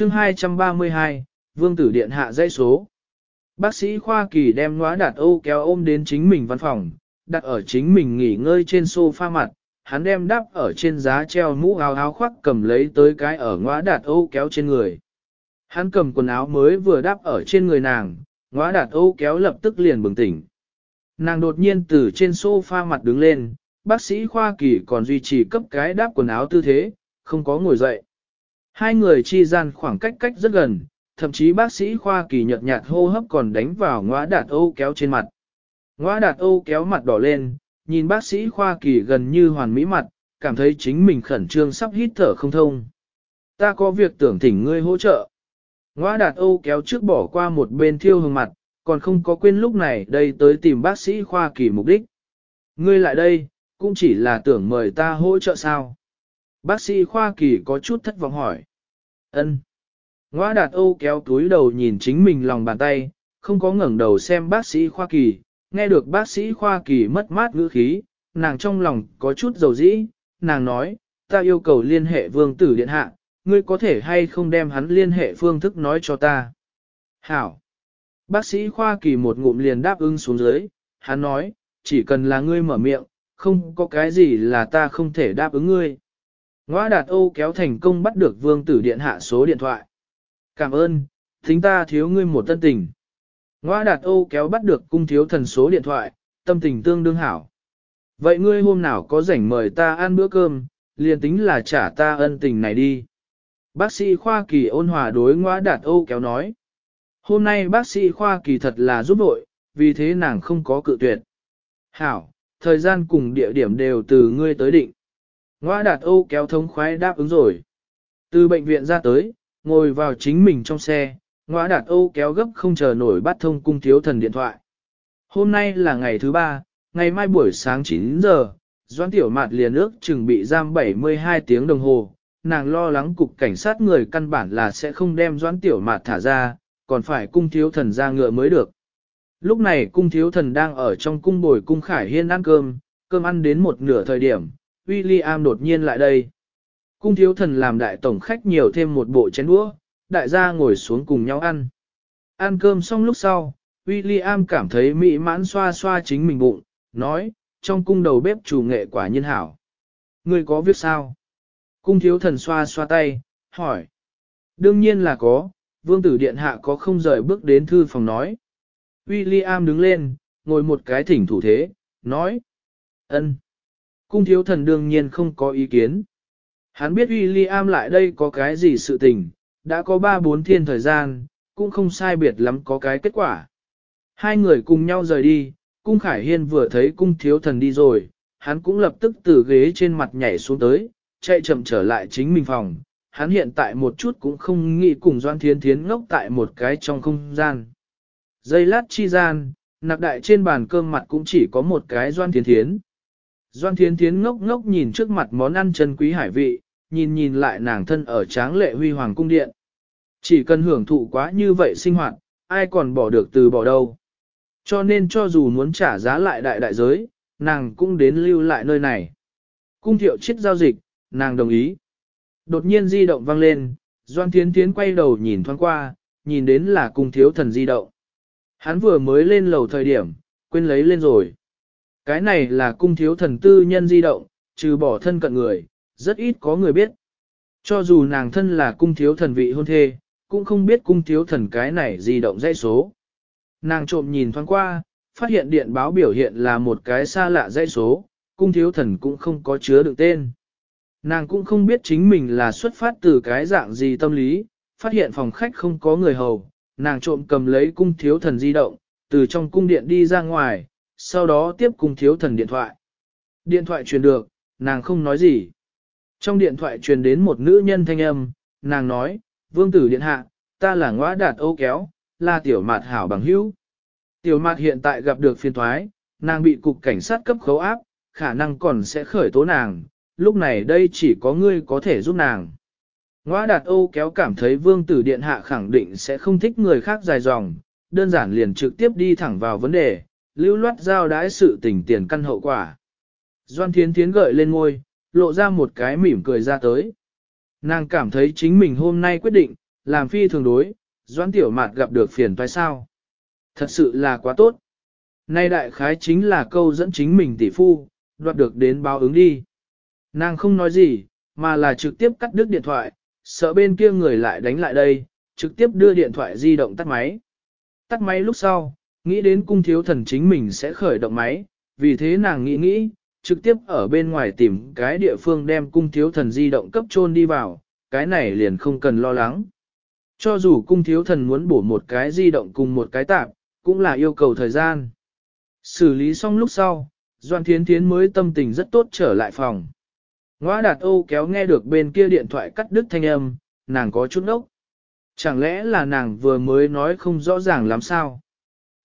chương 232, Vương tử điện hạ dây số. Bác sĩ Khoa Kỳ đem ngóa đạt Âu kéo ôm đến chính mình văn phòng, đặt ở chính mình nghỉ ngơi trên sofa mặt, hắn đem đắp ở trên giá treo mũ áo áo khoác cầm lấy tới cái ở ngóa đạt Âu kéo trên người. Hắn cầm quần áo mới vừa đắp ở trên người nàng, ngóa đạt Âu kéo lập tức liền bừng tỉnh. Nàng đột nhiên từ trên sofa mặt đứng lên, bác sĩ Khoa Kỳ còn duy trì cấp cái đáp quần áo tư thế, không có ngồi dậy. Hai người chi gian khoảng cách cách rất gần, thậm chí bác sĩ Khoa Kỳ nhợt nhạt hô hấp còn đánh vào ngõa đạt Âu kéo trên mặt. Ngõa đạt Âu kéo mặt đỏ lên, nhìn bác sĩ Khoa Kỳ gần như hoàn mỹ mặt, cảm thấy chính mình khẩn trương sắp hít thở không thông. Ta có việc tưởng thỉnh ngươi hỗ trợ. Ngõa đạt Âu kéo trước bỏ qua một bên thiêu hương mặt, còn không có quên lúc này đây tới tìm bác sĩ Khoa Kỳ mục đích. Ngươi lại đây, cũng chỉ là tưởng mời ta hỗ trợ sao. Bác sĩ Khoa Kỳ có chút thất vọng hỏi. Ân. Ngoa đạt Âu kéo túi đầu nhìn chính mình lòng bàn tay, không có ngẩng đầu xem bác sĩ Khoa Kỳ, nghe được bác sĩ Khoa Kỳ mất mát ngữ khí, nàng trong lòng có chút dầu dĩ, nàng nói, ta yêu cầu liên hệ vương tử điện hạ, ngươi có thể hay không đem hắn liên hệ phương thức nói cho ta. Hảo. Bác sĩ Khoa Kỳ một ngụm liền đáp ứng xuống dưới, hắn nói, chỉ cần là ngươi mở miệng, không có cái gì là ta không thể đáp ứng ngươi. Ngoa đạt Âu kéo thành công bắt được vương tử điện hạ số điện thoại. Cảm ơn, thính ta thiếu ngươi một tân tình. Ngoa đạt Âu kéo bắt được cung thiếu thần số điện thoại, tâm tình tương đương hảo. Vậy ngươi hôm nào có rảnh mời ta ăn bữa cơm, liền tính là trả ta ân tình này đi. Bác sĩ Khoa Kỳ ôn hòa đối ngoa đạt Âu kéo nói. Hôm nay bác sĩ Khoa Kỳ thật là giúp đội, vì thế nàng không có cự tuyệt. Hảo, thời gian cùng địa điểm đều từ ngươi tới định. Ngoa đạt Âu kéo thống khoái đáp ứng rồi. Từ bệnh viện ra tới, ngồi vào chính mình trong xe, ngoa đạt Âu kéo gấp không chờ nổi bắt thông cung thiếu thần điện thoại. Hôm nay là ngày thứ ba, ngày mai buổi sáng 9 giờ, Doan Tiểu Mạt liền ước chừng bị giam 72 tiếng đồng hồ, nàng lo lắng cục cảnh sát người căn bản là sẽ không đem Doan Tiểu Mạt thả ra, còn phải cung thiếu thần ra ngựa mới được. Lúc này cung thiếu thần đang ở trong cung bồi cung khải hiên ăn cơm, cơm ăn đến một nửa thời điểm, William đột nhiên lại đây. Cung thiếu thần làm đại tổng khách nhiều thêm một bộ chén đũa, đại gia ngồi xuống cùng nhau ăn. Ăn cơm xong lúc sau, William cảm thấy mỹ mãn xoa xoa chính mình bụng, nói, trong cung đầu bếp chủ nghệ quả nhân hảo. Người có việc sao? Cung thiếu thần xoa xoa tay, hỏi. Đương nhiên là có, vương tử điện hạ có không rời bước đến thư phòng nói. William đứng lên, ngồi một cái thỉnh thủ thế, nói. ân. Cung thiếu thần đương nhiên không có ý kiến. Hắn biết William lại đây có cái gì sự tình, đã có ba bốn thiên thời gian, cũng không sai biệt lắm có cái kết quả. Hai người cùng nhau rời đi, cung khải hiên vừa thấy cung thiếu thần đi rồi, hắn cũng lập tức từ ghế trên mặt nhảy xuống tới, chạy chậm trở lại chính mình phòng. Hắn hiện tại một chút cũng không nghĩ cùng Doan Thiến Thiến ngốc tại một cái trong không gian. Dây lát chi gian, nạc đại trên bàn cơm mặt cũng chỉ có một cái Doan Thiến Thiến. Doan Thiến Thiến ngốc ngốc nhìn trước mặt món ăn chân quý hải vị, nhìn nhìn lại nàng thân ở tráng lệ huy hoàng cung điện. Chỉ cần hưởng thụ quá như vậy sinh hoạt, ai còn bỏ được từ bỏ đâu. Cho nên cho dù muốn trả giá lại đại đại giới, nàng cũng đến lưu lại nơi này. Cung thiệu chết giao dịch, nàng đồng ý. Đột nhiên di động vang lên, Doan Thiến Thiến quay đầu nhìn thoáng qua, nhìn đến là cung thiếu thần di động. Hắn vừa mới lên lầu thời điểm, quên lấy lên rồi. Cái này là cung thiếu thần tư nhân di động, trừ bỏ thân cận người, rất ít có người biết. Cho dù nàng thân là cung thiếu thần vị hôn thê, cũng không biết cung thiếu thần cái này di động dãy số. Nàng trộm nhìn thoáng qua, phát hiện điện báo biểu hiện là một cái xa lạ dãy số, cung thiếu thần cũng không có chứa được tên. Nàng cũng không biết chính mình là xuất phát từ cái dạng gì tâm lý, phát hiện phòng khách không có người hầu, nàng trộm cầm lấy cung thiếu thần di động, từ trong cung điện đi ra ngoài, sau đó tiếp cùng thiếu thần điện thoại. Điện thoại truyền được, nàng không nói gì. Trong điện thoại truyền đến một nữ nhân thanh âm, nàng nói, vương tử điện hạ, ta là ngõ đạt ô kéo, là tiểu mạt hảo bằng hữu. Tiểu mạt hiện tại gặp được phiên thoái, nàng bị cục cảnh sát cấp khấu áp, khả năng còn sẽ khởi tố nàng, lúc này đây chỉ có ngươi có thể giúp nàng. Ngoa đạt ô kéo cảm thấy vương tử điện hạ khẳng định sẽ không thích người khác dài dòng, đơn giản liền trực tiếp đi thẳng vào vấn đề, lưu loát giao đái sự tình tiền căn hậu quả. Doan thiến thiến gợi lên ngôi, lộ ra một cái mỉm cười ra tới. Nàng cảm thấy chính mình hôm nay quyết định, làm phi thường đối, doãn tiểu mạt gặp được phiền toái sao. Thật sự là quá tốt. Nay đại khái chính là câu dẫn chính mình tỷ phu, đoạt được đến báo ứng đi. Nàng không nói gì, mà là trực tiếp cắt đứt điện thoại, sợ bên kia người lại đánh lại đây, trực tiếp đưa điện thoại di động tắt máy. Tắt máy lúc sau, nghĩ đến cung thiếu thần chính mình sẽ khởi động máy, vì thế nàng nghĩ nghĩ, trực tiếp ở bên ngoài tìm cái địa phương đem cung thiếu thần di động cấp trôn đi vào, cái này liền không cần lo lắng. Cho dù cung thiếu thần muốn bổ một cái di động cùng một cái tạp, cũng là yêu cầu thời gian. Xử lý xong lúc sau, Doan Thiến Thiến mới tâm tình rất tốt trở lại phòng. Ngoa đạt ô kéo nghe được bên kia điện thoại cắt đứt thanh âm, nàng có chút ốc. Chẳng lẽ là nàng vừa mới nói không rõ ràng làm sao?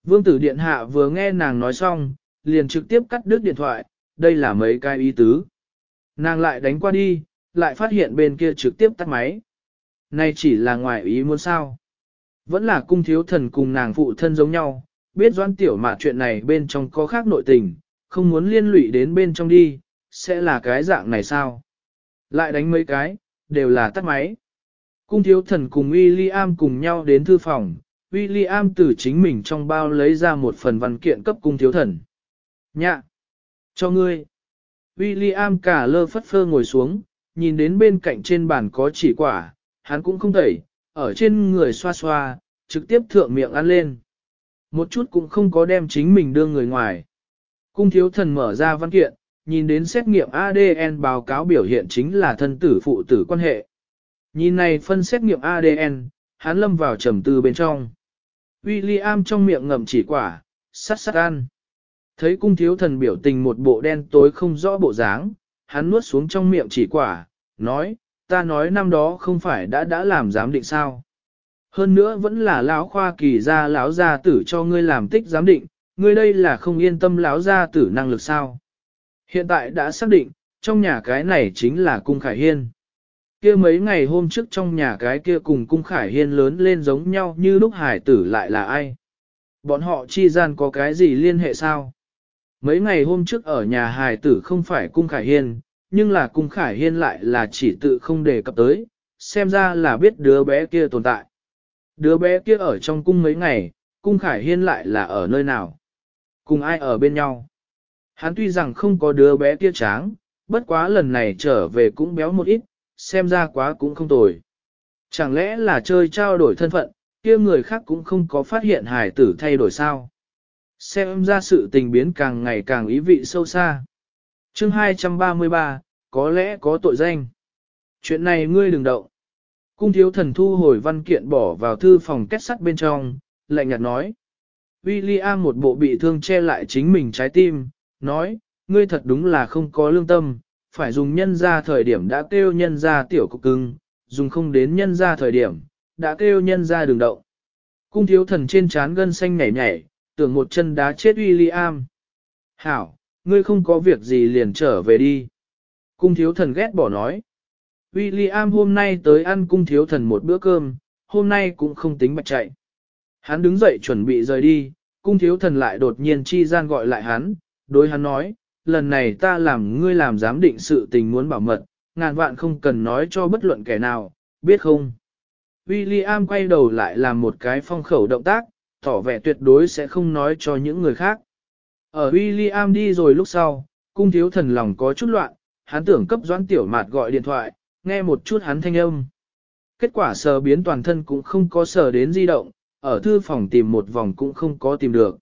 Vương tử điện hạ vừa nghe nàng nói xong, liền trực tiếp cắt đứt điện thoại, đây là mấy cái ý tứ. Nàng lại đánh qua đi, lại phát hiện bên kia trực tiếp tắt máy. Này chỉ là ngoài ý muốn sao. Vẫn là cung thiếu thần cùng nàng phụ thân giống nhau, biết doan tiểu mà chuyện này bên trong có khác nội tình, không muốn liên lụy đến bên trong đi, sẽ là cái dạng này sao? Lại đánh mấy cái, đều là tắt máy. Cung thiếu thần cùng William cùng nhau đến thư phòng, William từ chính mình trong bao lấy ra một phần văn kiện cấp cung thiếu thần. Nhạ! Cho ngươi! William cả lơ phất phơ ngồi xuống, nhìn đến bên cạnh trên bàn có chỉ quả, hắn cũng không tẩy, ở trên người xoa xoa, trực tiếp thượng miệng ăn lên. Một chút cũng không có đem chính mình đưa người ngoài. Cung thiếu thần mở ra văn kiện, nhìn đến xét nghiệm ADN báo cáo biểu hiện chính là thân tử phụ tử quan hệ. Nhìn này phân xét nghiệm ADN, hắn lâm vào trầm tư bên trong. William trong miệng ngậm chỉ quả, sát sát ăn. Thấy cung thiếu thần biểu tình một bộ đen tối không rõ bộ dáng, hắn nuốt xuống trong miệng chỉ quả, nói, ta nói năm đó không phải đã đã làm giám định sao. Hơn nữa vẫn là lão khoa kỳ gia lão gia tử cho ngươi làm tích giám định, ngươi đây là không yên tâm lão gia tử năng lực sao. Hiện tại đã xác định, trong nhà cái này chính là cung khải hiên kia mấy ngày hôm trước trong nhà cái kia cùng cung khải hiên lớn lên giống nhau như lúc hải tử lại là ai. Bọn họ chi gian có cái gì liên hệ sao? Mấy ngày hôm trước ở nhà hải tử không phải cung khải hiên, nhưng là cung khải hiên lại là chỉ tự không đề cập tới, xem ra là biết đứa bé kia tồn tại. Đứa bé kia ở trong cung mấy ngày, cung khải hiên lại là ở nơi nào? Cùng ai ở bên nhau? Hắn tuy rằng không có đứa bé kia tráng, bất quá lần này trở về cũng béo một ít, xem ra quá cũng không tồi. Chẳng lẽ là chơi trao đổi thân phận, kia người khác cũng không có phát hiện hài tử thay đổi sao? Xem ra sự tình biến càng ngày càng ý vị sâu xa. chương 233, có lẽ có tội danh. Chuyện này ngươi đừng động. Cung thiếu thần thu hồi văn kiện bỏ vào thư phòng kết sắt bên trong, lạnh nhạt nói. William một bộ bị thương che lại chính mình trái tim, nói, ngươi thật đúng là không có lương tâm, phải dùng nhân ra thời điểm đã kêu nhân ra tiểu cục cưng, dùng không đến nhân ra thời điểm, đã kêu nhân ra đường động. Cung thiếu thần trên trán gân xanh nhảy nhảy, tưởng một chân đá chết William. Hảo, ngươi không có việc gì liền trở về đi. Cung thiếu thần ghét bỏ nói. William hôm nay tới ăn cung thiếu thần một bữa cơm, hôm nay cũng không tính bạch chạy. Hắn đứng dậy chuẩn bị rời đi, cung thiếu thần lại đột nhiên chi gian gọi lại hắn, đối hắn nói, lần này ta làm ngươi làm giám định sự tình muốn bảo mật, ngàn vạn không cần nói cho bất luận kẻ nào, biết không? William quay đầu lại làm một cái phong khẩu động tác, tỏ vẻ tuyệt đối sẽ không nói cho những người khác. Ở William đi rồi lúc sau, cung thiếu thần lòng có chút loạn, hắn tưởng cấp doãn tiểu mạt gọi điện thoại, nghe một chút hắn thanh âm. Kết quả sờ biến toàn thân cũng không có sờ đến di động, ở thư phòng tìm một vòng cũng không có tìm được.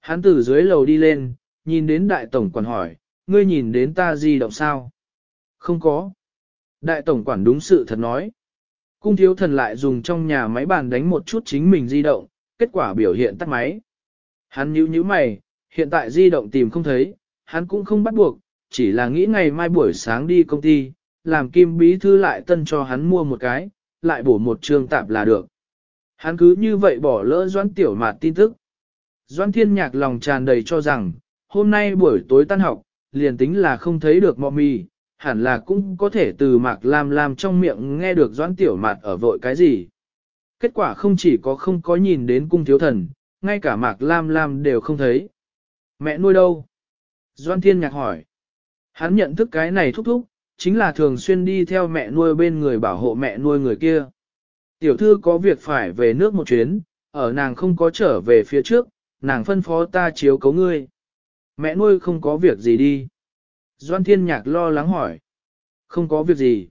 Hắn từ dưới lầu đi lên, nhìn đến đại tổng quản hỏi, ngươi nhìn đến ta di động sao? Không có. Đại tổng quản đúng sự thật nói. Cung thiếu thần lại dùng trong nhà máy bàn đánh một chút chính mình di động, kết quả biểu hiện tắt máy. Hắn nhíu nhíu mày, hiện tại di động tìm không thấy, hắn cũng không bắt buộc, chỉ là nghĩ ngày mai buổi sáng đi công ty, làm kim bí thư lại tân cho hắn mua một cái, lại bổ một trường tạp là được. Hắn cứ như vậy bỏ lỡ doãn tiểu mạt tin tức. Doãn thiên nhạc lòng tràn đầy cho rằng, hôm nay buổi tối tan học, liền tính là không thấy được mọ mì, hẳn là cũng có thể từ mạc lam lam trong miệng nghe được doãn tiểu mạt ở vội cái gì. Kết quả không chỉ có không có nhìn đến cung thiếu thần, ngay cả mạc lam lam đều không thấy. Mẹ nuôi đâu? Doan thiên nhạc hỏi. Hắn nhận thức cái này thúc thúc, chính là thường xuyên đi theo mẹ nuôi bên người bảo hộ mẹ nuôi người kia. Tiểu thư có việc phải về nước một chuyến, ở nàng không có trở về phía trước, nàng phân phó ta chiếu cấu ngươi. Mẹ nuôi không có việc gì đi. Doan thiên nhạc lo lắng hỏi. Không có việc gì.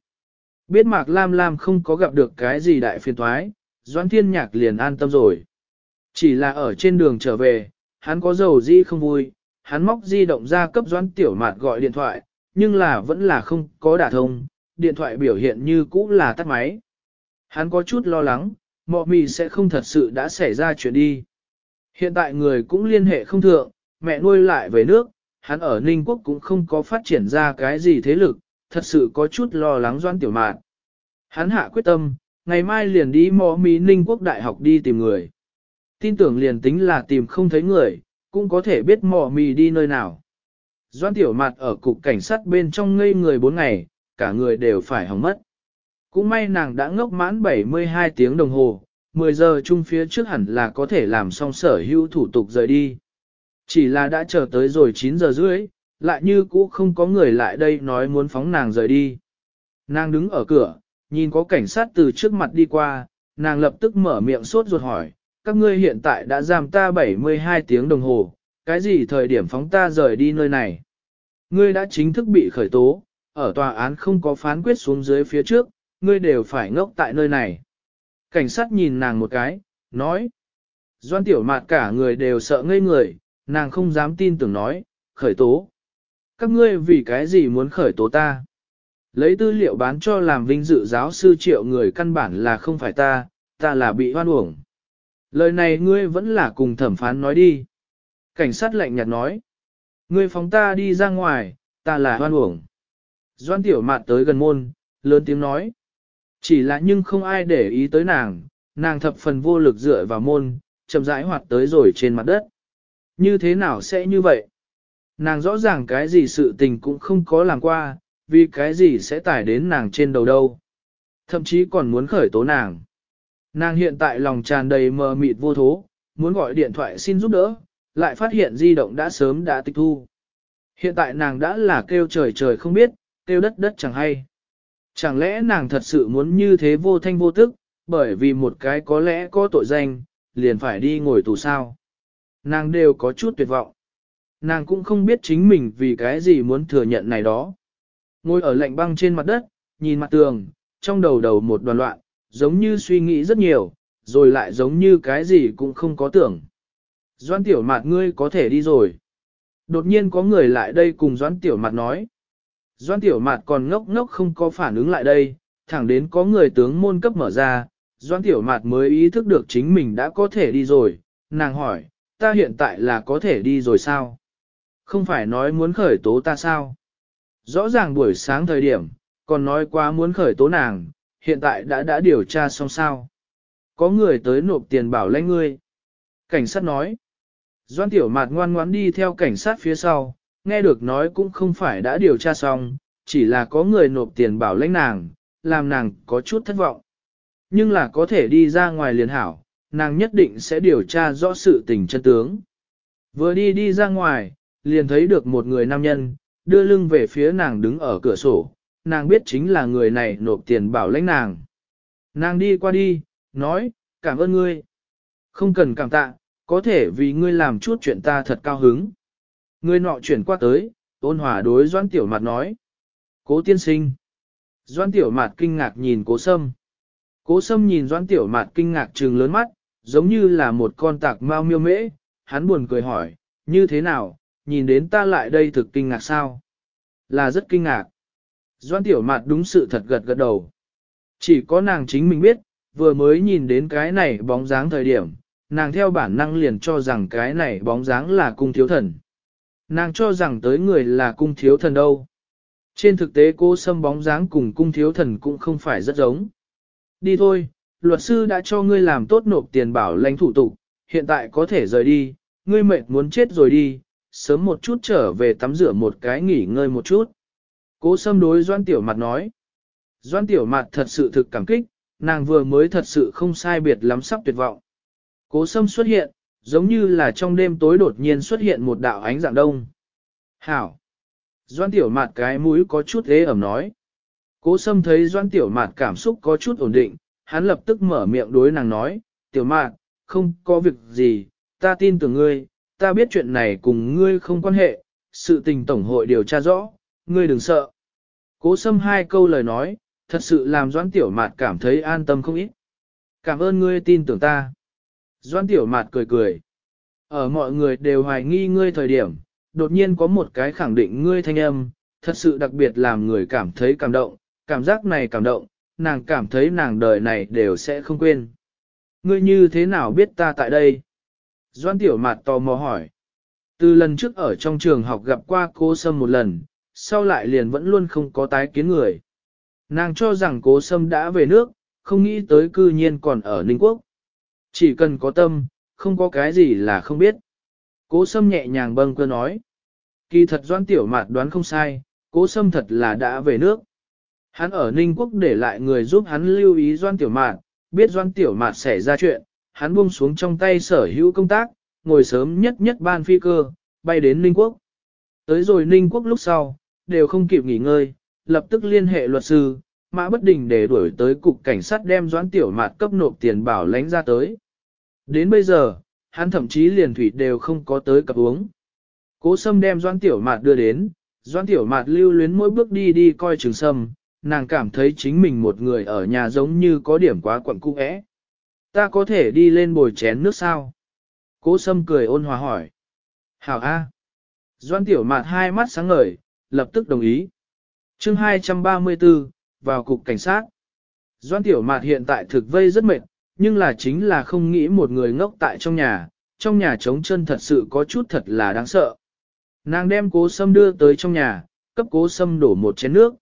Biết Mạc Lam Lam không có gặp được cái gì đại phiền thoái, Doan thiên nhạc liền an tâm rồi. Chỉ là ở trên đường trở về, hắn có dầu di không vui, hắn móc di động ra cấp Doan tiểu mạt gọi điện thoại, nhưng là vẫn là không có đả thông, điện thoại biểu hiện như cũ là tắt máy. Hắn có chút lo lắng, mọ mì sẽ không thật sự đã xảy ra chuyện đi. Hiện tại người cũng liên hệ không thượng, mẹ nuôi lại về nước, hắn ở Ninh Quốc cũng không có phát triển ra cái gì thế lực, thật sự có chút lo lắng doan tiểu mạn. Hắn hạ quyết tâm, ngày mai liền đi mò mì Ninh Quốc Đại học đi tìm người. Tin tưởng liền tính là tìm không thấy người, cũng có thể biết mò mì đi nơi nào. Doan tiểu mạt ở cục cảnh sát bên trong ngây người 4 ngày, cả người đều phải hỏng mất. Cũng may nàng đã ngốc mãn 72 tiếng đồng hồ, 10 giờ chung phía trước hẳn là có thể làm xong sở hữu thủ tục rời đi. Chỉ là đã chờ tới rồi 9 giờ rưỡi, lại như cũ không có người lại đây nói muốn phóng nàng rời đi. Nàng đứng ở cửa, nhìn có cảnh sát từ trước mặt đi qua, nàng lập tức mở miệng sốt ruột hỏi, các ngươi hiện tại đã giam ta 72 tiếng đồng hồ, cái gì thời điểm phóng ta rời đi nơi này? Ngươi đã chính thức bị khởi tố, ở tòa án không có phán quyết xuống dưới phía trước, ngươi đều phải ngốc tại nơi này. Cảnh sát nhìn nàng một cái, nói. Doan tiểu mạt cả người đều sợ ngây người, nàng không dám tin tưởng nói, khởi tố. Các ngươi vì cái gì muốn khởi tố ta? Lấy tư liệu bán cho làm vinh dự giáo sư triệu người căn bản là không phải ta, ta là bị hoan uổng. Lời này ngươi vẫn là cùng thẩm phán nói đi. Cảnh sát lạnh nhạt nói. Ngươi phóng ta đi ra ngoài, ta là hoan uổng. Doan tiểu mạt tới gần môn, lớn tiếng nói. Chỉ là nhưng không ai để ý tới nàng, nàng thập phần vô lực dựa vào môn, chậm rãi hoạt tới rồi trên mặt đất. Như thế nào sẽ như vậy? Nàng rõ ràng cái gì sự tình cũng không có làm qua, vì cái gì sẽ tải đến nàng trên đầu đâu. Thậm chí còn muốn khởi tố nàng. Nàng hiện tại lòng tràn đầy mờ mịt vô thố, muốn gọi điện thoại xin giúp đỡ, lại phát hiện di động đã sớm đã tịch thu. Hiện tại nàng đã là kêu trời trời không biết, kêu đất đất chẳng hay. Chẳng lẽ nàng thật sự muốn như thế vô thanh vô tức, bởi vì một cái có lẽ có tội danh, liền phải đi ngồi tù sao. Nàng đều có chút tuyệt vọng. Nàng cũng không biết chính mình vì cái gì muốn thừa nhận này đó. Ngồi ở lạnh băng trên mặt đất, nhìn mặt tường, trong đầu đầu một đoàn loạn, giống như suy nghĩ rất nhiều, rồi lại giống như cái gì cũng không có tưởng. Doan tiểu mặt ngươi có thể đi rồi. Đột nhiên có người lại đây cùng doan tiểu mặt nói. Doan tiểu mặt còn ngốc ngốc không có phản ứng lại đây, thẳng đến có người tướng môn cấp mở ra, doan tiểu mặt mới ý thức được chính mình đã có thể đi rồi, nàng hỏi, ta hiện tại là có thể đi rồi sao? Không phải nói muốn khởi tố ta sao? Rõ ràng buổi sáng thời điểm, còn nói quá muốn khởi tố nàng, hiện tại đã đã điều tra xong sao? Có người tới nộp tiền bảo lãnh ngươi. Cảnh sát nói. Doan tiểu mạt ngoan ngoãn đi theo cảnh sát phía sau, nghe được nói cũng không phải đã điều tra xong, chỉ là có người nộp tiền bảo lãnh nàng, làm nàng có chút thất vọng. Nhưng là có thể đi ra ngoài liền hảo, nàng nhất định sẽ điều tra rõ sự tình chân tướng. Vừa đi đi ra ngoài, liền thấy được một người nam nhân, đưa lưng về phía nàng đứng ở cửa sổ, nàng biết chính là người này nộp tiền bảo lãnh nàng. Nàng đi qua đi, nói, cảm ơn ngươi. Không cần cảm tạ, có thể vì ngươi làm chút chuyện ta thật cao hứng. ngươi nọ chuyển qua tới, ôn hòa đối Doan Tiểu Mạt nói. Cố tiên sinh. Doan Tiểu Mạt kinh ngạc nhìn cố sâm. Cố sâm nhìn Doan Tiểu Mạt kinh ngạc trừng lớn mắt, giống như là một con tạc mau miêu mễ, hắn buồn cười hỏi, như thế nào, nhìn đến ta lại đây thực kinh ngạc sao? Là rất kinh ngạc. Doan Tiểu Mạt đúng sự thật gật gật đầu. Chỉ có nàng chính mình biết, vừa mới nhìn đến cái này bóng dáng thời điểm, nàng theo bản năng liền cho rằng cái này bóng dáng là cung thiếu thần. Nàng cho rằng tới người là cung thiếu thần đâu. Trên thực tế cô xâm bóng dáng cùng cung thiếu thần cũng không phải rất giống. Đi thôi, luật sư đã cho ngươi làm tốt nộp tiền bảo lãnh thủ tục, hiện tại có thể rời đi, ngươi mệt muốn chết rồi đi, sớm một chút trở về tắm rửa một cái nghỉ ngơi một chút. Cố Sâm đối Doan Tiểu Mặt nói. Doan Tiểu Mặt thật sự thực cảm kích, nàng vừa mới thật sự không sai biệt lắm sắp tuyệt vọng. Cố Sâm xuất hiện, giống như là trong đêm tối đột nhiên xuất hiện một đạo ánh dạng đông. Hảo! Doan tiểu mạt cái mũi có chút ế ẩm nói. Cố sâm thấy doan tiểu mạt cảm xúc có chút ổn định, hắn lập tức mở miệng đối nàng nói, tiểu mạn, không có việc gì, ta tin tưởng ngươi, ta biết chuyện này cùng ngươi không quan hệ, sự tình tổng hội điều tra rõ, ngươi đừng sợ. Cố sâm hai câu lời nói, thật sự làm Doãn Tiểu Mạt cảm thấy an tâm không ít. Cảm ơn ngươi tin tưởng ta. Doãn Tiểu Mạt cười cười. Ở mọi người đều hoài nghi ngươi thời điểm, đột nhiên có một cái khẳng định ngươi thanh âm, thật sự đặc biệt làm người cảm thấy cảm động, cảm giác này cảm động, nàng cảm thấy nàng đời này đều sẽ không quên. Ngươi như thế nào biết ta tại đây? Doan Tiểu Mạt tò mò hỏi. Từ lần trước ở trong trường học gặp qua cô Sâm một lần, sau lại liền vẫn luôn không có tái kiến người. Nàng cho rằng cố Sâm đã về nước, không nghĩ tới cư nhiên còn ở Ninh Quốc. Chỉ cần có tâm, không có cái gì là không biết. Cố Sâm nhẹ nhàng bâng cơ nói. Kỳ thật Doan Tiểu Mạt đoán không sai, cố Sâm thật là đã về nước. Hắn ở Ninh Quốc để lại người giúp hắn lưu ý Doan Tiểu Mạt, biết Doan Tiểu Mạt xảy ra chuyện, hắn buông xuống trong tay sở hữu công tác, ngồi sớm nhất nhất ban phi cơ, bay đến Ninh Quốc. Tới rồi Ninh Quốc lúc sau, đều không kịp nghỉ ngơi, lập tức liên hệ luật sư, mã bất đình để đuổi tới cục cảnh sát đem Doan Tiểu Mạt cấp nộp tiền bảo lãnh ra tới. Đến bây giờ, hắn thậm chí liền thủy đều không có tới cập uống. Cố Sâm đem Doan Tiểu Mạt đưa đến, Doan Tiểu Mạt lưu luyến mỗi bước đi đi coi trường sâm, nàng cảm thấy chính mình một người ở nhà giống như có điểm quá quẩn cung ẽ. Ta có thể đi lên bồi chén nước sao? Cố Sâm cười ôn hòa hỏi. Hảo A. Doan Tiểu Mạt hai mắt sáng ngời, lập tức đồng ý. chương 234, vào cục cảnh sát. Doan Tiểu Mạt hiện tại thực vây rất mệt, nhưng là chính là không nghĩ một người ngốc tại trong nhà, trong nhà trống chân thật sự có chút thật là đáng sợ. Nàng đem cố sâm đưa tới trong nhà, cấp cố sâm đổ một chén nước.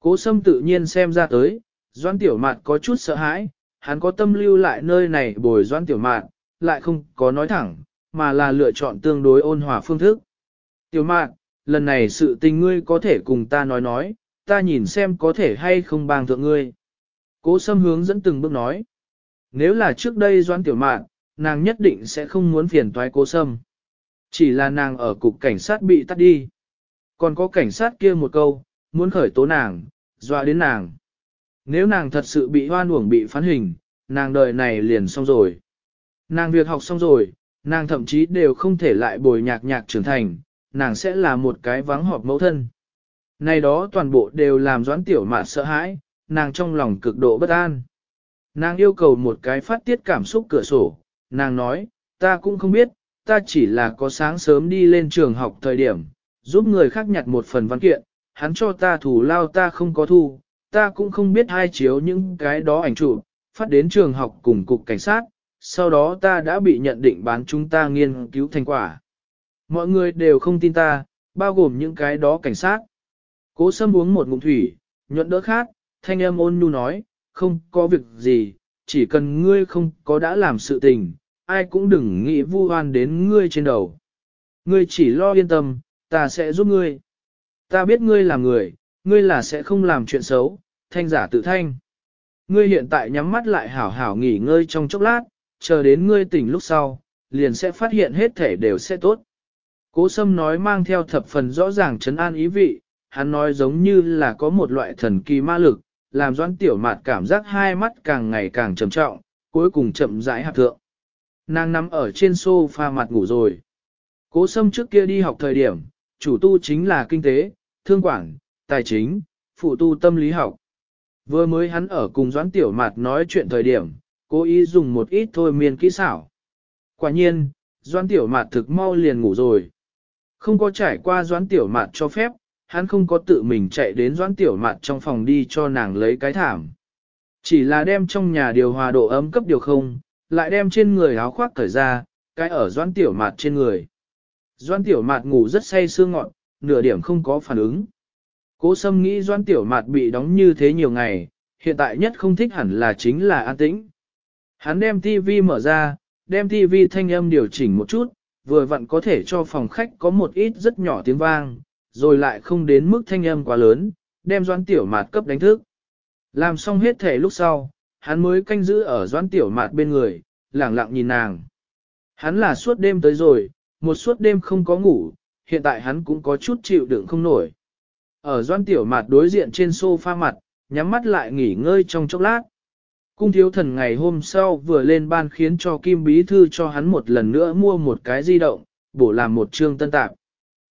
Cố sâm tự nhiên xem ra tới, doan tiểu mạt có chút sợ hãi, hắn có tâm lưu lại nơi này bồi doan tiểu mạt, lại không có nói thẳng, mà là lựa chọn tương đối ôn hòa phương thức. Tiểu mạt, lần này sự tình ngươi có thể cùng ta nói nói, ta nhìn xem có thể hay không bang thượng ngươi. Cố sâm hướng dẫn từng bước nói. Nếu là trước đây doan tiểu mạn, nàng nhất định sẽ không muốn phiền toái cố sâm. Chỉ là nàng ở cục cảnh sát bị tắt đi. Còn có cảnh sát kia một câu, muốn khởi tố nàng, dọa đến nàng. Nếu nàng thật sự bị hoan uổng bị phán hình, nàng đời này liền xong rồi. Nàng việc học xong rồi, nàng thậm chí đều không thể lại bồi nhạc nhạc trưởng thành, nàng sẽ là một cái vắng họp mẫu thân. Này đó toàn bộ đều làm doãn tiểu mạn sợ hãi, nàng trong lòng cực độ bất an. Nàng yêu cầu một cái phát tiết cảm xúc cửa sổ, nàng nói, ta cũng không biết, ta chỉ là có sáng sớm đi lên trường học thời điểm, giúp người khác nhặt một phần văn kiện, hắn cho ta thủ lao ta không có thu, ta cũng không biết hai chiếu những cái đó ảnh chụp, phát đến trường học cùng cục cảnh sát, sau đó ta đã bị nhận định bán chúng ta nghiên cứu thành quả. Mọi người đều không tin ta, bao gồm những cái đó cảnh sát. Cố sâm uống một ngụm thủy, nhuận đỡ khát, thanh em ôn nhu nói, không có việc gì, chỉ cần ngươi không có đã làm sự tình, ai cũng đừng nghĩ vu oan đến ngươi trên đầu. Ngươi chỉ lo yên tâm, ta sẽ giúp ngươi. Ta biết ngươi là người, ngươi là sẽ không làm chuyện xấu, thanh giả tự thanh. Ngươi hiện tại nhắm mắt lại hảo hảo nghỉ ngơi trong chốc lát, chờ đến ngươi tỉnh lúc sau, liền sẽ phát hiện hết thể đều sẽ tốt. Cố sâm nói mang theo thập phần rõ ràng chấn an ý vị, hắn nói giống như là có một loại thần kỳ ma lực, làm doãn tiểu mạt cảm giác hai mắt càng ngày càng trầm trọng, cuối cùng chậm rãi hạ thượng. Nàng nằm ở trên sofa mặt ngủ rồi. Cố sâm trước kia đi học thời điểm, chủ tu chính là kinh tế, thương quản, tài chính, phụ tu tâm lý học. Vừa mới hắn ở cùng doãn tiểu mạt nói chuyện thời điểm, cố ý dùng một ít thôi miên kỹ xảo. Quả nhiên, doãn tiểu mạt thực mau liền ngủ rồi. Không có trải qua doãn tiểu mạt cho phép, hắn không có tự mình chạy đến doãn tiểu Mạt trong phòng đi cho nàng lấy cái thảm. Chỉ là đem trong nhà điều hòa độ ấm cấp điều không, lại đem trên người áo khoác cởi ra, cái ở doãn tiểu Mạt trên người. Doãn tiểu Mạt ngủ rất say sương ngọn, nửa điểm không có phản ứng. Cố sâm nghĩ doãn tiểu Mạt bị đóng như thế nhiều ngày, hiện tại nhất không thích hẳn là chính là an tĩnh. Hắn đem TV mở ra, đem TV thanh âm điều chỉnh một chút, vừa vặn có thể cho phòng khách có một ít rất nhỏ tiếng vang, rồi lại không đến mức thanh âm quá lớn, đem doãn tiểu mạt cấp đánh thức. Làm xong hết thể lúc sau, hắn mới canh giữ ở doãn tiểu mạt bên người, lẳng lặng nhìn nàng. Hắn là suốt đêm tới rồi, một suốt đêm không có ngủ, hiện tại hắn cũng có chút chịu đựng không nổi. Ở doãn tiểu mạt đối diện trên sofa mặt, nhắm mắt lại nghỉ ngơi trong chốc lát. Cung thiếu thần ngày hôm sau vừa lên ban khiến cho Kim Bí Thư cho hắn một lần nữa mua một cái di động, bổ làm một chương tân tạp.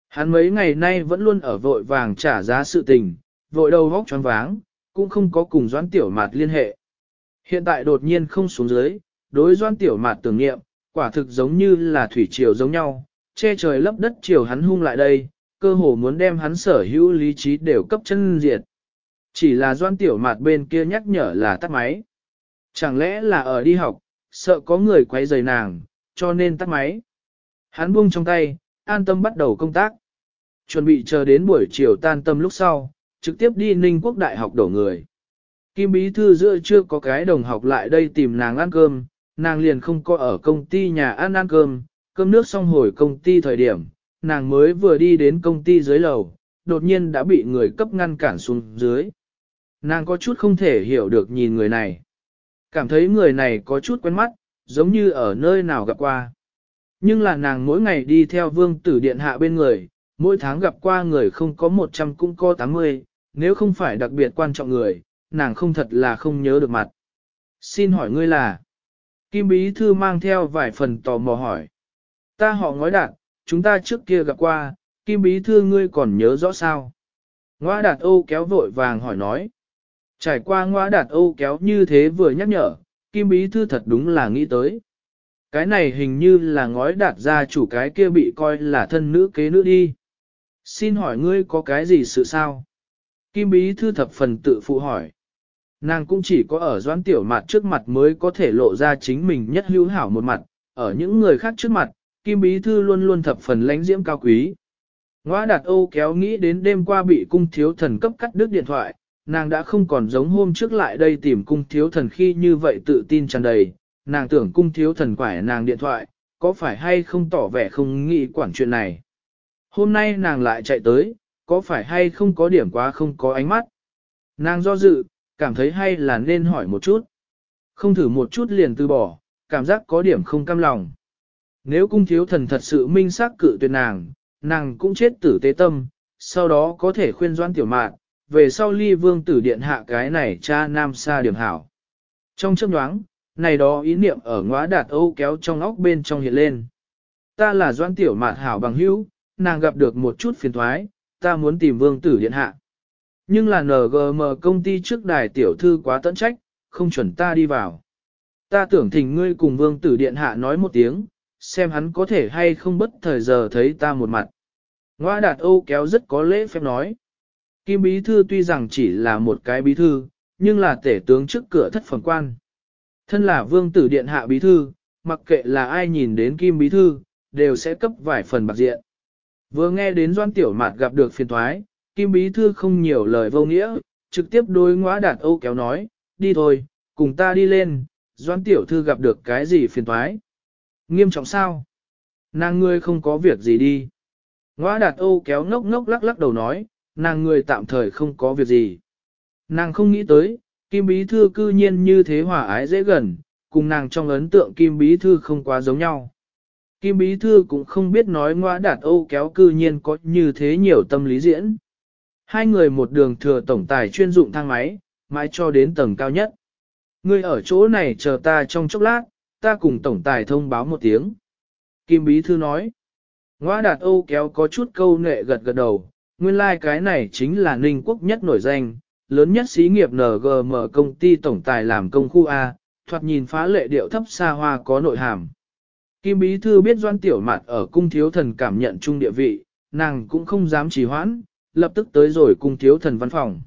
Hắn mấy ngày nay vẫn luôn ở vội vàng trả giá sự tình, vội đầu vóc choáng váng, cũng không có cùng Doan Tiểu Mạt liên hệ. Hiện tại đột nhiên không xuống dưới, đối Doan Tiểu Mạt tưởng nghiệm, quả thực giống như là thủy triều giống nhau, che trời lấp đất chiều hắn hung lại đây, cơ hồ muốn đem hắn sở hữu lý trí đều cấp chân diệt. Chỉ là Doan Tiểu Mạt bên kia nhắc nhở là tắt máy. Chẳng lẽ là ở đi học, sợ có người quấy rầy nàng, cho nên tắt máy. Hắn buông trong tay, an tâm bắt đầu công tác. Chuẩn bị chờ đến buổi chiều tan tâm lúc sau, trực tiếp đi Ninh Quốc Đại học đổ người. Kim Bí Thư giữa chưa có cái đồng học lại đây tìm nàng ăn cơm, nàng liền không có ở công ty nhà ăn ăn cơm, cơm nước xong hồi công ty thời điểm, nàng mới vừa đi đến công ty dưới lầu, đột nhiên đã bị người cấp ngăn cản xuống dưới. Nàng có chút không thể hiểu được nhìn người này. Cảm thấy người này có chút quen mắt, giống như ở nơi nào gặp qua. Nhưng là nàng mỗi ngày đi theo vương tử điện hạ bên người, mỗi tháng gặp qua người không có 100 cũng có 80, nếu không phải đặc biệt quan trọng người, nàng không thật là không nhớ được mặt. Xin hỏi ngươi là? Kim Bí Thư mang theo vài phần tò mò hỏi. Ta họ ngói đạt, chúng ta trước kia gặp qua, Kim Bí Thư ngươi còn nhớ rõ sao? Ngoa đạt Âu kéo vội vàng hỏi nói. Trải qua ngoa đạt Âu kéo như thế vừa nhắc nhở, Kim Bí Thư thật đúng là nghĩ tới. Cái này hình như là ngói đạt ra chủ cái kia bị coi là thân nữ kế nữ đi. Xin hỏi ngươi có cái gì sự sao? Kim Bí Thư thập phần tự phụ hỏi. Nàng cũng chỉ có ở doãn tiểu mặt trước mặt mới có thể lộ ra chính mình nhất hữu hảo một mặt, ở những người khác trước mặt, Kim Bí Thư luôn luôn thập phần lãnh diễm cao quý. Ngoa đạt Âu kéo nghĩ đến đêm qua bị cung thiếu thần cấp cắt đứt điện thoại, nàng đã không còn giống hôm trước lại đây tìm cung thiếu thần khi như vậy tự tin tràn đầy, nàng tưởng cung thiếu thần quải nàng điện thoại, có phải hay không tỏ vẻ không nghĩ quản chuyện này. Hôm nay nàng lại chạy tới, có phải hay không có điểm quá không có ánh mắt. Nàng do dự, cảm thấy hay là nên hỏi một chút. Không thử một chút liền từ bỏ, cảm giác có điểm không cam lòng. Nếu cung thiếu thần thật sự minh xác cự tuyệt nàng, nàng cũng chết tử tế tâm, sau đó có thể khuyên doan tiểu mạn, về sau ly vương tử điện hạ cái này cha nam xa điểm hảo. Trong chấp nhoáng, này đó ý niệm ở ngóa đạt âu kéo trong óc bên trong hiện lên. Ta là doan tiểu mạn hảo bằng hữu, nàng gặp được một chút phiền thoái, ta muốn tìm vương tử điện hạ. Nhưng là NGM công ty trước đài tiểu thư quá tận trách, không chuẩn ta đi vào. Ta tưởng thỉnh ngươi cùng vương tử điện hạ nói một tiếng, xem hắn có thể hay không bất thời giờ thấy ta một mặt. Ngoa đạt Âu kéo rất có lễ phép nói. Kim bí thư tuy rằng chỉ là một cái bí thư, nhưng là tể tướng trước cửa thất phẩm quan. Thân là vương tử điện hạ bí thư, mặc kệ là ai nhìn đến kim bí thư, đều sẽ cấp vài phần bạc diện. Vừa nghe đến doan tiểu mạt gặp được phiền thoái, kim bí thư không nhiều lời vô nghĩa, trực tiếp đối ngõa đạt âu kéo nói, đi thôi, cùng ta đi lên, doan tiểu thư gặp được cái gì phiền thoái. Nghiêm trọng sao? Nàng ngươi không có việc gì đi. Ngoa đạt âu kéo ngốc ngốc lắc lắc đầu nói, nàng ngươi tạm thời không có việc gì. Nàng không nghĩ tới, Kim Bí Thư cư nhiên như thế hòa ái dễ gần, cùng nàng trong ấn tượng Kim Bí Thư không quá giống nhau. Kim Bí Thư cũng không biết nói ngoa đạt Âu kéo cư nhiên có như thế nhiều tâm lý diễn. Hai người một đường thừa tổng tài chuyên dụng thang máy, mãi cho đến tầng cao nhất. Ngươi ở chỗ này chờ ta trong chốc lát, ta cùng tổng tài thông báo một tiếng. Kim Bí Thư nói. Ngoa đạt Âu kéo có chút câu nệ gật gật đầu, nguyên lai like cái này chính là Ninh Quốc nhất nổi danh, lớn nhất xí nghiệp NGM công ty tổng tài làm công khu A, thoạt nhìn phá lệ điệu thấp xa hoa có nội hàm. Kim Bí Thư biết Doan Tiểu Mạt ở cung thiếu thần cảm nhận chung địa vị, nàng cũng không dám trì hoãn, lập tức tới rồi cung thiếu thần văn phòng.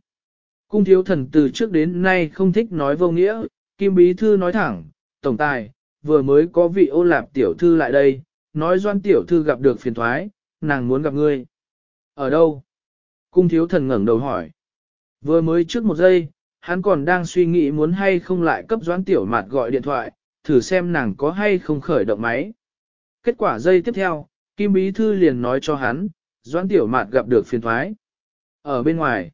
Cung thiếu thần từ trước đến nay không thích nói vô nghĩa, Kim Bí Thư nói thẳng, Tổng tài, vừa mới có vị ô lạp tiểu thư lại đây, nói Doan Tiểu Thư gặp được phiền thoái, nàng muốn gặp ngươi. Ở đâu? Cung thiếu thần ngẩng đầu hỏi. Vừa mới trước một giây, hắn còn đang suy nghĩ muốn hay không lại cấp doãn tiểu mạt gọi điện thoại, thử xem nàng có hay không khởi động máy. Kết quả giây tiếp theo, Kim Bí Thư liền nói cho hắn, doãn tiểu mạt gặp được phiền thoái. Ở bên ngoài,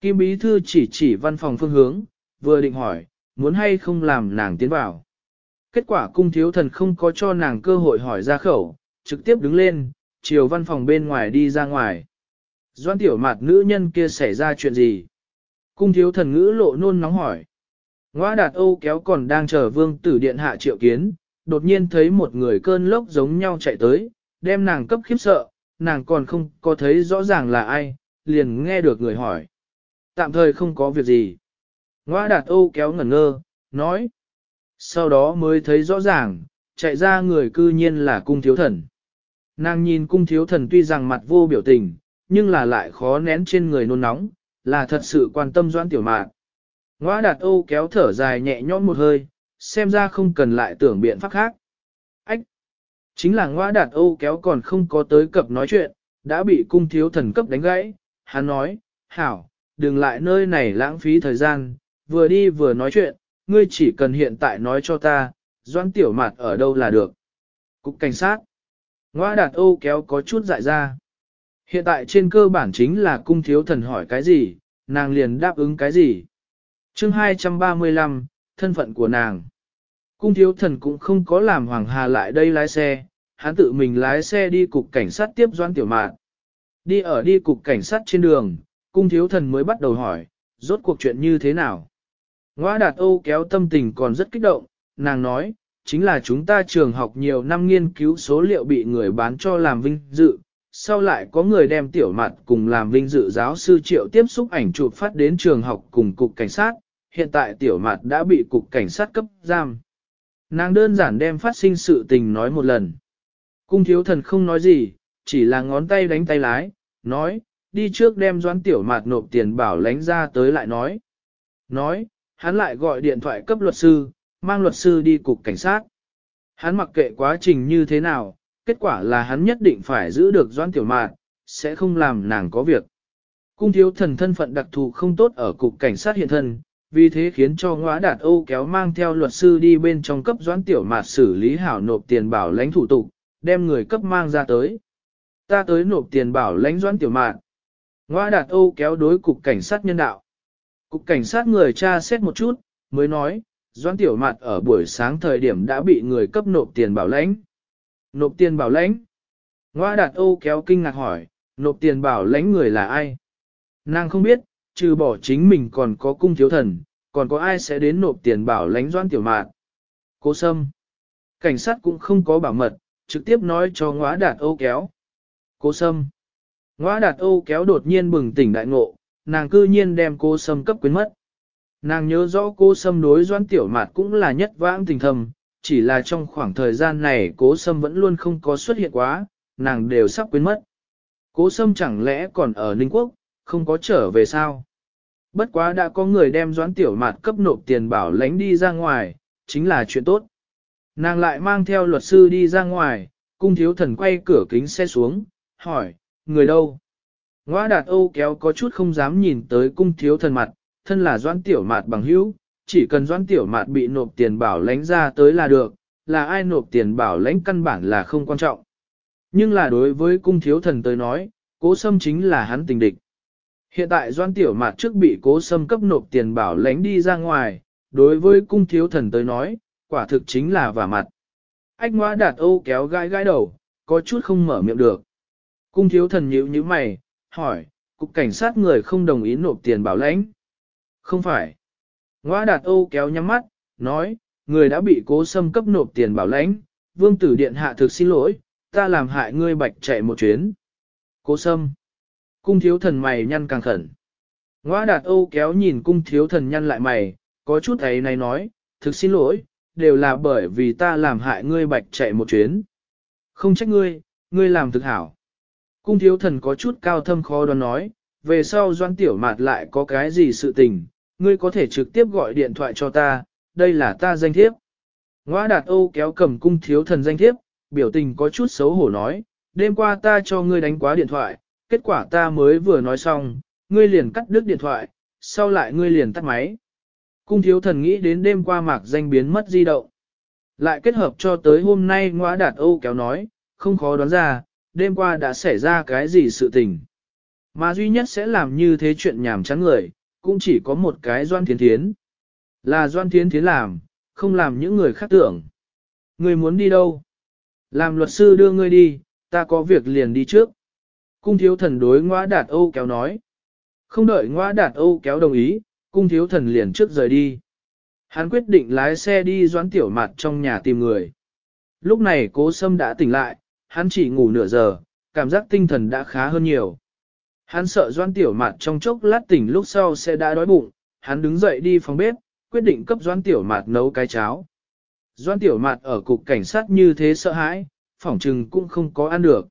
Kim Bí Thư chỉ chỉ văn phòng phương hướng, vừa định hỏi, muốn hay không làm nàng tiến vào. Kết quả cung thiếu thần không có cho nàng cơ hội hỏi ra khẩu, trực tiếp đứng lên, chiều văn phòng bên ngoài đi ra ngoài. Doan tiểu mạt nữ nhân kia xảy ra chuyện gì? Cung thiếu thần ngữ lộ nôn nóng hỏi. Ngoa đạt Âu kéo còn đang chờ vương tử điện hạ triệu kiến, đột nhiên thấy một người cơn lốc giống nhau chạy tới, đem nàng cấp khiếp sợ, nàng còn không có thấy rõ ràng là ai, liền nghe được người hỏi. Tạm thời không có việc gì. Ngoa đạt Âu kéo ngẩn ngơ, nói. Sau đó mới thấy rõ ràng, chạy ra người cư nhiên là cung thiếu thần. Nàng nhìn cung thiếu thần tuy rằng mặt vô biểu tình, nhưng là lại khó nén trên người nôn nóng, là thật sự quan tâm doãn tiểu mạn. Ngoa đạt Âu kéo thở dài nhẹ nhõm một hơi, xem ra không cần lại tưởng biện pháp khác. Ách! Chính là ngoa đạt Âu kéo còn không có tới cập nói chuyện, đã bị cung thiếu thần cấp đánh gãy. Hắn nói, hảo, đừng lại nơi này lãng phí thời gian, vừa đi vừa nói chuyện, ngươi chỉ cần hiện tại nói cho ta, doãn tiểu mạt ở đâu là được. Cục cảnh sát. Ngoa đạt Âu kéo có chút dại ra. Hiện tại trên cơ bản chính là cung thiếu thần hỏi cái gì, nàng liền đáp ứng cái gì. chương 235, thân phận của nàng. Cung thiếu thần cũng không có làm Hoàng Hà lại đây lái xe, hắn tự mình lái xe đi cục cảnh sát tiếp doan tiểu mạn. Đi ở đi cục cảnh sát trên đường, cung thiếu thần mới bắt đầu hỏi, rốt cuộc chuyện như thế nào. Ngoa đạt Âu kéo tâm tình còn rất kích động, nàng nói, chính là chúng ta trường học nhiều năm nghiên cứu số liệu bị người bán cho làm vinh dự, sau lại có người đem tiểu mặt cùng làm vinh dự giáo sư triệu tiếp xúc ảnh chụp phát đến trường học cùng cục cảnh sát, hiện tại tiểu mặt đã bị cục cảnh sát cấp giam. Nàng đơn giản đem phát sinh sự tình nói một lần. Cung thiếu thần không nói gì, chỉ là ngón tay đánh tay lái, nói, đi trước đem doãn tiểu mạt nộp tiền bảo lánh ra tới lại nói. Nói, hắn lại gọi điện thoại cấp luật sư, mang luật sư đi cục cảnh sát. Hắn mặc kệ quá trình như thế nào, kết quả là hắn nhất định phải giữ được doãn tiểu mạn, sẽ không làm nàng có việc. Cung thiếu thần thân phận đặc thù không tốt ở cục cảnh sát hiện thân, vì thế khiến cho ngõa đạt Âu kéo mang theo luật sư đi bên trong cấp doãn tiểu mạn xử lý hảo nộp tiền bảo lãnh thủ tục, đem người cấp mang ra tới. Ta tới nộp tiền bảo lãnh doãn tiểu mạn. Ngõa đạt Âu kéo đối cục cảnh sát nhân đạo. Cục cảnh sát người cha xét một chút, mới nói, doãn tiểu mạt ở buổi sáng thời điểm đã bị người cấp nộp tiền bảo lãnh. Nộp tiền bảo lãnh. Ngoa đạt Âu kéo kinh ngạc hỏi, nộp tiền bảo lãnh người là ai? Nàng không biết, trừ bỏ chính mình còn có cung thiếu thần, còn có ai sẽ đến nộp tiền bảo lãnh doan tiểu mạn. Cố Sâm. Cảnh sát cũng không có bảo mật, trực tiếp nói cho Ngoa đạt Âu kéo. Cố Sâm. Ngoa đạt Âu kéo đột nhiên bừng tỉnh đại ngộ, nàng cư nhiên đem cô Sâm cấp quyến mất. Nàng nhớ rõ cô Sâm đối doãn tiểu mạt cũng là nhất vãng tình thầm, chỉ là trong khoảng thời gian này cố sâm vẫn luôn không có xuất hiện quá, nàng đều sắp quên mất. Cố sâm chẳng lẽ còn ở Ninh Quốc, không có trở về sao? Bất quá đã có người đem doãn tiểu mạt cấp nộp tiền bảo lãnh đi ra ngoài, chính là chuyện tốt. Nàng lại mang theo luật sư đi ra ngoài, cung thiếu thần quay cửa kính xe xuống, hỏi, người đâu? Ngoa đạt Âu kéo có chút không dám nhìn tới cung thiếu thần mặt, thân là doãn tiểu mạt bằng hữu, chỉ cần doãn tiểu mạt bị nộp tiền bảo lãnh ra tới là được, là ai nộp tiền bảo lãnh căn bản là không quan trọng. Nhưng là đối với cung thiếu thần tới nói, cố sâm chính là hắn tình địch. Hiện tại doan tiểu mạt trước bị cố sâm cấp nộp tiền bảo lãnh đi ra ngoài, đối với cung thiếu thần tới nói, quả thực chính là vả mặt. Ách ngoa đạt âu kéo gai gai đầu, có chút không mở miệng được. Cung thiếu thần nhíu như mày, hỏi, cục cảnh sát người không đồng ý nộp tiền bảo lãnh. Không phải. Ngoa đạt Âu kéo nhắm mắt, nói, người đã bị cố xâm cấp nộp tiền bảo lãnh, vương tử điện hạ thực xin lỗi, ta làm hại ngươi bạch chạy một chuyến. Cố xâm. Cung thiếu thần mày nhăn càng khẩn. Ngoa đạt Âu kéo nhìn cung thiếu thần nhăn lại mày, có chút ấy này nói, thực xin lỗi, đều là bởi vì ta làm hại ngươi bạch chạy một chuyến. Không trách ngươi, ngươi làm thực hảo. Cung thiếu thần có chút cao thâm khó đoán nói, về sau doan tiểu mạt lại có cái gì sự tình, ngươi có thể trực tiếp gọi điện thoại cho ta, đây là ta danh thiếp. Ngoa đạt Âu kéo cầm cung thiếu thần danh thiếp, biểu tình có chút xấu hổ nói, đêm qua ta cho ngươi đánh quá điện thoại, kết quả ta mới vừa nói xong, ngươi liền cắt đứt điện thoại, sau lại ngươi liền tắt máy. Cung thiếu thần nghĩ đến đêm qua mạc danh biến mất di động. Lại kết hợp cho tới hôm nay ngoa đạt Âu kéo nói, không khó đoán ra, đêm qua đã xảy ra cái gì sự tình. Mà duy nhất sẽ làm như thế chuyện nhảm chán người, cũng chỉ có một cái Doan Thiến Thiến. Là Doan Thiến Thiến làm, không làm những người khác tưởng. Người muốn đi đâu? Làm luật sư đưa ngươi đi, ta có việc liền đi trước. Cung thiếu thần đối ngoa đạt Âu kéo nói. Không đợi ngoa đạt Âu kéo đồng ý, cung thiếu thần liền trước rời đi. Hắn quyết định lái xe đi doãn tiểu mặt trong nhà tìm người. Lúc này cố sâm đã tỉnh lại, hắn chỉ ngủ nửa giờ, cảm giác tinh thần đã khá hơn nhiều. Hắn sợ doãn tiểu Mạt trong chốc lát tỉnh lúc sau sẽ đã đói bụng, hắn đứng dậy đi phòng bếp, quyết định cấp doãn tiểu Mạt nấu cái cháo. Doãn tiểu Mạt ở cục cảnh sát như thế sợ hãi, phỏng trừng cũng không có ăn được.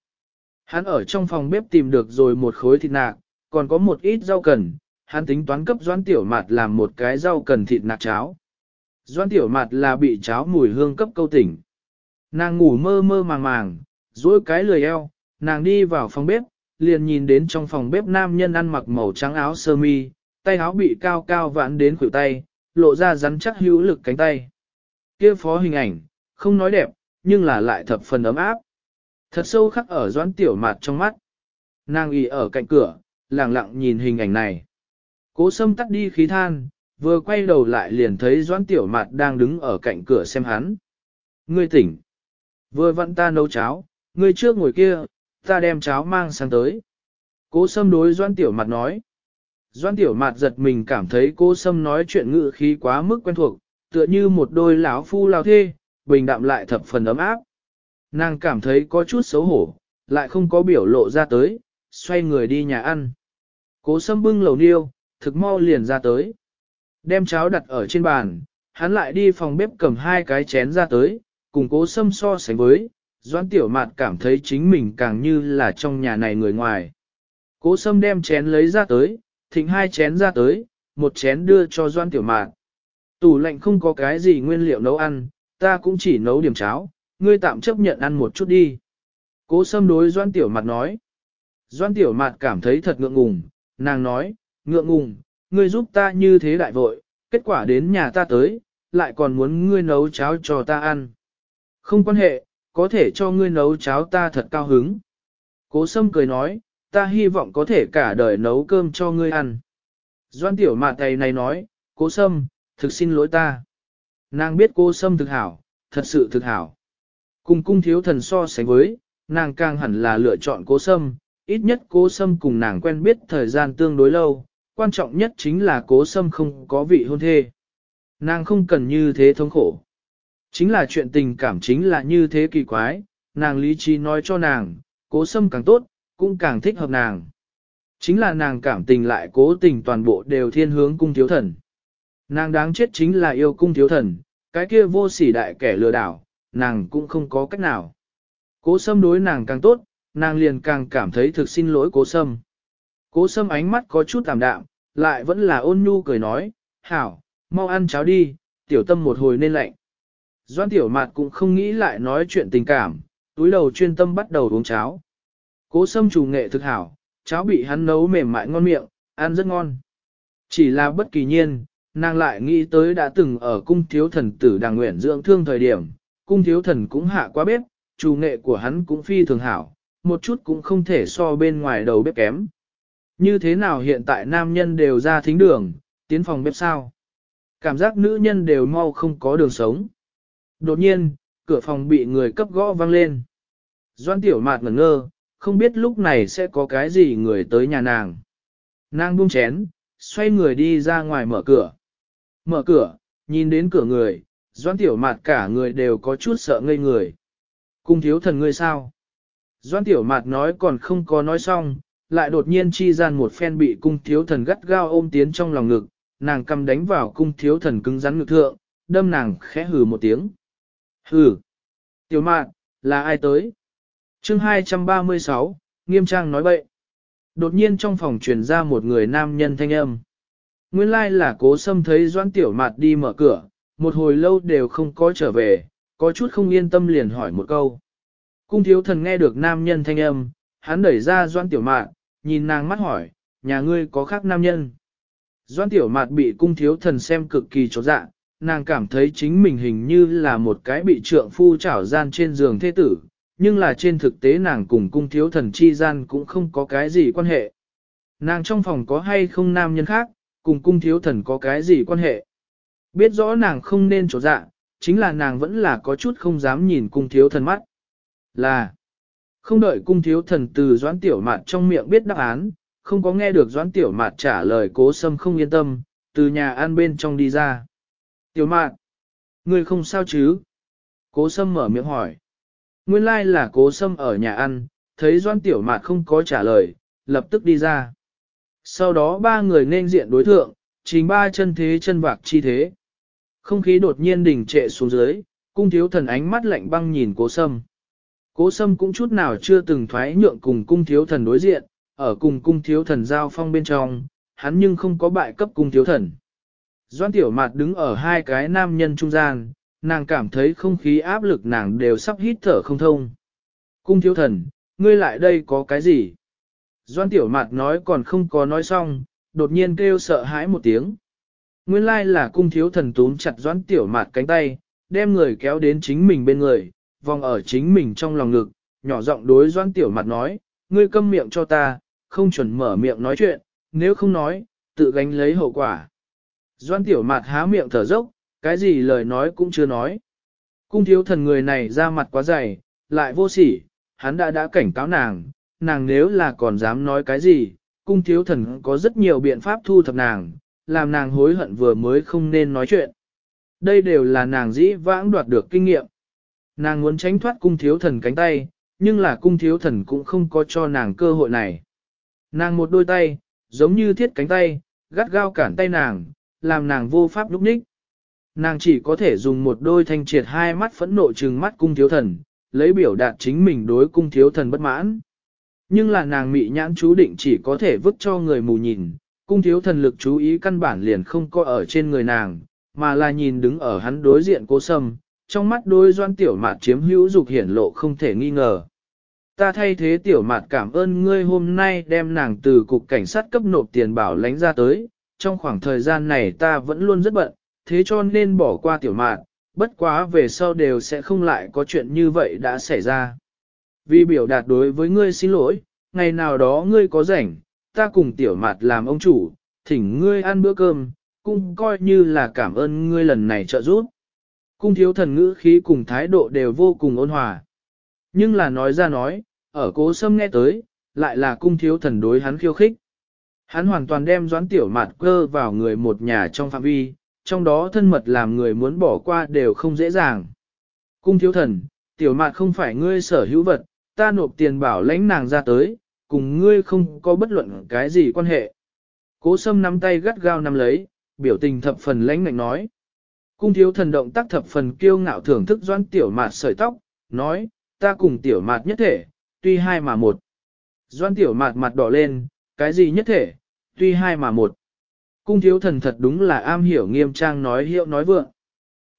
Hắn ở trong phòng bếp tìm được rồi một khối thịt nạc, còn có một ít rau cần, hắn tính toán cấp doãn tiểu Mạt làm một cái rau cần thịt nạc cháo. Doan tiểu Mạt là bị cháo mùi hương cấp câu tỉnh. Nàng ngủ mơ mơ màng màng, duỗi cái lười eo, nàng đi vào phòng bếp, liền nhìn đến trong phòng bếp nam nhân ăn mặc màu trắng áo sơ mi, tay áo bị cao cao vãn đến khuỷu tay, lộ ra rắn chắc hữu lực cánh tay. Kia phó hình ảnh, không nói đẹp, nhưng là lại thập phần ấm áp. Thật sâu khắc ở doãn tiểu mạt trong mắt. Nàng y ở cạnh cửa, lặng lặng nhìn hình ảnh này. Cố sâm tắt đi khí than, vừa quay đầu lại liền thấy Doãn Tiểu Mạt đang đứng ở cạnh cửa xem hắn. Ngươi tỉnh. Vừa vặn ta nấu cháo, ngươi trước ngồi kia, ta đem cháo mang sang tới. Cố Sâm đối Doãn Tiểu Mạt nói. Doãn Tiểu Mạt giật mình cảm thấy cô Sâm nói chuyện ngự khí quá mức quen thuộc, tựa như một đôi lão phu lao thê, bình đạm lại thập phần ấm áp. Nàng cảm thấy có chút xấu hổ, lại không có biểu lộ ra tới, xoay người đi nhà ăn. Cố Sâm bưng lầu niêu, thực mau liền ra tới. Đem cháo đặt ở trên bàn, hắn lại đi phòng bếp cầm hai cái chén ra tới, cùng cố Sâm so sánh với, doãn tiểu mạt cảm thấy chính mình càng như là trong nhà này người ngoài. Cố sâm đem chén lấy ra tới, thịnh hai chén ra tới, một chén đưa cho doãn tiểu mạt. Tủ lạnh không có cái gì nguyên liệu nấu ăn, ta cũng chỉ nấu điểm cháo, ngươi tạm chấp nhận ăn một chút đi. Cố sâm đối doãn tiểu mạt nói. Doãn tiểu mạt cảm thấy thật ngượng ngùng, nàng nói, ngượng ngùng, ngươi giúp ta như thế đại vội, kết quả đến nhà ta tới, lại còn muốn ngươi nấu cháo cho ta ăn. Không quan hệ, có thể cho ngươi nấu cháo ta thật cao hứng. Cố sâm cười nói, ta hy vọng có thể cả đời nấu cơm cho ngươi ăn. Doan tiểu mạn thầy này nói, cố sâm, thực xin lỗi ta. Nàng biết cô sâm thực hảo, thật sự thực hảo. Cùng cung thiếu thần so sánh với, nàng càng hẳn là lựa chọn cố sâm, ít nhất cố sâm cùng nàng quen biết thời gian tương đối lâu, quan trọng nhất chính là cố sâm không có vị hôn thê. Nàng không cần như thế thống khổ. Chính là chuyện tình cảm chính là như thế kỳ quái, nàng lý trí nói cho nàng, cố sâm càng tốt, cũng càng thích hợp nàng. Chính là nàng cảm tình lại cố tình toàn bộ đều thiên hướng cung thiếu thần. Nàng đáng chết chính là yêu cung thiếu thần, cái kia vô sỉ đại kẻ lừa đảo, nàng cũng không có cách nào. Cố sâm đối nàng càng tốt, nàng liền càng cảm thấy thực xin lỗi cố sâm. Cố sâm ánh mắt có chút tạm đạm, lại vẫn là ôn nhu cười nói, hảo, mau ăn cháo đi, tiểu tâm một hồi nên lạnh. Doan tiểu mạt cũng không nghĩ lại nói chuyện tình cảm, túi đầu chuyên tâm bắt đầu uống cháo. Cố sâm chủ nghệ thực hảo, cháo bị hắn nấu mềm mại ngon miệng, ăn rất ngon. Chỉ là bất kỳ nhiên, nàng lại nghĩ tới đã từng ở cung thiếu thần tử đàng nguyện dưỡng thương thời điểm, cung thiếu thần cũng hạ quá bếp, chủ nghệ của hắn cũng phi thường hảo, một chút cũng không thể so bên ngoài đầu bếp kém. Như thế nào hiện tại nam nhân đều ra thính đường, tiến phòng bếp sao? Cảm giác nữ nhân đều mau không có đường sống. Đột nhiên, cửa phòng bị người cấp gõ vang lên. Doan tiểu mạt ngẩn ngơ, không biết lúc này sẽ có cái gì người tới nhà nàng. Nàng buông chén, xoay người đi ra ngoài mở cửa. Mở cửa, nhìn đến cửa người, doan tiểu mạt cả người đều có chút sợ ngây người. Cung thiếu thần ngươi sao? Doan tiểu mạt nói còn không có nói xong, lại đột nhiên chi gian một phen bị cung thiếu thần gắt gao ôm tiến trong lòng ngực, nàng cầm đánh vào cung thiếu thần cứng rắn ngực thượng, đâm nàng khẽ hừ một tiếng. Hừ! Tiểu mạn, là ai tới? chương 236, nghiêm trang nói bậy. Đột nhiên trong phòng truyền ra một người nam nhân thanh âm. Nguyên lai là cố sâm thấy doãn tiểu mạt đi mở cửa, một hồi lâu đều không có trở về, có chút không yên tâm liền hỏi một câu. Cung thiếu thần nghe được nam nhân thanh âm, hắn đẩy ra doãn tiểu mạt nhìn nàng mắt hỏi, nhà ngươi có khác nam nhân. Doan tiểu mạt bị cung thiếu thần xem cực kỳ chột dạ, nàng cảm thấy chính mình hình như là một cái bị trượng phu trảo gian trên giường thế tử, nhưng là trên thực tế nàng cùng cung thiếu thần chi gian cũng không có cái gì quan hệ. Nàng trong phòng có hay không nam nhân khác, cùng cung thiếu thần có cái gì quan hệ. Biết rõ nàng không nên trổ dạ, chính là nàng vẫn là có chút không dám nhìn cung thiếu thần mắt. Là, không đợi cung thiếu thần từ doãn tiểu mạt trong miệng biết đáp án, không có nghe được doãn tiểu mạt trả lời cố sâm không yên tâm, từ nhà ăn bên trong đi ra. Tiểu mạn, ngươi không sao chứ? Cố sâm mở miệng hỏi. Nguyên lai like là cố sâm ở nhà ăn, thấy doan tiểu mạn không có trả lời, lập tức đi ra. Sau đó ba người nên diện đối thượng, chính ba chân thế chân vạc chi thế. Không khí đột nhiên đình trệ xuống dưới, cung thiếu thần ánh mắt lạnh băng nhìn cố sâm. Cố sâm cũng chút nào chưa từng thoái nhượng cùng cung thiếu thần đối diện, ở cùng cung thiếu thần giao phong bên trong, hắn nhưng không có bại cấp cung thiếu thần. Doan tiểu mạt đứng ở hai cái nam nhân trung gian, nàng cảm thấy không khí áp lực nàng đều sắp hít thở không thông. Cung thiếu thần, ngươi lại đây có cái gì? Doan tiểu mạt nói còn không có nói xong, đột nhiên kêu sợ hãi một tiếng. Nguyên lai là cung thiếu thần túm chặt doan tiểu mạt cánh tay, đem người kéo đến chính mình bên người, vòng ở chính mình trong lòng ngực, nhỏ giọng đối doan tiểu mạt nói, ngươi câm miệng cho ta, không chuẩn mở miệng nói chuyện, nếu không nói, tự gánh lấy hậu quả. Doan tiểu mạt há miệng thở dốc, cái gì lời nói cũng chưa nói. Cung thiếu thần người này ra mặt quá dày, lại vô sỉ, hắn đã đã cảnh cáo nàng, nàng nếu là còn dám nói cái gì, cung thiếu thần có rất nhiều biện pháp thu thập nàng, làm nàng hối hận vừa mới không nên nói chuyện. Đây đều là nàng dĩ vãng đoạt được kinh nghiệm. Nàng muốn tránh thoát cung thiếu thần cánh tay, nhưng là cung thiếu thần cũng không có cho nàng cơ hội này. Nàng một đôi tay, giống như thiết cánh tay, gắt gao cản tay nàng, làm nàng vô pháp lúc ních. Nàng chỉ có thể dùng một đôi thanh triệt hai mắt phẫn nộ trừng mắt cung thiếu thần, lấy biểu đạt chính mình đối cung thiếu thần bất mãn. Nhưng là nàng mị nhãn chú định chỉ có thể vứt cho người mù nhìn, cung thiếu thần lực chú ý căn bản liền không có ở trên người nàng, mà là nhìn đứng ở hắn đối diện cố sâm, trong mắt đôi doan tiểu mạt chiếm hữu dục hiển lộ không thể nghi ngờ. Ta thay thế tiểu mạt cảm ơn ngươi hôm nay đem nàng từ cục cảnh sát cấp nộp tiền bảo lánh ra tới, trong khoảng thời gian này ta vẫn luôn rất bận, thế cho nên bỏ qua tiểu mạn bất quá về sau đều sẽ không lại có chuyện như vậy đã xảy ra. Vì biểu đạt đối với ngươi xin lỗi, ngày nào đó ngươi có rảnh, ta cùng tiểu mạt làm ông chủ, thỉnh ngươi ăn bữa cơm, cũng coi như là cảm ơn ngươi lần này trợ giúp. Cung thiếu thần ngữ khí cùng thái độ đều vô cùng ôn hòa. Nhưng là nói ra nói, ở cố sâm nghe tới, lại là cung thiếu thần đối hắn khiêu khích. Hắn hoàn toàn đem doãn tiểu mạt cơ vào người một nhà trong phạm vi, trong đó thân mật làm người muốn bỏ qua đều không dễ dàng. Cung thiếu thần, tiểu mạt không phải ngươi sở hữu vật, ta nộp tiền bảo lãnh nàng ra tới, cùng ngươi không có bất luận cái gì quan hệ. Cố sâm nắm tay gắt gao nắm lấy, biểu tình thập phần lãnh ngạnh nói. Cung thiếu thần động tác thập phần kiêu ngạo thưởng thức doan tiểu mạt sợi tóc, nói, ta cùng tiểu mạt nhất thể, tuy hai mà một. Doan tiểu mạt mặt đỏ lên, cái gì nhất thể, tuy hai mà một. Cung thiếu thần thật đúng là am hiểu nghiêm trang nói hiệu nói vượng.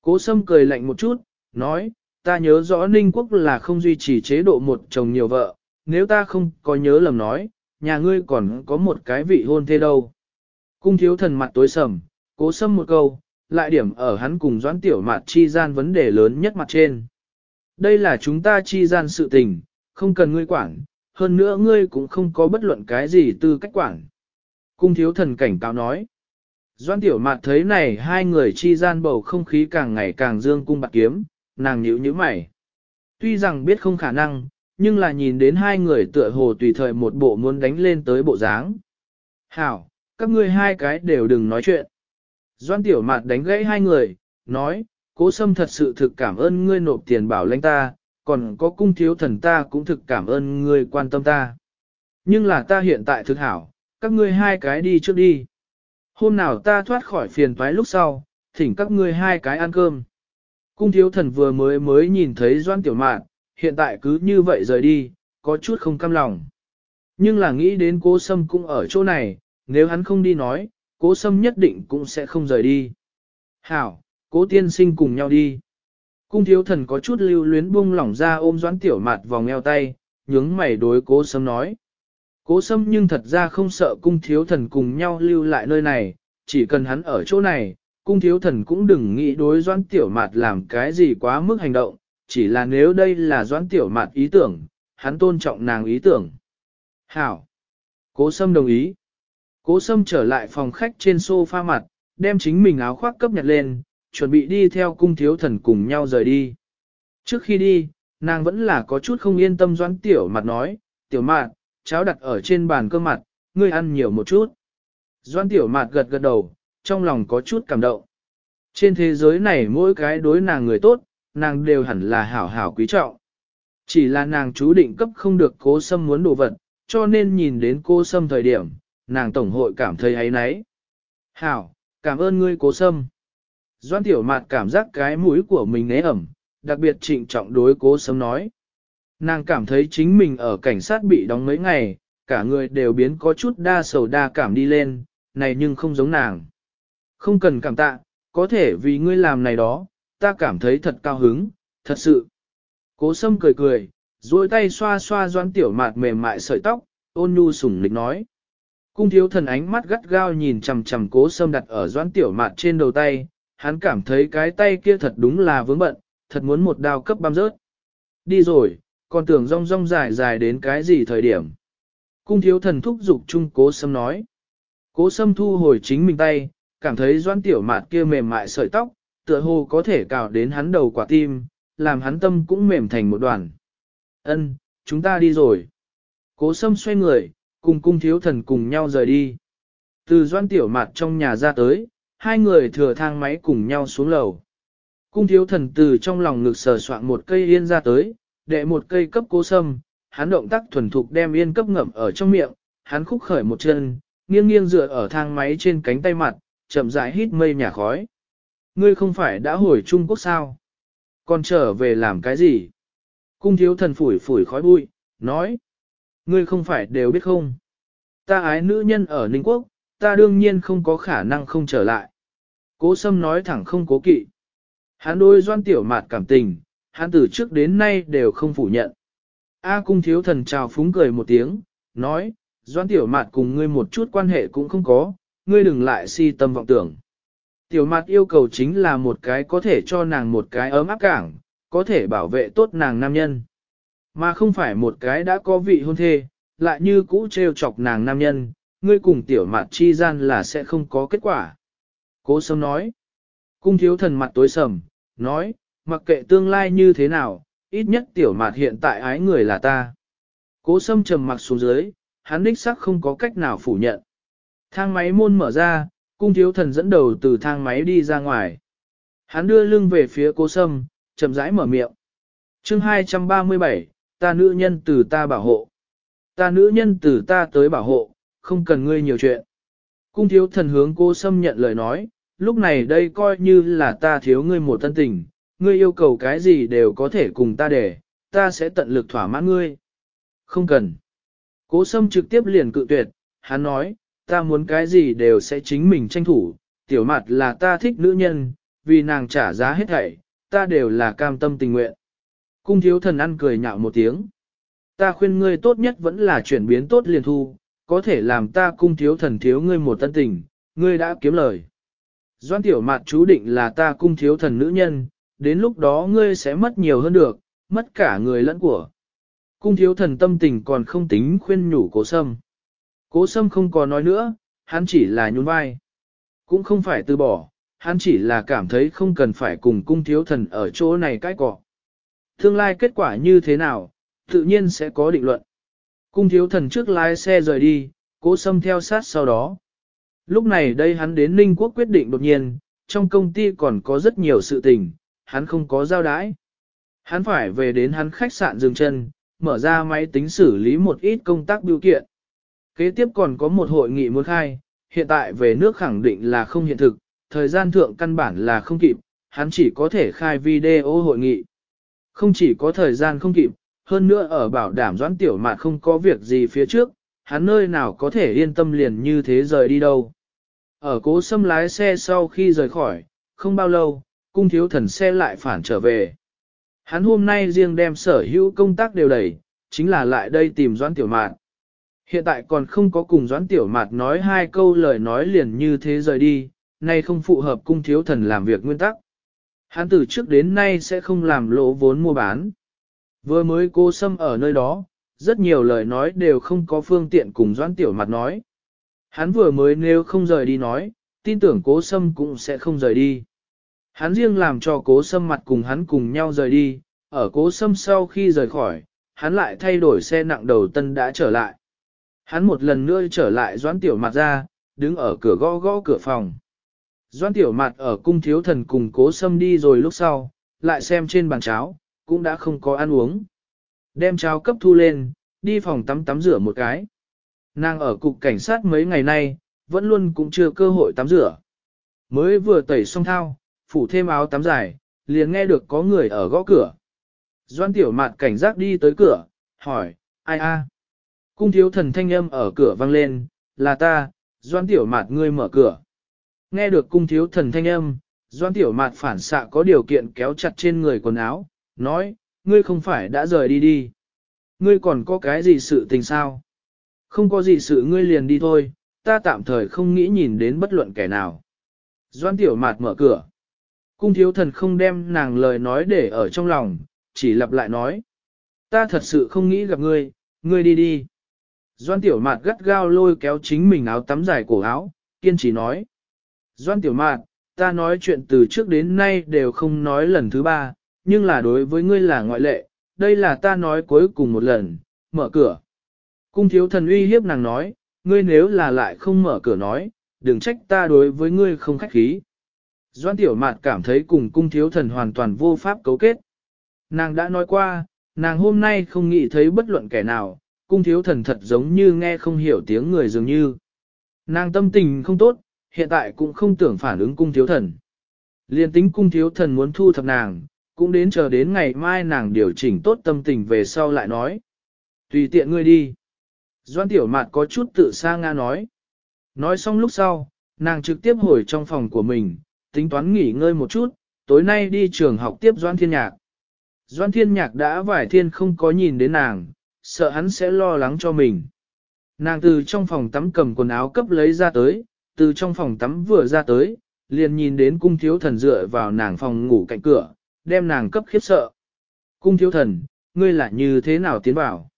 Cố sâm cười lạnh một chút, nói, ta nhớ rõ Ninh Quốc là không duy trì chế độ một chồng nhiều vợ, nếu ta không có nhớ lầm nói, nhà ngươi còn có một cái vị hôn thế đâu. Cung thiếu thần mặt tối sầm, cố sâm một câu, lại điểm ở hắn cùng doãn tiểu mạt chi gian vấn đề lớn nhất mặt trên. Đây là chúng ta chi gian sự tình, không cần ngươi quản, hơn nữa ngươi cũng không có bất luận cái gì tư cách quản. Cung thiếu thần cảnh cáo nói. Doan tiểu mạt thấy này hai người chi gian bầu không khí càng ngày càng dương cung bạc kiếm, nàng nhíu nhíu mày. Tuy rằng biết không khả năng, nhưng là nhìn đến hai người tựa hồ tùy thời một bộ muốn đánh lên tới bộ dáng. Hảo, các ngươi hai cái đều đừng nói chuyện. Doan tiểu mạt đánh gãy hai người, nói, cố sâm thật sự thực cảm ơn ngươi nộp tiền bảo lãnh ta, còn có cung thiếu thần ta cũng thực cảm ơn ngươi quan tâm ta. Nhưng là ta hiện tại thực hảo, các ngươi hai cái đi trước đi. Hôm nào ta thoát khỏi phiền toái lúc sau, thỉnh các ngươi hai cái ăn cơm. Cung thiếu thần vừa mới mới nhìn thấy doan tiểu mạn, hiện tại cứ như vậy rời đi, có chút không cam lòng. Nhưng là nghĩ đến cố sâm cũng ở chỗ này, nếu hắn không đi nói, cố sâm nhất định cũng sẽ không rời đi. Hảo, cố tiên sinh cùng nhau đi. Cung thiếu thần có chút lưu luyến buông lỏng ra ôm doãn tiểu mạt vòng eo tay, nhướng mày đối cố sâm nói. Cố sâm nhưng thật ra không sợ cung thiếu thần cùng nhau lưu lại nơi này, chỉ cần hắn ở chỗ này, cung thiếu thần cũng đừng nghĩ đối doãn tiểu mạt làm cái gì quá mức hành động, chỉ là nếu đây là doãn tiểu mạt ý tưởng, hắn tôn trọng nàng ý tưởng. Hảo! Cố sâm đồng ý. Cố sâm trở lại phòng khách trên sofa mặt, đem chính mình áo khoác cấp nhặt lên, chuẩn bị đi theo cung thiếu thần cùng nhau rời đi. Trước khi đi, nàng vẫn là có chút không yên tâm doãn tiểu mặt nói, tiểu mạt, cháo đặt ở trên bàn cơm mặt, ngươi ăn nhiều một chút. Doan tiểu mạt gật gật đầu, trong lòng có chút cảm động. Trên thế giới này mỗi cái đối nàng người tốt, nàng đều hẳn là hảo hảo quý trọng. Chỉ là nàng chú định cấp không được cố sâm muốn đồ vật, cho nên nhìn đến cô sâm thời điểm, nàng tổng hội cảm thấy ấy nấy. Hảo, cảm ơn ngươi cố sâm. Doan tiểu mạt cảm giác cái mũi của mình nế ẩm, đặc biệt trịnh trọng đối cố sâm nói. Nàng cảm thấy chính mình ở cảnh sát bị đóng mấy ngày, cả người đều biến có chút đa sầu đa cảm đi lên, này nhưng không giống nàng. Không cần cảm tạ, có thể vì ngươi làm này đó, ta cảm thấy thật cao hứng, thật sự. Cố sâm cười cười, duỗi tay xoa xoa doan tiểu mạt mềm mại sợi tóc, ôn nhu sủng lịch nói. Cung thiếu thần ánh mắt gắt gao nhìn chằm chằm cố sâm đặt ở doan tiểu mạt trên đầu tay, hắn cảm thấy cái tay kia thật đúng là vướng bận, thật muốn một đao cấp băm rớt. Đi rồi, còn tưởng rong rong dài dài đến cái gì thời điểm. Cung thiếu thần thúc giục chung cố sâm nói. Cố sâm thu hồi chính mình tay, cảm thấy doan tiểu mạt kia mềm mại sợi tóc, tựa hồ có thể cào đến hắn đầu quả tim, làm hắn tâm cũng mềm thành một đoàn. Ân, chúng ta đi rồi. Cố sâm xoay người, cùng cung thiếu thần cùng nhau rời đi. Từ doan tiểu mạt trong nhà ra tới, hai người thừa thang máy cùng nhau xuống lầu. Cung thiếu thần từ trong lòng ngực sờ soạn một cây yên ra tới, đệ một cây cấp cố sâm, hắn động tác thuần thục đem yên cấp ngậm ở trong miệng, hắn khúc khởi một chân, nghiêng nghiêng dựa ở thang máy trên cánh tay mặt, chậm rãi hít mây nhà khói. Ngươi không phải đã hồi Trung Quốc sao? Còn trở về làm cái gì? Cung thiếu thần phủi phủi khói bụi, nói. Ngươi không phải đều biết không? Ta ái nữ nhân ở Ninh Quốc, ta đương nhiên không có khả năng không trở lại. Cố sâm nói thẳng không cố kỵ. Hắn đôi doan tiểu mạt cảm tình, hắn từ trước đến nay đều không phủ nhận. A cung thiếu thần chào phúng cười một tiếng, nói, doan tiểu mạt cùng ngươi một chút quan hệ cũng không có, ngươi đừng lại si tâm vọng tưởng. Tiểu mạt yêu cầu chính là một cái có thể cho nàng một cái ấm áp cảng, có thể bảo vệ tốt nàng nam nhân. Mà không phải một cái đã có vị hôn thê, lại như cũ trêu chọc nàng nam nhân, ngươi cùng tiểu mạt chi gian là sẽ không có kết quả. Cố sâm nói, cung thiếu thần mặt tối sầm, nói, mặc kệ tương lai như thế nào, ít nhất tiểu mạt hiện tại ái người là ta. Cố sâm trầm mặc xuống dưới, hắn đích sắc không có cách nào phủ nhận. Thang máy môn mở ra, cung thiếu thần dẫn đầu từ thang máy đi ra ngoài. Hắn đưa lưng về phía cố sâm, chậm rãi mở miệng. chương 237, ta nữ nhân từ ta bảo hộ. Ta nữ nhân từ ta tới bảo hộ, không cần ngươi nhiều chuyện. Cung thiếu thần hướng cô sâm nhận lời nói, lúc này đây coi như là ta thiếu ngươi một tân tình, ngươi yêu cầu cái gì đều có thể cùng ta để, ta sẽ tận lực thỏa mãn ngươi. Không cần. Cố sâm trực tiếp liền cự tuyệt, hắn nói, ta muốn cái gì đều sẽ chính mình tranh thủ, tiểu mặt là ta thích nữ nhân, vì nàng trả giá hết thảy, ta đều là cam tâm tình nguyện. Cung thiếu thần ăn cười nhạo một tiếng. Ta khuyên ngươi tốt nhất vẫn là chuyển biến tốt liền thu, có thể làm ta cung thiếu thần thiếu ngươi một tân tình, ngươi đã kiếm lời. Doan tiểu mạt chú định là ta cung thiếu thần nữ nhân, đến lúc đó ngươi sẽ mất nhiều hơn được, mất cả người lẫn của. Cung thiếu thần tâm tình còn không tính khuyên nhủ cố sâm. Cố sâm không có nói nữa, hắn chỉ là nhún vai. Cũng không phải từ bỏ, hắn chỉ là cảm thấy không cần phải cùng cung thiếu thần ở chỗ này cái cọ. Tương lai kết quả như thế nào, tự nhiên sẽ có định luận. Cung thiếu thần trước lái xe rời đi, cố sâm theo sát sau đó. Lúc này đây hắn đến Ninh Quốc quyết định đột nhiên, trong công ty còn có rất nhiều sự tình, hắn không có giao đái. Hắn phải về đến hắn khách sạn dừng chân, mở ra máy tính xử lý một ít công tác biểu kiện. Kế tiếp còn có một hội nghị muốn khai, hiện tại về nước khẳng định là không hiện thực, thời gian thượng căn bản là không kịp, hắn chỉ có thể khai video hội nghị. Không chỉ có thời gian không kịp, hơn nữa ở bảo đảm doãn tiểu mạt không có việc gì phía trước, hắn nơi nào có thể yên tâm liền như thế rời đi đâu. Ở cố xâm lái xe sau khi rời khỏi, không bao lâu, cung thiếu thần xe lại phản trở về. Hắn hôm nay riêng đem sở hữu công tác đều đẩy, chính là lại đây tìm doãn tiểu mạt. Hiện tại còn không có cùng doãn tiểu mạt nói hai câu lời nói liền như thế rời đi, nay không phù hợp cung thiếu thần làm việc nguyên tắc. Hắn từ trước đến nay sẽ không làm lỗ vốn mua bán. Vừa mới cô xâm ở nơi đó, rất nhiều lời nói đều không có phương tiện cùng doãn tiểu mặt nói. Hắn vừa mới nếu không rời đi nói, tin tưởng cố sâm cũng sẽ không rời đi. Hắn riêng làm cho cố sâm mặt cùng hắn cùng nhau rời đi, ở cố sâm sau khi rời khỏi, hắn lại thay đổi xe nặng đầu tân đã trở lại. Hắn một lần nữa trở lại doãn tiểu mặt ra, đứng ở cửa gõ gõ cửa phòng. Doan tiểu mặt ở cung thiếu thần cùng cố xâm đi rồi lúc sau, lại xem trên bàn cháo, cũng đã không có ăn uống. Đem cháo cấp thu lên, đi phòng tắm tắm rửa một cái. Nàng ở cục cảnh sát mấy ngày nay, vẫn luôn cũng chưa cơ hội tắm rửa. Mới vừa tẩy xong thao, phủ thêm áo tắm dài, liền nghe được có người ở gõ cửa. Doan tiểu Mạn cảnh giác đi tới cửa, hỏi, ai a? Cung thiếu thần thanh âm ở cửa vang lên, là ta, doan tiểu Mạn ngươi mở cửa. Nghe được cung thiếu thần thanh âm, doan tiểu Mạn phản xạ có điều kiện kéo chặt trên người quần áo, nói, ngươi không phải đã rời đi đi. Ngươi còn có cái gì sự tình sao? Không có gì sự ngươi liền đi thôi, ta tạm thời không nghĩ nhìn đến bất luận kẻ nào. Doan tiểu mạt mở cửa. Cung thiếu thần không đem nàng lời nói để ở trong lòng, chỉ lặp lại nói. Ta thật sự không nghĩ gặp ngươi, ngươi đi đi. Doan tiểu mạt gắt gao lôi kéo chính mình áo tắm dài cổ áo, kiên trì nói. Doan tiểu mạt, ta nói chuyện từ trước đến nay đều không nói lần thứ ba, nhưng là đối với ngươi là ngoại lệ, đây là ta nói cuối cùng một lần, mở cửa. Cung thiếu thần uy hiếp nàng nói, ngươi nếu là lại không mở cửa nói, đừng trách ta đối với ngươi không khách khí. Doan tiểu mạt cảm thấy cùng cung thiếu thần hoàn toàn vô pháp cấu kết. Nàng đã nói qua, nàng hôm nay không nghĩ thấy bất luận kẻ nào, cung thiếu thần thật giống như nghe không hiểu tiếng người dường như. Nàng tâm tình không tốt, hiện tại cũng không tưởng phản ứng cung thiếu thần. Liên tính cung thiếu thần muốn thu thập nàng, cũng đến chờ đến ngày mai nàng điều chỉnh tốt tâm tình về sau lại nói. Tùy tiện ngươi đi. Doan tiểu mạt có chút tự sa nga nói. Nói xong lúc sau, nàng trực tiếp hồi trong phòng của mình, tính toán nghỉ ngơi một chút, tối nay đi trường học tiếp Doan Thiên Nhạc. Doan Thiên Nhạc đã vải thiên không có nhìn đến nàng, sợ hắn sẽ lo lắng cho mình. Nàng từ trong phòng tắm cầm quần áo cấp lấy ra tới, từ trong phòng tắm vừa ra tới, liền nhìn đến cung thiếu thần dựa vào nàng phòng ngủ cạnh cửa, đem nàng cấp khiếp sợ. Cung thiếu thần, ngươi lại như thế nào tiến vào?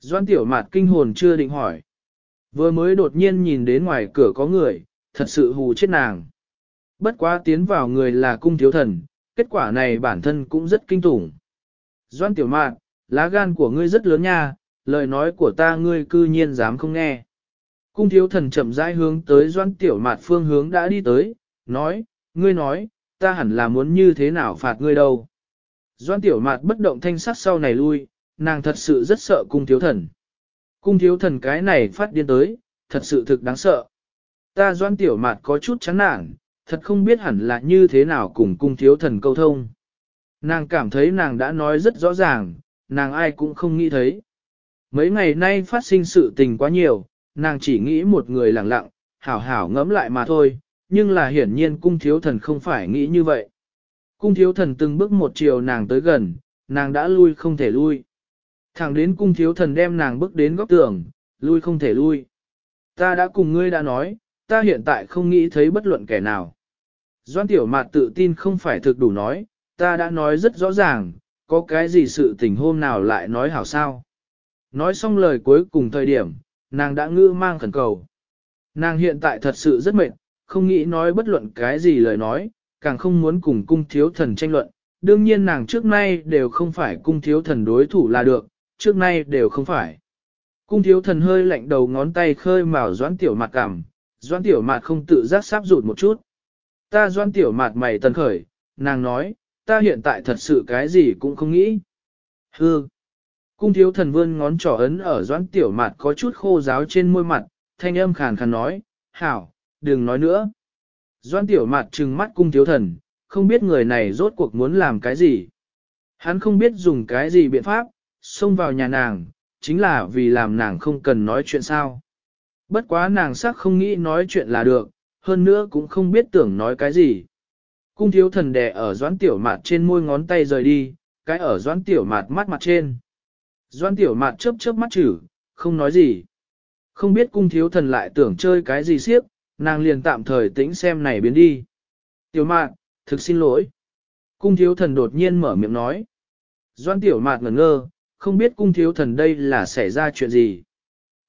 Doan tiểu mạt kinh hồn chưa định hỏi. Vừa mới đột nhiên nhìn đến ngoài cửa có người, thật sự hù chết nàng. Bất quá tiến vào người là cung thiếu thần, kết quả này bản thân cũng rất kinh tủng. Doan tiểu mạn, lá gan của ngươi rất lớn nha, lời nói của ta ngươi cư nhiên dám không nghe. Cung thiếu thần chậm rãi hướng tới doan tiểu mạn phương hướng đã đi tới, nói, ngươi nói, ta hẳn là muốn như thế nào phạt ngươi đâu. Doan tiểu mạn bất động thanh sắc sau này lui, nàng thật sự rất sợ cung thiếu thần. Cung thiếu thần cái này phát điên tới, thật sự thực đáng sợ. Ta doan tiểu mạt có chút chán nản, thật không biết hẳn là như thế nào cùng cung thiếu thần câu thông. Nàng cảm thấy nàng đã nói rất rõ ràng, nàng ai cũng không nghĩ thấy. Mấy ngày nay phát sinh sự tình quá nhiều, nàng chỉ nghĩ một người lặng lặng, hảo hảo ngẫm lại mà thôi, nhưng là hiển nhiên cung thiếu thần không phải nghĩ như vậy. Cung thiếu thần từng bước một chiều nàng tới gần, nàng đã lui không thể lui. Thẳng đến cung thiếu thần đem nàng bước đến góc tường, lui không thể lui. Ta đã cùng ngươi đã nói, ta hiện tại không nghĩ thấy bất luận kẻ nào. Doan tiểu mạt tự tin không phải thực đủ nói, ta đã nói rất rõ ràng, có cái gì sự tình hôm nào lại nói hảo sao. Nói xong lời cuối cùng thời điểm, nàng đã ngư mang khẩn cầu. Nàng hiện tại thật sự rất mệt, không nghĩ nói bất luận cái gì lời nói, càng không muốn cùng cung thiếu thần tranh luận. Đương nhiên nàng trước nay đều không phải cung thiếu thần đối thủ là được, trước nay đều không phải. Cung thiếu thần hơi lạnh đầu ngón tay khơi mào doãn tiểu mặt cảm, doãn tiểu mặt không tự giác sáp rụt một chút. Ta doãn tiểu mặt mày tần khởi, nàng nói, ta hiện tại thật sự cái gì cũng không nghĩ. Hư. Cung thiếu thần vươn ngón trỏ ấn ở doãn tiểu mặt có chút khô giáo trên môi mặt, thanh âm khàn khàn nói, hảo, đừng nói nữa. Doãn tiểu mặt trừng mắt cung thiếu thần, không biết người này rốt cuộc muốn làm cái gì. Hắn không biết dùng cái gì biện pháp, xông vào nhà nàng, chính là vì làm nàng không cần nói chuyện sao. Bất quá nàng sắc không nghĩ nói chuyện là được, hơn nữa cũng không biết tưởng nói cái gì. Cung thiếu thần đè ở doãn tiểu mạt trên môi ngón tay rời đi, cái ở doãn tiểu mạt mắt mặt trên. Doãn tiểu mạt chớp chớp mắt chử, không nói gì. Không biết cung thiếu thần lại tưởng chơi cái gì siếp, nàng liền tạm thời tĩnh xem này biến đi. Tiểu mạn, thực xin lỗi. Cung thiếu thần đột nhiên mở miệng nói. Doãn tiểu mạn ngẩn ngơ, không biết cung thiếu thần đây là xảy ra chuyện gì.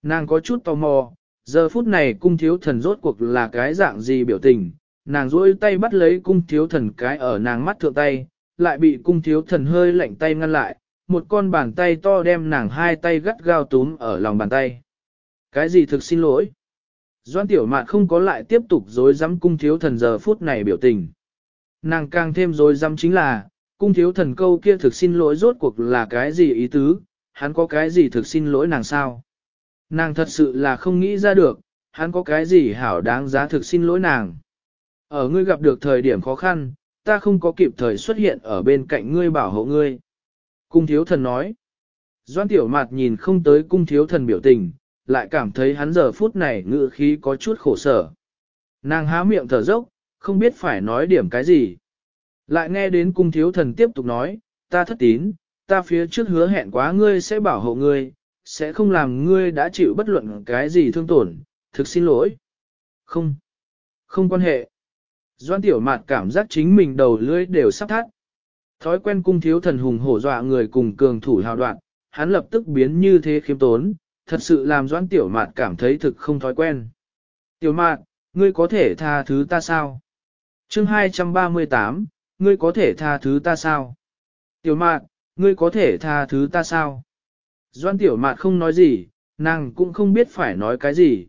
Nàng có chút tò mò, giờ phút này cung thiếu thần rốt cuộc là cái dạng gì biểu tình, nàng duỗi tay bắt lấy cung thiếu thần cái ở nàng mắt thượng tay, lại bị cung thiếu thần hơi lạnh tay ngăn lại, một con bàn tay to đem nàng hai tay gắt gao túm ở lòng bàn tay. Cái gì thực xin lỗi? Doan tiểu mạn không có lại tiếp tục dối dám cung thiếu thần giờ phút này biểu tình. Nàng càng thêm dối dám chính là, cung thiếu thần câu kia thực xin lỗi rốt cuộc là cái gì ý tứ, hắn có cái gì thực xin lỗi nàng sao? Nàng thật sự là không nghĩ ra được, hắn có cái gì hảo đáng giá thực xin lỗi nàng. Ở ngươi gặp được thời điểm khó khăn, ta không có kịp thời xuất hiện ở bên cạnh ngươi bảo hộ ngươi. Cung thiếu thần nói. Doan tiểu mạt nhìn không tới cung thiếu thần biểu tình, lại cảm thấy hắn giờ phút này ngự khí có chút khổ sở. Nàng há miệng thở dốc, không biết phải nói điểm cái gì. Lại nghe đến cung thiếu thần tiếp tục nói, ta thất tín, ta phía trước hứa hẹn quá ngươi sẽ bảo hộ ngươi, sẽ không làm ngươi đã chịu bất luận cái gì thương tổn, thực xin lỗi. Không, không quan hệ. Doan tiểu mạt cảm giác chính mình đầu lưỡi đều sắp thắt. Thói quen cung thiếu thần hùng hổ dọa người cùng cường thủ hào đoạn, hắn lập tức biến như thế khiêm tốn, thật sự làm doãn tiểu mạt cảm thấy thực không thói quen. Tiểu mạt, ngươi có thể tha thứ ta sao? chương 238, ngươi có thể tha thứ ta sao? Tiểu mạt, ngươi có thể tha thứ ta sao? Doan tiểu mạt không nói gì, nàng cũng không biết phải nói cái gì.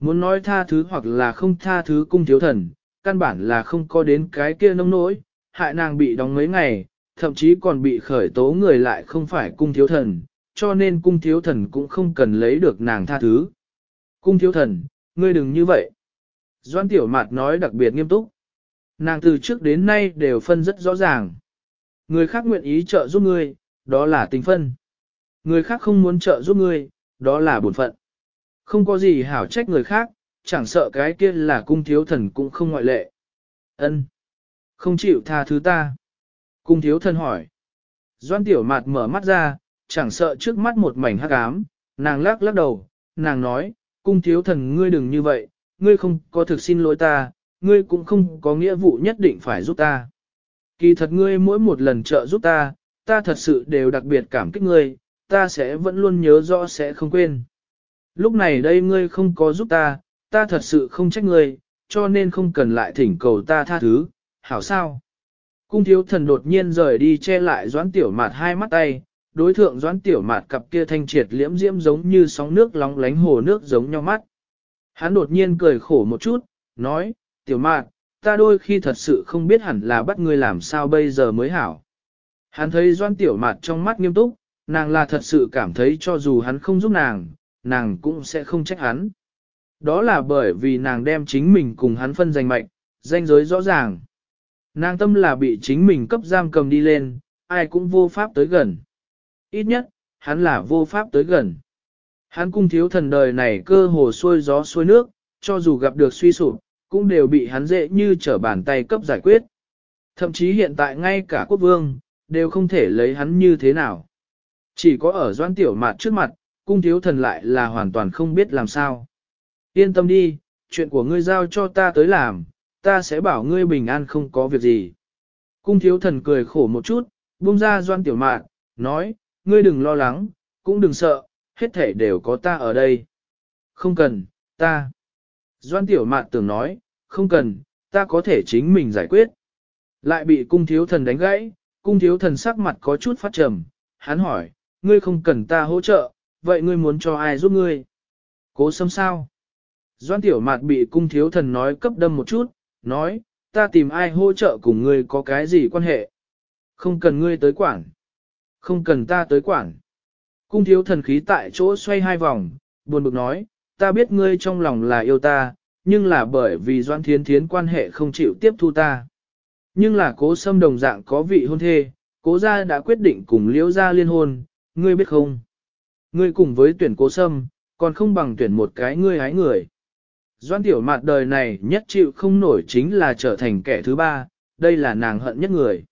Muốn nói tha thứ hoặc là không tha thứ cung thiếu thần, căn bản là không có đến cái kia nông nỗi, hại nàng bị đóng mấy ngày, thậm chí còn bị khởi tố người lại không phải cung thiếu thần, cho nên cung thiếu thần cũng không cần lấy được nàng tha thứ. Cung thiếu thần, ngươi đừng như vậy. Doan tiểu mạt nói đặc biệt nghiêm túc. Nàng từ trước đến nay đều phân rất rõ ràng. Người khác nguyện ý trợ giúp ngươi, đó là tình phân. Người khác không muốn trợ giúp ngươi, đó là bổn phận. Không có gì hảo trách người khác, chẳng sợ cái kia là cung thiếu thần cũng không ngoại lệ. Ân, Không chịu tha thứ ta. Cung thiếu thần hỏi. Doan tiểu mạt mở mắt ra, chẳng sợ trước mắt một mảnh hắc ám, nàng lắc lắc đầu, nàng nói, cung thiếu thần ngươi đừng như vậy, ngươi không có thực xin lỗi ta, ngươi cũng không có nghĩa vụ nhất định phải giúp ta. Kỳ thật ngươi mỗi một lần trợ giúp ta, ta thật sự đều đặc biệt cảm kích ngươi, ta sẽ vẫn luôn nhớ rõ sẽ không quên. Lúc này đây ngươi không có giúp ta, ta thật sự không trách ngươi, cho nên không cần lại thỉnh cầu ta tha thứ, hảo sao? Cung thiếu thần đột nhiên rời đi che lại doãn tiểu mạt hai mắt tay, đối thượng doãn tiểu mạt cặp kia thanh triệt liễm diễm giống như sóng nước lóng lánh hồ nước giống nhau mắt. Hắn đột nhiên cười khổ một chút, nói, tiểu mạt, ta đôi khi thật sự không biết hẳn là bắt ngươi làm sao bây giờ mới hảo. Hắn thấy doãn tiểu mạt trong mắt nghiêm túc, nàng là thật sự cảm thấy cho dù hắn không giúp nàng, nàng cũng sẽ không trách hắn. Đó là bởi vì nàng đem chính mình cùng hắn phân danh mệnh, danh giới rõ ràng. Nàng tâm là bị chính mình cấp giam cầm đi lên, ai cũng vô pháp tới gần. Ít nhất, hắn là vô pháp tới gần. Hắn cung thiếu thần đời này cơ hồ xuôi gió xuôi nước, cho dù gặp được suy sụp, cũng đều bị hắn dễ như trở bàn tay cấp giải quyết. Thậm chí hiện tại ngay cả quốc vương, đều không thể lấy hắn như thế nào. Chỉ có ở doan tiểu mạt trước mặt, cung thiếu thần lại là hoàn toàn không biết làm sao. Yên tâm đi, chuyện của ngươi giao cho ta tới làm, ta sẽ bảo ngươi bình an không có việc gì. Cung thiếu thần cười khổ một chút, buông ra doan tiểu mạn, nói, ngươi đừng lo lắng, cũng đừng sợ, hết thể đều có ta ở đây. Không cần, ta. Doan tiểu mạn tưởng nói, không cần, ta có thể chính mình giải quyết. Lại bị cung thiếu thần đánh gãy, cung thiếu thần sắc mặt có chút phát trầm, hắn hỏi, ngươi không cần ta hỗ trợ, vậy ngươi muốn cho ai giúp ngươi? Cố sâm sao? Doan tiểu mạt bị cung thiếu thần nói cấp đâm một chút, nói, ta tìm ai hỗ trợ cùng ngươi có cái gì quan hệ? Không cần ngươi tới quản. Không cần ta tới quản. Cung thiếu thần khí tại chỗ xoay hai vòng, buồn bực nói, ta biết ngươi trong lòng là yêu ta, nhưng là bởi vì doan thiến thiến quan hệ không chịu tiếp thu ta. Nhưng là cố sâm đồng dạng có vị hôn thê, cố gia đã quyết định cùng liễu gia liên hôn, ngươi biết không? Ngươi cùng với tuyển cố sâm, còn không bằng tuyển một cái ngươi hái người. Doan tiểu mạt đời này nhất chịu không nổi chính là trở thành kẻ thứ ba, đây là nàng hận nhất người.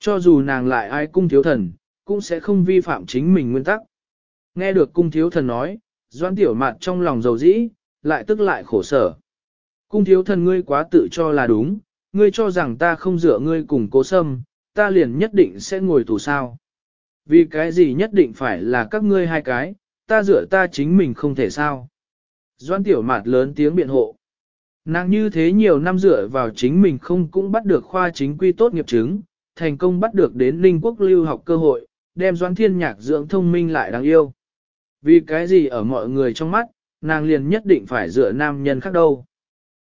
Cho dù nàng lại ai cung thiếu thần, cũng sẽ không vi phạm chính mình nguyên tắc. Nghe được cung thiếu thần nói, doan tiểu mạt trong lòng dầu dĩ, lại tức lại khổ sở. Cung thiếu thần ngươi quá tự cho là đúng, ngươi cho rằng ta không dựa ngươi cùng cố sâm, ta liền nhất định sẽ ngồi tù sao. Vì cái gì nhất định phải là các ngươi hai cái, ta dựa ta chính mình không thể sao. Doan tiểu mạt lớn tiếng biện hộ. Nàng như thế nhiều năm dựa vào chính mình không cũng bắt được khoa chính quy tốt nghiệp chứng, thành công bắt được đến linh quốc lưu học cơ hội, đem doãn thiên nhạc dưỡng thông minh lại đáng yêu. Vì cái gì ở mọi người trong mắt, nàng liền nhất định phải dựa nam nhân khác đâu.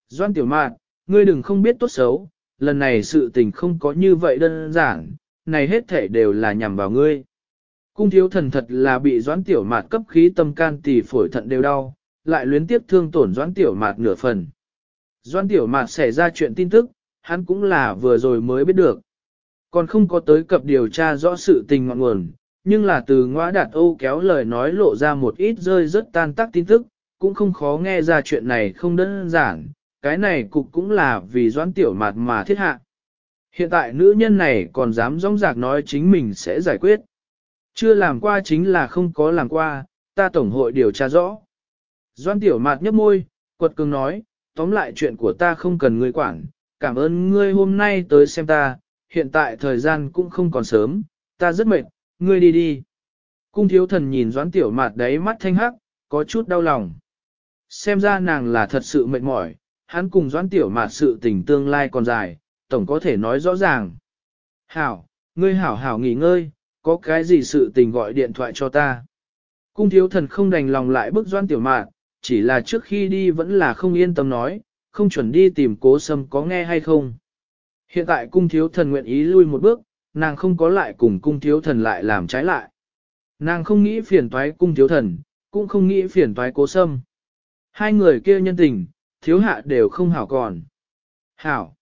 Doan tiểu mạn, ngươi đừng không biết tốt xấu, lần này sự tình không có như vậy đơn giản, này hết thể đều là nhằm vào ngươi. Cung thiếu thần thật là bị doãn tiểu mạt cấp khí tâm can tỷ phổi thận đều đau, lại luyến tiếp thương tổn doãn tiểu mạt nửa phần. Doãn tiểu mạt xảy ra chuyện tin tức, hắn cũng là vừa rồi mới biết được. Còn không có tới cập điều tra rõ sự tình ngọn nguồn, nhưng là từ ngõ đạt Âu kéo lời nói lộ ra một ít rơi rất tan tác tin tức, cũng không khó nghe ra chuyện này không đơn giản, cái này cục cũng là vì doãn tiểu mạt mà thiết hạ. Hiện tại nữ nhân này còn dám rong rạc nói chính mình sẽ giải quyết. Chưa làm qua chính là không có làm qua, ta tổng hội điều tra rõ. Doan tiểu mạt nhấp môi, quật cường nói, tóm lại chuyện của ta không cần ngươi quản, cảm ơn ngươi hôm nay tới xem ta, hiện tại thời gian cũng không còn sớm, ta rất mệt, ngươi đi đi. Cung thiếu thần nhìn doãn tiểu mạt đấy mắt thanh hắc, có chút đau lòng. Xem ra nàng là thật sự mệt mỏi, hắn cùng doãn tiểu mạt sự tình tương lai còn dài, tổng có thể nói rõ ràng. Hảo, ngươi hảo hảo nghỉ ngơi, có cái gì sự tình gọi điện thoại cho ta. Cung thiếu thần không đành lòng lại bức doan tiểu mạn, chỉ là trước khi đi vẫn là không yên tâm nói, không chuẩn đi tìm cố sâm có nghe hay không. Hiện tại cung thiếu thần nguyện ý lui một bước, nàng không có lại cùng cung thiếu thần lại làm trái lại. Nàng không nghĩ phiền toái cung thiếu thần, cũng không nghĩ phiền toái cố sâm. Hai người kia nhân tình, thiếu hạ đều không hảo còn. Hảo.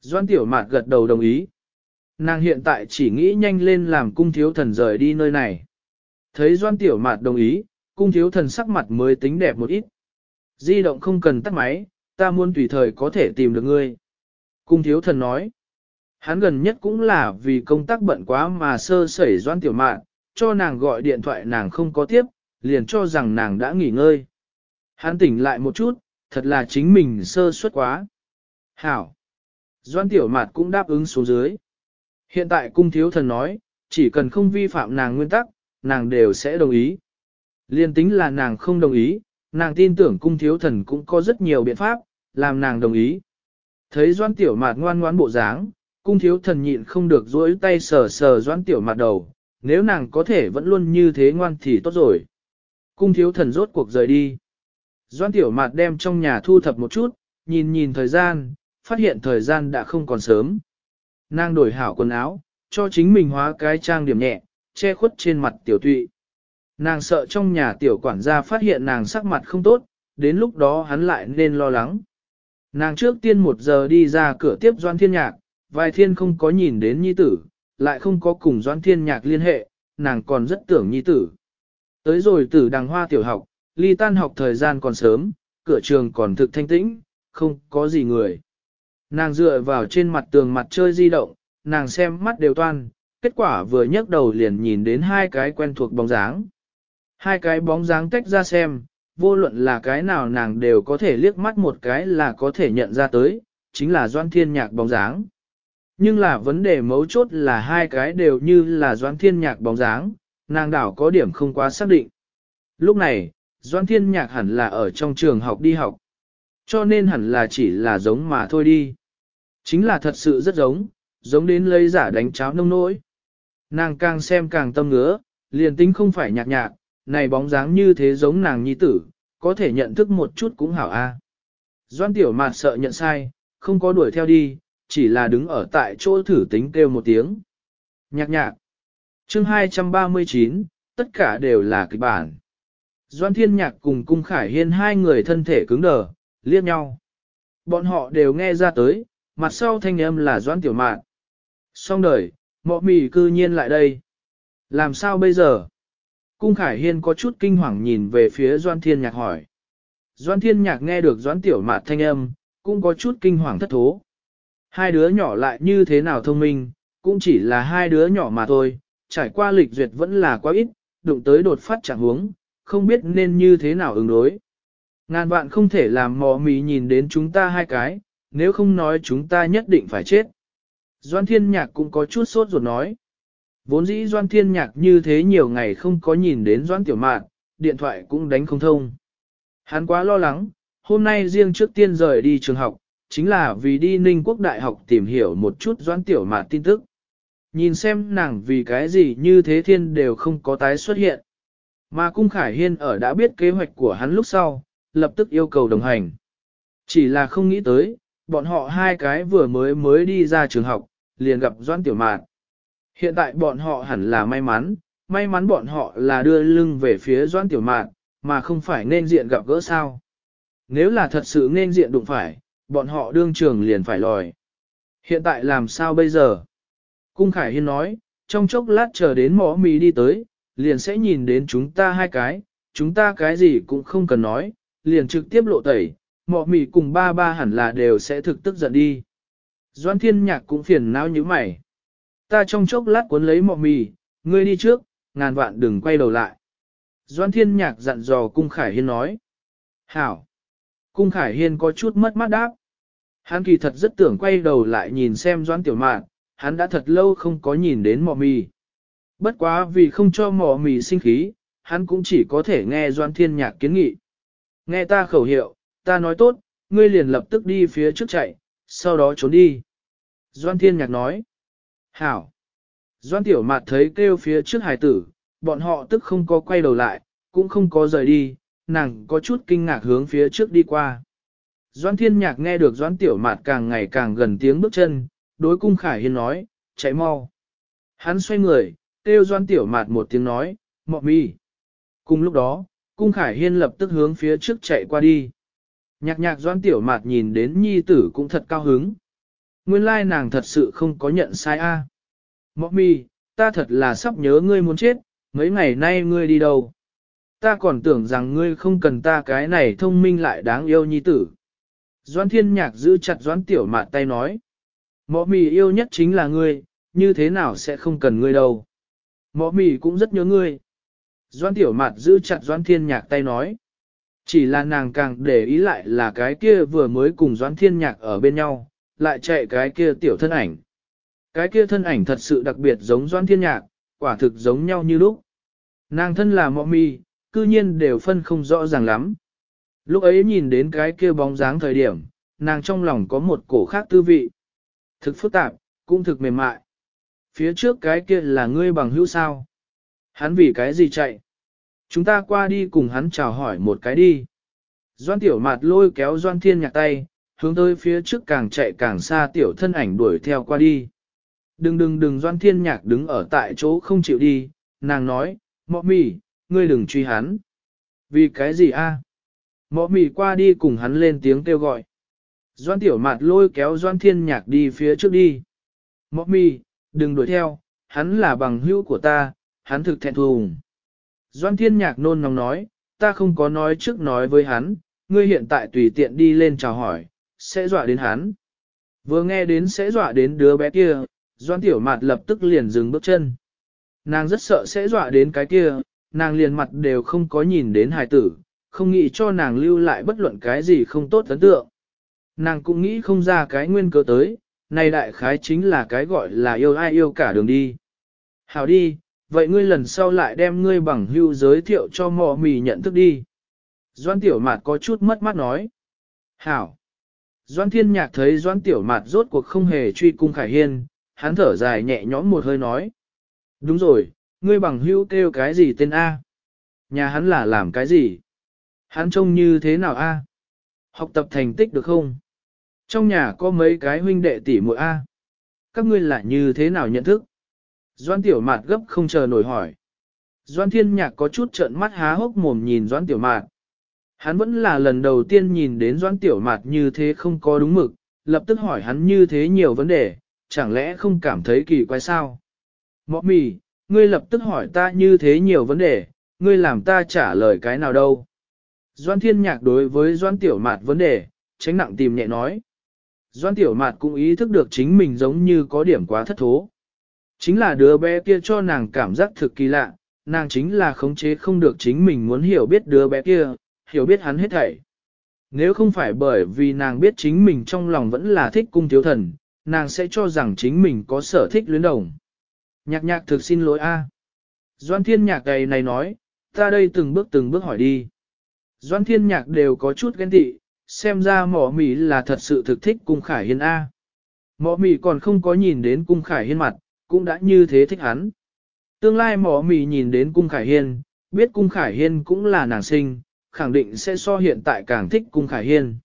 Doan tiểu mạt gật đầu đồng ý. Nàng hiện tại chỉ nghĩ nhanh lên làm cung thiếu thần rời đi nơi này. Thấy doan tiểu mạt đồng ý, cung thiếu thần sắc mặt mới tính đẹp một ít. Di động không cần tắt máy, ta muốn tùy thời có thể tìm được ngươi. Cung thiếu thần nói. Hắn gần nhất cũng là vì công tác bận quá mà sơ sẩy doan tiểu mạn, cho nàng gọi điện thoại nàng không có tiếp, liền cho rằng nàng đã nghỉ ngơi. Hắn tỉnh lại một chút, thật là chính mình sơ suất quá. Hảo. Doan tiểu mạt cũng đáp ứng xuống dưới. Hiện tại cung thiếu thần nói, chỉ cần không vi phạm nàng nguyên tắc, nàng đều sẽ đồng ý. Liên tính là nàng không đồng ý, nàng tin tưởng cung thiếu thần cũng có rất nhiều biện pháp, làm nàng đồng ý. Thấy doan tiểu mạt ngoan ngoãn bộ dáng, cung thiếu thần nhịn không được duỗi tay sờ sờ doan tiểu mạt đầu, nếu nàng có thể vẫn luôn như thế ngoan thì tốt rồi. Cung thiếu thần rốt cuộc rời đi. Doan tiểu mạt đem trong nhà thu thập một chút, nhìn nhìn thời gian, phát hiện thời gian đã không còn sớm. Nàng đổi hảo quần áo, cho chính mình hóa cái trang điểm nhẹ, che khuất trên mặt tiểu tụy. Nàng sợ trong nhà tiểu quản gia phát hiện nàng sắc mặt không tốt, đến lúc đó hắn lại nên lo lắng. Nàng trước tiên một giờ đi ra cửa tiếp Doan Thiên Nhạc, vài thiên không có nhìn đến nhi tử, lại không có cùng Doan Thiên Nhạc liên hệ, nàng còn rất tưởng nhi tử. Tới rồi tử đằng hoa tiểu học, ly tan học thời gian còn sớm, cửa trường còn thực thanh tĩnh, không có gì người. Nàng dựa vào trên mặt tường mặt chơi di động, nàng xem mắt đều toan, kết quả vừa nhấc đầu liền nhìn đến hai cái quen thuộc bóng dáng. Hai cái bóng dáng tách ra xem, vô luận là cái nào nàng đều có thể liếc mắt một cái là có thể nhận ra tới, chính là Doan Thiên Nhạc bóng dáng. Nhưng là vấn đề mấu chốt là hai cái đều như là Doan Thiên Nhạc bóng dáng, nàng đảo có điểm không quá xác định. Lúc này, Doan Thiên Nhạc hẳn là ở trong trường học đi học, cho nên hẳn là chỉ là giống mà thôi đi. Chính là thật sự rất giống, giống đến lấy giả đánh cháo nông nỗi. Nàng càng xem càng tâm ngứa, liền tính không phải nhạc nhạc, này bóng dáng như thế giống nàng nhi tử, có thể nhận thức một chút cũng hảo a. Doan tiểu mạt sợ nhận sai, không có đuổi theo đi, chỉ là đứng ở tại chỗ thử tính kêu một tiếng. Nhạc nhạc. chương 239, tất cả đều là kịch bản. Doan thiên nhạc cùng cung khải hiên hai người thân thể cứng đờ, liếc nhau. Bọn họ đều nghe ra tới, mặt sau thanh âm là doãn tiểu mạn. Xong đời, mọ mì cư nhiên lại đây. Làm sao bây giờ? Cung Khải Hiên có chút kinh hoàng nhìn về phía Doan Thiên Nhạc hỏi. Doan Thiên Nhạc nghe được Doan Tiểu Mạt thanh âm, cũng có chút kinh hoàng thất thố. Hai đứa nhỏ lại như thế nào thông minh, cũng chỉ là hai đứa nhỏ mà thôi, trải qua lịch duyệt vẫn là quá ít, đụng tới đột phát chẳng huống, không biết nên như thế nào ứng đối. Ngàn vạn không thể làm mò mì nhìn đến chúng ta hai cái, nếu không nói chúng ta nhất định phải chết. Doan Thiên Nhạc cũng có chút sốt ruột nói. Vốn dĩ Doan Thiên Nhạc như thế nhiều ngày không có nhìn đến Doan Tiểu Mạn, điện thoại cũng đánh không thông. Hắn quá lo lắng, hôm nay riêng trước tiên rời đi trường học, chính là vì đi Ninh Quốc Đại học tìm hiểu một chút Doan Tiểu Mạn tin tức. Nhìn xem nàng vì cái gì như thế thiên đều không có tái xuất hiện. Mà Cung Khải Hiên ở đã biết kế hoạch của hắn lúc sau, lập tức yêu cầu đồng hành. Chỉ là không nghĩ tới, bọn họ hai cái vừa mới mới đi ra trường học, liền gặp Doan Tiểu Mạn. Hiện tại bọn họ hẳn là may mắn, may mắn bọn họ là đưa lưng về phía Doan Tiểu Mạn, mà không phải nên diện gặp gỡ sao. Nếu là thật sự nên diện đụng phải, bọn họ đương trường liền phải lòi. Hiện tại làm sao bây giờ? Cung Khải Hiên nói, trong chốc lát chờ đến mỏ mì đi tới, liền sẽ nhìn đến chúng ta hai cái, chúng ta cái gì cũng không cần nói, liền trực tiếp lộ tẩy, mỏ mì cùng ba ba hẳn là đều sẽ thực tức giận đi. Doan thiên nhạc cũng phiền não như mày. Ta trong chốc lát cuốn lấy mọ mì, ngươi đi trước, ngàn vạn đừng quay đầu lại. Doan thiên nhạc dặn dò cung Khải Hiên nói. Hảo! Cung Khải Hiên có chút mất mắt đáp. Hắn kỳ thật rất tưởng quay đầu lại nhìn xem Doan Tiểu Mạn, hắn đã thật lâu không có nhìn đến mọ mì. Bất quá vì không cho mọ mì sinh khí, hắn cũng chỉ có thể nghe Doan Thiên Nhạc kiến nghị. Nghe ta khẩu hiệu, ta nói tốt, ngươi liền lập tức đi phía trước chạy, sau đó trốn đi. Doan Thiên Nhạc nói. Hảo. Doan Tiểu Mạt thấy kêu phía trước hải tử, bọn họ tức không có quay đầu lại, cũng không có rời đi, nàng có chút kinh ngạc hướng phía trước đi qua. Doan Thiên Nhạc nghe được Doan Tiểu Mạt càng ngày càng gần tiếng bước chân, đối cung Khải Hiên nói, chạy mau. Hắn xoay người, kêu Doan Tiểu Mạt một tiếng nói, mọ mi. Cùng lúc đó, cung Khải Hiên lập tức hướng phía trước chạy qua đi. Nhạc nhạc Doan Tiểu Mạt nhìn đến nhi tử cũng thật cao hứng. Nguyên lai nàng thật sự không có nhận sai a. À. Mọ mi, ta thật là sắp nhớ ngươi muốn chết, mấy ngày nay ngươi đi đâu? Ta còn tưởng rằng ngươi không cần ta cái này thông minh lại đáng yêu nhi tử. Doan thiên nhạc giữ chặt doan tiểu mạt tay nói. Mọ mì yêu nhất chính là ngươi, như thế nào sẽ không cần ngươi đâu. Mọ mì cũng rất nhớ ngươi. Doan tiểu mạt giữ chặt doan thiên nhạc tay nói. Chỉ là nàng càng để ý lại là cái kia vừa mới cùng doan thiên nhạc ở bên nhau, lại chạy cái kia tiểu thân ảnh. Cái kia thân ảnh thật sự đặc biệt giống doan thiên nhạc, quả thực giống nhau như lúc. Nàng thân là mọ Mi, cư nhiên đều phân không rõ ràng lắm. Lúc ấy nhìn đến cái kia bóng dáng thời điểm, nàng trong lòng có một cổ khác tư vị. Thực phức tạp, cũng thực mềm mại. Phía trước cái kia là ngươi bằng hữu sao? Hắn vì cái gì chạy? Chúng ta qua đi cùng hắn chào hỏi một cái đi. Doan tiểu mạt lôi kéo doan thiên nhạc tay, hướng tới phía trước càng chạy càng xa tiểu thân ảnh đuổi theo qua đi. Đừng đừng đừng doan thiên nhạc đứng ở tại chỗ không chịu đi, nàng nói, mọ mì, ngươi đừng truy hắn. Vì cái gì a? Mọ mì qua đi cùng hắn lên tiếng kêu gọi. Doan tiểu mạt lôi kéo doan thiên nhạc đi phía trước đi. Mọ mì, đừng đuổi theo, hắn là bằng hữu của ta, hắn thực thẹn thùng. Doan thiên nhạc nôn nóng nói, ta không có nói trước nói với hắn, ngươi hiện tại tùy tiện đi lên chào hỏi, sẽ dọa đến hắn. Vừa nghe đến sẽ dọa đến đứa bé kia, Doan Tiểu Mạt lập tức liền dừng bước chân. Nàng rất sợ sẽ dọa đến cái kia, nàng liền mặt đều không có nhìn đến hài tử, không nghĩ cho nàng lưu lại bất luận cái gì không tốt ấn tượng. Nàng cũng nghĩ không ra cái nguyên cớ tới, này đại khái chính là cái gọi là yêu ai yêu cả đường đi. Hảo đi, vậy ngươi lần sau lại đem ngươi bằng hưu giới thiệu cho mò mì nhận thức đi. Doan Tiểu Mạt có chút mất mắt nói. Hảo. Doan Thiên Nhạc thấy Doan Tiểu Mạt rốt cuộc không hề truy cung Khải Hiên, hắn thở dài nhẹ nhõm một hơi nói. Đúng rồi, ngươi bằng hữu kêu cái gì tên A? Nhà hắn là làm cái gì? Hắn trông như thế nào A? Học tập thành tích được không? Trong nhà có mấy cái huynh đệ tỷ muội A. Các ngươi lại như thế nào nhận thức? Doan tiểu mạt gấp không chờ nổi hỏi. Doan thiên nhạc có chút trợn mắt há hốc mồm nhìn doan tiểu mạt. Hắn vẫn là lần đầu tiên nhìn đến doãn tiểu mạt như thế không có đúng mực, lập tức hỏi hắn như thế nhiều vấn đề, chẳng lẽ không cảm thấy kỳ quái sao? Mọ mì, ngươi lập tức hỏi ta như thế nhiều vấn đề, ngươi làm ta trả lời cái nào đâu? Doan thiên nhạc đối với doan tiểu mạt vấn đề, tránh nặng tìm nhẹ nói. Doan tiểu mạt cũng ý thức được chính mình giống như có điểm quá thất thố. Chính là đứa bé kia cho nàng cảm giác thực kỳ lạ, nàng chính là khống chế không được chính mình muốn hiểu biết đứa bé kia, hiểu biết hắn hết thảy. Nếu không phải bởi vì nàng biết chính mình trong lòng vẫn là thích cung thiếu thần, nàng sẽ cho rằng chính mình có sở thích luyến đồng. Nhạc nhạc thực xin lỗi a. Doan thiên nhạc gầy này nói, ta đây từng bước từng bước hỏi đi. Doan thiên nhạc đều có chút ghen tị, xem ra mỏ mỉ là thật sự thực thích cung khải hiên A. Mỏ mỉ còn không có nhìn đến cung khải hiên mặt, cũng đã như thế thích hắn. Tương lai mỏ mỉ nhìn đến cung khải hiên, biết cung khải hiên cũng là nàng sinh, khẳng định sẽ so hiện tại càng thích cung khải hiên.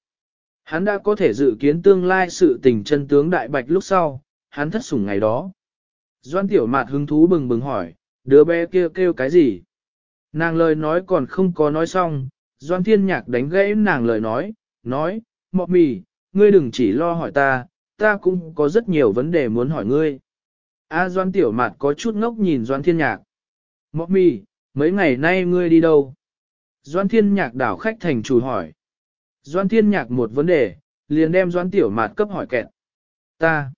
Hắn đã có thể dự kiến tương lai sự tình chân tướng đại bạch lúc sau, hắn thất sủng ngày đó. Doan tiểu mạt hứng thú bừng bừng hỏi, đứa bé kia kêu cái gì? Nàng lời nói còn không có nói xong, Doan thiên nhạc đánh gãy nàng lời nói, nói, mọ mì, ngươi đừng chỉ lo hỏi ta, ta cũng có rất nhiều vấn đề muốn hỏi ngươi. A Doan tiểu mạt có chút ngốc nhìn Doan thiên nhạc. Mọ mì, mấy ngày nay ngươi đi đâu? Doan thiên nhạc đảo khách thành chủ hỏi. Doan thiên nhạc một vấn đề, liền đem Doan tiểu mạt cấp hỏi kẹt. Ta,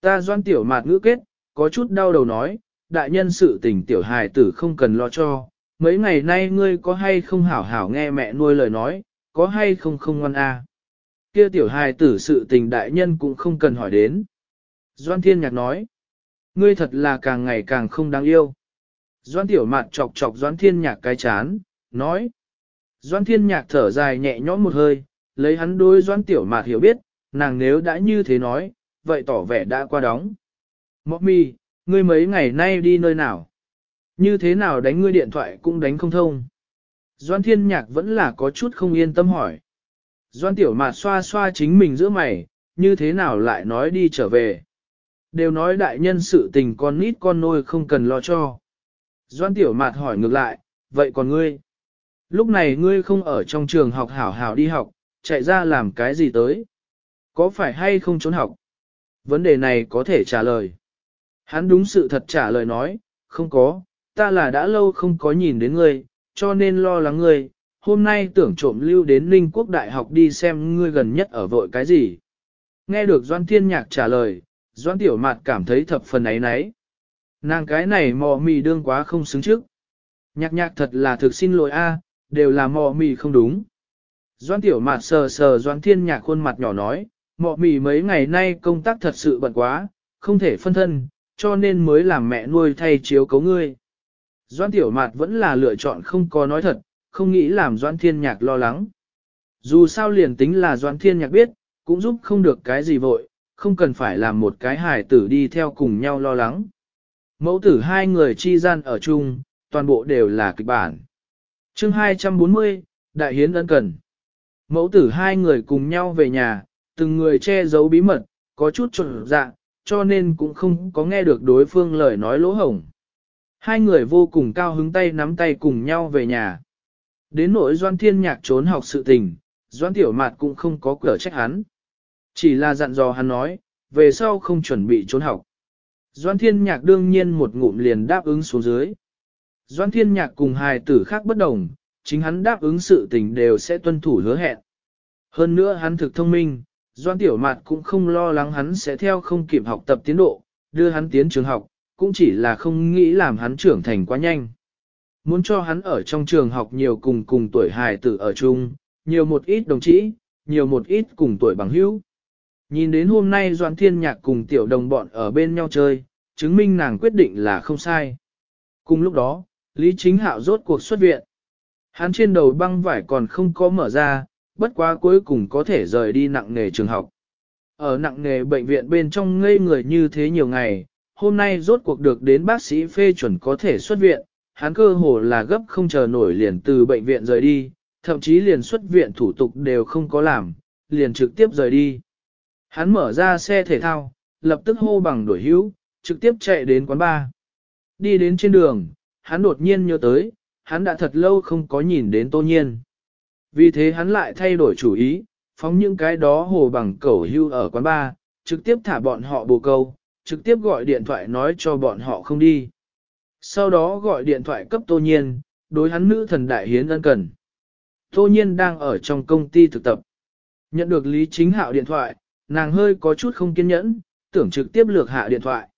ta Doan tiểu mạt ngữ kết, có chút đau đầu nói, đại nhân sự tình tiểu hài tử không cần lo cho, mấy ngày nay ngươi có hay không hảo hảo nghe mẹ nuôi lời nói, có hay không không ngoan a? À. Kia tiểu hài tử sự tình đại nhân cũng không cần hỏi đến. Doan Thiên Nhạc nói, ngươi thật là càng ngày càng không đáng yêu. Doan Tiểu Mạt chọc chọc Doan Thiên Nhạc cái chán, nói. Doan Thiên Nhạc thở dài nhẹ nhõm một hơi, lấy hắn đối Doan Tiểu Mạt hiểu biết, nàng nếu đã như thế nói, vậy tỏ vẻ đã qua đóng. Mọc mi, ngươi mấy ngày nay đi nơi nào? Như thế nào đánh ngươi điện thoại cũng đánh không thông? Doan Thiên Nhạc vẫn là có chút không yên tâm hỏi. Doan Tiểu Mạt xoa xoa chính mình giữa mày, như thế nào lại nói đi trở về? Đều nói đại nhân sự tình con nít con nôi không cần lo cho. Doan Tiểu Mạt hỏi ngược lại, vậy còn ngươi? Lúc này ngươi không ở trong trường học hảo hảo đi học, chạy ra làm cái gì tới? Có phải hay không trốn học? Vấn đề này có thể trả lời. Hắn đúng sự thật trả lời nói, không có, ta là đã lâu không có nhìn đến ngươi, cho nên lo lắng ngươi, hôm nay tưởng trộm lưu đến Ninh Quốc Đại học đi xem ngươi gần nhất ở vội cái gì. Nghe được Doan Thiên Nhạc trả lời, Doan Tiểu Mạt cảm thấy thập phần ấy nấy. Nàng cái này mò mì đương quá không xứng trước. Nhạc nhạc thật là thực xin lỗi a, đều là mò mì không đúng. Doan Tiểu Mạt sờ sờ Doan Thiên Nhạc khuôn mặt nhỏ nói, mọ mì mấy ngày nay công tác thật sự bận quá, không thể phân thân, cho nên mới làm mẹ nuôi thay chiếu cấu ngươi. Doan Tiểu Mạt vẫn là lựa chọn không có nói thật, không nghĩ làm Doan Thiên Nhạc lo lắng. Dù sao liền tính là Doan Thiên Nhạc biết, cũng giúp không được cái gì vội, không cần phải làm một cái hài tử đi theo cùng nhau lo lắng. Mẫu tử hai người chi gian ở chung, toàn bộ đều là kịch bản chương 240, Đại Hiến ân cần. Mẫu tử hai người cùng nhau về nhà, từng người che giấu bí mật, có chút trộn dạng, cho nên cũng không có nghe được đối phương lời nói lỗ hổng. Hai người vô cùng cao hứng tay nắm tay cùng nhau về nhà. Đến nỗi Doan Thiên Nhạc trốn học sự tình, Doan Tiểu Mạt cũng không có cửa trách hắn. Chỉ là dặn dò hắn nói, về sau không chuẩn bị trốn học. Doan Thiên Nhạc đương nhiên một ngụm liền đáp ứng xuống dưới. Doan Thiên Nhạc cùng hài tử khác bất đồng, chính hắn đáp ứng sự tình đều sẽ tuân thủ hứa hẹn. Hơn nữa hắn thực thông minh, Doan Tiểu Mạt cũng không lo lắng hắn sẽ theo không kịp học tập tiến độ, đưa hắn tiến trường học, cũng chỉ là không nghĩ làm hắn trưởng thành quá nhanh. Muốn cho hắn ở trong trường học nhiều cùng cùng tuổi hài tử ở chung, nhiều một ít đồng chí, nhiều một ít cùng tuổi bằng hữu. Nhìn đến hôm nay Doan Thiên Nhạc cùng tiểu đồng bọn ở bên nhau chơi, chứng minh nàng quyết định là không sai. Cùng lúc đó, Lý Chính Hạo rốt cuộc xuất viện. Hắn trên đầu băng vải còn không có mở ra, bất quá cuối cùng có thể rời đi nặng nghề trường học. Ở nặng nghề bệnh viện bên trong ngây người như thế nhiều ngày, hôm nay rốt cuộc được đến bác sĩ phê chuẩn có thể xuất viện, hắn cơ hồ là gấp không chờ nổi liền từ bệnh viện rời đi, thậm chí liền xuất viện thủ tục đều không có làm, liền trực tiếp rời đi. Hắn mở ra xe thể thao, lập tức hô bằng đổi hữu, trực tiếp chạy đến quán bar. Đi đến trên đường, hắn đột nhiên nhớ tới, hắn đã thật lâu không có nhìn đến tô nhiên. Vì thế hắn lại thay đổi chủ ý, phóng những cái đó hồ bằng cẩu hưu ở quán bar, trực tiếp thả bọn họ bồ câu, trực tiếp gọi điện thoại nói cho bọn họ không đi. Sau đó gọi điện thoại cấp tô nhiên, đối hắn nữ thần đại hiến ân cần. Tô nhiên đang ở trong công ty thực tập. Nhận được Lý Chính Hạo điện thoại, nàng hơi có chút không kiên nhẫn, tưởng trực tiếp lược hạ điện thoại.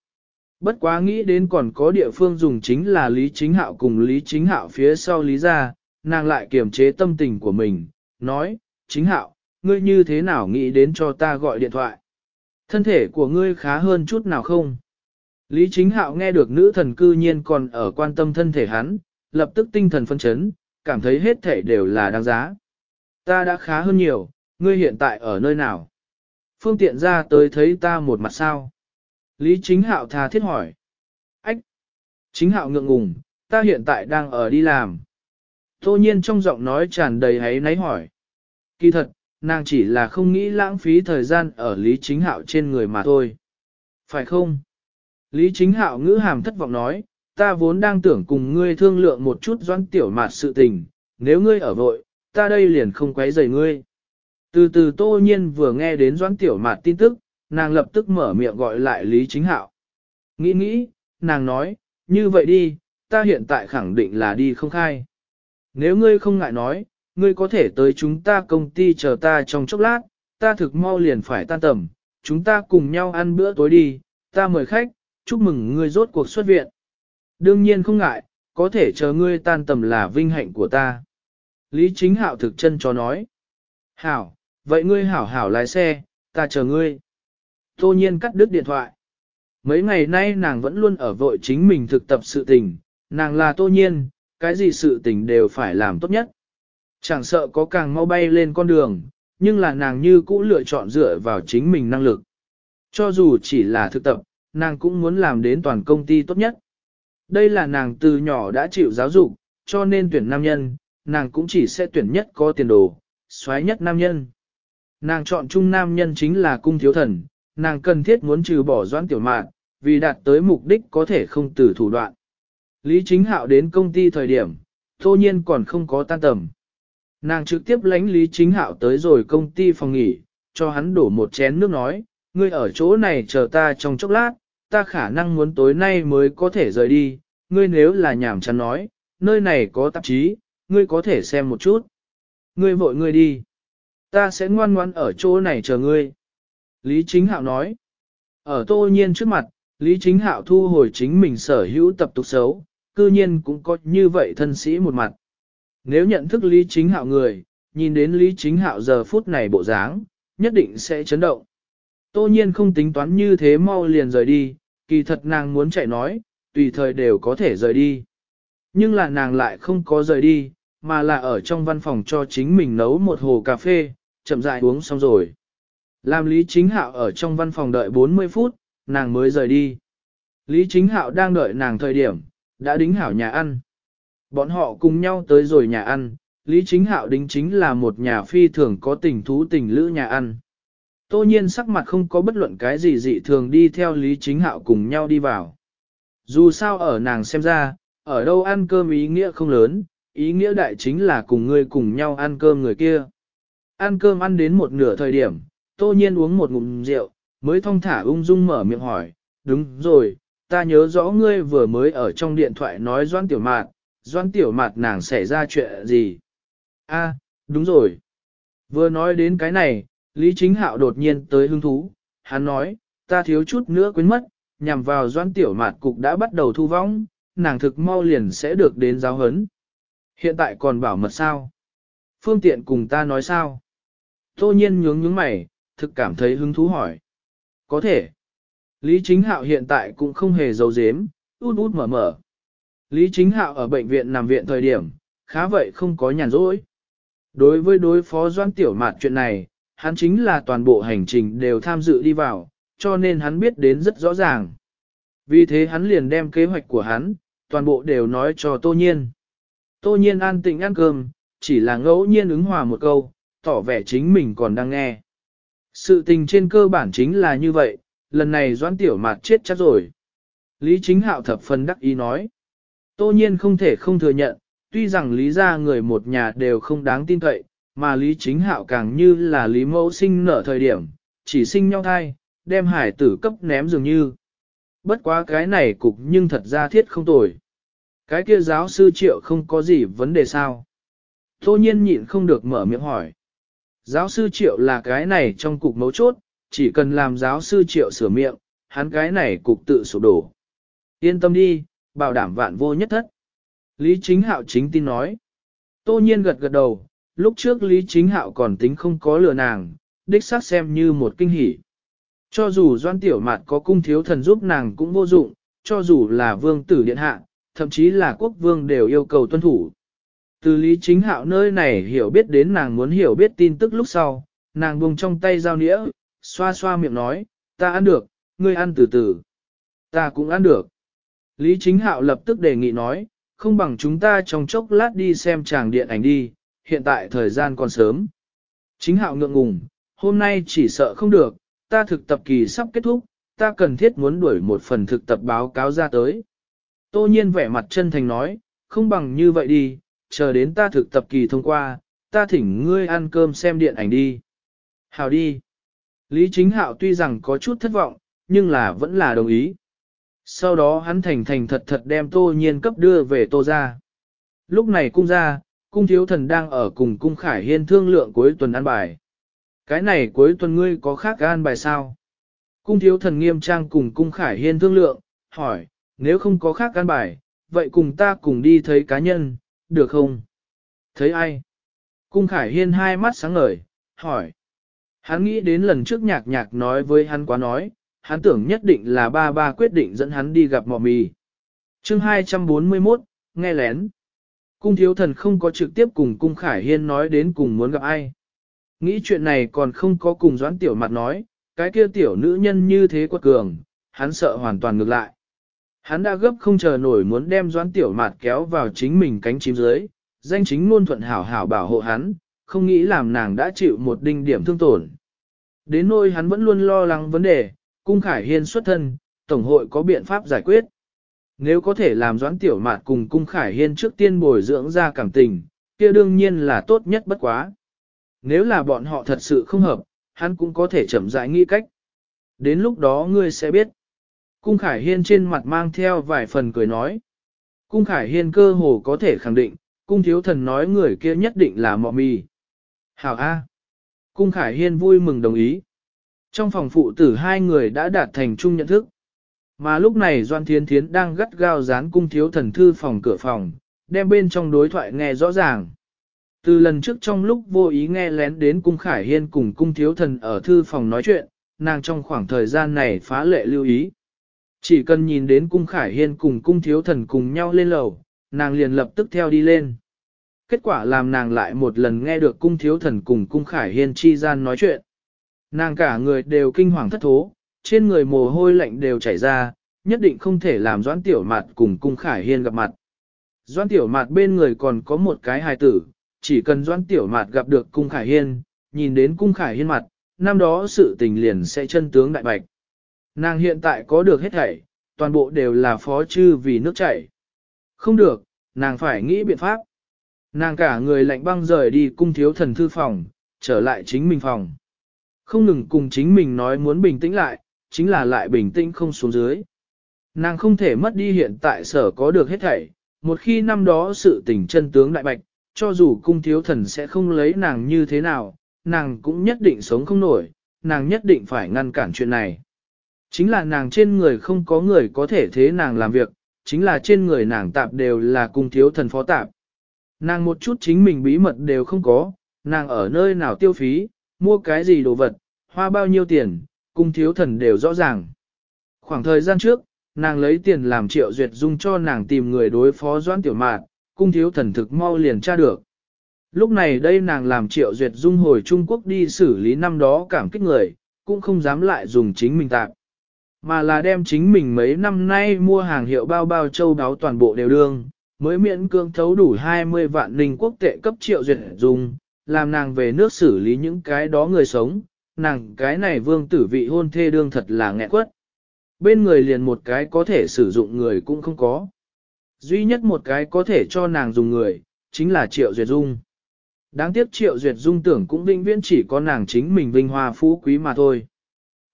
Bất quá nghĩ đến còn có địa phương dùng chính là Lý Chính Hạo cùng Lý Chính Hạo phía sau Lý ra, nàng lại kiềm chế tâm tình của mình, nói, Chính Hạo, ngươi như thế nào nghĩ đến cho ta gọi điện thoại? Thân thể của ngươi khá hơn chút nào không? Lý Chính Hạo nghe được nữ thần cư nhiên còn ở quan tâm thân thể hắn, lập tức tinh thần phân chấn, cảm thấy hết thể đều là đáng giá. Ta đã khá hơn nhiều, ngươi hiện tại ở nơi nào? Phương tiện ra tới thấy ta một mặt sao? Lý Chính Hạo tha thiết hỏi. Ách! Chính Hạo ngượng ngùng, ta hiện tại đang ở đi làm. Tô nhiên trong giọng nói tràn đầy hấy náy hỏi. Kỳ thật, nàng chỉ là không nghĩ lãng phí thời gian ở Lý Chính Hạo trên người mà thôi. Phải không? Lý Chính Hạo ngữ hàm thất vọng nói, ta vốn đang tưởng cùng ngươi thương lượng một chút doãn tiểu mạt sự tình, nếu ngươi ở vội, ta đây liền không quấy rầy ngươi. Từ từ tô nhiên vừa nghe đến doãn tiểu mạt tin tức, nàng lập tức mở miệng gọi lại Lý Chính Hạo. Nghĩ nghĩ, nàng nói, như vậy đi, ta hiện tại khẳng định là đi không khai. Nếu ngươi không ngại nói, ngươi có thể tới chúng ta công ty chờ ta trong chốc lát, ta thực mau liền phải tan tầm, chúng ta cùng nhau ăn bữa tối đi, ta mời khách, chúc mừng ngươi rốt cuộc xuất viện. Đương nhiên không ngại, có thể chờ ngươi tan tầm là vinh hạnh của ta. Lý chính hạo thực chân cho nói. Hảo, vậy ngươi hảo hảo lái xe, ta chờ ngươi. Tô nhiên cắt đứt điện thoại. Mấy ngày nay nàng vẫn luôn ở vội chính mình thực tập sự tình, nàng là tô nhiên, cái gì sự tình đều phải làm tốt nhất. Chẳng sợ có càng mau bay lên con đường, nhưng là nàng như cũ lựa chọn dựa vào chính mình năng lực. Cho dù chỉ là thực tập, nàng cũng muốn làm đến toàn công ty tốt nhất. Đây là nàng từ nhỏ đã chịu giáo dục, cho nên tuyển nam nhân, nàng cũng chỉ sẽ tuyển nhất có tiền đồ, xoáy nhất nam nhân. Nàng chọn chung nam nhân chính là cung thiếu thần, nàng cần thiết muốn trừ bỏ doãn tiểu mạn, vì đạt tới mục đích có thể không từ thủ đoạn. Lý chính hạo đến công ty thời điểm, thô nhiên còn không có tan tầm. Nàng trực tiếp lánh Lý chính hạo tới rồi công ty phòng nghỉ, cho hắn đổ một chén nước nói, ngươi ở chỗ này chờ ta trong chốc lát, ta khả năng muốn tối nay mới có thể rời đi, ngươi nếu là nhảm chán nói, nơi này có tạp chí, ngươi có thể xem một chút. Ngươi vội ngươi đi. Ta sẽ ngoan ngoan ở chỗ này chờ ngươi. Lý Chính Hạo nói. Ở tô nhiên trước mặt, Lý Chính Hạo thu hồi chính mình sở hữu tập tục xấu, cư nhiên cũng có như vậy thân sĩ một mặt. Nếu nhận thức Lý Chính Hạo người, nhìn đến Lý Chính Hạo giờ phút này bộ dáng, nhất định sẽ chấn động. Tô nhiên không tính toán như thế mau liền rời đi, kỳ thật nàng muốn chạy nói, tùy thời đều có thể rời đi. Nhưng là nàng lại không có rời đi, mà là ở trong văn phòng cho chính mình nấu một hồ cà phê, chậm rãi uống xong rồi. Làm Lý Chính Hạo ở trong văn phòng đợi 40 phút, nàng mới rời đi. Lý Chính Hạo đang đợi nàng thời điểm, đã đính hảo nhà ăn. Bọn họ cùng nhau tới rồi nhà ăn, Lý Chính Hạo đính chính là một nhà phi thường có tình thú tình lữ nhà ăn. Tô nhiên sắc mặt không có bất luận cái gì dị thường đi theo Lý Chính Hạo cùng nhau đi vào. Dù sao ở nàng xem ra, ở đâu ăn cơm ý nghĩa không lớn, ý nghĩa đại chính là cùng người cùng nhau ăn cơm người kia. Ăn cơm ăn đến một nửa thời điểm, tô nhiên uống một ngụm rượu, mới thong thả ung dung mở miệng hỏi, đúng rồi, ta nhớ rõ ngươi vừa mới ở trong điện thoại nói doan tiểu mạt, doan tiểu mạt nàng xảy ra chuyện gì? A, đúng rồi. Vừa nói đến cái này, Lý Chính Hạo đột nhiên tới hứng thú, hắn nói, ta thiếu chút nữa quên mất, nhằm vào doan tiểu mạt cục đã bắt đầu thu vong, nàng thực mau liền sẽ được đến giáo hấn. Hiện tại còn bảo mật sao? Phương tiện cùng ta nói sao? Tô nhiên nhướng nhướng mày, thực cảm thấy hứng thú hỏi. Có thể. Lý Chính Hạo hiện tại cũng không hề giấu giếm, út út mở mở. Lý Chính Hạo ở bệnh viện nằm viện thời điểm, khá vậy không có nhàn rỗi. Đối với đối phó Doan Tiểu Mạt chuyện này, hắn chính là toàn bộ hành trình đều tham dự đi vào, cho nên hắn biết đến rất rõ ràng. Vì thế hắn liền đem kế hoạch của hắn, toàn bộ đều nói cho Tô Nhiên. Tô Nhiên an tĩnh ăn cơm, chỉ là ngẫu nhiên ứng hòa một câu, tỏ vẻ chính mình còn đang nghe. Sự tình trên cơ bản chính là như vậy, lần này Doãn Tiểu Mạt chết chắc rồi. Lý Chính Hạo thập phần đắc ý nói. Tô nhiên không thể không thừa nhận, tuy rằng Lý gia người một nhà đều không đáng tin cậy, mà Lý Chính Hạo càng như là Lý Mẫu sinh nở thời điểm, chỉ sinh nhau thai, đem hải tử cấp ném dường như. Bất quá cái này cục nhưng thật ra thiết không tồi. Cái kia giáo sư triệu không có gì vấn đề sao. Tô nhiên nhịn không được mở miệng hỏi. Giáo sư triệu là cái này trong cục mấu chốt, chỉ cần làm giáo sư triệu sửa miệng, hắn cái này cục tự sụp đổ. Yên tâm đi, bảo đảm vạn vô nhất thất. Lý Chính Hạo chính tin nói. Tô nhiên gật gật đầu, lúc trước Lý Chính Hạo còn tính không có lừa nàng, đích xác xem như một kinh hỉ. Cho dù doan tiểu mạt có cung thiếu thần giúp nàng cũng vô dụng, cho dù là vương tử điện hạ, thậm chí là quốc vương đều yêu cầu tuân thủ. Từ Lý Chính Hạo nơi này hiểu biết đến nàng muốn hiểu biết tin tức lúc sau, nàng buông trong tay dao nĩa, xoa xoa miệng nói, ta ăn được, ngươi ăn từ từ. Ta cũng ăn được. Lý Chính Hạo lập tức đề nghị nói, không bằng chúng ta trong chốc lát đi xem tràng điện ảnh đi, hiện tại thời gian còn sớm. Chính hạo ngượng ngùng, hôm nay chỉ sợ không được, ta thực tập kỳ sắp kết thúc, ta cần thiết muốn đuổi một phần thực tập báo cáo ra tới. Tô nhiên vẻ mặt chân thành nói, không bằng như vậy đi, chờ đến ta thực tập kỳ thông qua, ta thỉnh ngươi ăn cơm xem điện ảnh đi. Hào đi. Lý chính hạo tuy rằng có chút thất vọng, nhưng là vẫn là đồng ý. Sau đó hắn thành thành thật thật đem tô nhiên cấp đưa về tô ra. Lúc này cung ra, cung thiếu thần đang ở cùng cung khải hiên thương lượng cuối tuần ăn bài. Cái này cuối tuần ngươi có khác ăn bài sao? Cung thiếu thần nghiêm trang cùng cung khải hiên thương lượng, hỏi, nếu không có khác ăn bài, vậy cùng ta cùng đi thấy cá nhân, được không? Thấy ai? Cung khải hiên hai mắt sáng ngời, hỏi. Hắn nghĩ đến lần trước nhạc nhạc nói với hắn quá nói, hắn tưởng nhất định là ba ba quyết định dẫn hắn đi gặp mọ mì. chương 241, nghe lén. Cung thiếu thần không có trực tiếp cùng cung khải hiên nói đến cùng muốn gặp ai. Nghĩ chuyện này còn không có cùng doãn tiểu mặt nói, cái kia tiểu nữ nhân như thế quật cường, hắn sợ hoàn toàn ngược lại. Hắn đã gấp không chờ nổi muốn đem doãn tiểu mạt kéo vào chính mình cánh chim dưới, danh chính luôn thuận hảo hảo bảo hộ hắn, không nghĩ làm nàng đã chịu một đinh điểm thương tổn. Đến nỗi hắn vẫn luôn lo lắng vấn đề, cung khải hiên xuất thân, Tổng hội có biện pháp giải quyết. Nếu có thể làm doãn tiểu mạt cùng cung khải hiên trước tiên bồi dưỡng ra cảm tình, kia đương nhiên là tốt nhất bất quá. Nếu là bọn họ thật sự không hợp, hắn cũng có thể chậm rãi nghĩ cách. Đến lúc đó ngươi sẽ biết. Cung Khải Hiên trên mặt mang theo vài phần cười nói. Cung Khải Hiên cơ hồ có thể khẳng định, cung thiếu thần nói người kia nhất định là mọ mì. Hảo A. Cung Khải Hiên vui mừng đồng ý. Trong phòng phụ tử hai người đã đạt thành chung nhận thức. Mà lúc này Doan Thiên Thiến đang gắt gao dán cung thiếu thần thư phòng cửa phòng, đem bên trong đối thoại nghe rõ ràng. Từ lần trước trong lúc vô ý nghe lén đến cung Khải Hiên cùng cung thiếu thần ở thư phòng nói chuyện, nàng trong khoảng thời gian này phá lệ lưu ý. Chỉ cần nhìn đến cung Khải Hiên cùng cung thiếu thần cùng nhau lên lầu, nàng liền lập tức theo đi lên. Kết quả làm nàng lại một lần nghe được cung thiếu thần cùng cung Khải Hiên chi gian nói chuyện. Nàng cả người đều kinh hoàng thất thố, trên người mồ hôi lạnh đều chảy ra, nhất định không thể làm Doãn Tiểu Mạt cùng cung Khải Hiên gặp mặt. Doãn Tiểu Mạt bên người còn có một cái hài tử, chỉ cần Doãn Tiểu Mạt gặp được cung Khải Hiên, nhìn đến cung Khải Hiên mặt, năm đó sự tình liền sẽ chân tướng đại bạch. Nàng hiện tại có được hết thảy, toàn bộ đều là phó chư vì nước chảy. Không được, nàng phải nghĩ biện pháp. Nàng cả người lạnh băng rời đi cung thiếu thần thư phòng, trở lại chính mình phòng. Không ngừng cùng chính mình nói muốn bình tĩnh lại, chính là lại bình tĩnh không xuống dưới. Nàng không thể mất đi hiện tại sở có được hết thảy, một khi năm đó sự tình chân tướng đại bạch, cho dù cung thiếu thần sẽ không lấy nàng như thế nào, nàng cũng nhất định sống không nổi, nàng nhất định phải ngăn cản chuyện này. Chính là nàng trên người không có người có thể thế nàng làm việc, chính là trên người nàng tạp đều là cung thiếu thần phó tạp. Nàng một chút chính mình bí mật đều không có, nàng ở nơi nào tiêu phí, mua cái gì đồ vật, hoa bao nhiêu tiền, cung thiếu thần đều rõ ràng. Khoảng thời gian trước, nàng lấy tiền làm triệu duyệt dung cho nàng tìm người đối phó doãn tiểu mạn, cung thiếu thần thực mau liền tra được. Lúc này đây nàng làm triệu duyệt dung hồi Trung Quốc đi xử lý năm đó cảm kích người, cũng không dám lại dùng chính mình tạp. Mà là đem chính mình mấy năm nay mua hàng hiệu bao bao châu đáo toàn bộ đều đương, mới miễn cương thấu đủ 20 vạn ninh quốc tệ cấp triệu duyệt dung, làm nàng về nước xử lý những cái đó người sống, nàng cái này vương tử vị hôn thê đương thật là nghẹn quất. Bên người liền một cái có thể sử dụng người cũng không có. Duy nhất một cái có thể cho nàng dùng người, chính là Triệu Duyệt Dung. Đáng tiếc Triệu Duyệt Dung tưởng cũng vinh viễn chỉ có nàng chính mình vinh hoa phú quý mà thôi.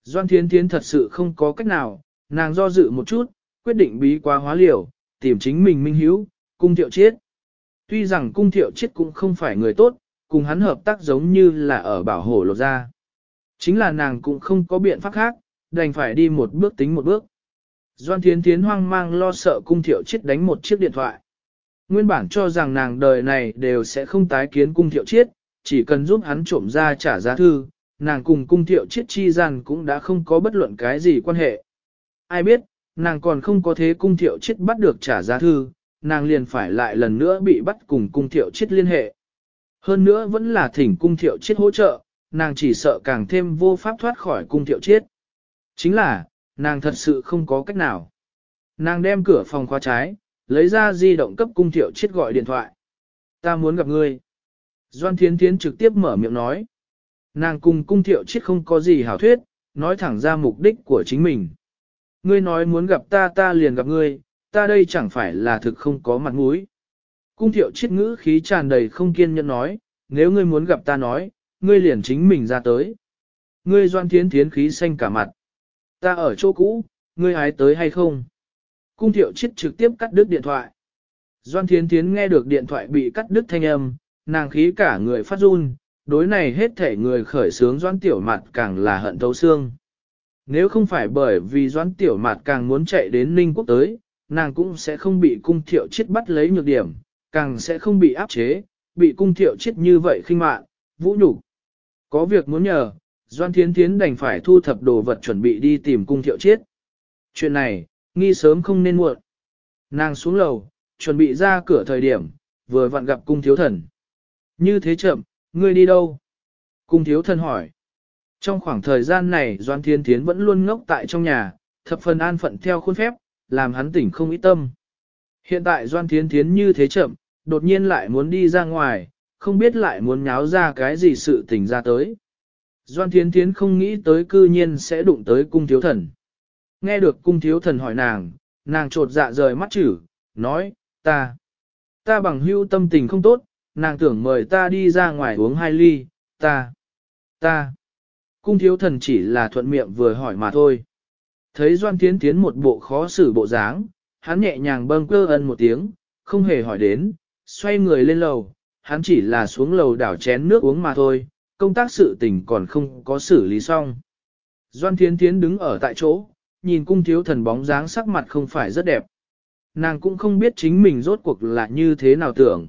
Doan Thiến Thiến thật sự không có cách nào, nàng do dự một chút, quyết định bí quá hóa liều, tìm chính mình minh hiếu, cung thiệu chiết. Tuy rằng cung thiệu chiết cũng không phải người tốt, cùng hắn hợp tác giống như là ở bảo hộ lột ra. Chính là nàng cũng không có biện pháp khác, đành phải đi một bước tính một bước. Doan Thiến Thiến hoang mang lo sợ cung thiệu chiết đánh một chiếc điện thoại. Nguyên bản cho rằng nàng đời này đều sẽ không tái kiến cung thiệu chiết, chỉ cần giúp hắn trộm ra trả giá thư, nàng cùng cung thiệu chiết chi gian cũng đã không có bất luận cái gì quan hệ. Ai biết, nàng còn không có thế cung thiệu chiết bắt được trả giá thư, nàng liền phải lại lần nữa bị bắt cùng cung thiệu chiết liên hệ. Hơn nữa vẫn là thỉnh cung thiệu chiết hỗ trợ, nàng chỉ sợ càng thêm vô pháp thoát khỏi cung thiệu chiết. Chính là, nàng thật sự không có cách nào. Nàng đem cửa phòng khóa trái, lấy ra di động cấp cung thiệu chiết gọi điện thoại. Ta muốn gặp ngươi. Doan Thiến Thiến trực tiếp mở miệng nói. Nàng cùng cung thiệu chết không có gì hảo thuyết, nói thẳng ra mục đích của chính mình. Ngươi nói muốn gặp ta ta liền gặp ngươi, ta đây chẳng phải là thực không có mặt mũi. Cung thiệu chết ngữ khí tràn đầy không kiên nhẫn nói, nếu ngươi muốn gặp ta nói, ngươi liền chính mình ra tới. Ngươi doan thiến thiến khí xanh cả mặt. Ta ở chỗ cũ, ngươi hái tới hay không? Cung thiệu chết trực tiếp cắt đứt điện thoại. Doan thiến thiến nghe được điện thoại bị cắt đứt thanh âm, nàng khí cả người phát run, đối này hết thể người khởi sướng doan tiểu mặt càng là hận thấu xương. Nếu không phải bởi vì doan tiểu mặt càng muốn chạy đến Ninh Quốc tới, nàng cũng sẽ không bị cung thiệu chết bắt lấy nhược điểm, càng sẽ không bị áp chế, bị cung thiệu chết như vậy khinh mạn, vũ nhục. Có việc muốn nhờ, Doan Thiến Thiến đành phải thu thập đồ vật chuẩn bị đi tìm cung thiệu chết. Chuyện này, nghi sớm không nên muộn. Nàng xuống lầu, chuẩn bị ra cửa thời điểm, vừa vặn gặp cung thiếu thần. Như thế chậm, ngươi đi đâu? Cung thiếu thân hỏi. Trong khoảng thời gian này Doan Thiên Thiến vẫn luôn ngốc tại trong nhà, thập phần an phận theo khuôn phép, làm hắn tỉnh không ít tâm. Hiện tại Doan Thiên Thiến như thế chậm, đột nhiên lại muốn đi ra ngoài, không biết lại muốn nháo ra cái gì sự tình ra tới. Doan Thiên Thiến không nghĩ tới cư nhiên sẽ đụng tới cung thiếu thần. Nghe được cung thiếu thần hỏi nàng, nàng trột dạ rời mắt chữ, nói, ta, ta bằng hưu tâm tình không tốt, nàng tưởng mời ta đi ra ngoài uống hai ly, ta, ta. Cung thiếu thần chỉ là thuận miệng vừa hỏi mà thôi. Thấy Doan Tiến Tiến một bộ khó xử bộ dáng, hắn nhẹ nhàng bâng cơ ân một tiếng, không hề hỏi đến, xoay người lên lầu, hắn chỉ là xuống lầu đảo chén nước uống mà thôi, công tác sự tình còn không có xử lý xong. Doan Thiến Thiến đứng ở tại chỗ, nhìn cung thiếu thần bóng dáng sắc mặt không phải rất đẹp. Nàng cũng không biết chính mình rốt cuộc là như thế nào tưởng.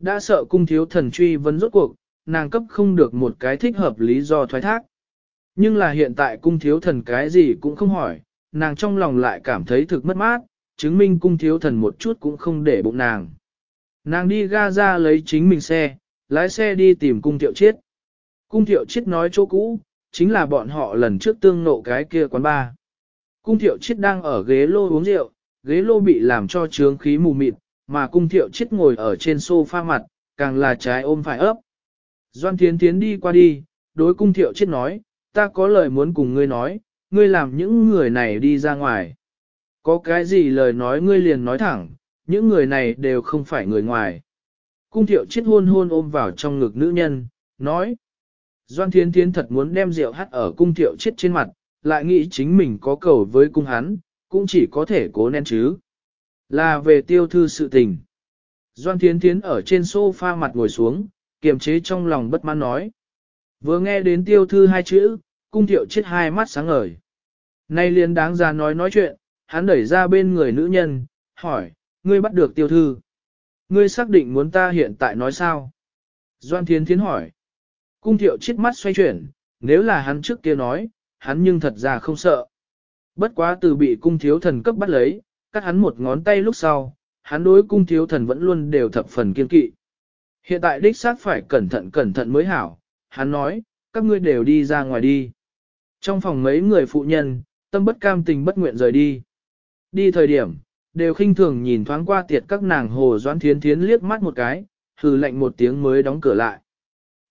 Đã sợ cung thiếu thần truy vấn rốt cuộc, nàng cấp không được một cái thích hợp lý do thoái thác. Nhưng là hiện tại cung thiếu thần cái gì cũng không hỏi, nàng trong lòng lại cảm thấy thực mất mát, chứng minh cung thiếu thần một chút cũng không để bụng nàng. Nàng đi ga ra lấy chính mình xe, lái xe đi tìm cung thiệu chiết. Cung thiệu chiết nói chỗ cũ, chính là bọn họ lần trước tương nộ cái kia quán bar. Cung thiệu chiết đang ở ghế lô uống rượu, ghế lô bị làm cho trướng khí mù mịt, mà cung thiệu chiết ngồi ở trên sofa mặt, càng là trái ôm phải ấp. Doan Thiến Thiến đi qua đi, đối cung thiệu chiết nói, ta có lời muốn cùng ngươi nói, ngươi làm những người này đi ra ngoài. Có cái gì lời nói ngươi liền nói thẳng, những người này đều không phải người ngoài. Cung thiệu chết hôn hôn ôm vào trong ngực nữ nhân, nói. Doan Thiến Thiến thật muốn đem rượu hắt ở cung thiệu chết trên mặt, lại nghĩ chính mình có cầu với cung hắn, cũng chỉ có thể cố nén chứ. Là về tiêu thư sự tình. Doan Thiến Thiến ở trên sofa mặt ngồi xuống, kiềm chế trong lòng bất mãn nói. Vừa nghe đến tiêu thư hai chữ, cung thiệu chết hai mắt sáng ngời. Nay liền đáng ra nói nói chuyện, hắn đẩy ra bên người nữ nhân, hỏi, ngươi bắt được tiêu thư. Ngươi xác định muốn ta hiện tại nói sao? Doan Thiến Thiến hỏi. Cung thiệu chết mắt xoay chuyển, nếu là hắn trước kia nói, hắn nhưng thật ra không sợ. Bất quá từ bị cung thiếu thần cấp bắt lấy, cắt hắn một ngón tay lúc sau, hắn đối cung thiếu thần vẫn luôn đều thập phần kiên kỵ. Hiện tại đích xác phải cẩn thận cẩn thận mới hảo, hắn nói, các ngươi đều đi ra ngoài đi. Trong phòng mấy người phụ nhân, tâm bất cam tình bất nguyện rời đi. Đi thời điểm, đều khinh thường nhìn thoáng qua tiệt các nàng hồ doãn thiến thiến liếc mắt một cái, hừ lạnh một tiếng mới đóng cửa lại.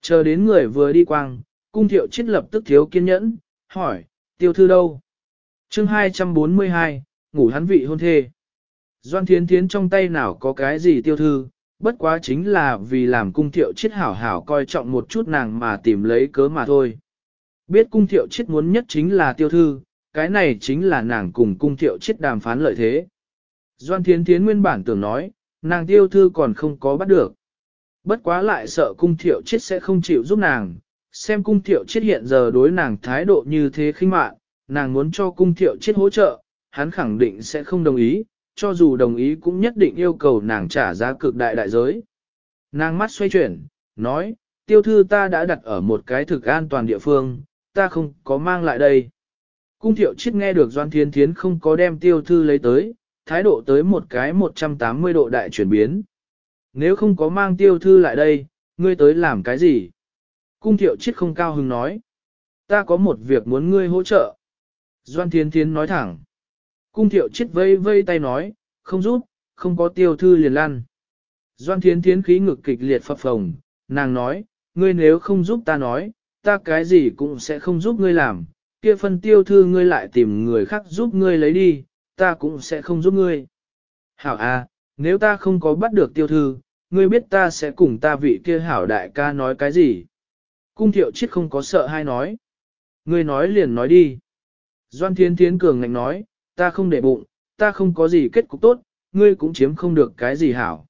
Chờ đến người vừa đi quang, cung thiệu chết lập tức thiếu kiên nhẫn, hỏi, tiêu thư đâu? chương 242, ngủ hắn vị hôn thê. Doan thiến thiến trong tay nào có cái gì tiêu thư, bất quá chính là vì làm cung thiệu chết hảo hảo coi trọng một chút nàng mà tìm lấy cớ mà thôi. Biết cung thiệu chết muốn nhất chính là tiêu thư, cái này chính là nàng cùng cung thiệu chết đàm phán lợi thế. Doan Thiến Thiến nguyên bản tưởng nói, nàng tiêu thư còn không có bắt được. Bất quá lại sợ cung thiệu chết sẽ không chịu giúp nàng, xem cung thiệu chết hiện giờ đối nàng thái độ như thế khinh mạn, nàng muốn cho cung thiệu chết hỗ trợ, hắn khẳng định sẽ không đồng ý, cho dù đồng ý cũng nhất định yêu cầu nàng trả giá cực đại đại giới. Nàng mắt xoay chuyển, nói, tiêu thư ta đã đặt ở một cái thực an toàn địa phương, ta không có mang lại đây. Cung thiệu chết nghe được Doan Thiên Thiến không có đem tiêu thư lấy tới, thái độ tới một cái 180 độ đại chuyển biến. Nếu không có mang tiêu thư lại đây, ngươi tới làm cái gì? Cung thiệu chết không cao hứng nói. Ta có một việc muốn ngươi hỗ trợ. Doan Thiên Thiến nói thẳng. Cung thiệu chết vây vây tay nói, không giúp, không có tiêu thư liền lăn. Doan thiến thiến khí ngực kịch liệt phập phồng, nàng nói, ngươi nếu không giúp ta nói, ta cái gì cũng sẽ không giúp ngươi làm, kia phân tiêu thư ngươi lại tìm người khác giúp ngươi lấy đi, ta cũng sẽ không giúp ngươi. Hảo à, nếu ta không có bắt được tiêu thư, ngươi biết ta sẽ cùng ta vị kia hảo đại ca nói cái gì. Cung thiệu chết không có sợ hay nói. Ngươi nói liền nói đi. Doan thiên thiến cường ngạnh nói, ta không để bụng, ta không có gì kết cục tốt, ngươi cũng chiếm không được cái gì hảo.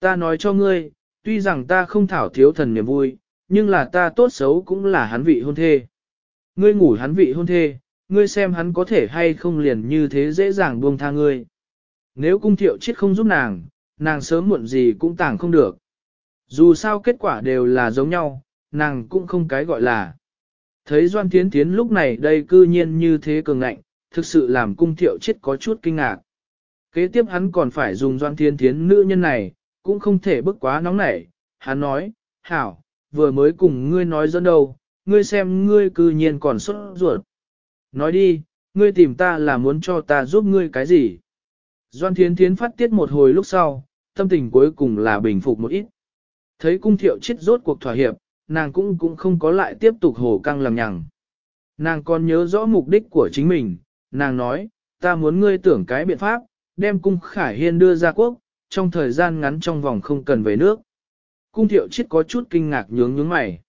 Ta nói cho ngươi, tuy rằng ta không thảo thiếu thần niềm vui, nhưng là ta tốt xấu cũng là hắn vị hôn thê. Ngươi ngủ hắn vị hôn thê, ngươi xem hắn có thể hay không liền như thế dễ dàng buông tha ngươi. Nếu cung thiệu chết không giúp nàng, nàng sớm muộn gì cũng tàng không được. Dù sao kết quả đều là giống nhau, nàng cũng không cái gọi là. Thấy Doan Tiến Tiến lúc này đây cư nhiên như thế cường ngạnh, thực sự làm cung thiệu chết có chút kinh ngạc. Kế tiếp hắn còn phải dùng Doan thiên Thiến nữ nhân này, cũng không thể bức quá nóng nảy. Hắn nói, hảo, vừa mới cùng ngươi nói dẫn đâu, ngươi xem ngươi cư nhiên còn xuất ruột. Nói đi, ngươi tìm ta là muốn cho ta giúp ngươi cái gì? Doan Thiến Thiến phát tiết một hồi lúc sau, tâm tình cuối cùng là bình phục một ít. Thấy cung thiệu chết rốt cuộc thỏa hiệp, nàng cũng cũng không có lại tiếp tục hồ căng lằng nhằng. Nàng còn nhớ rõ mục đích của chính mình, nàng nói, ta muốn ngươi tưởng cái biện pháp, đem cung khải hiên đưa ra quốc, trong thời gian ngắn trong vòng không cần về nước. Cung thiệu chết có chút kinh ngạc nhướng nhướng mày.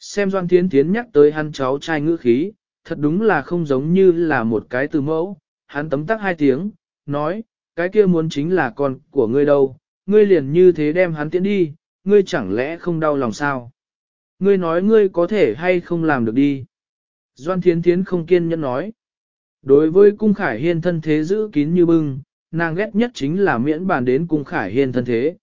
Xem Doan Thiến Thiến nhắc tới hắn cháu trai ngữ khí, thật đúng là không giống như là một cái từ mẫu, hắn tấm tắc hai tiếng, nói, cái kia muốn chính là con của ngươi đâu, ngươi liền như thế đem hắn tiễn đi, ngươi chẳng lẽ không đau lòng sao? Ngươi nói ngươi có thể hay không làm được đi. Doan Thiến Thiến không kiên nhẫn nói. Đối với cung khải hiên thân thế giữ kín như bưng, nàng ghét nhất chính là miễn bàn đến cung khải hiên thân thế.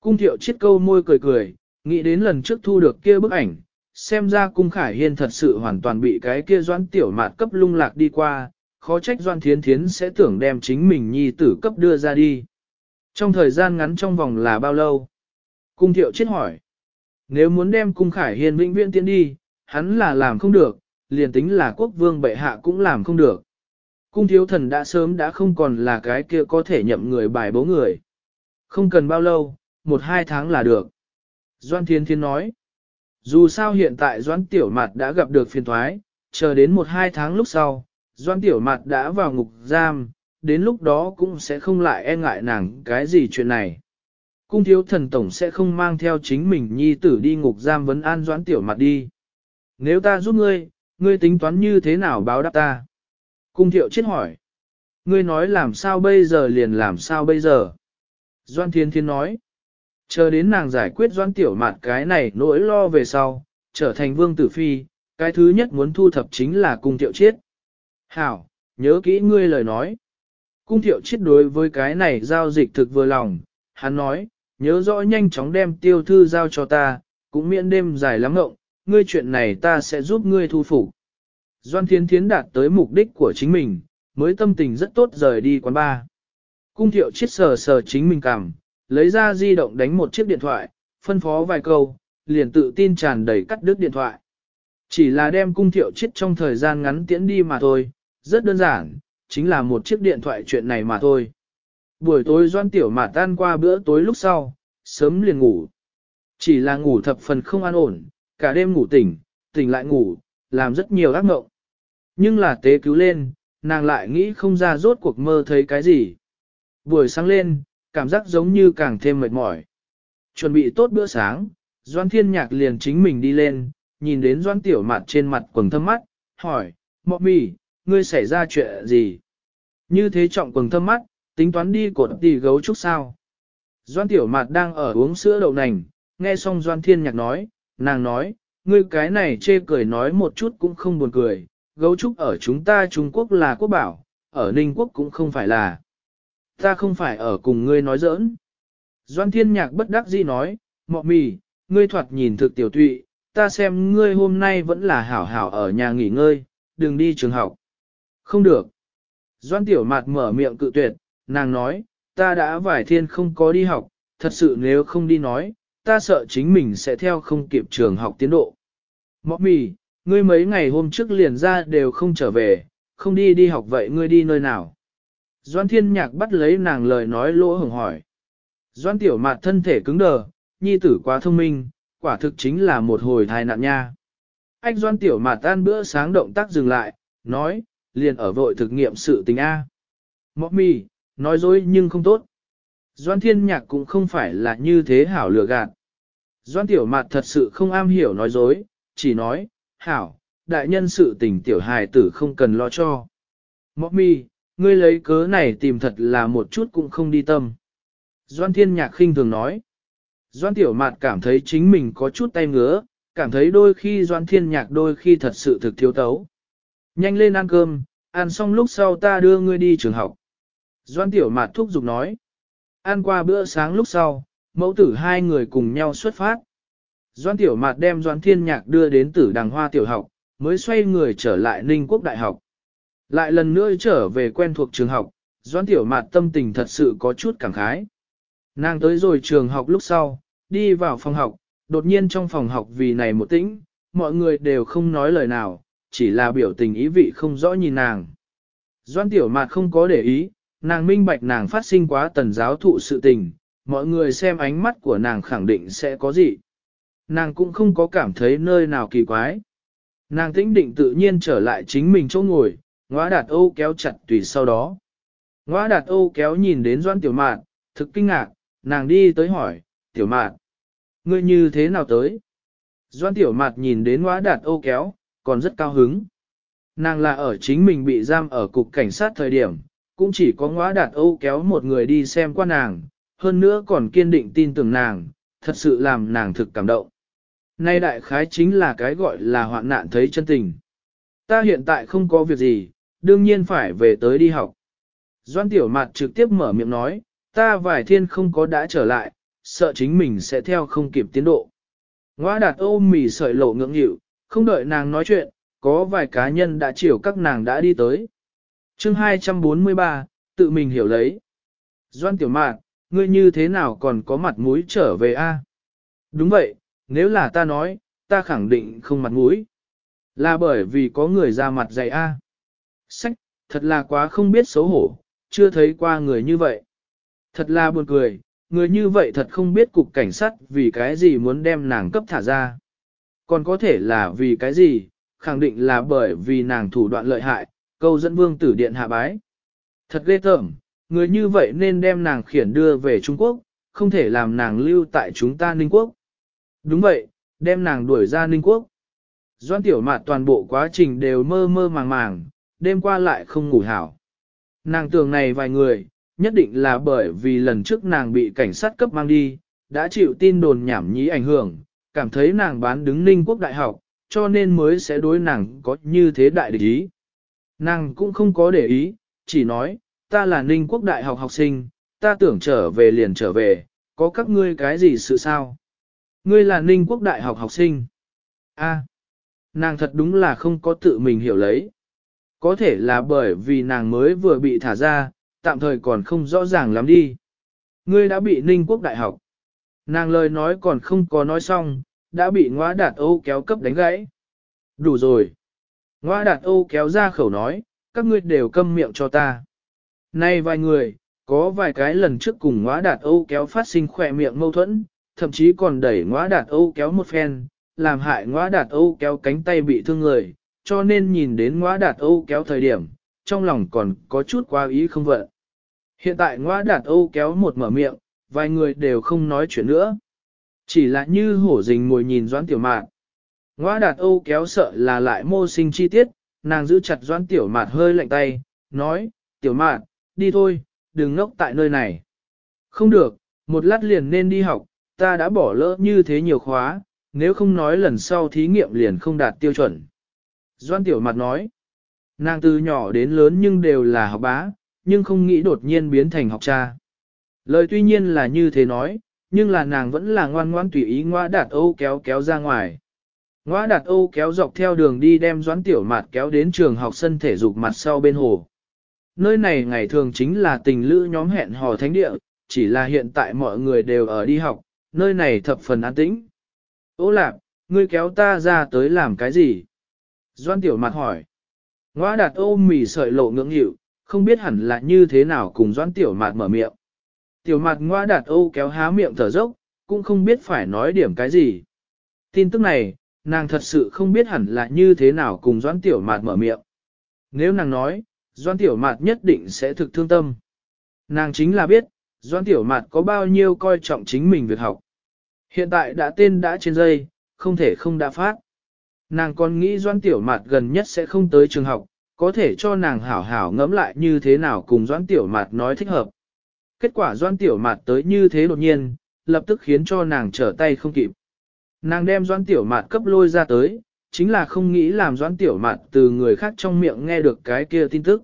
Cung thiệu chiết câu môi cười cười, nghĩ đến lần trước thu được kia bức ảnh, xem ra cung khải hiên thật sự hoàn toàn bị cái kia doan tiểu mạt cấp lung lạc đi qua, khó trách doan thiến thiến sẽ tưởng đem chính mình nhi tử cấp đưa ra đi. Trong thời gian ngắn trong vòng là bao lâu? Cung thiệu chết hỏi. Nếu muốn đem cung khải hiên vĩnh viễn tiến đi, hắn là làm không được, liền tính là quốc vương bệ hạ cũng làm không được. Cung thiếu thần đã sớm đã không còn là cái kia có thể nhậm người bài bố người. Không cần bao lâu, một hai tháng là được. Doan Thiên Thiên nói. Dù sao hiện tại Doan Tiểu Mạt đã gặp được phiền thoái, chờ đến một hai tháng lúc sau, Doan Tiểu Mạt đã vào ngục giam, đến lúc đó cũng sẽ không lại e ngại nàng cái gì chuyện này. Cung thiếu thần tổng sẽ không mang theo chính mình nhi tử đi ngục giam vấn an Doan Tiểu Mạt đi. Nếu ta giúp ngươi, ngươi tính toán như thế nào báo đáp ta? Cung thiệu chết hỏi. Ngươi nói làm sao bây giờ liền làm sao bây giờ? Doan Thiên Thiên nói. Chờ đến nàng giải quyết doan tiểu mạt cái này nỗi lo về sau, trở thành vương tử phi, cái thứ nhất muốn thu thập chính là cung thiệu chiết. Hảo, nhớ kỹ ngươi lời nói. Cung thiệu chiết đối với cái này giao dịch thực vừa lòng, hắn nói, nhớ rõ nhanh chóng đem tiêu thư giao cho ta, cũng miễn đêm dài lắm ngộng, ngươi chuyện này ta sẽ giúp ngươi thu phục. Doan Thiên Thiến đạt tới mục đích của chính mình, mới tâm tình rất tốt rời đi quán bar. Cung thiệu chiết sờ sờ chính mình cảm, lấy ra di động đánh một chiếc điện thoại, phân phó vài câu, liền tự tin tràn đầy cắt đứt điện thoại. Chỉ là đem cung thiệu chiết trong thời gian ngắn tiễn đi mà thôi, rất đơn giản, chính là một chiếc điện thoại chuyện này mà thôi. Buổi tối doan tiểu mà tan qua bữa tối lúc sau, sớm liền ngủ. Chỉ là ngủ thập phần không an ổn, cả đêm ngủ tỉnh, tỉnh lại ngủ, làm rất nhiều ác mộng. Nhưng là tế cứu lên, nàng lại nghĩ không ra rốt cuộc mơ thấy cái gì. Buổi sáng lên, cảm giác giống như càng thêm mệt mỏi. Chuẩn bị tốt bữa sáng, Doan Thiên Nhạc liền chính mình đi lên, nhìn đến Doan Tiểu Mạt trên mặt quầng thâm mắt, hỏi, Mọ mì, ngươi xảy ra chuyện gì? Như thế trọng quầng thâm mắt, tính toán đi cột tỷ gấu trúc sao? Doan Tiểu Mạt đang ở uống sữa đậu nành, nghe xong Doan Thiên Nhạc nói, nàng nói, ngươi cái này chê cười nói một chút cũng không buồn cười, gấu trúc ở chúng ta Trung Quốc là quốc bảo, ở Ninh Quốc cũng không phải là. Ta không phải ở cùng ngươi nói giỡn. Doan Thiên Nhạc bất đắc dĩ nói, mọ mì, ngươi thoạt nhìn thực tiểu tụy, ta xem ngươi hôm nay vẫn là hảo hảo ở nhà nghỉ ngơi, đừng đi trường học. Không được. Doan Tiểu Mạt mở miệng cự tuyệt, nàng nói, ta đã vài thiên không có đi học, thật sự nếu không đi nói, ta sợ chính mình sẽ theo không kịp trường học tiến độ. Mọ mì, ngươi mấy ngày hôm trước liền ra đều không trở về, không đi đi học vậy ngươi đi nơi nào? Doan thiên nhạc bắt lấy nàng lời nói lỗ hồng hỏi. Doan tiểu mạt thân thể cứng đờ, nhi tử quá thông minh, quả thực chính là một hồi thai nạn nha. Anh doan tiểu mạt tan bữa sáng động tác dừng lại, nói, liền ở vội thực nghiệm sự tình A. Mọc mì, nói dối nhưng không tốt. Doan thiên nhạc cũng không phải là như thế hảo lừa gạt. Doan tiểu mạt thật sự không am hiểu nói dối, chỉ nói, hảo, đại nhân sự tình tiểu hài tử không cần lo cho. Mọc mi, ngươi lấy cớ này tìm thật là một chút cũng không đi tâm. Doan thiên nhạc khinh thường nói. Doan tiểu mạt cảm thấy chính mình có chút tay ngứa, cảm thấy đôi khi doan thiên nhạc đôi khi thật sự thực thiếu tấu. Nhanh lên ăn cơm, ăn xong lúc sau ta đưa ngươi đi trường học. Doan tiểu mạt thúc giục nói. Ăn qua bữa sáng lúc sau, mẫu tử hai người cùng nhau xuất phát. Doan tiểu mạt đem doan thiên nhạc đưa đến tử đằng hoa tiểu học, mới xoay người trở lại Ninh Quốc Đại học. Lại lần nữa trở về quen thuộc trường học, doan tiểu mạt tâm tình thật sự có chút cảm khái. Nàng tới rồi trường học lúc sau, đi vào phòng học, đột nhiên trong phòng học vì này một tĩnh, mọi người đều không nói lời nào, chỉ là biểu tình ý vị không rõ nhìn nàng. Doan tiểu mạt không có để ý, nàng minh bạch nàng phát sinh quá tần giáo thụ sự tình, mọi người xem ánh mắt của nàng khẳng định sẽ có gì. Nàng cũng không có cảm thấy nơi nào kỳ quái. Nàng tĩnh định tự nhiên trở lại chính mình chỗ ngồi, ngõa đạt Âu kéo chặt tùy sau đó. Ngõa đạt Âu kéo nhìn đến doan tiểu mạn, thực kinh ngạc, nàng đi tới hỏi, tiểu mạn, ngươi như thế nào tới? Doan tiểu mạn nhìn đến ngõa đạt Âu kéo, còn rất cao hứng. Nàng là ở chính mình bị giam ở cục cảnh sát thời điểm, cũng chỉ có ngõa đạt Âu kéo một người đi xem qua nàng, hơn nữa còn kiên định tin tưởng nàng, thật sự làm nàng thực cảm động. Nay đại khái chính là cái gọi là hoạn nạn thấy chân tình. Ta hiện tại không có việc gì, đương nhiên phải về tới đi học. Doan tiểu mặt trực tiếp mở miệng nói, ta vài thiên không có đã trở lại, sợ chính mình sẽ theo không kịp tiến độ. Ngoa đạt ôm mì sợi lộ ngưỡng hiệu, không đợi nàng nói chuyện, có vài cá nhân đã chiều các nàng đã đi tới. chương 243, tự mình hiểu lấy. Doan tiểu mạn, ngươi như thế nào còn có mặt mũi trở về a? Đúng vậy, nếu là ta nói, ta khẳng định không mặt mũi. Là bởi vì có người ra mặt dày a. Sách, thật là quá không biết xấu hổ, chưa thấy qua người như vậy. Thật là buồn cười, người như vậy thật không biết cục cảnh sát vì cái gì muốn đem nàng cấp thả ra. Còn có thể là vì cái gì, khẳng định là bởi vì nàng thủ đoạn lợi hại, câu dẫn vương tử điện hạ bái. Thật ghê tởm, người như vậy nên đem nàng khiển đưa về Trung Quốc, không thể làm nàng lưu tại chúng ta Ninh Quốc. Đúng vậy, đem nàng đuổi ra Ninh Quốc. Doan tiểu mạt toàn bộ quá trình đều mơ mơ màng màng, đêm qua lại không ngủ hảo. Nàng tưởng này vài người, nhất định là bởi vì lần trước nàng bị cảnh sát cấp mang đi, đã chịu tin đồn nhảm nhí ảnh hưởng, cảm thấy nàng bán đứng ninh quốc đại học, cho nên mới sẽ đối nàng có như thế đại địch ý. Nàng cũng không có để ý, chỉ nói, ta là ninh quốc đại học học sinh, ta tưởng trở về liền trở về, có các ngươi cái gì sự sao? Ngươi là ninh quốc đại học học sinh. A, à, nàng thật đúng là không có tự mình hiểu lấy. Có thể là bởi vì nàng mới vừa bị thả ra, tạm thời còn không rõ ràng lắm đi. Ngươi đã bị ninh quốc đại học. Nàng lời nói còn không có nói xong, đã bị ngõa đạt Âu kéo cấp đánh gãy. Đủ rồi. Ngoa đạt Âu kéo ra khẩu nói, các ngươi đều câm miệng cho ta. Nay vài người, có vài cái lần trước cùng ngoa đạt Âu kéo phát sinh khỏe miệng mâu thuẫn, thậm chí còn đẩy ngõa đạt Âu kéo một phen, làm hại ngõa đạt Âu kéo cánh tay bị thương người, cho nên nhìn đến ngõa đạt Âu kéo thời điểm, trong lòng còn có chút quá ý không vận. Hiện tại ngõa đạt Âu kéo một mở miệng, vài người đều không nói chuyện nữa. Chỉ là như hổ rình ngồi nhìn doãn tiểu mạt. Ngõa đạt Âu kéo sợ là lại mô sinh chi tiết, nàng giữ chặt doãn tiểu mạt hơi lạnh tay, nói, tiểu mạt, đi thôi, đừng ngốc tại nơi này. Không được, một lát liền nên đi học, ta đã bỏ lỡ như thế nhiều khóa, nếu không nói lần sau thí nghiệm liền không đạt tiêu chuẩn. Doan tiểu mặt nói, nàng từ nhỏ đến lớn nhưng đều là học bá, nhưng không nghĩ đột nhiên biến thành học cha. Lời tuy nhiên là như thế nói, nhưng là nàng vẫn là ngoan ngoan tùy ý ngoa đạt Âu kéo kéo ra ngoài. Ngoa đạt Âu kéo dọc theo đường đi đem doãn tiểu mạt kéo đến trường học sân thể dục mặt sau bên hồ. Nơi này ngày thường chính là tình lữ nhóm hẹn hò thánh địa, chỉ là hiện tại mọi người đều ở đi học, nơi này thập phần an tĩnh. Ô lạp, ngươi kéo ta ra tới làm cái gì? Doan tiểu mặt hỏi. Ngoa đạt ôm mì sợi lộ ngưỡng hiệu, không biết hẳn là như thế nào cùng doãn tiểu mạt mở miệng. Tiểu mạt ngoa đạt ô kéo há miệng thở dốc, cũng không biết phải nói điểm cái gì. Tin tức này, nàng thật sự không biết hẳn là như thế nào cùng doãn tiểu mạt mở miệng. Nếu nàng nói, doãn tiểu mạt nhất định sẽ thực thương tâm. Nàng chính là biết, doãn tiểu mạt có bao nhiêu coi trọng chính mình việc học. Hiện tại đã tên đã trên dây, không thể không đã phát. Nàng còn nghĩ doãn tiểu mạt gần nhất sẽ không tới trường học, có thể cho nàng hảo hảo ngẫm lại như thế nào cùng doãn tiểu mạt nói thích hợp. Kết quả doãn tiểu mạt tới như thế đột nhiên, lập tức khiến cho nàng trở tay không kịp. Nàng đem doãn tiểu mạt cấp lôi ra tới, chính là không nghĩ làm doãn tiểu mạt từ người khác trong miệng nghe được cái kia tin tức.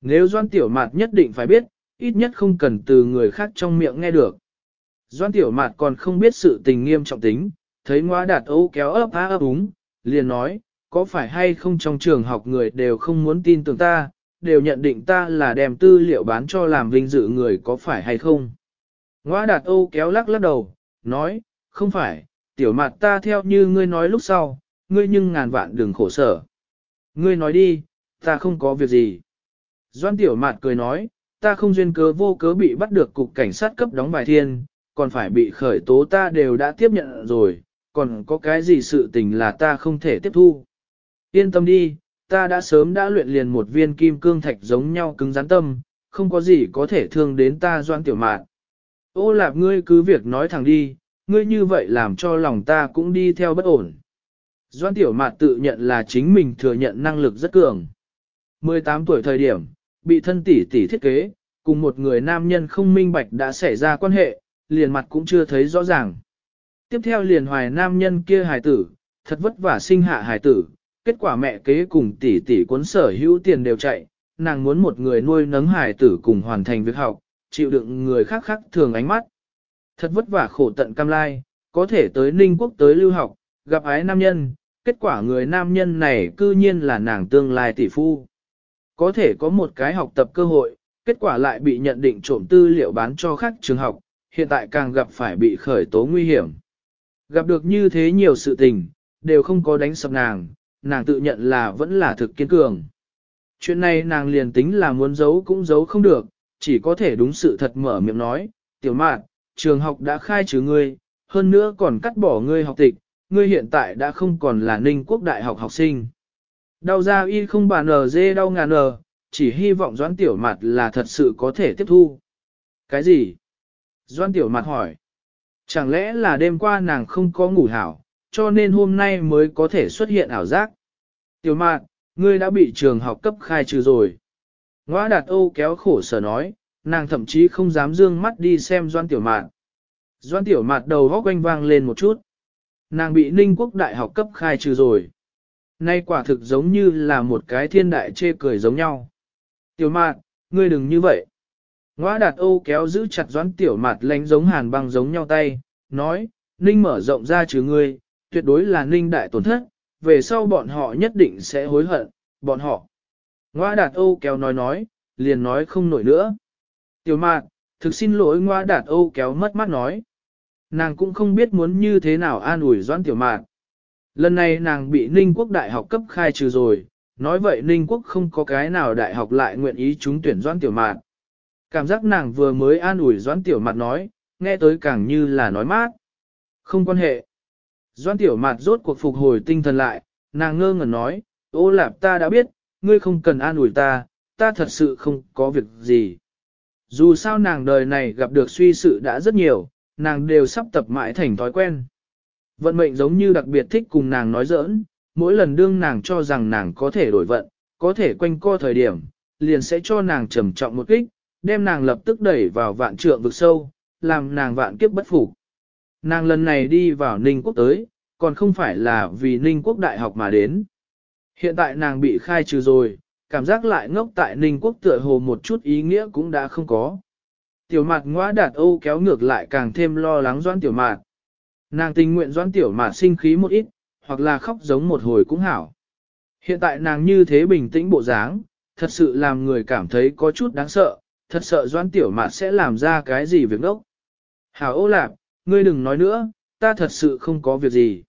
Nếu doãn tiểu mạt nhất định phải biết, ít nhất không cần từ người khác trong miệng nghe được. Doãn tiểu mạt còn không biết sự tình nghiêm trọng tính, thấy ngoa đạt ấu kéo ấp á ấp úng, liền nói, có phải hay không trong trường học người đều không muốn tin tưởng ta, đều nhận định ta là đem tư liệu bán cho làm vinh dự người có phải hay không. Ngoa đạt âu kéo lắc lắc đầu, nói, không phải, tiểu mặt ta theo như ngươi nói lúc sau, ngươi nhưng ngàn vạn đừng khổ sở. Ngươi nói đi, ta không có việc gì. Doan tiểu mạt cười nói, ta không duyên cớ vô cớ bị bắt được cục cảnh sát cấp đóng bài thiên, còn phải bị khởi tố ta đều đã tiếp nhận rồi, còn có cái gì sự tình là ta không thể tiếp thu. Yên tâm đi, ta đã sớm đã luyện liền một viên kim cương thạch giống nhau cứng rắn tâm, không có gì có thể thương đến ta doan tiểu mạn. Ô lạp ngươi cứ việc nói thẳng đi, ngươi như vậy làm cho lòng ta cũng đi theo bất ổn. Doan tiểu mạn tự nhận là chính mình thừa nhận năng lực rất cường. 18 tuổi thời điểm, bị thân tỷ tỷ thiết kế, cùng một người nam nhân không minh bạch đã xảy ra quan hệ, liền mặt cũng chưa thấy rõ ràng. Tiếp theo liền hoài nam nhân kia hài tử, thật vất vả sinh hạ hài tử, kết quả mẹ kế cùng tỷ tỷ cuốn sở hữu tiền đều chạy, nàng muốn một người nuôi nấng hài tử cùng hoàn thành việc học, chịu đựng người khác khác thường ánh mắt. Thật vất vả khổ tận cam lai, có thể tới Ninh Quốc tới lưu học, gặp ái nam nhân, kết quả người nam nhân này cư nhiên là nàng tương lai tỷ phu. Có thể có một cái học tập cơ hội, kết quả lại bị nhận định trộm tư liệu bán cho khác trường học, hiện tại càng gặp phải bị khởi tố nguy hiểm. Gặp được như thế nhiều sự tình, đều không có đánh sập nàng, nàng tự nhận là vẫn là thực kiên cường. Chuyện này nàng liền tính là muốn giấu cũng giấu không được, chỉ có thể đúng sự thật mở miệng nói, tiểu mạn, trường học đã khai trừ ngươi, hơn nữa còn cắt bỏ ngươi học tịch, ngươi hiện tại đã không còn là ninh quốc đại học học sinh. Đau ra y không bàn nờ dê đau ngàn nờ, chỉ hy vọng doãn tiểu mặt là thật sự có thể tiếp thu. Cái gì? Doãn tiểu mặt hỏi. Chẳng lẽ là đêm qua nàng không có ngủ hảo, cho nên hôm nay mới có thể xuất hiện ảo giác. Tiểu mạt ngươi đã bị trường học cấp khai trừ rồi. Ngoã đạt Âu kéo khổ sở nói, nàng thậm chí không dám dương mắt đi xem Doan Tiểu mạt Doan Tiểu mạt đầu góc quanh vang lên một chút. Nàng bị Ninh Quốc Đại học cấp khai trừ rồi. Nay quả thực giống như là một cái thiên đại chê cười giống nhau. Tiểu mạt, ngươi đừng như vậy. Ngoa đạt Âu kéo giữ chặt Doãn Tiểu mạt lánh giống hàn băng giống nhau tay, nói, Ninh mở rộng ra trừ ngươi, tuyệt đối là Ninh đại tổn thất, về sau bọn họ nhất định sẽ hối hận, bọn họ. Ngoa đạt Âu kéo nói nói, liền nói không nổi nữa. Tiểu mạn, thực xin lỗi ngoa đạt Âu kéo mất mắt nói. Nàng cũng không biết muốn như thế nào an ủi doãn tiểu mạn. Lần này nàng bị Ninh Quốc Đại học cấp khai trừ rồi, nói vậy Ninh Quốc không có cái nào đại học lại nguyện ý chúng tuyển doãn tiểu mạn. Cảm giác nàng vừa mới an ủi doãn tiểu mạn nói, nghe tới càng như là nói mát. Không quan hệ. Doãn tiểu mạt rốt cuộc phục hồi tinh thần lại, nàng ngơ ngẩn nói, ô lạp ta đã biết, ngươi không cần an ủi ta, ta thật sự không có việc gì. Dù sao nàng đời này gặp được suy sự đã rất nhiều, nàng đều sắp tập mãi thành thói quen. Vận mệnh giống như đặc biệt thích cùng nàng nói giỡn, mỗi lần đương nàng cho rằng nàng có thể đổi vận, có thể quanh co thời điểm, liền sẽ cho nàng trầm trọng một kích, đem nàng lập tức đẩy vào vạn trượng vực sâu, làm nàng vạn kiếp bất phục. Nàng lần này đi vào Ninh Quốc tới, còn không phải là vì Ninh Quốc Đại học mà đến. Hiện tại nàng bị khai trừ rồi, cảm giác lại ngốc tại Ninh Quốc tựa hồ một chút ý nghĩa cũng đã không có. Tiểu mặt ngõa đạt Âu kéo ngược lại càng thêm lo lắng doan tiểu mạt. Nàng tình nguyện doãn tiểu mạt sinh khí một ít, hoặc là khóc giống một hồi cũng hảo. Hiện tại nàng như thế bình tĩnh bộ dáng, thật sự làm người cảm thấy có chút đáng sợ, thật sợ doãn tiểu mạt sẽ làm ra cái gì việc đốc. Hảo ô lạp, Ngươi đừng nói nữa, ta thật sự không có việc gì.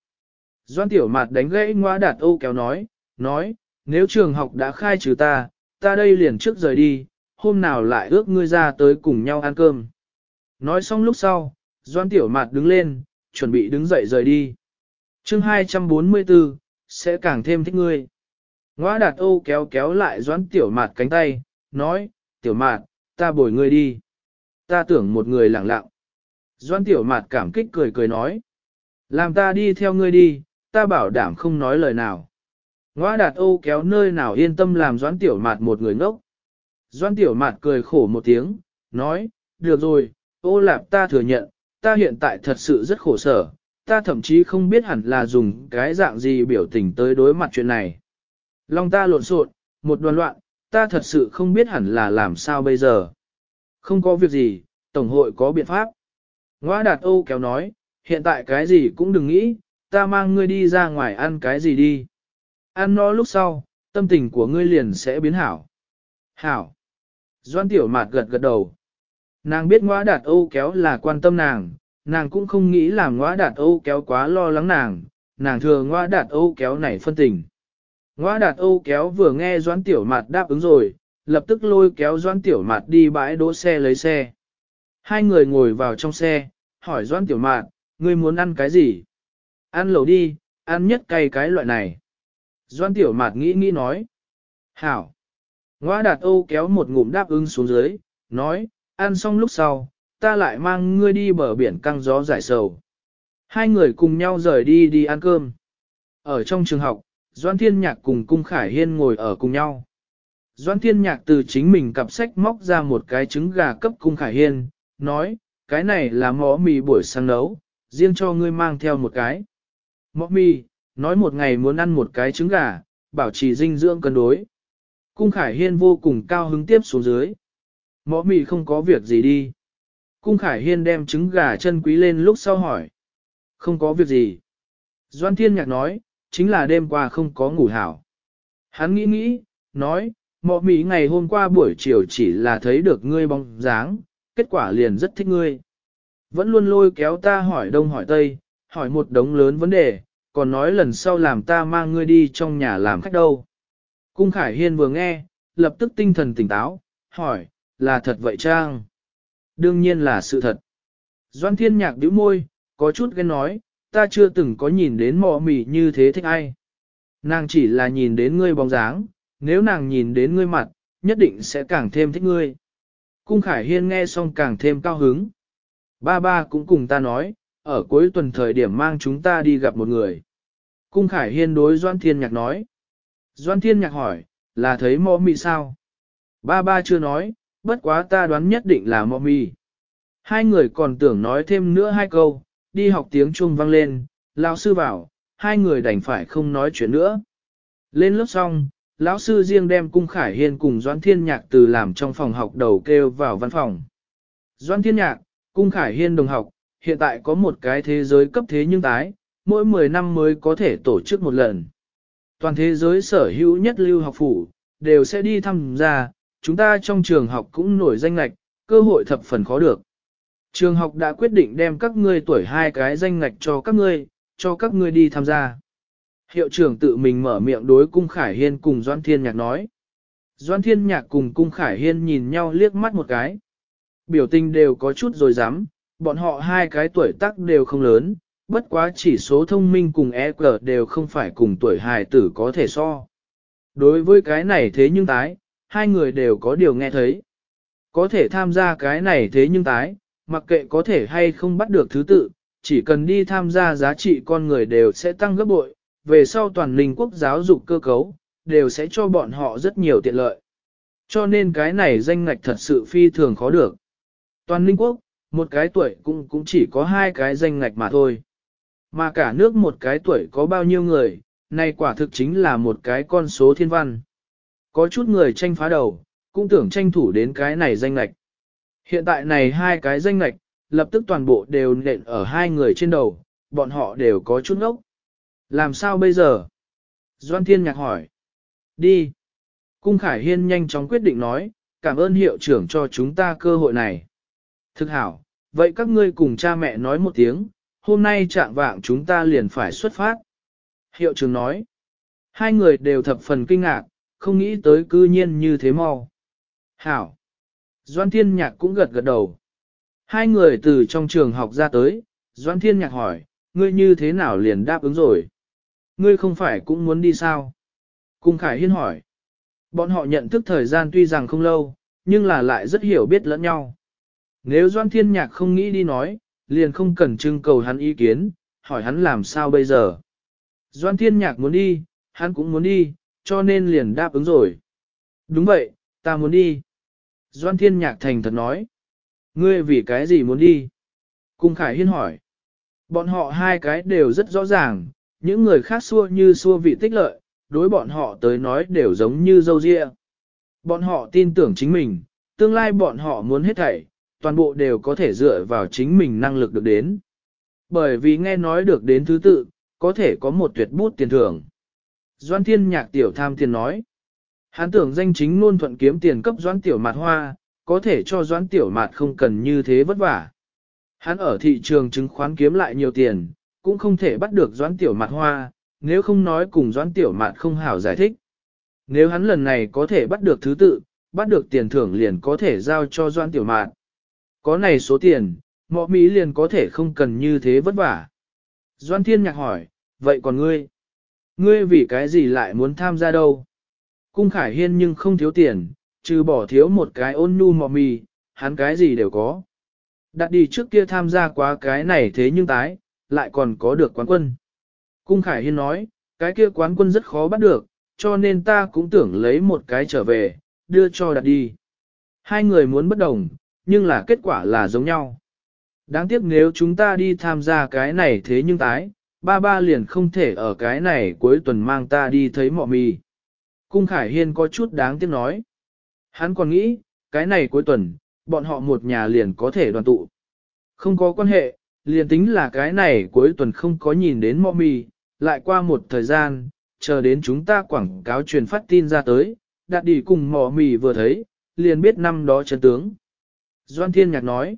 Doan tiểu mạt đánh gãy ngoa đạt ô kéo nói, nói, nếu trường học đã khai trừ ta, ta đây liền trước rời đi, hôm nào lại ước ngươi ra tới cùng nhau ăn cơm. Nói xong lúc sau, Doan Tiểu Mạt đứng lên, chuẩn bị đứng dậy rời đi. chương 244, sẽ càng thêm thích ngươi. Ngoa đạt ô kéo kéo lại doãn Tiểu Mạt cánh tay, nói, Tiểu Mạt, ta bồi ngươi đi. Ta tưởng một người lặng lặng. Doan Tiểu Mạt cảm kích cười cười nói, làm ta đi theo ngươi đi, ta bảo đảm không nói lời nào. Ngoa đạt ô kéo nơi nào yên tâm làm Doan Tiểu Mạt một người ngốc. Doan Tiểu Mạt cười khổ một tiếng, nói, được rồi, ô lạp ta thừa nhận, ta hiện tại thật sự rất khổ sở, ta thậm chí không biết hẳn là dùng cái dạng gì biểu tình tới đối mặt chuyện này. Lòng ta lộn xộn, một đoàn loạn, ta thật sự không biết hẳn là làm sao bây giờ. Không có việc gì, Tổng hội có biện pháp. Ngoa đạt ô kéo nói, hiện tại cái gì cũng đừng nghĩ, ta mang ngươi đi ra ngoài ăn cái gì đi. Ăn nó lúc sau, tâm tình của ngươi liền sẽ biến hảo. Hảo. Doan tiểu mạt gật gật đầu. Nàng biết ngõa đạt Âu kéo là quan tâm nàng, nàng cũng không nghĩ làm ngõa đạt Âu kéo quá lo lắng nàng, nàng thừa ngõa đạt Âu kéo này phân tình. Ngõa đạt Âu kéo vừa nghe doãn Tiểu Mạt đáp ứng rồi, lập tức lôi kéo doãn Tiểu Mạt đi bãi đỗ xe lấy xe. Hai người ngồi vào trong xe, hỏi doãn Tiểu Mạt, ngươi muốn ăn cái gì? Ăn lẩu đi, ăn nhất cay cái loại này. doãn Tiểu Mạt nghĩ nghĩ nói. Hảo. Ngoa đạt Âu kéo một ngụm đáp ứng xuống dưới, nói, ăn xong lúc sau, ta lại mang ngươi đi bờ biển căng gió giải sầu. Hai người cùng nhau rời đi đi ăn cơm. Ở trong trường học, Doan Thiên Nhạc cùng Cung Khải Hiên ngồi ở cùng nhau. Doan Thiên Nhạc từ chính mình cặp sách móc ra một cái trứng gà cấp Cung Khải Hiên, nói, cái này là mỏ mì buổi sáng nấu, riêng cho ngươi mang theo một cái. Mỏ mì, nói một ngày muốn ăn một cái trứng gà, bảo trì dinh dưỡng cân đối. Cung Khải Hiên vô cùng cao hứng tiếp xuống dưới. Mõ mì không có việc gì đi. Cung Khải Hiên đem trứng gà chân quý lên lúc sau hỏi. Không có việc gì. Doan Thiên Nhạc nói, chính là đêm qua không có ngủ hảo. Hắn nghĩ nghĩ, nói, mọ mì ngày hôm qua buổi chiều chỉ là thấy được ngươi bóng dáng, kết quả liền rất thích ngươi. Vẫn luôn lôi kéo ta hỏi đông hỏi tây, hỏi một đống lớn vấn đề, còn nói lần sau làm ta mang ngươi đi trong nhà làm khách đâu. Cung Khải Hiên vừa nghe, lập tức tinh thần tỉnh táo, hỏi, là thật vậy trang? Đương nhiên là sự thật. Doan Thiên Nhạc bĩu môi, có chút ghen nói, ta chưa từng có nhìn đến mọ mì như thế thích ai. Nàng chỉ là nhìn đến ngươi bóng dáng, nếu nàng nhìn đến ngươi mặt, nhất định sẽ càng thêm thích ngươi. Cung Khải Hiên nghe xong càng thêm cao hứng. Ba ba cũng cùng ta nói, ở cuối tuần thời điểm mang chúng ta đi gặp một người. Cung Khải Hiên đối Doan Thiên Nhạc nói. Doan Thiên Nhạc hỏi, là thấy mò mị sao? Ba ba chưa nói, bất quá ta đoán nhất định là mọ mì. Hai người còn tưởng nói thêm nữa hai câu, đi học tiếng Trung vang lên, lão sư vào, hai người đành phải không nói chuyện nữa. Lên lớp xong, lão sư riêng đem Cung Khải Hiên cùng Doãn Thiên Nhạc từ làm trong phòng học đầu kêu vào văn phòng. Doãn Thiên Nhạc, Cung Khải Hiên đồng học, hiện tại có một cái thế giới cấp thế nhưng tái, mỗi 10 năm mới có thể tổ chức một lần. Toàn thế giới sở hữu nhất lưu học phủ, đều sẽ đi tham gia, chúng ta trong trường học cũng nổi danh ngạch, cơ hội thập phần khó được. Trường học đã quyết định đem các ngươi tuổi hai cái danh ngạch cho các ngươi, cho các ngươi đi tham gia. Hiệu trưởng tự mình mở miệng đối Cung Khải Hiên cùng Doan Thiên Nhạc nói. Doan Thiên Nhạc cùng Cung Khải Hiên nhìn nhau liếc mắt một cái. Biểu tình đều có chút rồi dám, bọn họ hai cái tuổi tác đều không lớn, bất quá chỉ số thông minh cùng EQ đều không phải cùng tuổi hài tử có thể so. Đối với cái này thế nhưng tái, hai người đều có điều nghe thấy. Có thể tham gia cái này thế nhưng tái, mặc kệ có thể hay không bắt được thứ tự, chỉ cần đi tham gia giá trị con người đều sẽ tăng gấp bội, về sau toàn linh quốc giáo dục cơ cấu, đều sẽ cho bọn họ rất nhiều tiện lợi. Cho nên cái này danh ngạch thật sự phi thường khó được. Toàn linh quốc, một cái tuổi cũng cũng chỉ có hai cái danh ngạch mà thôi. Mà cả nước một cái tuổi có bao nhiêu người, này quả thực chính là một cái con số thiên văn. Có chút người tranh phá đầu, cũng tưởng tranh thủ đến cái này danh lạch. Hiện tại này hai cái danh lạch, lập tức toàn bộ đều nện ở hai người trên đầu, bọn họ đều có chút ngốc. Làm sao bây giờ? Doan Thiên Nhạc hỏi. Đi. Cung Khải Hiên nhanh chóng quyết định nói, cảm ơn hiệu trưởng cho chúng ta cơ hội này. Thực hảo, vậy các ngươi cùng cha mẹ nói một tiếng, hôm nay trạng vạng chúng ta liền phải xuất phát. Hiệu trưởng nói, hai người đều thập phần kinh ngạc, không nghĩ tới cư nhiên như thế mau. Hảo! Doan Thiên Nhạc cũng gật gật đầu. Hai người từ trong trường học ra tới, Doan Thiên Nhạc hỏi, ngươi như thế nào liền đáp ứng rồi? Ngươi không phải cũng muốn đi sao? Cung Khải Hiên hỏi. Bọn họ nhận thức thời gian tuy rằng không lâu, nhưng là lại rất hiểu biết lẫn nhau. Nếu Doan Thiên Nhạc không nghĩ đi nói, liền không cần trưng cầu hắn ý kiến, hỏi hắn làm sao bây giờ. Doan Thiên Nhạc muốn đi, hắn cũng muốn đi, cho nên liền đáp ứng rồi. Đúng vậy, ta muốn đi. Doan Thiên Nhạc thành thật nói. Ngươi vì cái gì muốn đi? Cung Khải Hiên hỏi. Bọn họ hai cái đều rất rõ ràng, những người khác xua như xua vị tích lợi, đối bọn họ tới nói đều giống như dâu ria. Bọn họ tin tưởng chính mình, tương lai bọn họ muốn hết thảy, toàn bộ đều có thể dựa vào chính mình năng lực được đến. Bởi vì nghe nói được đến thứ tự, có thể có một tuyệt bút tiền thưởng. Doan thiên nhạc tiểu tham tiền nói. Hắn tưởng danh chính luôn thuận kiếm tiền cấp doan tiểu mạt hoa, có thể cho doan tiểu mạt không cần như thế vất vả. Hắn ở thị trường chứng khoán kiếm lại nhiều tiền, cũng không thể bắt được doan tiểu mạt hoa, nếu không nói cùng doan tiểu mạt không hảo giải thích. Nếu hắn lần này có thể bắt được thứ tự, bắt được tiền thưởng liền có thể giao cho doan tiểu mạt. Có này số tiền, mọ Mỹ liền có thể không cần như thế vất vả. Doan Thiên Nhạc hỏi, vậy còn ngươi? Ngươi vì cái gì lại muốn tham gia đâu? Cung Khải Hiên nhưng không thiếu tiền, trừ bỏ thiếu một cái ôn nhu mò mì, hắn cái gì đều có. Đặt đi trước kia tham gia quá cái này thế nhưng tái, lại còn có được quán quân. Cung Khải Hiên nói, cái kia quán quân rất khó bắt được, cho nên ta cũng tưởng lấy một cái trở về, đưa cho đặt đi. Hai người muốn bất đồng, nhưng là kết quả là giống nhau. Đáng tiếc nếu chúng ta đi tham gia cái này thế nhưng tái, ba ba liền không thể ở cái này cuối tuần mang ta đi thấy mọ mì. Cung Khải Hiên có chút đáng tiếc nói. Hắn còn nghĩ, cái này cuối tuần, bọn họ một nhà liền có thể đoàn tụ. Không có quan hệ, liền tính là cái này cuối tuần không có nhìn đến mọ mì, lại qua một thời gian, chờ đến chúng ta quảng cáo truyền phát tin ra tới, đạt đi cùng mọ mì vừa thấy, liền biết năm đó chân tướng. Doan Thiên Nhạc nói,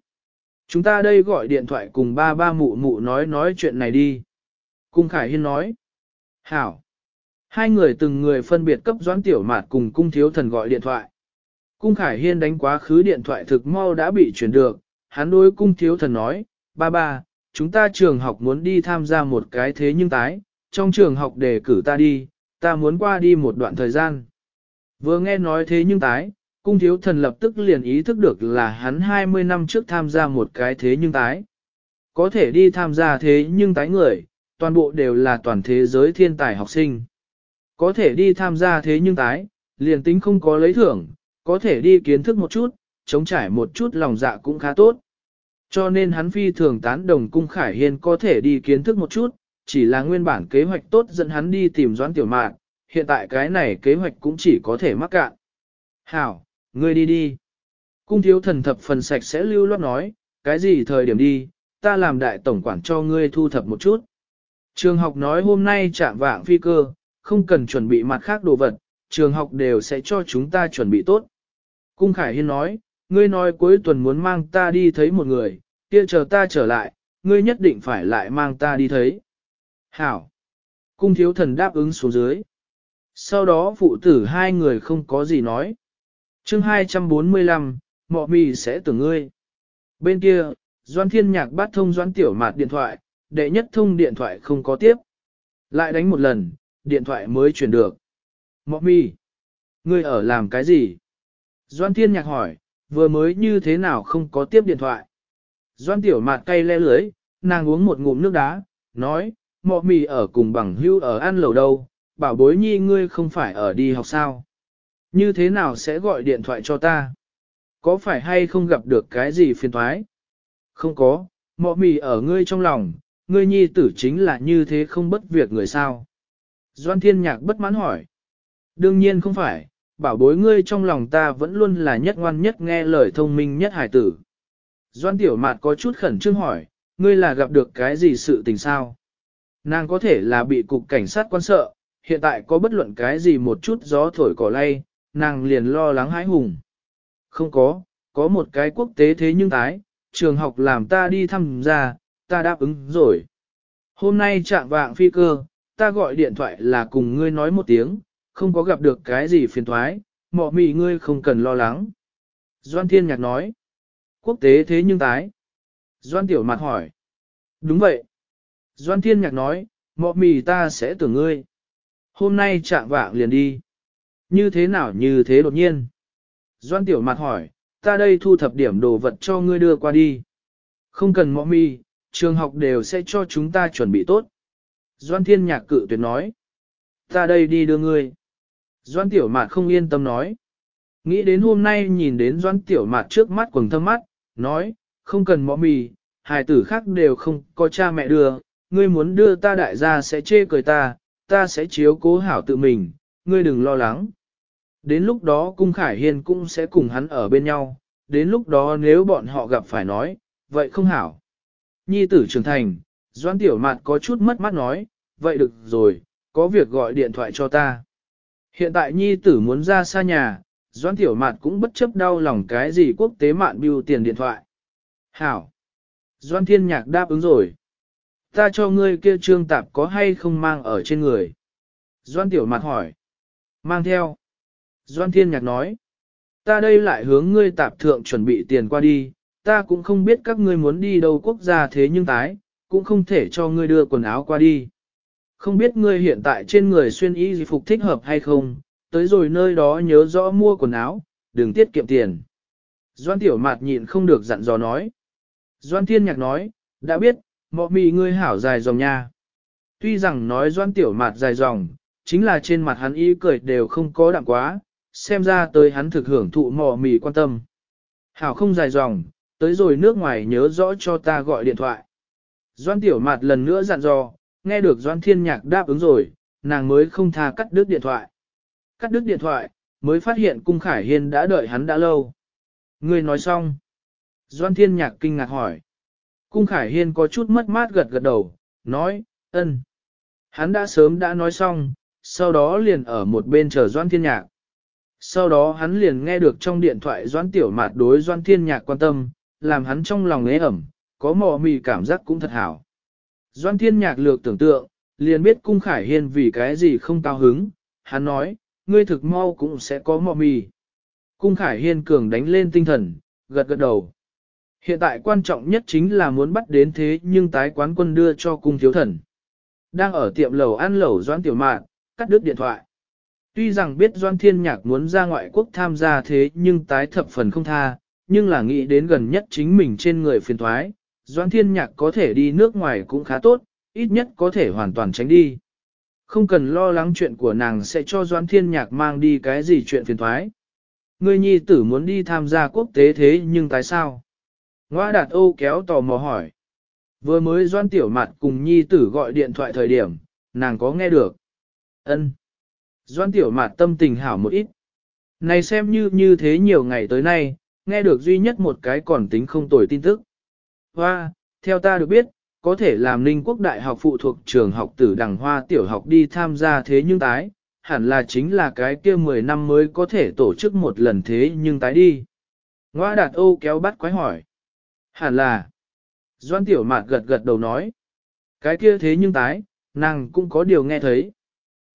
chúng ta đây gọi điện thoại cùng ba ba mụ mụ nói nói chuyện này đi. Cung Khải Hiên nói, hảo. Hai người từng người phân biệt cấp doãn Tiểu Mạt cùng Cung Thiếu Thần gọi điện thoại. Cung Khải Hiên đánh quá khứ điện thoại thực mau đã bị chuyển được, hắn đối Cung Thiếu Thần nói, ba ba, chúng ta trường học muốn đi tham gia một cái thế nhưng tái, trong trường học đề cử ta đi, ta muốn qua đi một đoạn thời gian. Vừa nghe nói thế nhưng tái, cung thiếu thần lập tức liền ý thức được là hắn 20 năm trước tham gia một cái thế nhưng tái. Có thể đi tham gia thế nhưng tái người, toàn bộ đều là toàn thế giới thiên tài học sinh. Có thể đi tham gia thế nhưng tái, liền tính không có lấy thưởng, có thể đi kiến thức một chút, chống trải một chút lòng dạ cũng khá tốt. Cho nên hắn phi thường tán đồng cung Khải Hiên có thể đi kiến thức một chút, chỉ là nguyên bản kế hoạch tốt dẫn hắn đi tìm doãn tiểu mạn, hiện tại cái này kế hoạch cũng chỉ có thể mắc cạn. Hảo, ngươi đi đi. Cung thiếu thần thập phần sạch sẽ lưu loát nói, cái gì thời điểm đi, ta làm đại tổng quản cho ngươi thu thập một chút. Trường học nói hôm nay chạm vạng phi cơ, không cần chuẩn bị mặt khác đồ vật, trường học đều sẽ cho chúng ta chuẩn bị tốt. Cung Khải Hiên nói, ngươi nói cuối tuần muốn mang ta đi thấy một người, kia chờ ta trở lại, ngươi nhất định phải lại mang ta đi thấy. Hảo. Cung thiếu thần đáp ứng xuống dưới. Sau đó phụ tử hai người không có gì nói. chương 245, mọ mì sẽ tưởng ngươi. Bên kia, Doan Thiên Nhạc bắt thông Doan Tiểu Mạt điện thoại, đệ nhất thông điện thoại không có tiếp. Lại đánh một lần, điện thoại mới chuyển được. Mọ mì, ngươi ở làm cái gì? Doan Thiên Nhạc hỏi, vừa mới như thế nào không có tiếp điện thoại? Doan Tiểu Mạt cay le lưới, nàng uống một ngụm nước đá, nói, mọ mì ở cùng bằng hưu ở ăn lầu đâu, bảo bối nhi ngươi không phải ở đi học sao. Như thế nào sẽ gọi điện thoại cho ta? Có phải hay không gặp được cái gì phiền thoái? Không có, mọ mì ở ngươi trong lòng, ngươi nhi tử chính là như thế không bất việc người sao? Doan thiên nhạc bất mãn hỏi. Đương nhiên không phải, bảo bối ngươi trong lòng ta vẫn luôn là nhất ngoan nhất nghe lời thông minh nhất hải tử. Doan tiểu mạt có chút khẩn trương hỏi, ngươi là gặp được cái gì sự tình sao? Nàng có thể là bị cục cảnh sát quan sợ, hiện tại có bất luận cái gì một chút gió thổi cỏ lay, nàng liền lo lắng hãi hùng. Không có, có một cái quốc tế thế nhưng tái, trường học làm ta đi thăm ra, ta đáp ứng rồi. Hôm nay trạng vạng phi cơ, ta gọi điện thoại là cùng ngươi nói một tiếng, không có gặp được cái gì phiền thoái, mọ mì ngươi không cần lo lắng. Doan Thiên Nhạc nói, quốc tế thế nhưng tái. Doan Tiểu Mạt hỏi, đúng vậy. Doan Thiên Nhạc nói, mọ mì ta sẽ tưởng ngươi. Hôm nay chạm vạng liền đi. Như thế nào như thế đột nhiên? Doan Tiểu Mạt hỏi, ta đây thu thập điểm đồ vật cho ngươi đưa qua đi. Không cần mọ mì, trường học đều sẽ cho chúng ta chuẩn bị tốt. Doan Thiên Nhạc cự tuyệt nói, ta đây đi đưa ngươi. Doan Tiểu Mạt không yên tâm nói. Nghĩ đến hôm nay nhìn đến Doan Tiểu Mạt trước mắt quầng thâm mắt, nói, không cần mọ mì, hài tử khác đều không có cha mẹ đưa, ngươi muốn đưa ta đại gia sẽ chê cười ta, ta sẽ chiếu cố hảo tự mình, ngươi đừng lo lắng. Đến lúc đó cung Khải Hiên cũng sẽ cùng hắn ở bên nhau, đến lúc đó nếu bọn họ gặp phải nói, vậy không hảo. Nhi tử trưởng thành, Doan Tiểu Mạt có chút mất mắt nói, vậy được rồi, có việc gọi điện thoại cho ta. Hiện tại Nhi tử muốn ra xa nhà, Doan Tiểu Mạt cũng bất chấp đau lòng cái gì quốc tế mạn biêu tiền điện thoại. Hảo! Doan Thiên Nhạc đáp ứng rồi. Ta cho ngươi kia trương tạp có hay không mang ở trên người? Doan Tiểu Mạt hỏi. Mang theo. Doan Thiên Nhạc nói. Ta đây lại hướng ngươi tạp thượng chuẩn bị tiền qua đi, ta cũng không biết các ngươi muốn đi đâu quốc gia thế nhưng tái, cũng không thể cho ngươi đưa quần áo qua đi. Không biết ngươi hiện tại trên người xuyên y gì phục thích hợp hay không, tới rồi nơi đó nhớ rõ mua quần áo, đừng tiết kiệm tiền. Doan Tiểu Mạt nhịn không được dặn dò nói. Doan Thiên Nhạc nói, đã biết, mọ mì ngươi hảo dài dòng nha. Tuy rằng nói Doan Tiểu Mạt dài dòng, chính là trên mặt hắn ý cười đều không có đạm quá, xem ra tới hắn thực hưởng thụ mọ mì quan tâm. Hảo không dài dòng, tới rồi nước ngoài nhớ rõ cho ta gọi điện thoại. Doan Tiểu Mạt lần nữa dặn dò, nghe được Doan Thiên Nhạc đáp ứng rồi, nàng mới không tha cắt đứt điện thoại. Cắt đứt điện thoại, mới phát hiện Cung Khải Hiên đã đợi hắn đã lâu. Người nói xong. Doan Thiên Nhạc kinh ngạc hỏi. Cung Khải Hiên có chút mất mát gật gật đầu, nói, ân. Hắn đã sớm đã nói xong, sau đó liền ở một bên chờ Doan Thiên Nhạc. Sau đó hắn liền nghe được trong điện thoại Doan Tiểu Mạt đối Doan Thiên Nhạc quan tâm, làm hắn trong lòng ế ẩm, có mò mì cảm giác cũng thật hảo. Doan Thiên Nhạc lược tưởng tượng, liền biết Cung Khải Hiên vì cái gì không cao hứng, hắn nói, ngươi thực mau cũng sẽ có mò mì. Cung Khải Hiên cường đánh lên tinh thần, gật gật đầu. Hiện tại quan trọng nhất chính là muốn bắt đến thế nhưng tái quán quân đưa cho cung thiếu thần. Đang ở tiệm lầu ăn lẩu Doan Tiểu Mạn, cắt đứt điện thoại. Tuy rằng biết Doan Thiên Nhạc muốn ra ngoại quốc tham gia thế nhưng tái thập phần không tha, nhưng là nghĩ đến gần nhất chính mình trên người phiền thoái, doãn Thiên Nhạc có thể đi nước ngoài cũng khá tốt, ít nhất có thể hoàn toàn tránh đi. Không cần lo lắng chuyện của nàng sẽ cho doãn Thiên Nhạc mang đi cái gì chuyện phiền thoái. Người nhi tử muốn đi tham gia quốc tế thế nhưng tại sao? Ngoa đạt âu kéo tò mò hỏi. Vừa mới Doan Tiểu Mạt cùng nhi tử gọi điện thoại thời điểm, nàng có nghe được. ân Doan Tiểu Mạt tâm tình hảo một ít. Này xem như như thế nhiều ngày tới nay, nghe được duy nhất một cái còn tính không tồi tin tức. Hoa, theo ta được biết, có thể làm Ninh Quốc Đại học phụ thuộc trường học tử đằng hoa tiểu học đi tham gia thế nhưng tái, hẳn là chính là cái kia 10 năm mới có thể tổ chức một lần thế nhưng tái đi. Ngoa đạt Âu kéo bắt quái hỏi. Hẳn là. Doan tiểu mạt gật gật đầu nói. Cái kia thế nhưng tái, nàng cũng có điều nghe thấy.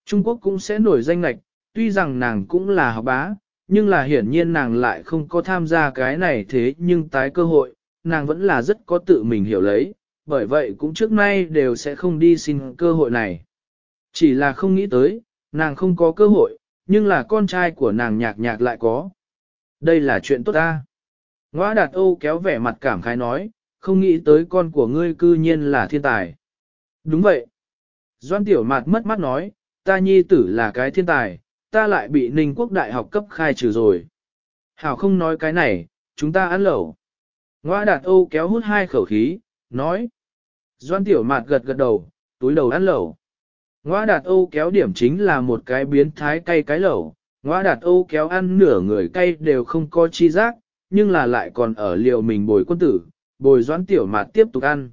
Trung Quốc cũng sẽ nổi danh lạch, tuy rằng nàng cũng là học bá, nhưng là hiển nhiên nàng lại không có tham gia cái này thế nhưng tái cơ hội, nàng vẫn là rất có tự mình hiểu lấy, bởi vậy cũng trước nay đều sẽ không đi xin cơ hội này. Chỉ là không nghĩ tới, nàng không có cơ hội, nhưng là con trai của nàng nhạc nhạc lại có. Đây là chuyện tốt ta. Ngoã đạt Âu kéo vẻ mặt cảm khái nói, không nghĩ tới con của ngươi cư nhiên là thiên tài. Đúng vậy. Doan tiểu mạt mất mắt nói, ta nhi tử là cái thiên tài, ta lại bị Ninh Quốc Đại học cấp khai trừ rồi. Hảo không nói cái này, chúng ta ăn lẩu. Ngoa đạt Âu kéo hút hai khẩu khí, nói. Doan tiểu mạt gật gật đầu, túi đầu ăn lẩu. Ngoa đạt Âu kéo điểm chính là một cái biến thái cay cái lẩu. Ngoa đạt Âu kéo ăn nửa người cay đều không có chi giác, nhưng là lại còn ở liều mình bồi quân tử, bồi doan tiểu mạt tiếp tục ăn.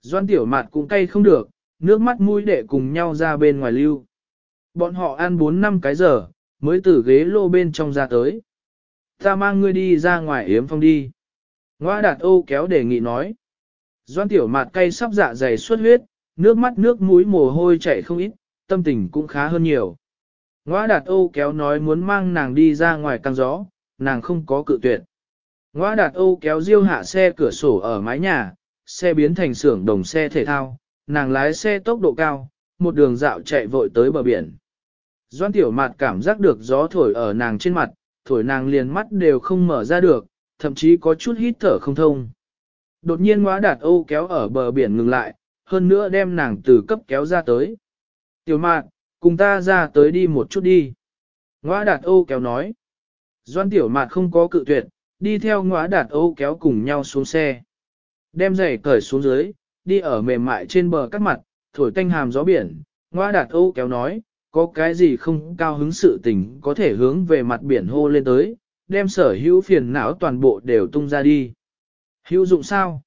Doan tiểu mạt cũng cay không được, nước mắt mũi đệ cùng nhau ra bên ngoài lưu. Bọn họ ăn 4 năm cái giờ, mới từ ghế lô bên trong ra tới. Ta mang ngươi đi ra ngoài yếm phong đi. Ngoa đạt ô kéo đề nghị nói. Doan tiểu mạt cay sắp dạ dày xuất huyết, nước mắt nước mũi mồ hôi chảy không ít, tâm tình cũng khá hơn nhiều. Ngoa đạt Âu kéo nói muốn mang nàng đi ra ngoài căng gió, nàng không có cự tuyệt. Ngoa đạt Âu kéo diêu hạ xe cửa sổ ở mái nhà, xe biến thành xưởng đồng xe thể thao, nàng lái xe tốc độ cao, một đường dạo chạy vội tới bờ biển. Doan tiểu mạt cảm giác được gió thổi ở nàng trên mặt, thổi nàng liền mắt đều không mở ra được, thậm chí có chút hít thở không thông. Đột nhiên ngóa đạt Âu kéo ở bờ biển ngừng lại, hơn nữa đem nàng từ cấp kéo ra tới. Tiểu mạn, cùng ta ra tới đi một chút đi. Ngóa đạt Âu kéo nói. Doan tiểu mạn không có cự tuyệt, đi theo ngóa đạt Âu kéo cùng nhau xuống xe. Đem giày cởi xuống dưới, đi ở mềm mại trên bờ các mặt, thổi tanh hàm gió biển. Ngóa đạt Âu kéo nói, có cái gì không cao hứng sự tình có thể hướng về mặt biển hô lên tới, đem sở hữu phiền não toàn bộ đều tung ra đi. Hữu dụng sao?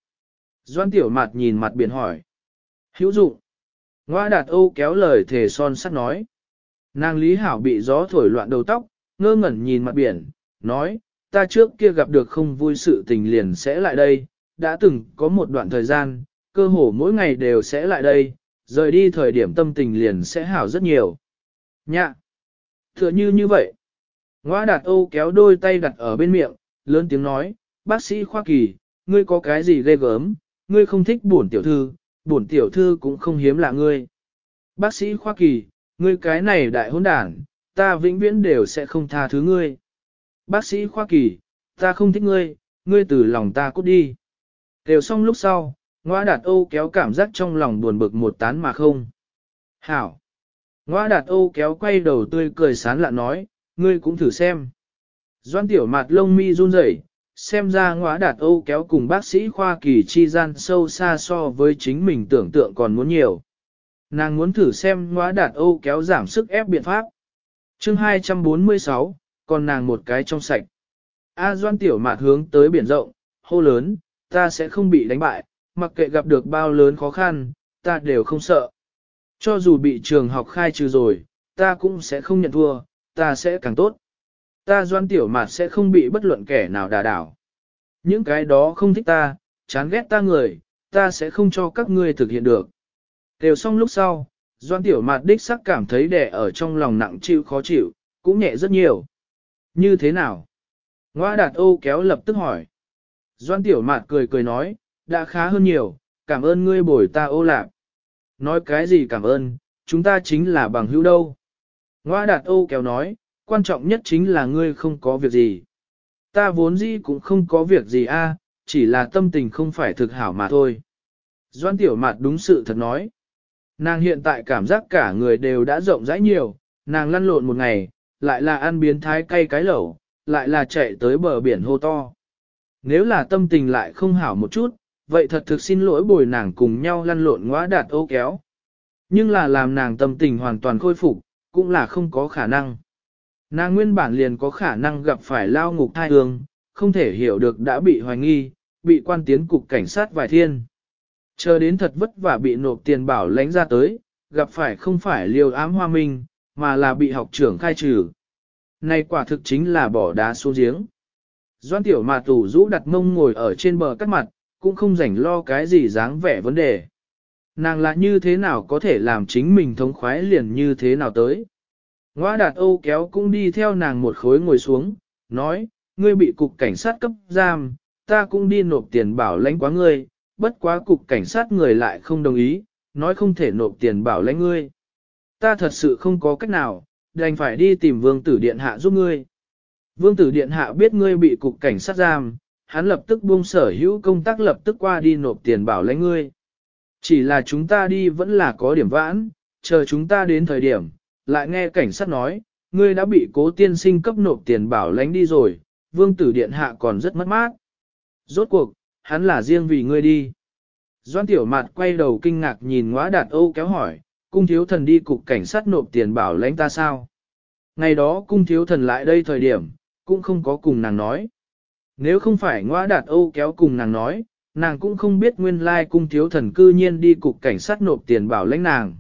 Doan tiểu mặt nhìn mặt biển hỏi. Hữu dụng. Ngoa đạt Âu kéo lời thề son sắt nói. Nàng Lý Hảo bị gió thổi loạn đầu tóc, ngơ ngẩn nhìn mặt biển, nói, ta trước kia gặp được không vui sự tình liền sẽ lại đây, đã từng có một đoạn thời gian, cơ hồ mỗi ngày đều sẽ lại đây, rời đi thời điểm tâm tình liền sẽ hảo rất nhiều. Nhạ! Tựa như như vậy. Ngoa đạt Âu kéo đôi tay đặt ở bên miệng, lớn tiếng nói, bác sĩ Khoa Kỳ, ngươi có cái gì ghê gớm, ngươi không thích bổn tiểu thư, bổn tiểu thư cũng không hiếm lạ ngươi. Bác sĩ Khoa Kỳ, ngươi cái này đại hôn đản, ta vĩnh viễn đều sẽ không tha thứ ngươi. Bác sĩ Khoa Kỳ, ta không thích ngươi, ngươi từ lòng ta cút đi. Đều xong lúc sau, ngoa đạt Âu kéo cảm giác trong lòng buồn bực một tán mà không. Hảo! Ngoa đạt Âu kéo quay đầu tươi cười sán lạ nói, ngươi cũng thử xem. Doan tiểu mặt lông mi run rẩy, xem ra ngoa đạt Âu kéo cùng bác sĩ khoa kỳ chi gian sâu xa so với chính mình tưởng tượng còn muốn nhiều. Nàng muốn thử xem ngoa đạt Âu kéo giảm sức ép biện pháp. chương 246, còn nàng một cái trong sạch. A doan tiểu mạt hướng tới biển rộng, hô lớn, ta sẽ không bị đánh bại, mặc kệ gặp được bao lớn khó khăn, ta đều không sợ. Cho dù bị trường học khai trừ rồi, ta cũng sẽ không nhận thua, ta sẽ càng tốt. Ta doan tiểu mạt sẽ không bị bất luận kẻ nào đà đảo. Những cái đó không thích ta, chán ghét ta người, ta sẽ không cho các ngươi thực hiện được. Đều xong lúc sau, doan tiểu mạt đích sắc cảm thấy đẻ ở trong lòng nặng chịu khó chịu, cũng nhẹ rất nhiều. Như thế nào? Ngoa đạt ô kéo lập tức hỏi. Doan tiểu mạt cười cười nói, đã khá hơn nhiều, cảm ơn ngươi bồi ta ô lạc. Nói cái gì cảm ơn, chúng ta chính là bằng hữu đâu. Ngoa đạt ô kéo nói, quan trọng nhất chính là ngươi không có việc gì. Ta vốn gì cũng không có việc gì a, chỉ là tâm tình không phải thực hảo mà thôi. Doan tiểu mặt đúng sự thật nói. Nàng hiện tại cảm giác cả người đều đã rộng rãi nhiều, nàng lăn lộn một ngày, lại là ăn biến thái cay cái lẩu, lại là chạy tới bờ biển hô to. Nếu là tâm tình lại không hảo một chút, vậy thật thực xin lỗi bồi nàng cùng nhau lăn lộn ngõa đạt ô kéo. Nhưng là làm nàng tâm tình hoàn toàn khôi phục, cũng là không có khả năng. Nàng nguyên bản liền có khả năng gặp phải lao ngục thai hương, không thể hiểu được đã bị hoài nghi, bị quan tiến cục cảnh sát vài thiên. Chờ đến thật vất vả bị nộp tiền bảo lãnh ra tới, gặp phải không phải liều ám hoa minh, mà là bị học trưởng khai trừ. Này quả thực chính là bỏ đá xuống giếng. Doan tiểu mà tủ rũ đặt mông ngồi ở trên bờ cắt mặt, cũng không rảnh lo cái gì dáng vẻ vấn đề. Nàng là như thế nào có thể làm chính mình thống khoái liền như thế nào tới. Ngoa đạt Âu kéo cũng đi theo nàng một khối ngồi xuống, nói, ngươi bị cục cảnh sát cấp giam, ta cũng đi nộp tiền bảo lãnh quá ngươi, bất quá cục cảnh sát người lại không đồng ý, nói không thể nộp tiền bảo lãnh ngươi. Ta thật sự không có cách nào, đành phải đi tìm vương tử điện hạ giúp ngươi. Vương tử điện hạ biết ngươi bị cục cảnh sát giam, hắn lập tức buông sở hữu công tác lập tức qua đi nộp tiền bảo lãnh ngươi. Chỉ là chúng ta đi vẫn là có điểm vãn, chờ chúng ta đến thời điểm, lại nghe cảnh sát nói, ngươi đã bị cố tiên sinh cấp nộp tiền bảo lãnh đi rồi, vương tử điện hạ còn rất mất mát. Rốt cuộc, hắn là riêng vì ngươi đi. Doan tiểu mạt quay đầu kinh ngạc nhìn ngóa đạt âu kéo hỏi, cung thiếu thần đi cục cảnh sát nộp tiền bảo lãnh ta sao? Ngày đó cung thiếu thần lại đây thời điểm, cũng không có cùng nàng nói. Nếu không phải ngoa đạt âu kéo cùng nàng nói, nàng cũng không biết nguyên lai cung thiếu thần cư nhiên đi cục cảnh sát nộp tiền bảo lãnh nàng.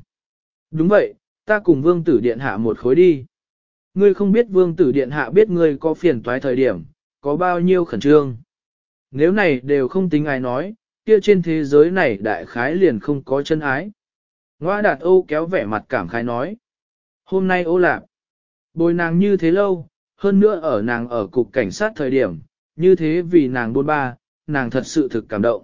Đúng vậy, Ta cùng vương tử điện hạ một khối đi. Ngươi không biết vương tử điện hạ biết ngươi có phiền toái thời điểm, có bao nhiêu khẩn trương. Nếu này đều không tính ai nói, kia trên thế giới này đại khái liền không có chân ái. Ngoa đạt Âu kéo vẻ mặt cảm khái nói. Hôm nay ô lạp. Bồi nàng như thế lâu, hơn nữa ở nàng ở cục cảnh sát thời điểm, như thế vì nàng buôn ba, nàng thật sự thực cảm động.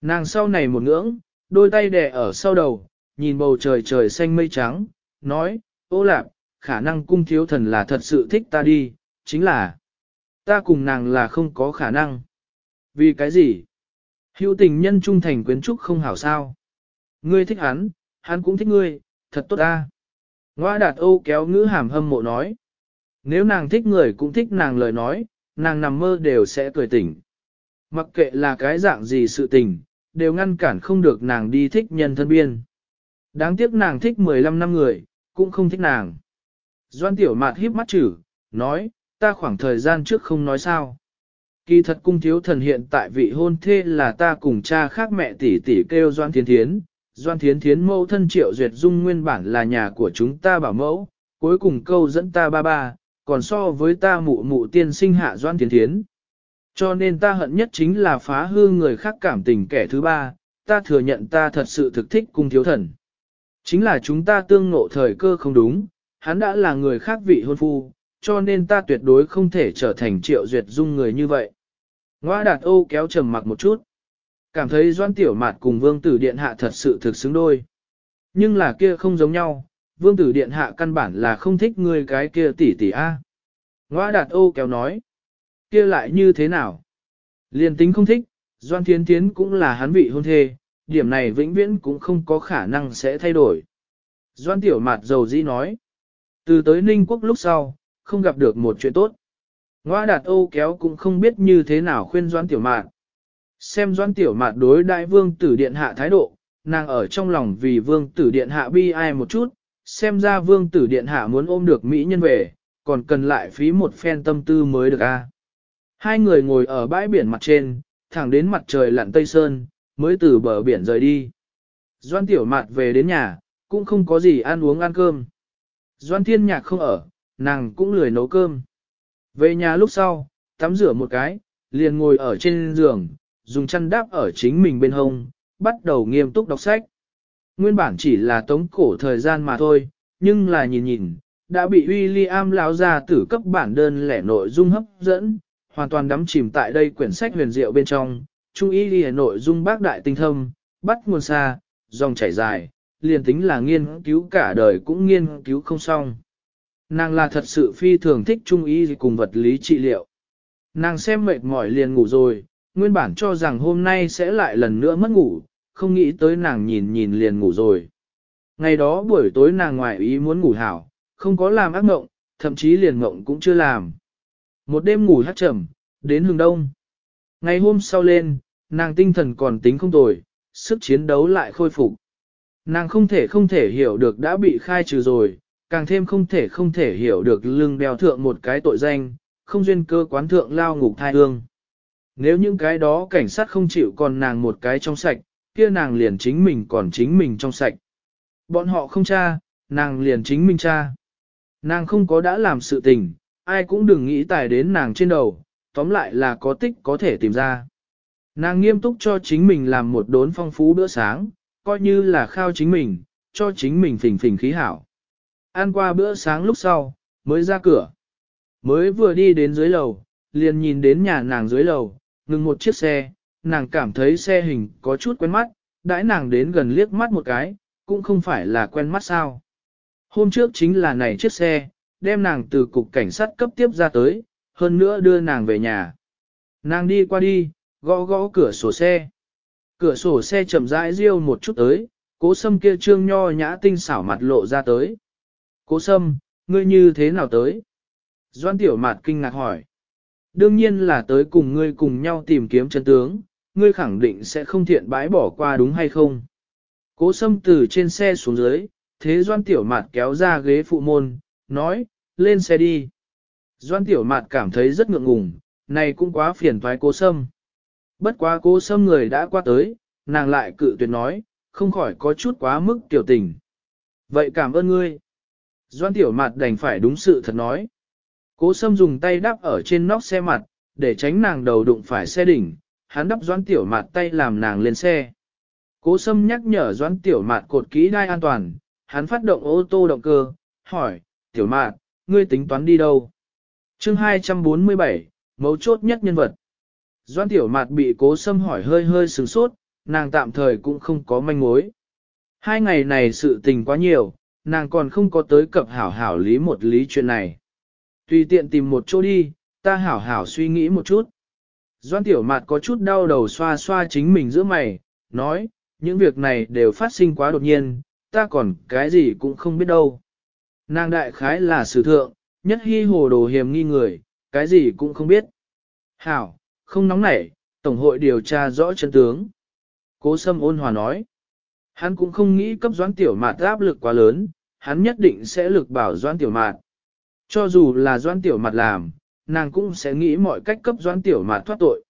Nàng sau này một ngưỡng, đôi tay đè ở sau đầu, nhìn bầu trời trời xanh mây trắng, nói, ô lạp, khả năng cung thiếu thần là thật sự thích ta đi, chính là, ta cùng nàng là không có khả năng. Vì cái gì? Hữu tình nhân trung thành quyến trúc không hảo sao. Ngươi thích hắn, hắn cũng thích ngươi, thật tốt ta. Ngoa đạt ô kéo ngữ hàm hâm mộ nói. Nếu nàng thích người cũng thích nàng lời nói, nàng nằm mơ đều sẽ cười tỉnh. Mặc kệ là cái dạng gì sự tình, đều ngăn cản không được nàng đi thích nhân thân biên. Đáng tiếc nàng thích 15 năm người, cũng không thích nàng. Doan tiểu mạt híp mắt chử, nói, ta khoảng thời gian trước không nói sao. Kỳ thật cung thiếu thần hiện tại vị hôn thê là ta cùng cha khác mẹ tỷ tỷ kêu Doan Thiến Thiến. Doan Thiến Thiến mẫu thân triệu duyệt dung nguyên bản là nhà của chúng ta bảo mẫu, cuối cùng câu dẫn ta ba ba, còn so với ta mụ mụ tiên sinh hạ Doan Thiến Thiến. Cho nên ta hận nhất chính là phá hư người khác cảm tình kẻ thứ ba, ta thừa nhận ta thật sự thực thích cung thiếu thần. Chính là chúng ta tương ngộ thời cơ không đúng, hắn đã là người khác vị hôn phu, cho nên ta tuyệt đối không thể trở thành triệu duyệt dung người như vậy. Ngoa đạt ô kéo trầm mặc một chút. Cảm thấy doan tiểu mạt cùng vương tử điện hạ thật sự thực xứng đôi. Nhưng là kia không giống nhau, vương tử điện hạ căn bản là không thích người cái kia tỷ tỷ A. Ngoa đạt ô kéo nói. Kia lại như thế nào? Liên tính không thích, doan thiến thiến cũng là hắn vị hôn thê, điểm này vĩnh viễn cũng không có khả năng sẽ thay đổi. Doan tiểu mạt dầu dĩ nói. Từ tới Ninh Quốc lúc sau, không gặp được một chuyện tốt. Ngoa đạt Âu kéo cũng không biết như thế nào khuyên Doan Tiểu Mạt. Xem Doan Tiểu Mạt đối đại vương tử điện hạ thái độ, nàng ở trong lòng vì vương tử điện hạ bi ai một chút, xem ra vương tử điện hạ muốn ôm được Mỹ nhân về, còn cần lại phí một phen tâm tư mới được a. Hai người ngồi ở bãi biển mặt trên, thẳng đến mặt trời lặn tây sơn, mới từ bờ biển rời đi. Doan Tiểu Mạt về đến nhà, cũng không có gì ăn uống ăn cơm. Doan Thiên Nhạc không ở, nàng cũng lười nấu cơm. Về nhà lúc sau, tắm rửa một cái, liền ngồi ở trên giường, dùng chăn đáp ở chính mình bên hông, bắt đầu nghiêm túc đọc sách. Nguyên bản chỉ là tống cổ thời gian mà thôi, nhưng là nhìn nhìn, đã bị William lão ra tử cấp bản đơn lẻ nội dung hấp dẫn, hoàn toàn đắm chìm tại đây quyển sách huyền diệu bên trong, trung ý ghi nội dung bác đại tinh thâm, bắt nguồn xa, dòng chảy dài, liền tính là nghiên cứu cả đời cũng nghiên cứu không xong. Nàng là thật sự phi thường thích trung ý cùng vật lý trị liệu. Nàng xem mệt mỏi liền ngủ rồi, nguyên bản cho rằng hôm nay sẽ lại lần nữa mất ngủ, không nghĩ tới nàng nhìn nhìn liền ngủ rồi. Ngày đó buổi tối nàng ngoại ý muốn ngủ hảo, không có làm ác mộng, thậm chí liền mộng cũng chưa làm. Một đêm ngủ hát trầm, đến hừng đông. Ngày hôm sau lên, nàng tinh thần còn tính không tồi, sức chiến đấu lại khôi phục. Nàng không thể không thể hiểu được đã bị khai trừ rồi, càng thêm không thể không thể hiểu được lưng đeo thượng một cái tội danh, không duyên cơ quán thượng lao ngục thai hương. Nếu những cái đó cảnh sát không chịu còn nàng một cái trong sạch, kia nàng liền chính mình còn chính mình trong sạch. Bọn họ không cha, nàng liền chính mình cha. Nàng không có đã làm sự tình, ai cũng đừng nghĩ tài đến nàng trên đầu, tóm lại là có tích có thể tìm ra. Nàng nghiêm túc cho chính mình làm một đốn phong phú bữa sáng, coi như là khao chính mình, cho chính mình phình phình khí hảo. Ăn qua bữa sáng lúc sau, mới ra cửa. Mới vừa đi đến dưới lầu, liền nhìn đến nhà nàng dưới lầu, ngừng một chiếc xe, nàng cảm thấy xe hình có chút quen mắt, đãi nàng đến gần liếc mắt một cái, cũng không phải là quen mắt sao. Hôm trước chính là này chiếc xe, đem nàng từ cục cảnh sát cấp tiếp ra tới, hơn nữa đưa nàng về nhà. Nàng đi qua đi, gõ gõ cửa sổ xe. Cửa sổ xe chậm rãi riêu một chút tới, cố sâm kia trương nho nhã tinh xảo mặt lộ ra tới. Cố sâm, ngươi như thế nào tới? Doan tiểu mạt kinh ngạc hỏi. Đương nhiên là tới cùng ngươi cùng nhau tìm kiếm chân tướng, ngươi khẳng định sẽ không thiện bãi bỏ qua đúng hay không? Cố sâm từ trên xe xuống dưới, thế doan tiểu mạt kéo ra ghế phụ môn, nói, lên xe đi. Doan tiểu mạt cảm thấy rất ngượng ngùng, này cũng quá phiền thoái cố sâm. Bất quá cố sâm người đã qua tới, nàng lại cự tuyệt nói, không khỏi có chút quá mức tiểu tình. Vậy cảm ơn ngươi. Doan tiểu Mạt đành phải đúng sự thật nói. Cố sâm dùng tay đắp ở trên nóc xe mặt, để tránh nàng đầu đụng phải xe đỉnh, hắn đắp Doãn tiểu Mạt tay làm nàng lên xe. Cố sâm nhắc nhở Doãn tiểu Mạt cột kỹ đai an toàn, hắn phát động ô tô động cơ, hỏi, tiểu mạt, ngươi tính toán đi đâu? chương 247, mấu chốt nhất nhân vật. Doãn tiểu mạt bị cố Sâm hỏi hơi hơi sừng sốt, nàng tạm thời cũng không có manh mối. Hai ngày này sự tình quá nhiều, nàng còn không có tới cập hảo hảo lý một lý chuyện này. Tùy tiện tìm một chỗ đi, ta hảo hảo suy nghĩ một chút. Doan tiểu mạt có chút đau đầu xoa xoa chính mình giữa mày, nói, những việc này đều phát sinh quá đột nhiên, ta còn cái gì cũng không biết đâu. Nàng đại khái là sử thượng, nhất hy hồ đồ hiểm nghi người, cái gì cũng không biết. Hảo, không nóng nảy, Tổng hội điều tra rõ chân tướng. Cố Sâm ôn hòa nói. Hắn cũng không nghĩ cấp doãn tiểu mạt áp lực quá lớn, hắn nhất định sẽ lực bảo doãn tiểu mạt. Cho dù là doãn tiểu mạt làm, nàng cũng sẽ nghĩ mọi cách cấp doãn tiểu mạt thoát tội.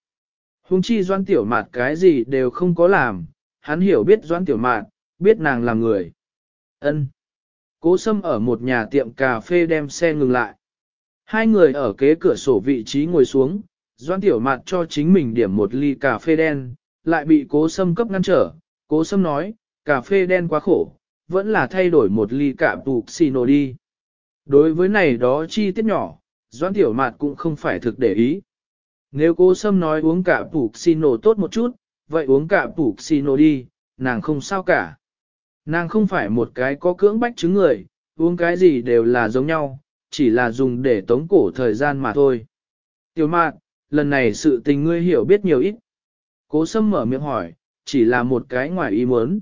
Hùng chi doãn tiểu mạt cái gì đều không có làm, hắn hiểu biết doãn tiểu mạt, biết nàng là người. Ân. Cố Sâm ở một nhà tiệm cà phê đem xe ngừng lại. Hai người ở kế cửa sổ vị trí ngồi xuống, Doan Tiểu Mạt cho chính mình điểm một ly cà phê đen, lại bị cố sâm cấp ngăn trở. Cố sâm nói, cà phê đen quá khổ, vẫn là thay đổi một ly cà bục xì nổ đi. Đối với này đó chi tiết nhỏ, Doãn Tiểu Mạt cũng không phải thực để ý. Nếu cố sâm nói uống cả phủ xì nổ tốt một chút, vậy uống cả phủ xì nổ đi, nàng không sao cả. Nàng không phải một cái có cưỡng bách chứng người, uống cái gì đều là giống nhau, chỉ là dùng để tống cổ thời gian mà thôi. Tiểu mạn, lần này sự tình ngươi hiểu biết nhiều ít. Cố sâm mở miệng hỏi, chỉ là một cái ngoài ý muốn.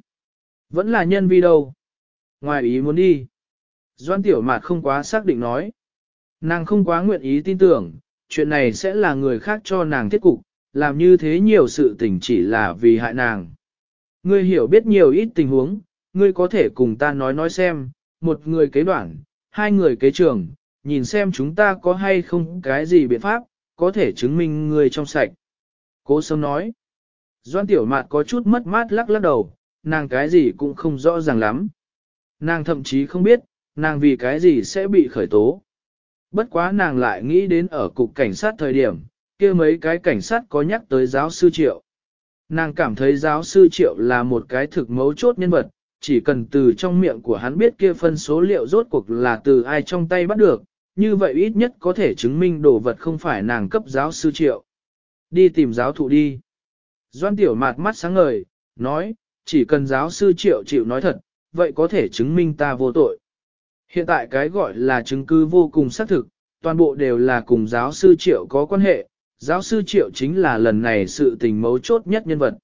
Vẫn là nhân vi đâu. Ngoài ý muốn đi. Doan tiểu mạt không quá xác định nói. Nàng không quá nguyện ý tin tưởng, chuyện này sẽ là người khác cho nàng thiết cục, làm như thế nhiều sự tình chỉ là vì hại nàng. Ngươi hiểu biết nhiều ít tình huống, ngươi có thể cùng ta nói nói xem, một người kế đoạn, hai người kế trường, nhìn xem chúng ta có hay không cái gì biện pháp, có thể chứng minh ngươi trong sạch. Cố sâm nói, Doan Tiểu Mạt có chút mất mát lắc lắc đầu, nàng cái gì cũng không rõ ràng lắm. Nàng thậm chí không biết, nàng vì cái gì sẽ bị khởi tố. Bất quá nàng lại nghĩ đến ở cục cảnh sát thời điểm, kia mấy cái cảnh sát có nhắc tới giáo sư Triệu. Nàng cảm thấy giáo sư Triệu là một cái thực mấu chốt nhân vật, chỉ cần từ trong miệng của hắn biết kia phân số liệu rốt cuộc là từ ai trong tay bắt được, như vậy ít nhất có thể chứng minh đồ vật không phải nàng cấp giáo sư triệu. Đi tìm giáo thụ đi. Doan tiểu mạt mắt sáng ngời, nói, chỉ cần giáo sư triệu chịu nói thật, vậy có thể chứng minh ta vô tội. Hiện tại cái gọi là chứng cứ vô cùng xác thực, toàn bộ đều là cùng giáo sư triệu có quan hệ, giáo sư triệu chính là lần này sự tình mấu chốt nhất nhân vật.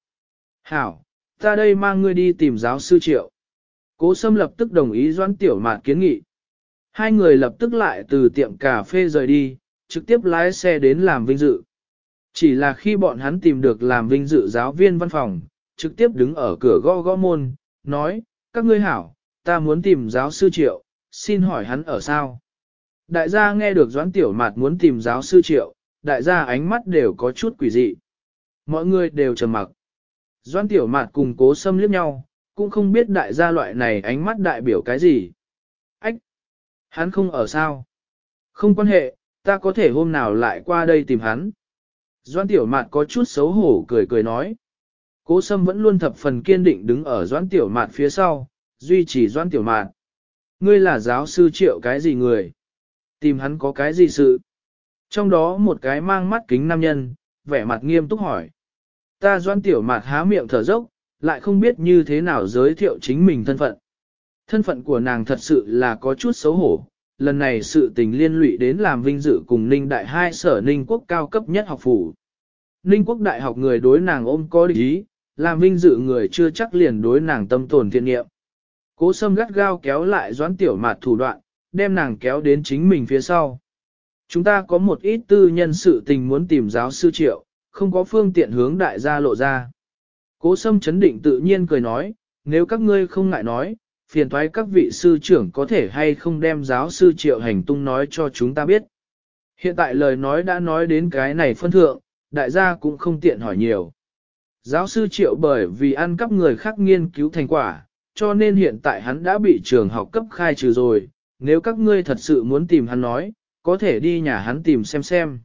Hảo, ta đây mang ngươi đi tìm giáo sư triệu. Cố Sâm lập tức đồng ý doãn tiểu mạt kiến nghị. Hai người lập tức lại từ tiệm cà phê rời đi, trực tiếp lái xe đến làm vinh dự. Chỉ là khi bọn hắn tìm được làm vinh dự giáo viên văn phòng, trực tiếp đứng ở cửa gõ gõ môn, nói, các ngươi hảo, ta muốn tìm giáo sư triệu, xin hỏi hắn ở sao? Đại gia nghe được doãn tiểu mạt muốn tìm giáo sư triệu, đại gia ánh mắt đều có chút quỷ dị. Mọi người đều trầm mặc. Doãn tiểu mạt cùng cố xâm liếc nhau, cũng không biết đại gia loại này ánh mắt đại biểu cái gì. Ách! Hắn không ở sao? Không quan hệ, ta có thể hôm nào lại qua đây tìm hắn. Doãn Tiểu Mạt có chút xấu hổ cười cười nói. Cố Sâm vẫn luôn thập phần kiên định đứng ở Doãn Tiểu Mạt phía sau, duy trì Doãn Tiểu Mạt. Ngươi là giáo sư triệu cái gì người? Tìm hắn có cái gì sự? Trong đó một cái mang mắt kính nam nhân, vẻ mặt nghiêm túc hỏi. Ta Doan Tiểu Mạt há miệng thở dốc, lại không biết như thế nào giới thiệu chính mình thân phận. Thân phận của nàng thật sự là có chút xấu hổ, lần này sự tình liên lụy đến làm vinh dự cùng Ninh Đại hai sở Ninh Quốc cao cấp nhất học phủ. Ninh Quốc Đại học người đối nàng ôm có địch ý, làm vinh dự người chưa chắc liền đối nàng tâm tồn thiện nghiệm. Cố sâm gắt gao kéo lại doãn tiểu mạt thủ đoạn, đem nàng kéo đến chính mình phía sau. Chúng ta có một ít tư nhân sự tình muốn tìm giáo sư triệu, không có phương tiện hướng đại gia lộ ra. Cố sâm chấn định tự nhiên cười nói, nếu các ngươi không ngại nói, phiền thoái các vị sư trưởng có thể hay không đem giáo sư triệu hành tung nói cho chúng ta biết. Hiện tại lời nói đã nói đến cái này phân thượng, đại gia cũng không tiện hỏi nhiều. Giáo sư triệu bởi vì ăn cắp người khác nghiên cứu thành quả, cho nên hiện tại hắn đã bị trường học cấp khai trừ rồi, nếu các ngươi thật sự muốn tìm hắn nói, có thể đi nhà hắn tìm xem xem.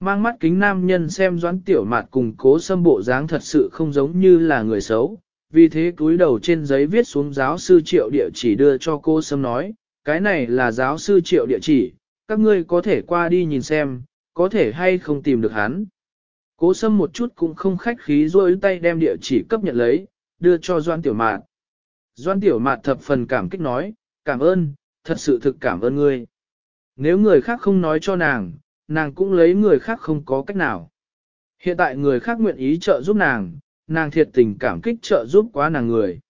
Mang mắt kính nam nhân xem doãn tiểu mạt cùng cố xâm bộ dáng thật sự không giống như là người xấu, vì thế cúi đầu trên giấy viết xuống giáo sư triệu địa chỉ đưa cho cô Sâm nói, cái này là giáo sư triệu địa chỉ, các ngươi có thể qua đi nhìn xem, có thể hay không tìm được hắn. Cố sâm một chút cũng không khách khí rôi tay đem địa chỉ cấp nhận lấy, đưa cho Doan Tiểu Mạt. Doan Tiểu Mạt thập phần cảm kích nói, cảm ơn, thật sự thực cảm ơn ngươi. Nếu người khác không nói cho nàng, nàng cũng lấy người khác không có cách nào. Hiện tại người khác nguyện ý trợ giúp nàng, nàng thiệt tình cảm kích trợ giúp quá nàng người.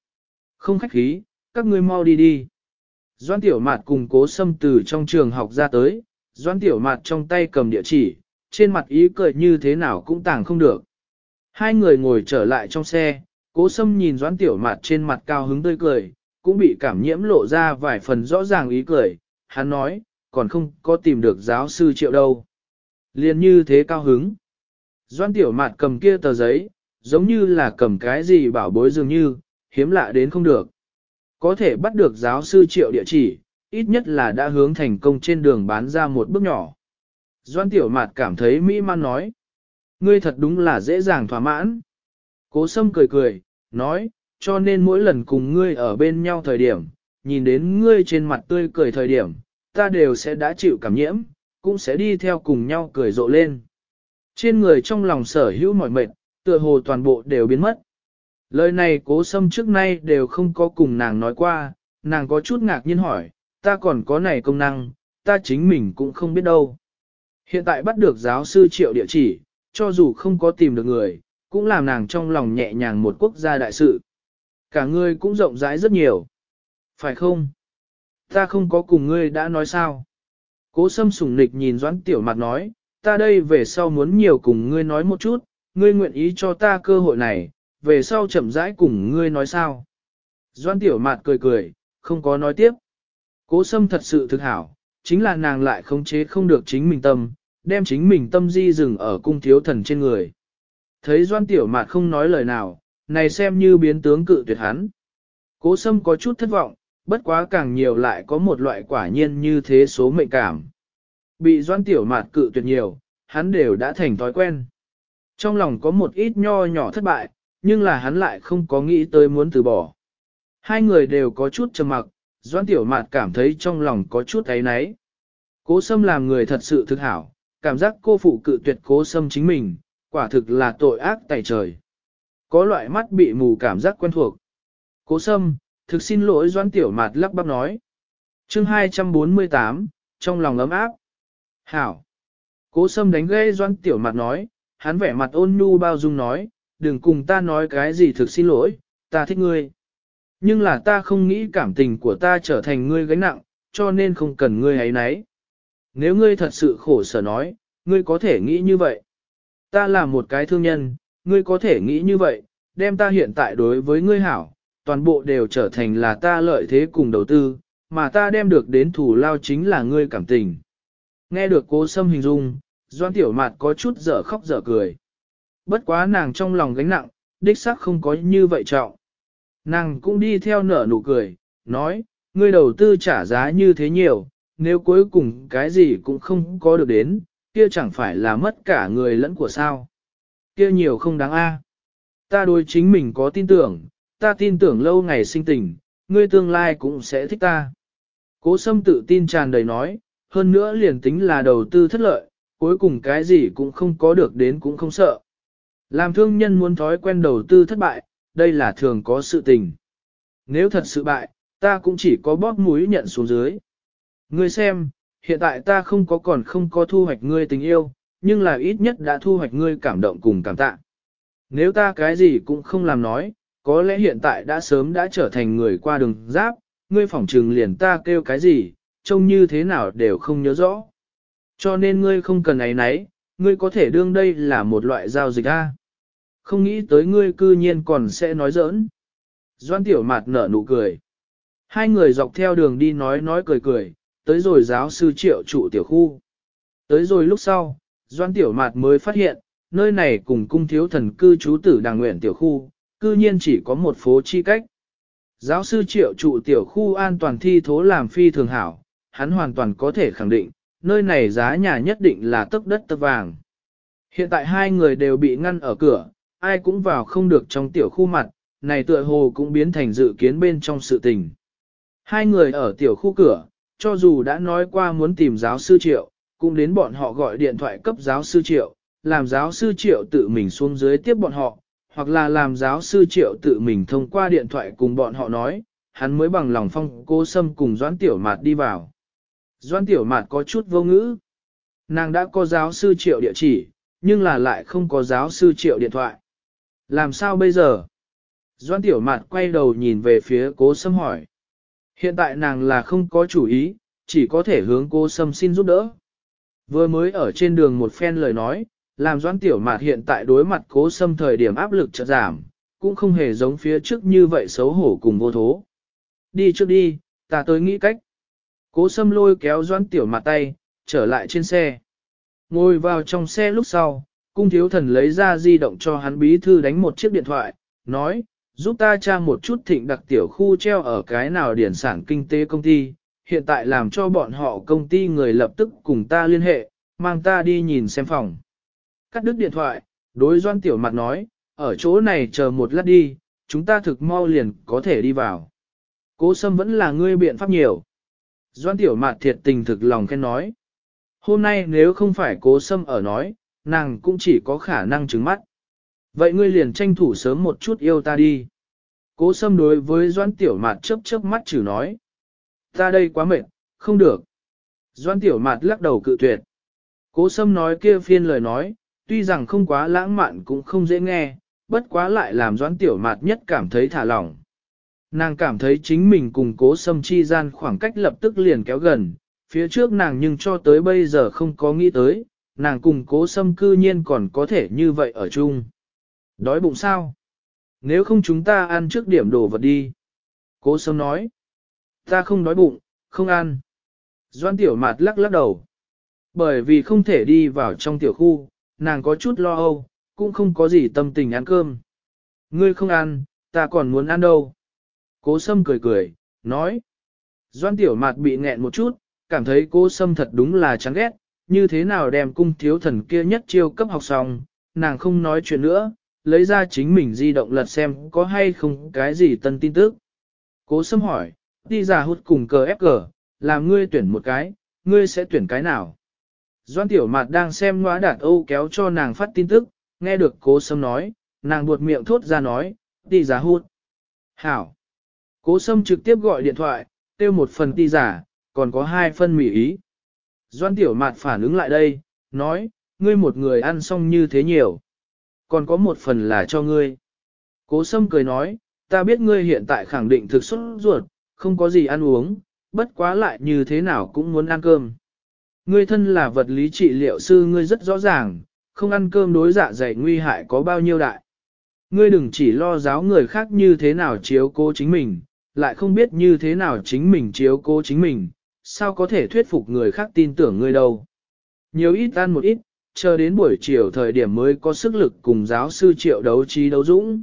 Không khách khí, các ngươi mau đi đi. Doan Tiểu Mạt cùng cố xâm từ trong trường học ra tới, Doan Tiểu Mạt trong tay cầm địa chỉ, trên mặt ý cười như thế nào cũng tàng không được. Hai người ngồi trở lại trong xe, cố Sâm nhìn Doãn Tiểu Mạt trên mặt cao hứng tươi cười, cũng bị cảm nhiễm lộ ra vài phần rõ ràng ý cười. Hắn nói, còn không có tìm được giáo sư triệu đâu. Liên như thế cao hứng. Doan Tiểu Mạt cầm kia tờ giấy, giống như là cầm cái gì bảo bối dường như, hiếm lạ đến không được. Có thể bắt được giáo sư triệu địa chỉ, ít nhất là đã hướng thành công trên đường bán ra một bước nhỏ. Doan Tiểu Mạt cảm thấy mỹ man nói. Ngươi thật đúng là dễ dàng thỏa mãn. Cố Sâm cười cười, nói, cho nên mỗi lần cùng ngươi ở bên nhau thời điểm, nhìn đến ngươi trên mặt tươi cười thời điểm, ta đều sẽ đã chịu cảm nhiễm, cũng sẽ đi theo cùng nhau cười rộ lên. Trên người trong lòng sở hữu mỏi mệt, tựa hồ toàn bộ đều biến mất. Lời này cố sâm trước nay đều không có cùng nàng nói qua, nàng có chút ngạc nhiên hỏi, ta còn có này công năng, ta chính mình cũng không biết đâu. Hiện tại bắt được giáo sư triệu địa chỉ, cho dù không có tìm được người, cũng làm nàng trong lòng nhẹ nhàng một quốc gia đại sự. Cả ngươi cũng rộng rãi rất nhiều. Phải không? Ta không có cùng ngươi đã nói sao? Cố sâm sủng nịch nhìn doãn tiểu mặt nói, ta đây về sau muốn nhiều cùng ngươi nói một chút, ngươi nguyện ý cho ta cơ hội này, về sau chậm rãi cùng ngươi nói sao. Doan tiểu mạt cười cười, không có nói tiếp. Cố sâm thật sự thực hảo, chính là nàng lại khống chế không được chính mình tâm, đem chính mình tâm di dừng ở cung thiếu thần trên người. Thấy doan tiểu mạt không nói lời nào, này xem như biến tướng cự tuyệt hắn. Cố sâm có chút thất vọng, bất quá càng nhiều lại có một loại quả nhiên như thế số mệnh cảm. Bị doan tiểu mạt cự tuyệt nhiều, hắn đều đã thành thói quen. Trong lòng có một ít nho nhỏ thất bại, nhưng là hắn lại không có nghĩ tới muốn từ bỏ. Hai người đều có chút trầm mặc, doan tiểu mạt cảm thấy trong lòng có chút ấy náy. Cố sâm làm người thật sự thực hảo, cảm giác cô phụ cự tuyệt cố sâm chính mình, quả thực là tội ác tại trời. Có loại mắt bị mù cảm giác quen thuộc. Cố sâm, thực xin lỗi doan tiểu mạt lắc bắp nói. chương 248, trong lòng ấm áp. Hảo. Cố sâm đánh gây doan tiểu mạt nói, hắn vẻ mặt ôn nhu bao dung nói, đừng cùng ta nói cái gì thực xin lỗi, ta thích ngươi. Nhưng là ta không nghĩ cảm tình của ta trở thành ngươi gánh nặng, cho nên không cần ngươi ấy nấy. Nếu ngươi thật sự khổ sở nói, ngươi có thể nghĩ như vậy. Ta là một cái thương nhân, ngươi có thể nghĩ như vậy, đem ta hiện tại đối với ngươi hảo, toàn bộ đều trở thành là ta lợi thế cùng đầu tư, mà ta đem được đến thủ lao chính là ngươi cảm tình. Nghe được cố sâm hình dung, Doan Tiểu Mạt có chút dở khóc dở cười. Bất quá nàng trong lòng gánh nặng, đích xác không có như vậy trọng. Nàng cũng đi theo nở nụ cười, nói, ngươi đầu tư trả giá như thế nhiều, nếu cuối cùng cái gì cũng không có được đến, kia chẳng phải là mất cả người lẫn của sao. Kia nhiều không đáng a. À. Ta đối chính mình có tin tưởng, ta tin tưởng lâu ngày sinh tình, ngươi tương lai cũng sẽ thích ta. Cố sâm tự tin tràn đầy nói, hơn nữa liền tính là đầu tư thất lợi, cuối cùng cái gì cũng không có được đến cũng không sợ. Làm thương nhân muốn thói quen đầu tư thất bại, đây là thường có sự tình. Nếu thật sự bại, ta cũng chỉ có bóp mũi nhận xuống dưới. Ngươi xem, hiện tại ta không có còn không có thu hoạch ngươi tình yêu, nhưng là ít nhất đã thu hoạch ngươi cảm động cùng cảm tạ. Nếu ta cái gì cũng không làm nói, có lẽ hiện tại đã sớm đã trở thành người qua đường giáp, ngươi phỏng trừng liền ta kêu cái gì, trông như thế nào đều không nhớ rõ. Cho nên ngươi không cần ấy nấy, ngươi có thể đương đây là một loại giao dịch A. Không nghĩ tới ngươi cư nhiên còn sẽ nói giỡn. Doan tiểu mạt nở nụ cười. Hai người dọc theo đường đi nói nói cười cười, tới rồi giáo sư triệu trụ tiểu khu. Tới rồi lúc sau, Doan tiểu mạt mới phát hiện, nơi này cùng cung thiếu thần cư trú tử đàng nguyện tiểu khu, cư nhiên chỉ có một phố chi cách. Giáo sư triệu trụ tiểu khu an toàn thi thố làm phi thường hảo, hắn hoàn toàn có thể khẳng định, nơi này giá nhà nhất định là tấc đất tấc vàng. Hiện tại hai người đều bị ngăn ở cửa, ai cũng vào không được trong tiểu khu mặt, này tựa hồ cũng biến thành dự kiến bên trong sự tình. Hai người ở tiểu khu cửa, cho dù đã nói qua muốn tìm giáo sư triệu, cũng đến bọn họ gọi điện thoại cấp giáo sư triệu, làm giáo sư triệu tự mình xuống dưới tiếp bọn họ, hoặc là làm giáo sư triệu tự mình thông qua điện thoại cùng bọn họ nói, hắn mới bằng lòng phong cô Sâm cùng Doãn Tiểu Mạt đi vào. Doãn Tiểu Mạt có chút vô ngữ. Nàng đã có giáo sư triệu địa chỉ, nhưng là lại không có giáo sư triệu điện thoại. Làm sao bây giờ? Doãn Tiểu Mạt quay đầu nhìn về phía cố Sâm hỏi. Hiện tại nàng là không có chủ ý, chỉ có thể hướng cô Sâm xin giúp đỡ. Vừa mới ở trên đường một phen lời nói, làm Doãn Tiểu Mạt hiện tại đối mặt cố Sâm thời điểm áp lực chợt giảm, cũng không hề giống phía trước như vậy xấu hổ cùng vô thố. Đi trước đi, ta tới nghĩ cách. Cố Sâm lôi kéo Doãn Tiểu Mạt tay, trở lại trên xe. Ngồi vào trong xe lúc sau, cung thiếu thần lấy ra di động cho hắn bí thư đánh một chiếc điện thoại, nói, giúp ta tra một chút thịnh đặc tiểu khu treo ở cái nào điển sản kinh tế công ty, hiện tại làm cho bọn họ công ty người lập tức cùng ta liên hệ, mang ta đi nhìn xem phòng. Cắt đứt điện thoại, đối doan tiểu mặt nói, ở chỗ này chờ một lát đi, chúng ta thực mau liền có thể đi vào. Cố sâm vẫn là ngươi biện pháp nhiều. Doan tiểu mặt thiệt tình thực lòng khen nói. Hôm nay nếu không phải cố sâm ở nói, nàng cũng chỉ có khả năng trứng mắt. Vậy ngươi liền tranh thủ sớm một chút yêu ta đi. Cố sâm đối với doan tiểu mạt chớp chớp mắt chử nói. Ta đây quá mệt, không được. Doan tiểu mạt lắc đầu cự tuyệt. Cố sâm nói kia phiên lời nói, tuy rằng không quá lãng mạn cũng không dễ nghe, bất quá lại làm doan tiểu mạt nhất cảm thấy thả lỏng. Nàng cảm thấy chính mình cùng cố sâm chi gian khoảng cách lập tức liền kéo gần, phía trước nàng nhưng cho tới bây giờ không có nghĩ tới, nàng cùng cố sâm cư nhiên còn có thể như vậy ở chung. Đói bụng sao? Nếu không chúng ta ăn trước điểm đồ vật đi. Cố sâm nói. Ta không đói bụng, không ăn. Doan tiểu mạt lắc lắc đầu. Bởi vì không thể đi vào trong tiểu khu, nàng có chút lo âu, cũng không có gì tâm tình ăn cơm. Ngươi không ăn, ta còn muốn ăn đâu. Cố sâm cười cười, nói. Doan tiểu mạt bị nghẹn một chút, cảm thấy Cố sâm thật đúng là chán ghét, như thế nào đem cung thiếu thần kia nhất chiêu cấp học xong, nàng không nói chuyện nữa, lấy ra chính mình di động lật xem có hay không cái gì tân tin tức. Cố sâm hỏi, đi giả hút cùng cờ ép cờ, làm ngươi tuyển một cái, ngươi sẽ tuyển cái nào? Doan tiểu mạt đang xem ngõa đạt âu kéo cho nàng phát tin tức, nghe được cố sâm nói, nàng buột miệng thốt ra nói, đi giả hút. Hảo. Cố sâm trực tiếp gọi điện thoại, tiêu một phần ti giả, còn có hai phân mỉ ý. Doan tiểu mạt phản ứng lại đây, nói, ngươi một người ăn xong như thế nhiều. Còn có một phần là cho ngươi. Cố sâm cười nói, ta biết ngươi hiện tại khẳng định thực xuất ruột, không có gì ăn uống, bất quá lại như thế nào cũng muốn ăn cơm. Ngươi thân là vật lý trị liệu sư ngươi rất rõ ràng, không ăn cơm đối dạ dày nguy hại có bao nhiêu đại. Ngươi đừng chỉ lo giáo người khác như thế nào chiếu cố chính mình, lại không biết như thế nào chính mình chiếu cố chính mình, sao có thể thuyết phục người khác tin tưởng ngươi đâu. Nhiều ít ăn một ít, chờ đến buổi chiều thời điểm mới có sức lực cùng giáo sư triệu đấu trí đấu dũng.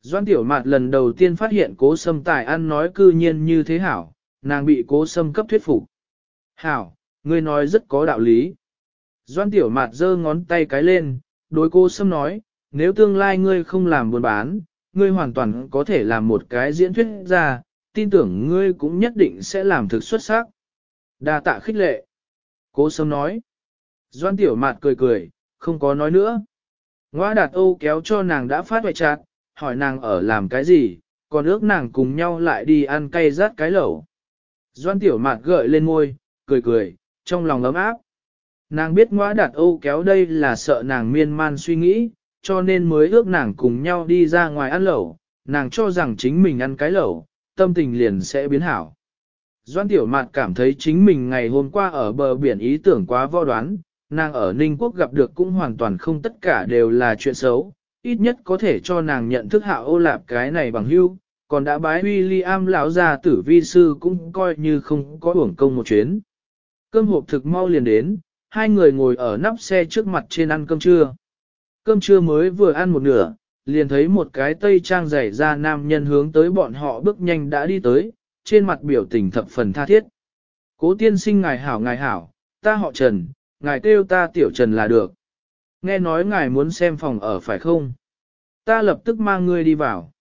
Doan tiểu mạt lần đầu tiên phát hiện cố sâm tài ăn nói cư nhiên như thế hảo, nàng bị cố sâm cấp thuyết phục. Hảo, ngươi nói rất có đạo lý. Doan tiểu mạt giơ ngón tay cái lên, đối cố sâm nói, nếu tương lai ngươi không làm buôn bán, ngươi hoàn toàn có thể làm một cái diễn thuyết ra, tin tưởng ngươi cũng nhất định sẽ làm thực xuất sắc. Đa tạ khích lệ. Cố sâm nói. Doan tiểu mạt cười cười, không có nói nữa. Ngoa đạt ô kéo cho nàng đã phát hoại chặt, hỏi nàng ở làm cái gì, còn ước nàng cùng nhau lại đi ăn cay rát cái lẩu. Doan tiểu mạt gợi lên môi, cười cười, trong lòng ấm áp. Nàng biết ngoa đạt ô kéo đây là sợ nàng miên man suy nghĩ, cho nên mới ước nàng cùng nhau đi ra ngoài ăn lẩu, nàng cho rằng chính mình ăn cái lẩu, tâm tình liền sẽ biến hảo. Doan Tiểu Mạt cảm thấy chính mình ngày hôm qua ở bờ biển ý tưởng quá vo đoán, nàng ở Ninh Quốc gặp được cũng hoàn toàn không tất cả đều là chuyện xấu, ít nhất có thể cho nàng nhận thức hạ ô lạp cái này bằng hưu, còn đã bái William lão gia tử vi sư cũng coi như không có uổng công một chuyến. Cơm hộp thực mau liền đến, hai người ngồi ở nắp xe trước mặt trên ăn cơm trưa. Cơm trưa mới vừa ăn một nửa, liền thấy một cái tây trang dày ra nam nhân hướng tới bọn họ bước nhanh đã đi tới, trên mặt biểu tình thập phần tha thiết. Cố tiên sinh ngài hảo ngài hảo, ta họ Trần, ngài kêu ta tiểu Trần là được. Nghe nói ngài muốn xem phòng ở phải không? Ta lập tức mang ngươi đi vào.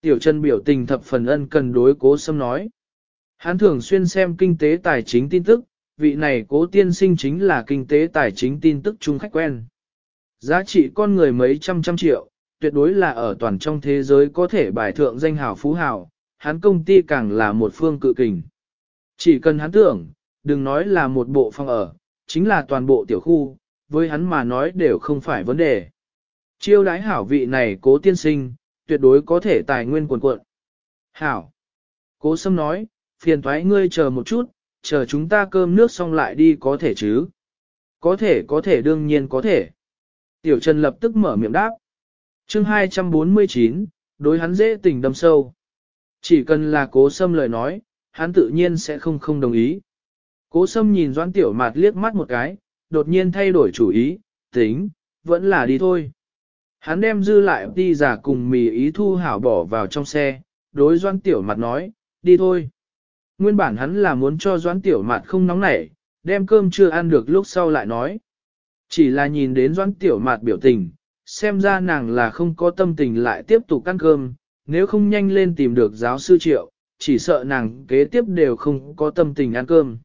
Tiểu Trần biểu tình thập phần ân cần đối cố sâm nói. Hắn thường xuyên xem kinh tế tài chính tin tức, vị này cố tiên sinh chính là kinh tế tài chính tin tức chung khách quen. Giá trị con người mấy trăm trăm triệu, tuyệt đối là ở toàn trong thế giới có thể bài thượng danh hào phú hào, hắn công ty càng là một phương cự kình. Chỉ cần hắn tưởng, đừng nói là một bộ phòng ở, chính là toàn bộ tiểu khu, với hắn mà nói đều không phải vấn đề. Chiêu đái hảo vị này cố tiên sinh, tuyệt đối có thể tài nguyên quần cuộn. Hảo. Cố sâm nói, phiền thoái ngươi chờ một chút, chờ chúng ta cơm nước xong lại đi có thể chứ. Có thể có thể đương nhiên có thể. Tiểu Trần lập tức mở miệng đáp. chương 249, đối hắn dễ tình đâm sâu. Chỉ cần là cố sâm lời nói, hắn tự nhiên sẽ không không đồng ý. Cố sâm nhìn doãn tiểu mạt liếc mắt một cái, đột nhiên thay đổi chủ ý, tính, vẫn là đi thôi. Hắn đem dư lại đi giả cùng mì ý thu hảo bỏ vào trong xe, đối doãn tiểu mặt nói, đi thôi. Nguyên bản hắn là muốn cho doãn tiểu mặt không nóng nảy, đem cơm chưa ăn được lúc sau lại nói. Chỉ là nhìn đến doãn tiểu mạt biểu tình, xem ra nàng là không có tâm tình lại tiếp tục ăn cơm, nếu không nhanh lên tìm được giáo sư triệu, chỉ sợ nàng kế tiếp đều không có tâm tình ăn cơm.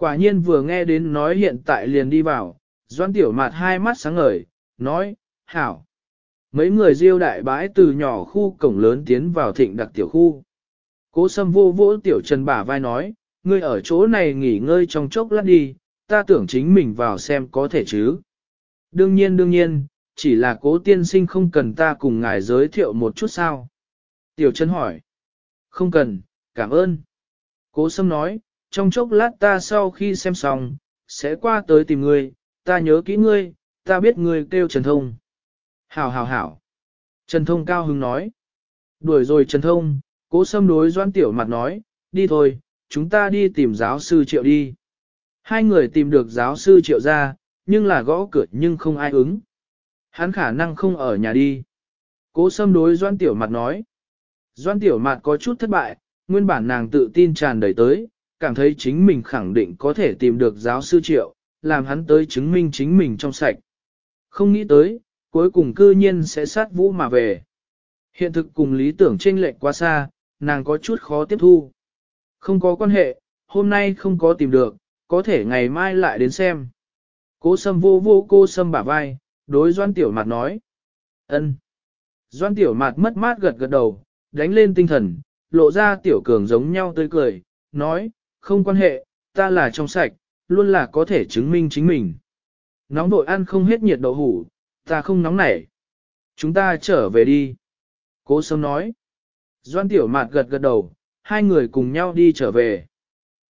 Quả nhiên vừa nghe đến nói hiện tại liền đi vào, doan tiểu mạt hai mắt sáng ngời, nói, hảo. Mấy người diêu đại bãi từ nhỏ khu cổng lớn tiến vào thịnh đặc tiểu khu. Cố sâm vô vỗ tiểu trần bả vai nói, ngươi ở chỗ này nghỉ ngơi trong chốc lát đi, ta tưởng chính mình vào xem có thể chứ. Đương nhiên đương nhiên, chỉ là cố tiên sinh không cần ta cùng ngài giới thiệu một chút sao. Tiểu Trần hỏi. Không cần, cảm ơn. Cố Sâm nói, trong chốc lát ta sau khi xem xong, sẽ qua tới tìm ngươi, ta nhớ kỹ ngươi, ta biết ngươi kêu Trần Thông. Hảo hảo hảo. Trần Thông cao hứng nói. Đuổi rồi Trần Thông, cố Sâm đối doan tiểu mặt nói, đi thôi, chúng ta đi tìm giáo sư triệu đi. Hai người tìm được giáo sư triệu ra, nhưng là gõ cửa nhưng không ai ứng. Hắn khả năng không ở nhà đi. Cố Sâm đối doan tiểu mặt nói. Doan tiểu mặt có chút thất bại, nguyên bản nàng tự tin tràn đầy tới, cảm thấy chính mình khẳng định có thể tìm được giáo sư triệu, làm hắn tới chứng minh chính mình trong sạch. Không nghĩ tới, cuối cùng cư nhiên sẽ sát vũ mà về. Hiện thực cùng lý tưởng chênh lệch quá xa, nàng có chút khó tiếp thu. Không có quan hệ, hôm nay không có tìm được, có thể ngày mai lại đến xem. Cố sâm vô vô cô sâm bả vai, đối doan tiểu mặt nói. ân. Doan tiểu mặt mất mát gật gật đầu, đánh lên tinh thần, lộ ra tiểu cường giống nhau tươi cười, nói, không quan hệ, ta là trong sạch, luôn là có thể chứng minh chính mình. Nóng vội ăn không hết nhiệt đậu hủ, ta không nóng nảy. Chúng ta trở về đi. Cố sâm nói. Doan tiểu mạt gật gật đầu, hai người cùng nhau đi trở về.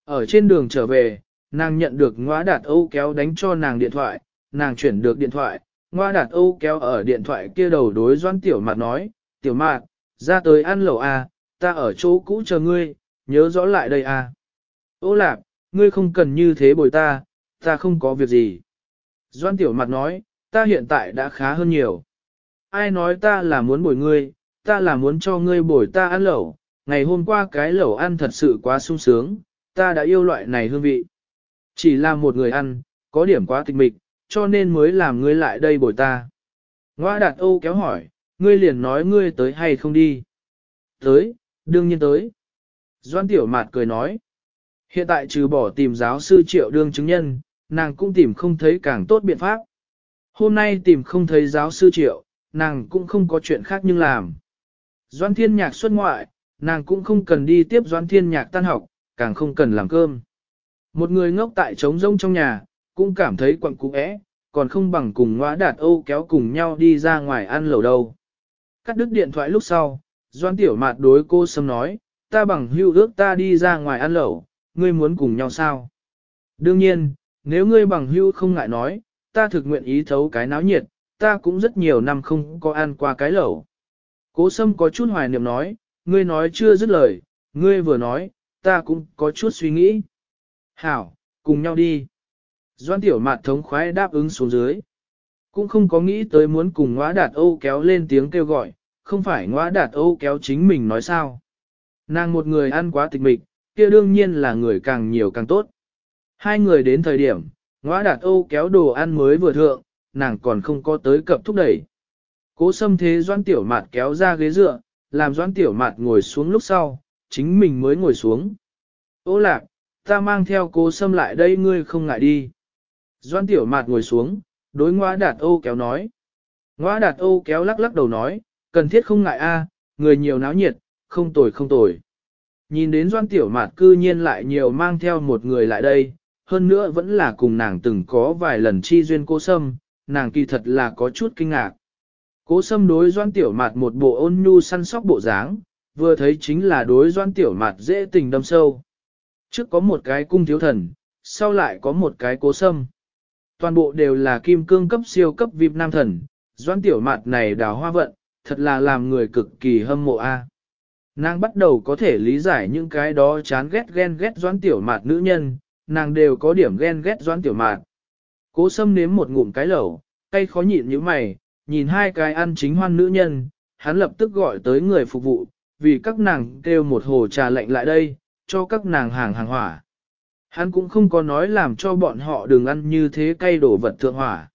Ở trên đường trở về, nàng nhận được ngõa đạt Âu kéo đánh cho nàng điện thoại, nàng chuyển được điện thoại, ngoa đạt Âu kéo ở điện thoại kia đầu đối doan tiểu mạt nói, tiểu mạt, ra tới ăn lẩu à, ta ở chỗ cũ chờ ngươi, nhớ rõ lại đây à. Ô lạp, ngươi không cần như thế bồi ta, ta không có việc gì. Doan tiểu mặt nói, ta hiện tại đã khá hơn nhiều. Ai nói ta là muốn bồi ngươi, ta là muốn cho ngươi bồi ta ăn lẩu, ngày hôm qua cái lẩu ăn thật sự quá sung sướng, ta đã yêu loại này hương vị. Chỉ là một người ăn, có điểm quá tịch mịch, cho nên mới làm ngươi lại đây bồi ta. Ngoa đạt Âu kéo hỏi, ngươi liền nói ngươi tới hay không đi. Tới, đương nhiên tới. Doan Tiểu Mạt cười nói. Hiện tại trừ bỏ tìm giáo sư triệu đương chứng nhân, nàng cũng tìm không thấy càng tốt biện pháp. Hôm nay tìm không thấy giáo sư triệu, nàng cũng không có chuyện khác nhưng làm. Doan Thiên Nhạc xuất ngoại, nàng cũng không cần đi tiếp Doan Thiên Nhạc tan học, càng không cần làm cơm. Một người ngốc tại trống rông trong nhà, cũng cảm thấy quặng cú é còn không bằng cùng ngõa đạt Âu kéo cùng nhau đi ra ngoài ăn lẩu đâu. Cắt đứt điện thoại lúc sau, Doan Tiểu Mạt đối cô Sâm nói, ta bằng hưu ước ta đi ra ngoài ăn lẩu, ngươi muốn cùng nhau sao? Đương nhiên, nếu ngươi bằng hữu không ngại nói, ta thực nguyện ý thấu cái náo nhiệt, ta cũng rất nhiều năm không có ăn qua cái lẩu. Cố Sâm có chút hoài niệm nói, ngươi nói chưa dứt lời, ngươi vừa nói, ta cũng có chút suy nghĩ. Hảo, cùng nhau đi. Doan Tiểu Mạt thống khoái đáp ứng xuống dưới. Cũng không có nghĩ tới muốn cùng ngõa đạt Âu kéo lên tiếng kêu gọi, không phải ngõa đạt Âu kéo chính mình nói sao. Nàng một người ăn quá tịch mịch, kia đương nhiên là người càng nhiều càng tốt. Hai người đến thời điểm, ngõa đạt Âu kéo đồ ăn mới vừa thượng, nàng còn không có tới cập thúc đẩy. Cố xâm thế doan tiểu mạt kéo ra ghế dựa, làm doan tiểu mạt ngồi xuống lúc sau, chính mình mới ngồi xuống. Ô lạc, ta mang theo cố xâm lại đây ngươi không ngại đi. Doan tiểu mạt ngồi xuống, đối ngõ đạt ô kéo nói. ngõ đạt ô kéo lắc lắc đầu nói, cần thiết không ngại a, người nhiều náo nhiệt, không tồi không tồi. Nhìn đến doan tiểu mạt cư nhiên lại nhiều mang theo một người lại đây, hơn nữa vẫn là cùng nàng từng có vài lần chi duyên cô sâm, nàng kỳ thật là có chút kinh ngạc. Cố sâm đối doan tiểu mạt một bộ ôn nhu săn sóc bộ dáng, vừa thấy chính là đối doan tiểu mạt dễ tình đâm sâu. Trước có một cái cung thiếu thần, sau lại có một cái cố sâm. Toàn bộ đều là kim cương cấp siêu cấp vip nam thần, doan tiểu mạt này đào hoa vận, thật là làm người cực kỳ hâm mộ a. Nàng bắt đầu có thể lý giải những cái đó chán ghét ghen ghét doãn tiểu mạt nữ nhân, nàng đều có điểm ghen ghét doãn tiểu mạt. Cố sâm nếm một ngụm cái lẩu, cay khó nhịn như mày, nhìn hai cái ăn chính hoan nữ nhân, hắn lập tức gọi tới người phục vụ, vì các nàng kêu một hồ trà lạnh lại đây, cho các nàng hàng hàng hỏa. Hắn cũng không có nói làm cho bọn họ đừng ăn như thế cay đổ vật thượng hỏa.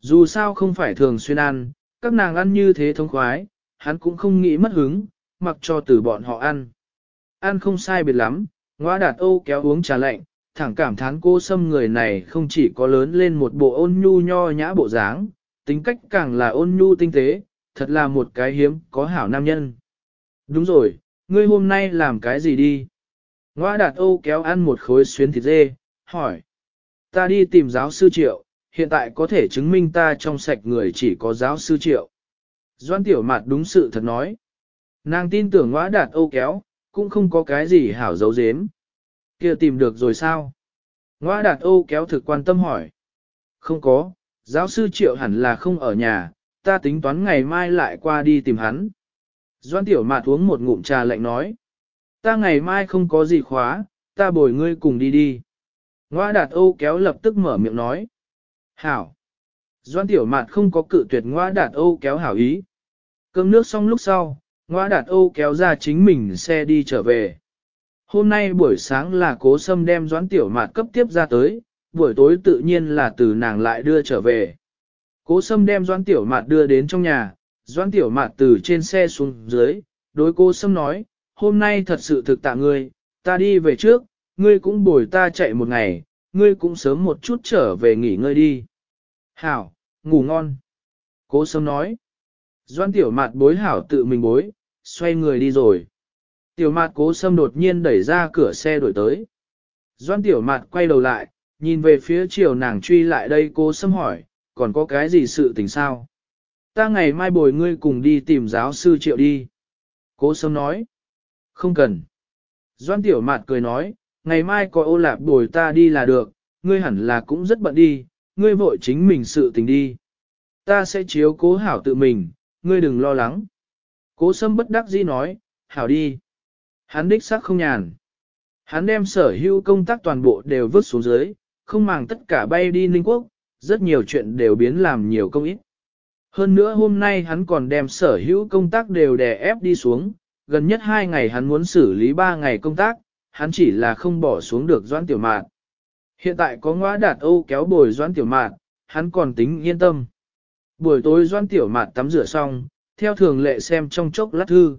Dù sao không phải thường xuyên ăn, các nàng ăn như thế thông khoái, hắn cũng không nghĩ mất hứng, mặc cho từ bọn họ ăn. Ăn không sai biệt lắm, ngoa đạt ô kéo uống trà lạnh, thẳng cảm thán cô xâm người này không chỉ có lớn lên một bộ ôn nhu nho nhã bộ dáng, tính cách càng là ôn nhu tinh tế, thật là một cái hiếm có hảo nam nhân. Đúng rồi, ngươi hôm nay làm cái gì đi? Ngoa đạt ô kéo ăn một khối xuyến thịt dê, hỏi. Ta đi tìm giáo sư triệu, hiện tại có thể chứng minh ta trong sạch người chỉ có giáo sư triệu. Doan tiểu mặt đúng sự thật nói. Nàng tin tưởng ngõa đạt ô kéo, cũng không có cái gì hảo dấu dếm. kia tìm được rồi sao? Ngõa đạt ô kéo thực quan tâm hỏi. Không có, giáo sư triệu hẳn là không ở nhà, ta tính toán ngày mai lại qua đi tìm hắn. Doan tiểu mạt uống một ngụm trà lạnh nói. Ta ngày mai không có gì khóa, ta bồi ngươi cùng đi đi. Ngoa đạt ô kéo lập tức mở miệng nói. Hảo. Doan tiểu mạt không có cự tuyệt ngoa đạt ô kéo hảo ý. Cơm nước xong lúc sau, ngoa đạt ô kéo ra chính mình xe đi trở về. Hôm nay buổi sáng là cố sâm đem doãn tiểu mạt cấp tiếp ra tới, buổi tối tự nhiên là từ nàng lại đưa trở về. Cố sâm đem doãn tiểu mạt đưa đến trong nhà, doãn tiểu mạt từ trên xe xuống dưới, đối cố sâm nói, hôm nay thật sự thực tạ ngươi, ta đi về trước, ngươi cũng bồi ta chạy một ngày, ngươi cũng sớm một chút trở về nghỉ ngơi đi. Hảo, ngủ ngon. Cố sâm nói. Doan tiểu mạt bối hảo tự mình bối, xoay người đi rồi. Tiểu mạt cố sâm đột nhiên đẩy ra cửa xe đổi tới. Doan tiểu mạt quay đầu lại, nhìn về phía chiều nàng truy lại đây cố sâm hỏi, còn có cái gì sự tình sao? Ta ngày mai bồi ngươi cùng đi tìm giáo sư triệu đi. Cố sâm nói. Không cần. Doan tiểu mạt cười nói, ngày mai có ô lạp bồi ta đi là được, ngươi hẳn là cũng rất bận đi, ngươi vội chính mình sự tình đi. Ta sẽ chiếu cố hảo tự mình, ngươi đừng lo lắng. Cố sâm bất đắc dĩ nói, hảo đi. Hắn đích xác không nhàn. Hắn đem sở hữu công tác toàn bộ đều vứt xuống dưới, không màng tất cả bay đi Ninh Quốc, rất nhiều chuyện đều biến làm nhiều công ít. Hơn nữa hôm nay hắn còn đem sở hữu công tác đều đè ép đi xuống, gần nhất hai ngày hắn muốn xử lý ba ngày công tác, hắn chỉ là không bỏ xuống được doãn tiểu mạn. Hiện tại có ngõ đạt Âu kéo bồi doãn tiểu mạn, hắn còn tính yên tâm. Buổi tối doãn tiểu mạn tắm rửa xong, theo thường lệ xem trong chốc lát thư.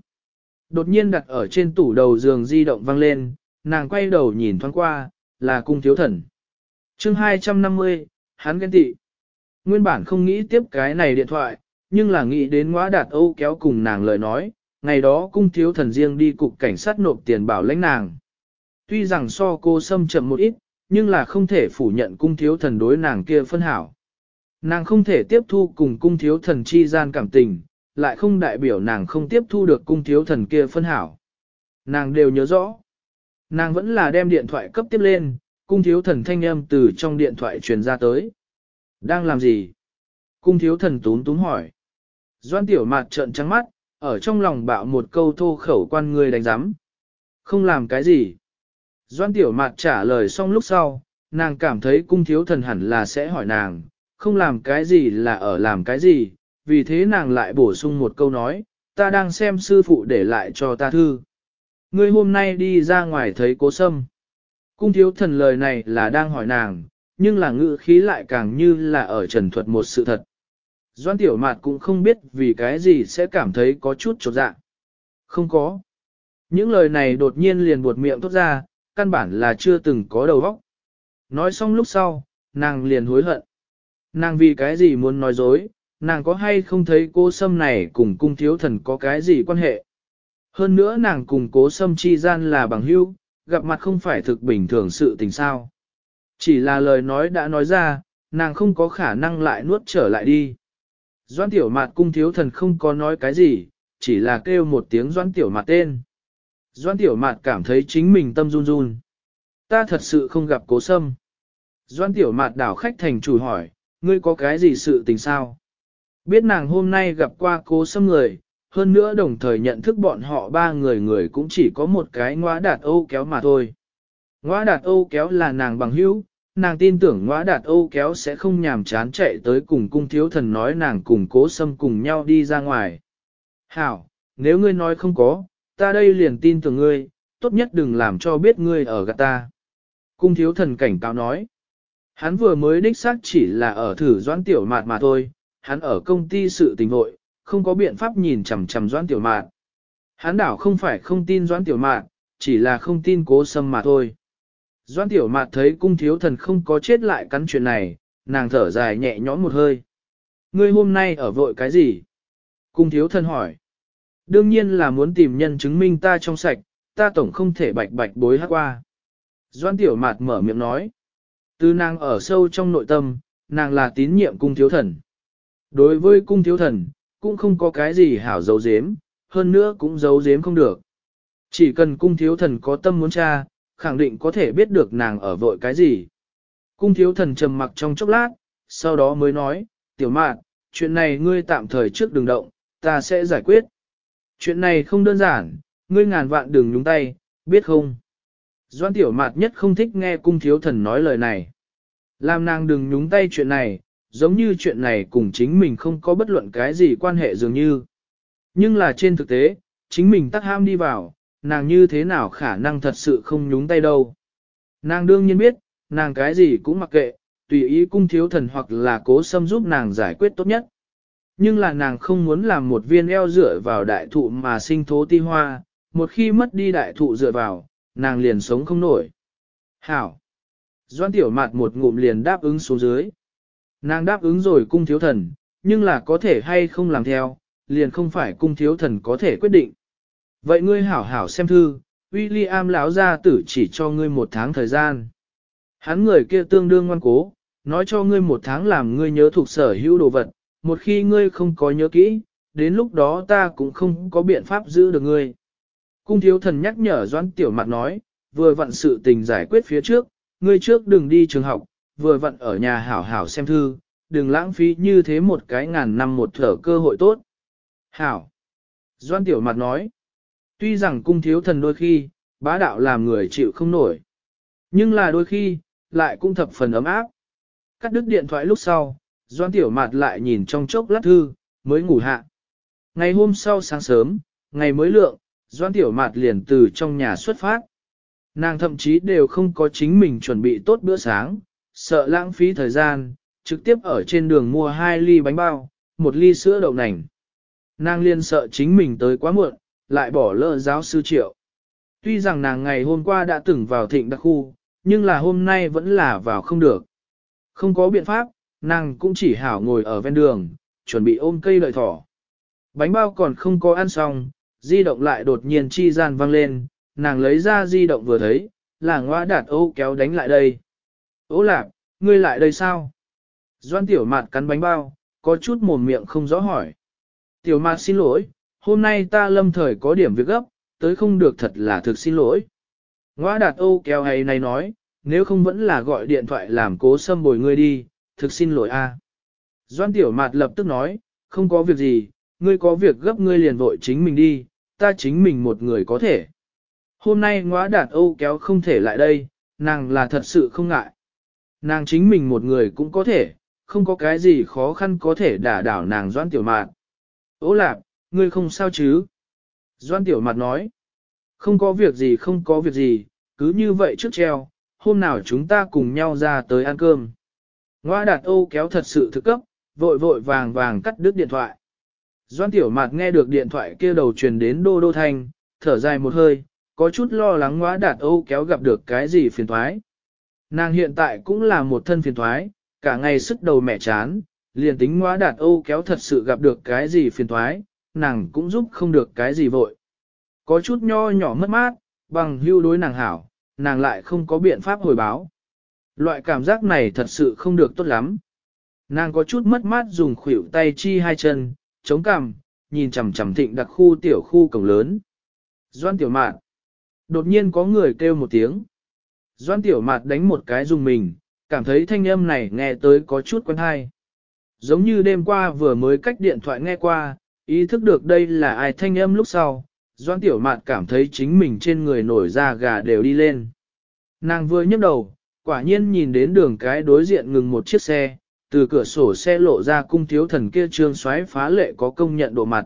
Đột nhiên đặt ở trên tủ đầu giường di động vang lên, nàng quay đầu nhìn thoáng qua, là cung thiếu thần. chương 250, hắn ghen tị. Nguyên bản không nghĩ tiếp cái này điện thoại, nhưng là nghĩ đến ngõ đạt Âu kéo cùng nàng lời nói, ngày đó cung thiếu thần riêng đi cục cảnh sát nộp tiền bảo lãnh nàng. Tuy rằng so cô xâm chậm một ít, nhưng là không thể phủ nhận cung thiếu thần đối nàng kia phân hảo. Nàng không thể tiếp thu cùng cung thiếu thần chi gian cảm tình, lại không đại biểu nàng không tiếp thu được cung thiếu thần kia phân hảo. Nàng đều nhớ rõ. Nàng vẫn là đem điện thoại cấp tiếp lên, cung thiếu thần thanh âm từ trong điện thoại truyền ra tới. Đang làm gì? Cung thiếu thần tún tún hỏi. Doan tiểu mạt trợn trắng mắt, ở trong lòng bạo một câu thô khẩu quan người đánh giám. Không làm cái gì. Doan tiểu mạt trả lời xong lúc sau, nàng cảm thấy cung thiếu thần hẳn là sẽ hỏi nàng, không làm cái gì là ở làm cái gì, vì thế nàng lại bổ sung một câu nói, ta đang xem sư phụ để lại cho ta thư. Ngươi hôm nay đi ra ngoài thấy cố sâm. Cung thiếu thần lời này là đang hỏi nàng, nhưng là ngữ khí lại càng như là ở trần thuật một sự thật. Doan tiểu mạt cũng không biết vì cái gì sẽ cảm thấy có chút trột dạ. Không có. Những lời này đột nhiên liền buột miệng tốt ra, căn bản là chưa từng có đầu óc. Nói xong lúc sau, nàng liền hối hận. Nàng vì cái gì muốn nói dối, nàng có hay không thấy cô sâm này cùng cung thiếu thần có cái gì quan hệ. Hơn nữa nàng cùng cố sâm chi gian là bằng hữu, gặp mặt không phải thực bình thường sự tình sao. Chỉ là lời nói đã nói ra, nàng không có khả năng lại nuốt trở lại đi. Doan tiểu mạt cung thiếu thần không có nói cái gì, chỉ là kêu một tiếng doan tiểu mạt tên. Doan tiểu mạt cảm thấy chính mình tâm run run. Ta thật sự không gặp cố sâm. Doan tiểu mạt đảo khách thành chủ hỏi, ngươi có cái gì sự tình sao? Biết nàng hôm nay gặp qua cố sâm người, hơn nữa đồng thời nhận thức bọn họ ba người người cũng chỉ có một cái ngõa đạt âu kéo mà thôi. Ngõa đạt âu kéo là nàng bằng hữu, nàng tin tưởng ngõa đạt âu kéo sẽ không nhàm chán chạy tới cùng cung thiếu thần nói nàng cùng cố sâm cùng nhau đi ra ngoài. Hảo, nếu ngươi nói không có, ta đây liền tin tưởng ngươi, tốt nhất đừng làm cho biết ngươi ở gạt ta. Cung thiếu thần cảnh cáo nói. Hắn vừa mới đích xác chỉ là ở thử doãn tiểu mạt mà thôi, hắn ở công ty sự tình hội, không có biện pháp nhìn chằm chằm doãn tiểu Mạn. Hắn đảo không phải không tin doãn tiểu Mạn, chỉ là không tin cố sâm mà thôi. Doãn tiểu Mạn thấy cung thiếu thần không có chết lại cắn chuyện này, nàng thở dài nhẹ nhõm một hơi. Ngươi hôm nay ở vội cái gì? Cung thiếu thần hỏi. Đương nhiên là muốn tìm nhân chứng minh ta trong sạch, ta tổng không thể bạch bạch bối hát qua. Doan tiểu mạt mở miệng nói. Từ nàng ở sâu trong nội tâm, nàng là tín nhiệm cung thiếu thần. Đối với cung thiếu thần, cũng không có cái gì hảo giấu giếm, hơn nữa cũng giấu giếm không được. Chỉ cần cung thiếu thần có tâm muốn tra, khẳng định có thể biết được nàng ở vội cái gì. Cung thiếu thần trầm mặc trong chốc lát, sau đó mới nói, tiểu mạn, chuyện này ngươi tạm thời trước đừng động, ta sẽ giải quyết. Chuyện này không đơn giản, ngươi ngàn vạn đừng nhúng tay, biết không? Doan tiểu mạt nhất không thích nghe cung thiếu thần nói lời này. Làm nàng đừng nhúng tay chuyện này, giống như chuyện này cùng chính mình không có bất luận cái gì quan hệ dường như. Nhưng là trên thực tế, chính mình tắc ham đi vào, nàng như thế nào khả năng thật sự không nhúng tay đâu. Nàng đương nhiên biết, nàng cái gì cũng mặc kệ, tùy ý cung thiếu thần hoặc là cố xâm giúp nàng giải quyết tốt nhất. Nhưng là nàng không muốn làm một viên eo dựa vào đại thụ mà sinh thố ti hoa, một khi mất đi đại thụ dựa vào, nàng liền sống không nổi. Hảo! Doan tiểu mạt một ngụm liền đáp ứng xuống dưới. Nàng đáp ứng rồi cung thiếu thần, nhưng là có thể hay không làm theo, liền không phải cung thiếu thần có thể quyết định. Vậy ngươi hảo hảo xem thư, William lão gia tử chỉ cho ngươi một tháng thời gian. Hắn người kia tương đương ngoan cố, nói cho ngươi một tháng làm ngươi nhớ thuộc sở hữu đồ vật, một khi ngươi không có nhớ kỹ, đến lúc đó ta cũng không có biện pháp giữ được ngươi. Cung thiếu thần nhắc nhở Doãn Tiểu Mạt nói, vừa vặn sự tình giải quyết phía trước, ngươi trước đừng đi trường học, vừa vặn ở nhà hảo hảo xem thư, đừng lãng phí như thế một cái ngàn năm một thở cơ hội tốt. Hảo. Doan Tiểu mặt nói, tuy rằng cung thiếu thần đôi khi, bá đạo làm người chịu không nổi, nhưng là đôi khi, lại cũng thập phần ấm áp. Cắt đứt điện thoại lúc sau, Doan Tiểu Mạt lại nhìn trong chốc lát thư, mới ngủ hạ. Ngày hôm sau sáng sớm, ngày mới lượng, Doan Tiểu Mạt liền từ trong nhà xuất phát. Nàng thậm chí đều không có chính mình chuẩn bị tốt bữa sáng, sợ lãng phí thời gian, trực tiếp ở trên đường mua hai ly bánh bao, một ly sữa đậu nành. Nàng liên sợ chính mình tới quá muộn, lại bỏ lỡ giáo sư triệu. Tuy rằng nàng ngày hôm qua đã từng vào thịnh đặc khu, nhưng là hôm nay vẫn là vào không được. Không có biện pháp, nàng cũng chỉ hảo ngồi ở ven đường, chuẩn bị ôm cây lợi thỏ. Bánh bao còn không có ăn xong, di động lại đột nhiên chi gian vang lên, nàng lấy ra di động vừa thấy, là ngoa đạt ô kéo đánh lại đây. Ô lạp, ngươi lại đây sao? Doan tiểu mạt cắn bánh bao, có chút mồm miệng không rõ hỏi. Tiểu mạt xin lỗi, hôm nay ta lâm thời có điểm việc gấp, tới không được thật là thực xin lỗi. Ngoa đạt ô kéo hay này nói, nếu không vẫn là gọi điện thoại làm cố xâm bồi ngươi đi, thực xin lỗi a. À. Doan tiểu mạt lập tức nói, không có việc gì, ngươi có việc gấp ngươi liền vội chính mình đi, ta chính mình một người có thể. Hôm nay ngõa đạt Âu kéo không thể lại đây, nàng là thật sự không ngại. Nàng chính mình một người cũng có thể, không có cái gì khó khăn có thể đả đảo nàng Doan Tiểu Mạt. Ô lạp, ngươi không sao chứ? Doan Tiểu Mạt nói, không có việc gì không có việc gì, cứ như vậy trước treo, hôm nào chúng ta cùng nhau ra tới ăn cơm. Ngoa đạt Âu kéo thật sự thực cấp, vội vội vàng vàng cắt đứt điện thoại. Doan Tiểu Mạt nghe được điện thoại kia đầu truyền đến đô đô thanh, thở dài một hơi, có chút lo lắng ngoa đạt Âu kéo gặp được cái gì phiền thoái. Nàng hiện tại cũng là một thân phiền thoái, cả ngày sức đầu mẹ chán, liền tính ngóa đạt Âu kéo thật sự gặp được cái gì phiền thoái, nàng cũng giúp không được cái gì vội. Có chút nho nhỏ mất mát, bằng hưu đối nàng hảo, nàng lại không có biện pháp hồi báo. Loại cảm giác này thật sự không được tốt lắm. Nàng có chút mất mát dùng khuỷu tay chi hai chân, chống cằm, nhìn chằm chằm thịnh đặc khu tiểu khu cổng lớn. Doan tiểu mạn. Đột nhiên có người kêu một tiếng. Doan tiểu mạt đánh một cái dùng mình, cảm thấy thanh âm này nghe tới có chút quen hay. Giống như đêm qua vừa mới cách điện thoại nghe qua, ý thức được đây là ai thanh âm lúc sau, Doan Tiểu Mạt cảm thấy chính mình trên người nổi da gà đều đi lên. Nàng vừa nhấc đầu, quả nhiên nhìn đến đường cái đối diện ngừng một chiếc xe, từ cửa sổ xe lộ ra cung thiếu thần kia trương xoáy phá lệ có công nhận độ mặt.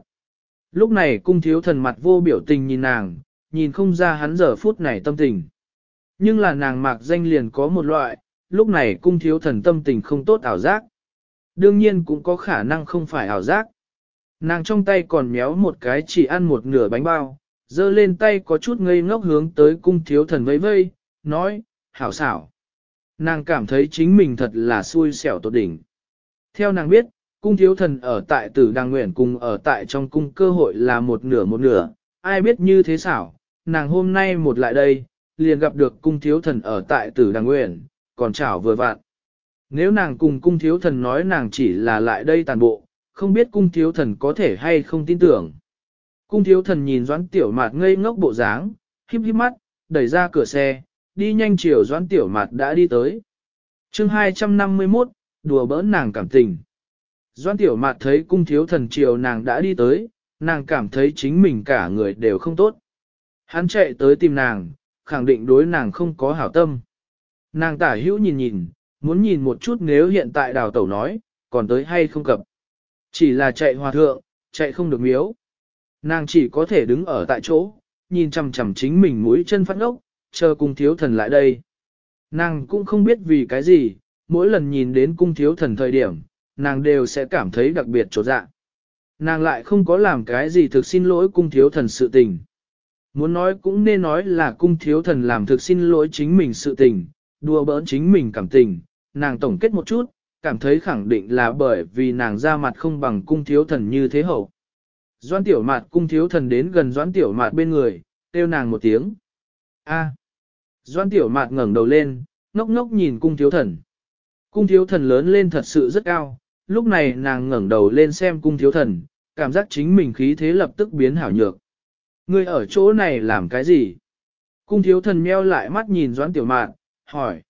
Lúc này cung thiếu thần mặt vô biểu tình nhìn nàng, nhìn không ra hắn giờ phút này tâm tình. Nhưng là nàng mạc danh liền có một loại, lúc này cung thiếu thần tâm tình không tốt ảo giác. Đương nhiên cũng có khả năng không phải ảo giác. Nàng trong tay còn méo một cái chỉ ăn một nửa bánh bao, dơ lên tay có chút ngây ngốc hướng tới cung thiếu thần vây vây, nói, hảo xảo. Nàng cảm thấy chính mình thật là xui xẻo tột đỉnh. Theo nàng biết, cung thiếu thần ở tại tử đàng nguyện cùng ở tại trong cung cơ hội là một nửa một nửa, ai biết như thế xảo, nàng hôm nay một lại đây, liền gặp được cung thiếu thần ở tại tử đàng nguyện, còn chảo vừa vạn. Nếu nàng cùng cung thiếu thần nói nàng chỉ là lại đây tàn bộ, không biết cung thiếu thần có thể hay không tin tưởng. Cung thiếu thần nhìn doãn tiểu mạt ngây ngốc bộ dáng, híp híp mắt, đẩy ra cửa xe, đi nhanh chiều doãn tiểu mạt đã đi tới. chương 251, đùa bỡn nàng cảm tình. Doãn tiểu mạt thấy cung thiếu thần chiều nàng đã đi tới, nàng cảm thấy chính mình cả người đều không tốt. Hắn chạy tới tìm nàng, khẳng định đối nàng không có hảo tâm. Nàng tả hữu nhìn nhìn, muốn nhìn một chút nếu hiện tại đào tẩu nói, còn tới hay không cập. Chỉ là chạy hòa thượng, chạy không được miếu. Nàng chỉ có thể đứng ở tại chỗ, nhìn chằm chằm chính mình mũi chân phát ngốc, chờ cung thiếu thần lại đây. Nàng cũng không biết vì cái gì, mỗi lần nhìn đến cung thiếu thần thời điểm, nàng đều sẽ cảm thấy đặc biệt trột dạ. Nàng lại không có làm cái gì thực xin lỗi cung thiếu thần sự tình. Muốn nói cũng nên nói là cung thiếu thần làm thực xin lỗi chính mình sự tình, đùa bỡn chính mình cảm tình, nàng tổng kết một chút, cảm thấy khẳng định là bởi vì nàng ra mặt không bằng cung thiếu thần như thế hậu. Doãn tiểu mạt cung thiếu thần đến gần doãn tiểu mạt bên người, kêu nàng một tiếng. A. Doãn tiểu mạt ngẩng đầu lên, ngốc ngốc nhìn cung thiếu thần. Cung thiếu thần lớn lên thật sự rất cao, lúc này nàng ngẩng đầu lên xem cung thiếu thần, cảm giác chính mình khí thế lập tức biến hảo nhược. Ngươi ở chỗ này làm cái gì? Cung thiếu thần meo lại mắt nhìn doãn tiểu mạt, hỏi.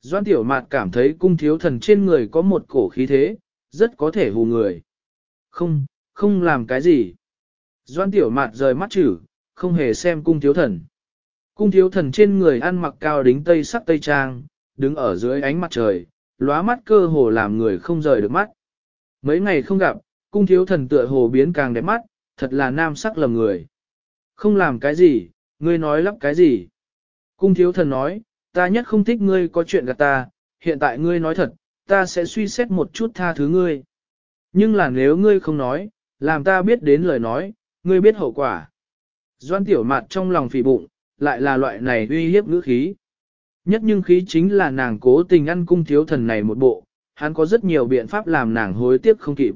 Doãn tiểu mạt cảm thấy cung thiếu thần trên người có một cổ khí thế, rất có thể hù người. Không, không làm cái gì. Doãn tiểu mạt rời mắt chử, không hề xem cung thiếu thần. Cung thiếu thần trên người ăn mặc cao đính tây sắc tây trang, đứng ở dưới ánh mặt trời, lóa mắt cơ hồ làm người không rời được mắt. Mấy ngày không gặp, cung thiếu thần tựa hồ biến càng đẹp mắt, thật là nam sắc lầm người. Không làm cái gì, ngươi nói lắp cái gì. Cung thiếu thần nói, ta nhất không thích ngươi có chuyện gặp ta, hiện tại ngươi nói thật, ta sẽ suy xét một chút tha thứ ngươi. Nhưng là nếu ngươi không nói, làm ta biết đến lời nói, ngươi biết hậu quả. Doan tiểu mặt trong lòng phỉ bụng, lại là loại này uy hiếp ngữ khí. Nhất nhưng khí chính là nàng cố tình ăn cung thiếu thần này một bộ, hắn có rất nhiều biện pháp làm nàng hối tiếc không kịp.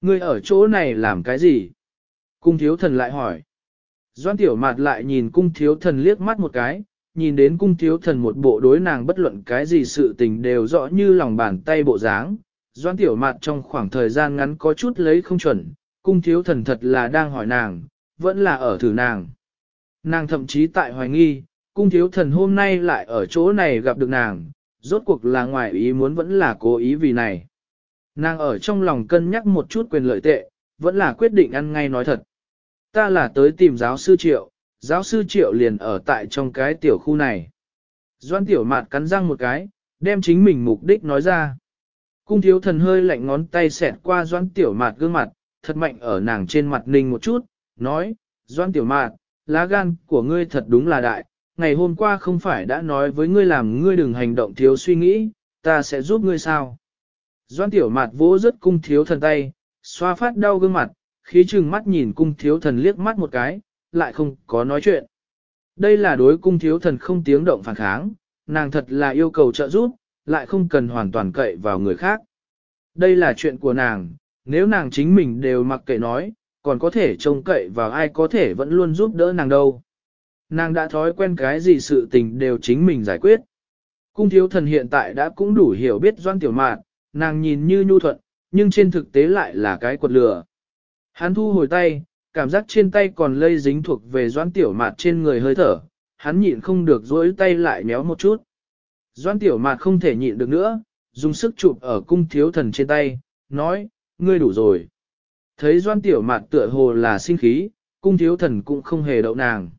Ngươi ở chỗ này làm cái gì? Cung thiếu thần lại hỏi. Doan tiểu mạt lại nhìn cung thiếu thần liếc mắt một cái, nhìn đến cung thiếu thần một bộ đối nàng bất luận cái gì sự tình đều rõ như lòng bàn tay bộ dáng. Doan tiểu Mạt trong khoảng thời gian ngắn có chút lấy không chuẩn, cung thiếu thần thật là đang hỏi nàng, vẫn là ở thử nàng. Nàng thậm chí tại hoài nghi, cung thiếu thần hôm nay lại ở chỗ này gặp được nàng, rốt cuộc là ngoài ý muốn vẫn là cố ý vì này. Nàng ở trong lòng cân nhắc một chút quyền lợi tệ, vẫn là quyết định ăn ngay nói thật. Ta là tới tìm giáo sư triệu, giáo sư triệu liền ở tại trong cái tiểu khu này. Doan tiểu mạt cắn răng một cái, đem chính mình mục đích nói ra. Cung thiếu thần hơi lạnh ngón tay xẹt qua doan tiểu mạt gương mặt, thật mạnh ở nàng trên mặt ninh một chút, nói, doan tiểu mạt, lá gan của ngươi thật đúng là đại, ngày hôm qua không phải đã nói với ngươi làm ngươi đừng hành động thiếu suy nghĩ, ta sẽ giúp ngươi sao. Doan tiểu mạt vỗ rất cung thiếu thần tay, xoa phát đau gương mặt, khí chừng mắt nhìn cung thiếu thần liếc mắt một cái, lại không có nói chuyện. Đây là đối cung thiếu thần không tiếng động phản kháng, nàng thật là yêu cầu trợ giúp, lại không cần hoàn toàn cậy vào người khác. Đây là chuyện của nàng, nếu nàng chính mình đều mặc kệ nói, còn có thể trông cậy vào ai có thể vẫn luôn giúp đỡ nàng đâu. Nàng đã thói quen cái gì sự tình đều chính mình giải quyết. Cung thiếu thần hiện tại đã cũng đủ hiểu biết doan tiểu mạn, nàng nhìn như nhu thuận, nhưng trên thực tế lại là cái quật lửa. Hắn thu hồi tay, cảm giác trên tay còn lây dính thuộc về doan tiểu mạt trên người hơi thở, hắn nhịn không được dối tay lại méo một chút. Doan tiểu mạt không thể nhịn được nữa, dùng sức chụp ở cung thiếu thần trên tay, nói, ngươi đủ rồi. Thấy doan tiểu mạt tựa hồ là sinh khí, cung thiếu thần cũng không hề đậu nàng.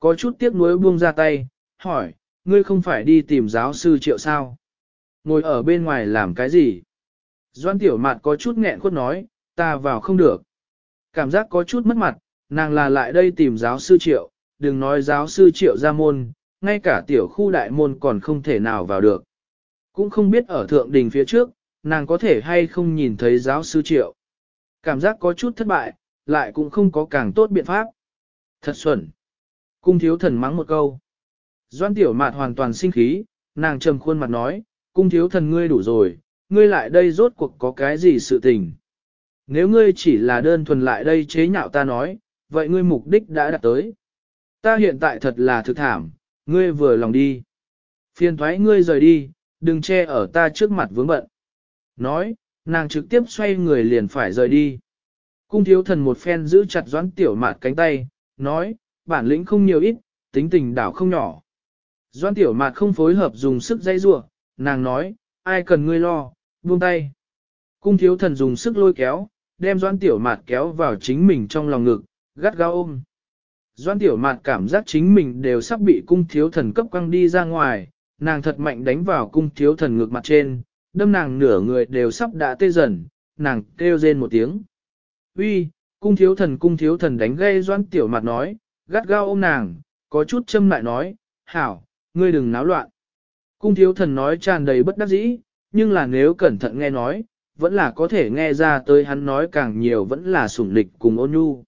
Có chút tiếc nuối buông ra tay, hỏi, ngươi không phải đi tìm giáo sư triệu sao? Ngồi ở bên ngoài làm cái gì? Doan tiểu mạt có chút nghẹn khuất nói, ta vào không được. Cảm giác có chút mất mặt, nàng là lại đây tìm giáo sư triệu, đừng nói giáo sư triệu ra môn, ngay cả tiểu khu đại môn còn không thể nào vào được. Cũng không biết ở thượng đình phía trước, nàng có thể hay không nhìn thấy giáo sư triệu. Cảm giác có chút thất bại, lại cũng không có càng tốt biện pháp. Thật xuẩn. Cung thiếu thần mắng một câu. Doan tiểu mạt hoàn toàn sinh khí, nàng trầm khuôn mặt nói, cung thiếu thần ngươi đủ rồi, ngươi lại đây rốt cuộc có cái gì sự tình. Nếu ngươi chỉ là đơn thuần lại đây chế nhạo ta nói, vậy ngươi mục đích đã đạt tới. Ta hiện tại thật là thực thảm, ngươi vừa lòng đi. Phiền thoái ngươi rời đi, đừng che ở ta trước mặt vướng bận. Nói, nàng trực tiếp xoay người liền phải rời đi. Cung thiếu thần một phen giữ chặt doãn tiểu mạt cánh tay, nói, bản lĩnh không nhiều ít, tính tình đảo không nhỏ. Doãn tiểu mạt không phối hợp dùng sức dây rua, nàng nói, ai cần ngươi lo, buông tay. Cung thiếu thần dùng sức lôi kéo, đem doãn tiểu mạt kéo vào chính mình trong lòng ngực, gắt gao ôm. Doan tiểu mạt cảm giác chính mình đều sắp bị cung thiếu thần cấp quăng đi ra ngoài, nàng thật mạnh đánh vào cung thiếu thần ngực mặt trên, đâm nàng nửa người đều sắp đã tê dần, nàng kêu rên một tiếng. Uy, cung thiếu thần cung thiếu thần đánh gây doan tiểu mạt nói, gắt gao ôm nàng, có chút châm lại nói, hảo, ngươi đừng náo loạn. Cung thiếu thần nói tràn đầy bất đắc dĩ, nhưng là nếu cẩn thận nghe nói, vẫn là có thể nghe ra tới hắn nói càng nhiều vẫn là sủng lịch cùng ôn nhu.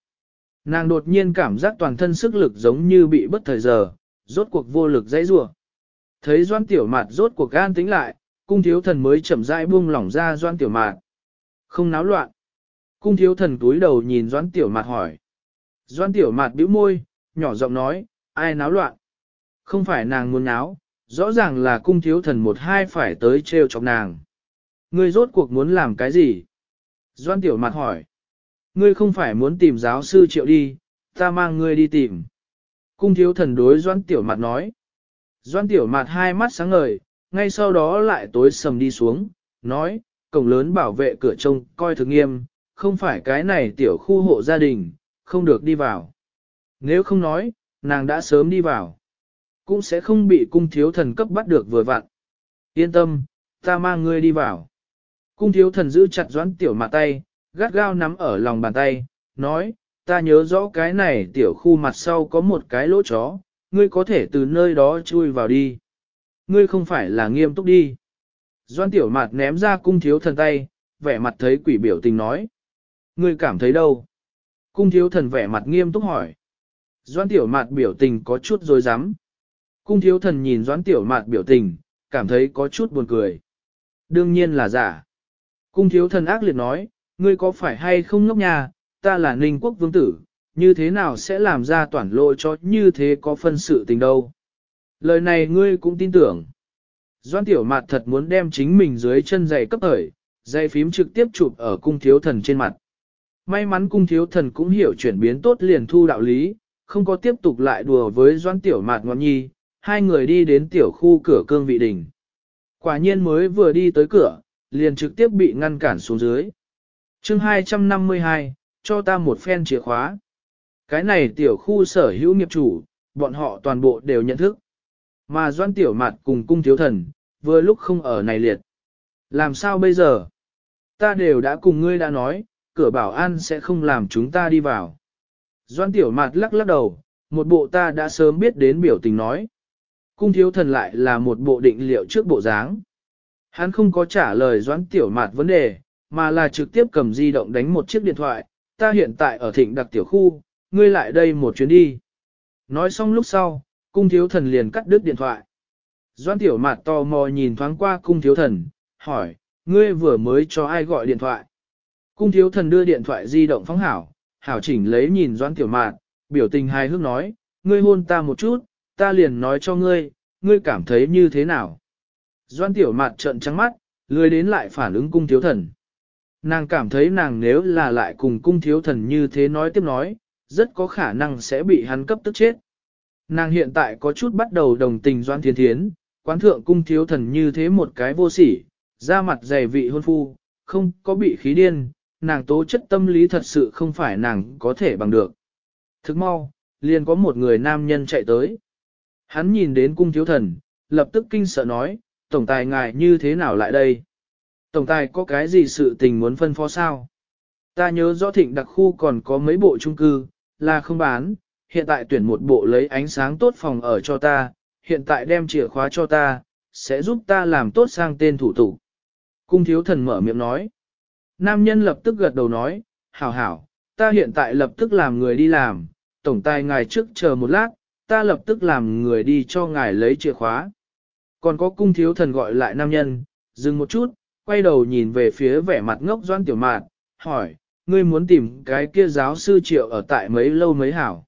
Nàng đột nhiên cảm giác toàn thân sức lực giống như bị bất thời giờ, rốt cuộc vô lực dãy rủa. Thấy Doan Tiểu Mạt rốt cuộc gan tính lại, cung thiếu thần mới chậm rãi buông lỏng ra Doan Tiểu Mạt. Không náo loạn. Cung thiếu thần túi đầu nhìn Doan Tiểu Mạt hỏi. Doan Tiểu Mạt bĩu môi, nhỏ giọng nói, ai náo loạn? Không phải nàng muốn náo, rõ ràng là cung thiếu thần một hai phải tới trêu chọc nàng. Ngươi rốt cuộc muốn làm cái gì? Doan Tiểu Mạt hỏi. Ngươi không phải muốn tìm giáo sư triệu đi, ta mang ngươi đi tìm. Cung thiếu thần đối Doan Tiểu Mạt nói. Doan Tiểu Mạt hai mắt sáng ngời, ngay sau đó lại tối sầm đi xuống, nói, cổng lớn bảo vệ cửa trông coi thực nghiêm, không phải cái này tiểu khu hộ gia đình, không được đi vào. Nếu không nói, nàng đã sớm đi vào. Cũng sẽ không bị cung thiếu thần cấp bắt được vừa vặn. Yên tâm, ta mang ngươi đi vào. Cung thiếu thần giữ chặt doãn tiểu mặt tay, gắt gao nắm ở lòng bàn tay, nói, ta nhớ rõ cái này tiểu khu mặt sau có một cái lỗ chó, ngươi có thể từ nơi đó chui vào đi. Ngươi không phải là nghiêm túc đi. Doan tiểu mặt ném ra cung thiếu thần tay, vẻ mặt thấy quỷ biểu tình nói. Ngươi cảm thấy đâu? Cung thiếu thần vẻ mặt nghiêm túc hỏi. Doan tiểu mạt biểu tình có chút dối rắm Cung thiếu thần nhìn doan tiểu mạt biểu tình, cảm thấy có chút buồn cười. Đương nhiên là giả. Cung thiếu thần ác liệt nói, ngươi có phải hay không ngốc nhà, ta là ninh quốc vương tử, như thế nào sẽ làm ra toàn lộ cho như thế có phân sự tình đâu. Lời này ngươi cũng tin tưởng. Doan tiểu mặt thật muốn đem chính mình dưới chân giày cấp thời, giày phím trực tiếp chụp ở cung thiếu thần trên mặt. May mắn cung thiếu thần cũng hiểu chuyển biến tốt liền thu đạo lý, không có tiếp tục lại đùa với doan tiểu mạt ngọn nhi, hai người đi đến tiểu khu cửa cương vị đình. Quả nhiên mới vừa đi tới cửa, liền trực tiếp bị ngăn cản xuống dưới. chương 252, cho ta một phen chìa khóa. Cái này tiểu khu sở hữu nghiệp chủ, bọn họ toàn bộ đều nhận thức. Mà doan tiểu mặt cùng cung thiếu thần, vừa lúc không ở này liệt. Làm sao bây giờ? Ta đều đã cùng ngươi đã nói, cửa bảo an sẽ không làm chúng ta đi vào. Doan tiểu mặt lắc lắc đầu, một bộ ta đã sớm biết đến biểu tình nói. Cung thiếu thần lại là một bộ định liệu trước bộ dáng. Hắn không có trả lời doãn tiểu mạt vấn đề, mà là trực tiếp cầm di động đánh một chiếc điện thoại, ta hiện tại ở thịnh đặc tiểu khu, ngươi lại đây một chuyến đi. Nói xong lúc sau, cung thiếu thần liền cắt đứt điện thoại. Doan tiểu mạt tò mò nhìn thoáng qua cung thiếu thần, hỏi, ngươi vừa mới cho ai gọi điện thoại? Cung thiếu thần đưa điện thoại di động phóng hảo, hảo chỉnh lấy nhìn doan tiểu mạt, biểu tình hài hước nói, ngươi hôn ta một chút, ta liền nói cho ngươi, ngươi cảm thấy như thế nào? Doan tiểu mạt trợn trắng mắt, lười đến lại phản ứng cung thiếu thần. Nàng cảm thấy nàng nếu là lại cùng cung thiếu thần như thế nói tiếp nói, rất có khả năng sẽ bị hắn cấp tức chết. Nàng hiện tại có chút bắt đầu đồng tình doan thiên thiến, quán thượng cung thiếu thần như thế một cái vô sỉ, da mặt dày vị hôn phu, không có bị khí điên, nàng tố chất tâm lý thật sự không phải nàng có thể bằng được. Thức mau, liền có một người nam nhân chạy tới. Hắn nhìn đến cung thiếu thần, lập tức kinh sợ nói, tổng tài ngài như thế nào lại đây? Tổng tài có cái gì sự tình muốn phân phó sao? Ta nhớ rõ thịnh đặc khu còn có mấy bộ chung cư, là không bán, hiện tại tuyển một bộ lấy ánh sáng tốt phòng ở cho ta, hiện tại đem chìa khóa cho ta, sẽ giúp ta làm tốt sang tên thủ tục. Cung thiếu thần mở miệng nói. Nam nhân lập tức gật đầu nói, hảo hảo, ta hiện tại lập tức làm người đi làm, tổng tài ngài trước chờ một lát, ta lập tức làm người đi cho ngài lấy chìa khóa. Còn có cung thiếu thần gọi lại nam nhân, dừng một chút, quay đầu nhìn về phía vẻ mặt ngốc doan tiểu mạt, hỏi, ngươi muốn tìm cái kia giáo sư triệu ở tại mấy lâu mấy hảo.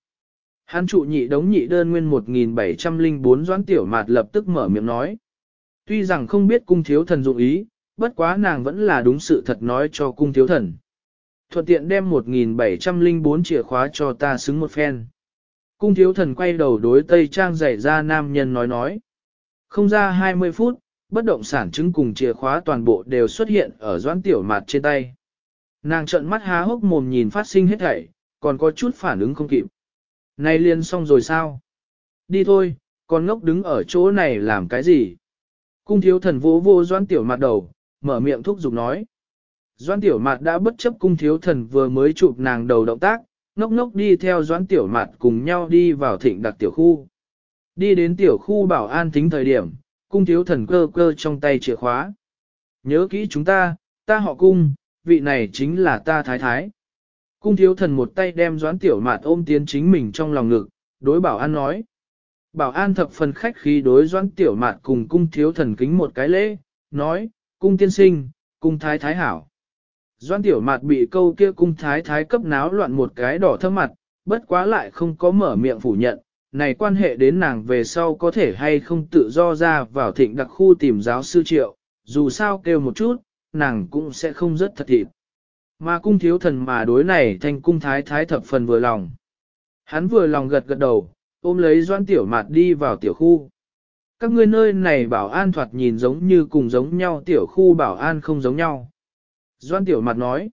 Hắn trụ nhị đống nhị đơn nguyên 1704 doãn tiểu mạt lập tức mở miệng nói. Tuy rằng không biết cung thiếu thần dụng ý, bất quá nàng vẫn là đúng sự thật nói cho cung thiếu thần. Thuận tiện đem 1704 chìa khóa cho ta xứng một phen. Cung thiếu thần quay đầu đối Tây Trang dạy ra nam nhân nói nói. Không ra 20 phút, bất động sản chứng cùng chìa khóa toàn bộ đều xuất hiện ở doãn tiểu mạt trên tay. Nàng trợn mắt há hốc mồm nhìn phát sinh hết thảy, còn có chút phản ứng không kịp. Này liền xong rồi sao? Đi thôi, con ngốc đứng ở chỗ này làm cái gì? Cung thiếu thần vô vô doãn tiểu mặt đầu, mở miệng thúc giục nói. Doãn tiểu mặt đã bất chấp cung thiếu thần vừa mới chụp nàng đầu động tác, ngốc ngốc đi theo doãn tiểu mặt cùng nhau đi vào thịnh đặc tiểu khu. Đi đến tiểu khu bảo an tính thời điểm, cung thiếu thần cơ cơ trong tay chìa khóa. Nhớ kỹ chúng ta, ta họ cung, vị này chính là ta thái thái. Cung thiếu thần một tay đem doãn tiểu mạt ôm tiến chính mình trong lòng ngực, đối bảo an nói. Bảo an thập phần khách khí đối doãn tiểu mạt cùng cung thiếu thần kính một cái lễ, nói, cung tiên sinh, cung thái thái hảo. Doãn tiểu mạt bị câu kia cung thái thái cấp náo loạn một cái đỏ thơm mặt, bất quá lại không có mở miệng phủ nhận, này quan hệ đến nàng về sau có thể hay không tự do ra vào thịnh đặc khu tìm giáo sư triệu, dù sao kêu một chút, nàng cũng sẽ không rất thật thịt. Mà cung thiếu thần mà đối này thành cung thái thái thập phần vừa lòng. Hắn vừa lòng gật gật đầu, ôm lấy doan tiểu mạt đi vào tiểu khu. Các ngươi nơi này bảo an thoạt nhìn giống như cùng giống nhau tiểu khu bảo an không giống nhau. Doan tiểu mặt nói,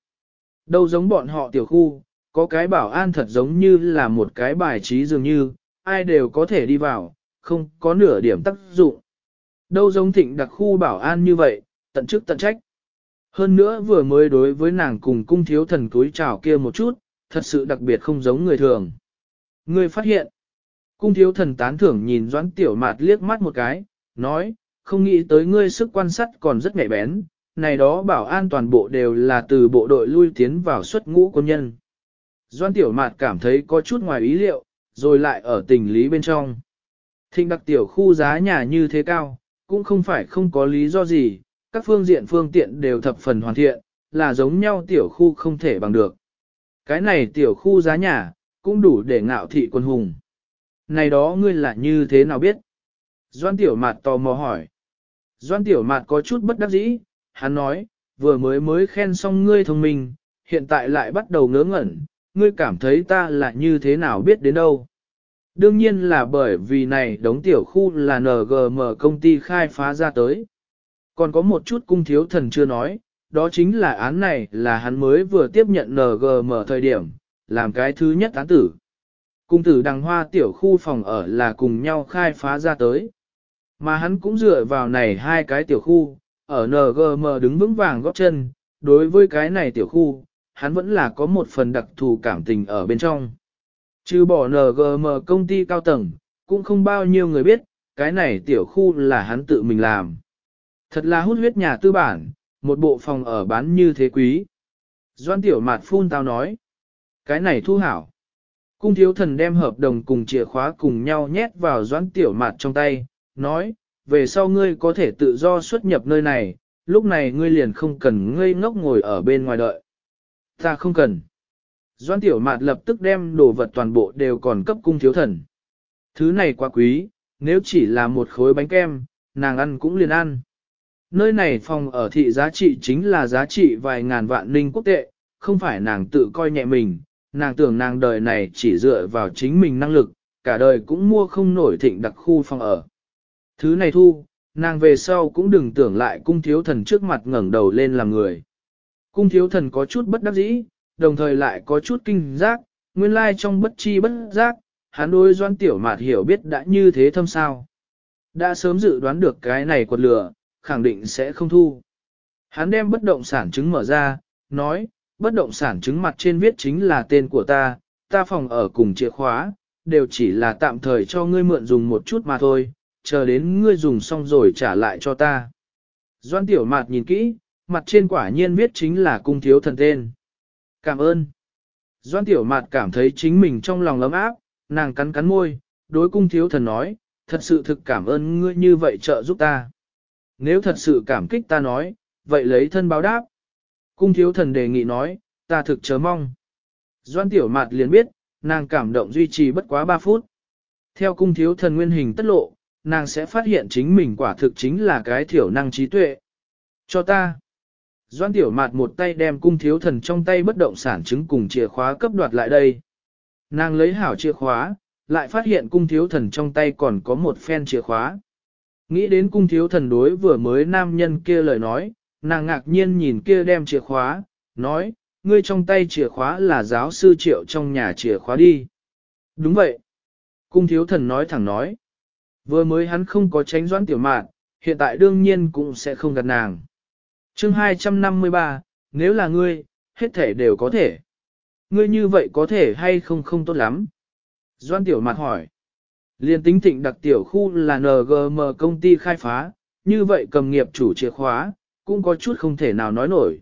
đâu giống bọn họ tiểu khu, có cái bảo an thật giống như là một cái bài trí dường như, ai đều có thể đi vào, không có nửa điểm tác dụng. Đâu giống thịnh đặc khu bảo an như vậy, tận chức tận trách. Hơn nữa vừa mới đối với nàng cùng cung thiếu thần túi chào kia một chút, thật sự đặc biệt không giống người thường. Người phát hiện, cung thiếu thần tán thưởng nhìn doãn tiểu mạt liếc mắt một cái, nói, không nghĩ tới ngươi sức quan sát còn rất nhạy bén, này đó bảo an toàn bộ đều là từ bộ đội lui tiến vào xuất ngũ quân nhân. Doan tiểu mạt cảm thấy có chút ngoài ý liệu, rồi lại ở tình lý bên trong. Thịnh đặc tiểu khu giá nhà như thế cao, cũng không phải không có lý do gì, các phương diện phương tiện đều thập phần hoàn thiện, là giống nhau tiểu khu không thể bằng được. Cái này tiểu khu giá nhà, cũng đủ để ngạo thị quân hùng. Này đó ngươi là như thế nào biết? Doan tiểu mạt tò mò hỏi. Doan tiểu mạt có chút bất đắc dĩ, hắn nói, vừa mới mới khen xong ngươi thông minh, hiện tại lại bắt đầu ngớ ngẩn, ngươi cảm thấy ta là như thế nào biết đến đâu. Đương nhiên là bởi vì này đống tiểu khu là NGM công ty khai phá ra tới. Còn có một chút cung thiếu thần chưa nói, đó chính là án này là hắn mới vừa tiếp nhận NGM thời điểm, làm cái thứ nhất án tử. Cung tử đằng hoa tiểu khu phòng ở là cùng nhau khai phá ra tới. Mà hắn cũng dựa vào này hai cái tiểu khu, ở NGM đứng vững vàng góp chân, đối với cái này tiểu khu, hắn vẫn là có một phần đặc thù cảm tình ở bên trong. Trừ bỏ NGM công ty cao tầng, cũng không bao nhiêu người biết, cái này tiểu khu là hắn tự mình làm. Thật là hút huyết nhà tư bản, một bộ phòng ở bán như thế quý. Doan tiểu mạt phun tao nói. Cái này thu hảo. Cung thiếu thần đem hợp đồng cùng chìa khóa cùng nhau nhét vào doãn tiểu mạt trong tay, nói, về sau ngươi có thể tự do xuất nhập nơi này, lúc này ngươi liền không cần ngây ngốc ngồi ở bên ngoài đợi. Ta không cần. Doãn tiểu mạt lập tức đem đồ vật toàn bộ đều còn cấp cung thiếu thần. Thứ này quá quý, nếu chỉ là một khối bánh kem, nàng ăn cũng liền ăn. Nơi này phòng ở thị giá trị chính là giá trị vài ngàn vạn ninh quốc tệ, không phải nàng tự coi nhẹ mình, nàng tưởng nàng đời này chỉ dựa vào chính mình năng lực, cả đời cũng mua không nổi thịnh đặc khu phòng ở. Thứ này thu, nàng về sau cũng đừng tưởng lại cung thiếu thần trước mặt ngẩng đầu lên làm người. Cung thiếu thần có chút bất đắc dĩ, đồng thời lại có chút kinh giác, nguyên lai trong bất chi bất giác, hắn đôi doan tiểu mạt hiểu biết đã như thế thâm sao. Đã sớm dự đoán được cái này quật lửa, khẳng định sẽ không thu. Hắn đem bất động sản chứng mở ra, nói, bất động sản chứng mặt trên viết chính là tên của ta, ta phòng ở cùng chìa khóa, đều chỉ là tạm thời cho ngươi mượn dùng một chút mà thôi, chờ đến ngươi dùng xong rồi trả lại cho ta. Doan tiểu mạt nhìn kỹ, mặt trên quả nhiên viết chính là cung thiếu thần tên. Cảm ơn. Doan tiểu mạt cảm thấy chính mình trong lòng lấm áp, nàng cắn cắn môi, đối cung thiếu thần nói, thật sự thực cảm ơn ngươi như vậy trợ giúp ta. Nếu thật sự cảm kích ta nói, vậy lấy thân báo đáp. Cung thiếu thần đề nghị nói, ta thực chớ mong. Doan tiểu mạt liền biết, nàng cảm động duy trì bất quá 3 phút. Theo cung thiếu thần nguyên hình tất lộ, nàng sẽ phát hiện chính mình quả thực chính là cái thiểu năng trí tuệ. Cho ta. Doan tiểu mạt một tay đem cung thiếu thần trong tay bất động sản chứng cùng chìa khóa cấp đoạt lại đây. Nàng lấy hảo chìa khóa, lại phát hiện cung thiếu thần trong tay còn có một phen chìa khóa. Nghĩ đến cung thiếu thần đối vừa mới nam nhân kia lời nói, nàng ngạc nhiên nhìn kia đem chìa khóa, nói, ngươi trong tay chìa khóa là giáo sư triệu trong nhà chìa khóa đi. Đúng vậy. Cung thiếu thần nói thẳng nói. Vừa mới hắn không có tránh doãn tiểu mạn, hiện tại đương nhiên cũng sẽ không gặp nàng chương 253, nếu là ngươi, hết thể đều có thể. Ngươi như vậy có thể hay không không tốt lắm. Doan tiểu Mạt hỏi. Liên tính thịnh đặc tiểu khu là NGM công ty khai phá, như vậy cầm nghiệp chủ chìa khóa, cũng có chút không thể nào nói nổi.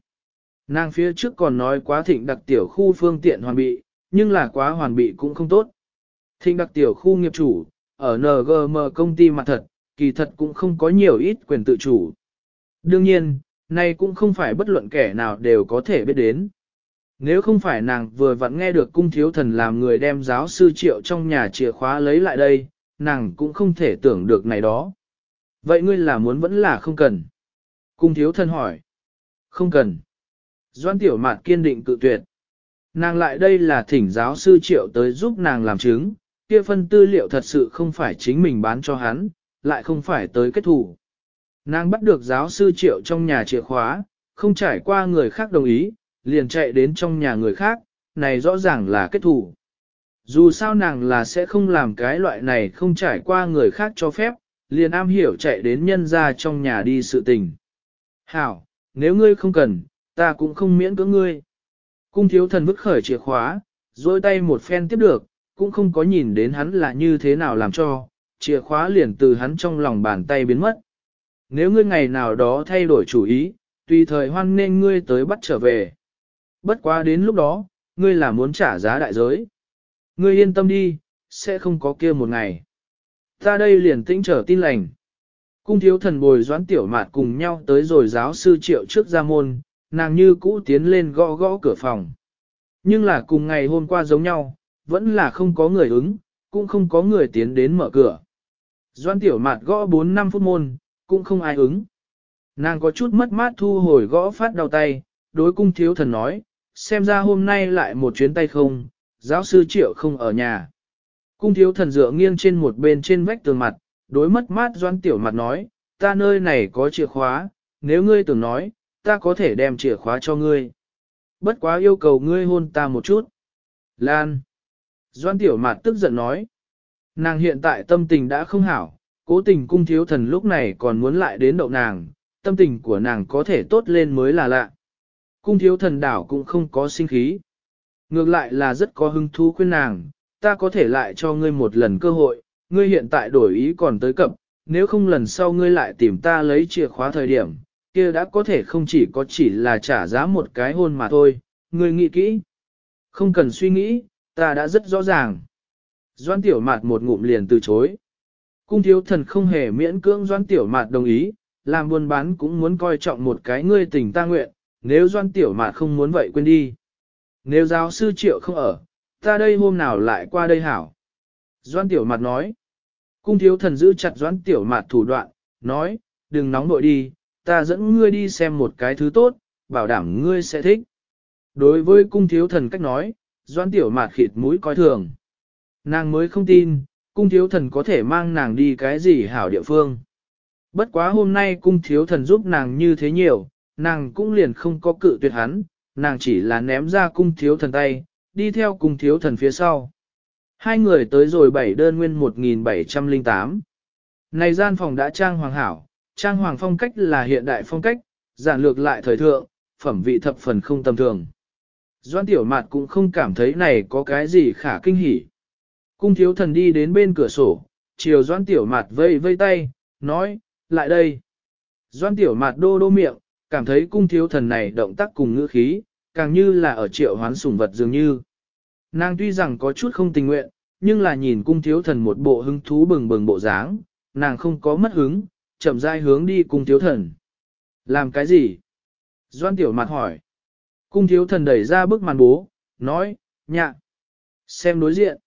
Nàng phía trước còn nói quá thịnh đặc tiểu khu phương tiện hoàn bị, nhưng là quá hoàn bị cũng không tốt. Thịnh đặc tiểu khu nghiệp chủ, ở NGM công ty mặt thật, kỳ thật cũng không có nhiều ít quyền tự chủ. Đương nhiên, này cũng không phải bất luận kẻ nào đều có thể biết đến. Nếu không phải nàng vừa vặn nghe được cung thiếu thần làm người đem giáo sư triệu trong nhà chìa khóa lấy lại đây, nàng cũng không thể tưởng được này đó. Vậy ngươi là muốn vẫn là không cần? Cung thiếu thần hỏi. Không cần. Doan tiểu mạt kiên định cự tuyệt. Nàng lại đây là thỉnh giáo sư triệu tới giúp nàng làm chứng, kia phân tư liệu thật sự không phải chính mình bán cho hắn, lại không phải tới kết thủ. Nàng bắt được giáo sư triệu trong nhà chìa khóa, không trải qua người khác đồng ý, liền chạy đến trong nhà người khác, này rõ ràng là kết thủ. Dù sao nàng là sẽ không làm cái loại này không trải qua người khác cho phép, liền am hiểu chạy đến nhân ra trong nhà đi sự tình. Hảo, nếu ngươi không cần, ta cũng không miễn cưỡng ngươi. Cung thiếu thần vứt khởi chìa khóa, dôi tay một phen tiếp được, cũng không có nhìn đến hắn là như thế nào làm cho, chìa khóa liền từ hắn trong lòng bàn tay biến mất. Nếu ngươi ngày nào đó thay đổi chủ ý, tùy thời hoan nên ngươi tới bắt trở về. Bất quá đến lúc đó, ngươi là muốn trả giá đại giới. Ngươi yên tâm đi, sẽ không có kia một ngày. Ta đây liền tĩnh trở tin lành. Cung thiếu thần bồi doãn tiểu mạt cùng nhau tới rồi giáo sư triệu trước ra môn, nàng như cũ tiến lên gõ gõ cửa phòng. Nhưng là cùng ngày hôm qua giống nhau, vẫn là không có người ứng, cũng không có người tiến đến mở cửa. Doan tiểu mạt gõ 4-5 phút môn, cũng không ai ứng. Nàng có chút mất mát thu hồi gõ phát đau tay, đối cung thiếu thần nói, xem ra hôm nay lại một chuyến tay không, giáo sư triệu không ở nhà. Cung thiếu thần dựa nghiêng trên một bên trên vách tường mặt, đối mất mát doan tiểu mặt nói, ta nơi này có chìa khóa, nếu ngươi tưởng nói, ta có thể đem chìa khóa cho ngươi. Bất quá yêu cầu ngươi hôn ta một chút. Lan. Doan tiểu mặt tức giận nói. Nàng hiện tại tâm tình đã không hảo, cố tình cung thiếu thần lúc này còn muốn lại đến đậu nàng, tâm tình của nàng có thể tốt lên mới là lạ. Cung thiếu thần đảo cũng không có sinh khí. Ngược lại là rất có hứng thú khuyên nàng, ta có thể lại cho ngươi một lần cơ hội, ngươi hiện tại đổi ý còn tới cập, nếu không lần sau ngươi lại tìm ta lấy chìa khóa thời điểm, kia đã có thể không chỉ có chỉ là trả giá một cái hôn mà thôi, ngươi nghĩ kỹ. Không cần suy nghĩ, ta đã rất rõ ràng. Doan tiểu mạt một ngụm liền từ chối. Cung thiếu thần không hề miễn cưỡng doan tiểu mạt đồng ý, làm buôn bán cũng muốn coi trọng một cái ngươi tình ta nguyện, nếu doan tiểu mạt không muốn vậy quên đi. Nếu giáo sư triệu không ở, ta đây hôm nào lại qua đây hảo. Doan tiểu mạt nói. Cung thiếu thần giữ chặt doan tiểu mạt thủ đoạn, nói, đừng nóng nội đi, ta dẫn ngươi đi xem một cái thứ tốt, bảo đảm ngươi sẽ thích. Đối với cung thiếu thần cách nói, doan tiểu mạt khịt mũi coi thường. Nàng mới không tin, cung thiếu thần có thể mang nàng đi cái gì hảo địa phương. Bất quá hôm nay cung thiếu thần giúp nàng như thế nhiều, nàng cũng liền không có cự tuyệt hắn, nàng chỉ là ném ra cung thiếu thần tay, đi theo cung thiếu thần phía sau. Hai người tới rồi bảy đơn nguyên 1708. Này gian phòng đã trang hoàng hảo, trang hoàng phong cách là hiện đại phong cách, giản lược lại thời thượng, phẩm vị thập phần không tầm thường. Doan tiểu mạt cũng không cảm thấy này có cái gì khả kinh hỉ. Cung thiếu thần đi đến bên cửa sổ, chiều doan tiểu mạt vây vây tay, nói, lại đây. Doan tiểu mạt đô đô miệng, cảm thấy cung thiếu thần này động tác cùng ngữ khí, càng như là ở triệu hoán sủng vật dường như. Nàng tuy rằng có chút không tình nguyện, nhưng là nhìn cung thiếu thần một bộ hứng thú bừng bừng bộ dáng, nàng không có mất hứng, chậm rãi hướng đi cung thiếu thần. Làm cái gì? Doan tiểu mặt hỏi. Cung thiếu thần đẩy ra bức màn bố, nói, nhạ. Xem đối diện.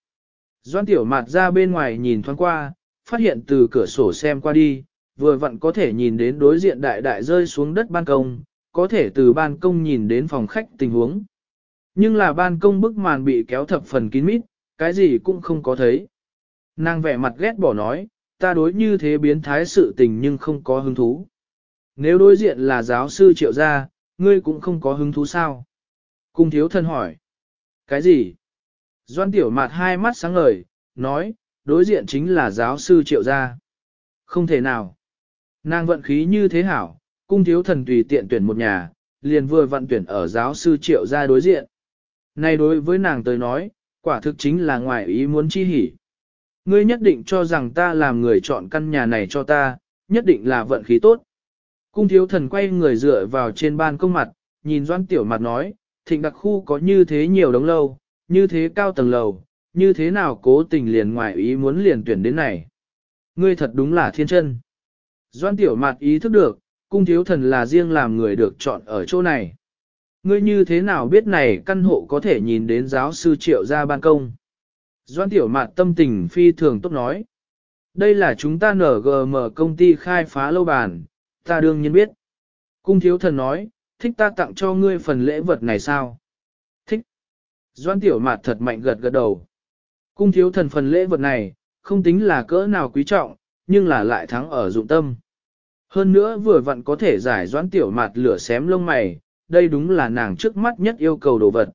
Doan tiểu mặt ra bên ngoài nhìn thoáng qua, phát hiện từ cửa sổ xem qua đi, vừa vặn có thể nhìn đến đối diện đại đại rơi xuống đất ban công, có thể từ ban công nhìn đến phòng khách tình huống. Nhưng là ban công bức màn bị kéo thập phần kín mít, cái gì cũng không có thấy. Nàng vẻ mặt ghét bỏ nói, ta đối như thế biến thái sự tình nhưng không có hứng thú. Nếu đối diện là giáo sư triệu gia, ngươi cũng không có hứng thú sao? Cung thiếu thân hỏi. Cái gì? Doan tiểu mặt hai mắt sáng ngời, nói, đối diện chính là giáo sư triệu gia. Không thể nào. Nàng vận khí như thế hảo, cung thiếu thần tùy tiện tuyển một nhà, liền vừa vận tuyển ở giáo sư triệu gia đối diện. Này đối với nàng tới nói, quả thực chính là ngoài ý muốn chi hỉ. Ngươi nhất định cho rằng ta làm người chọn căn nhà này cho ta, nhất định là vận khí tốt. Cung thiếu thần quay người dựa vào trên ban công mặt, nhìn doan tiểu mặt nói, thịnh đặc khu có như thế nhiều đống lâu, như thế cao tầng lầu, như thế nào cố tình liền ngoài ý muốn liền tuyển đến này. Ngươi thật đúng là thiên chân. Doan tiểu mặt ý thức được, cung thiếu thần là riêng làm người được chọn ở chỗ này. Ngươi như thế nào biết này căn hộ có thể nhìn đến giáo sư triệu ra ban công? Doan tiểu mạt tâm tình phi thường tốt nói. Đây là chúng ta nở gm công ty khai phá lâu bàn, ta đương nhiên biết. Cung thiếu thần nói, thích ta tặng cho ngươi phần lễ vật này sao? Doan tiểu mạt thật mạnh gật gật đầu. Cung thiếu thần phần lễ vật này, không tính là cỡ nào quý trọng, nhưng là lại thắng ở dụng tâm. Hơn nữa vừa vặn có thể giải doan tiểu mạt lửa xém lông mày, đây đúng là nàng trước mắt nhất yêu cầu đồ vật.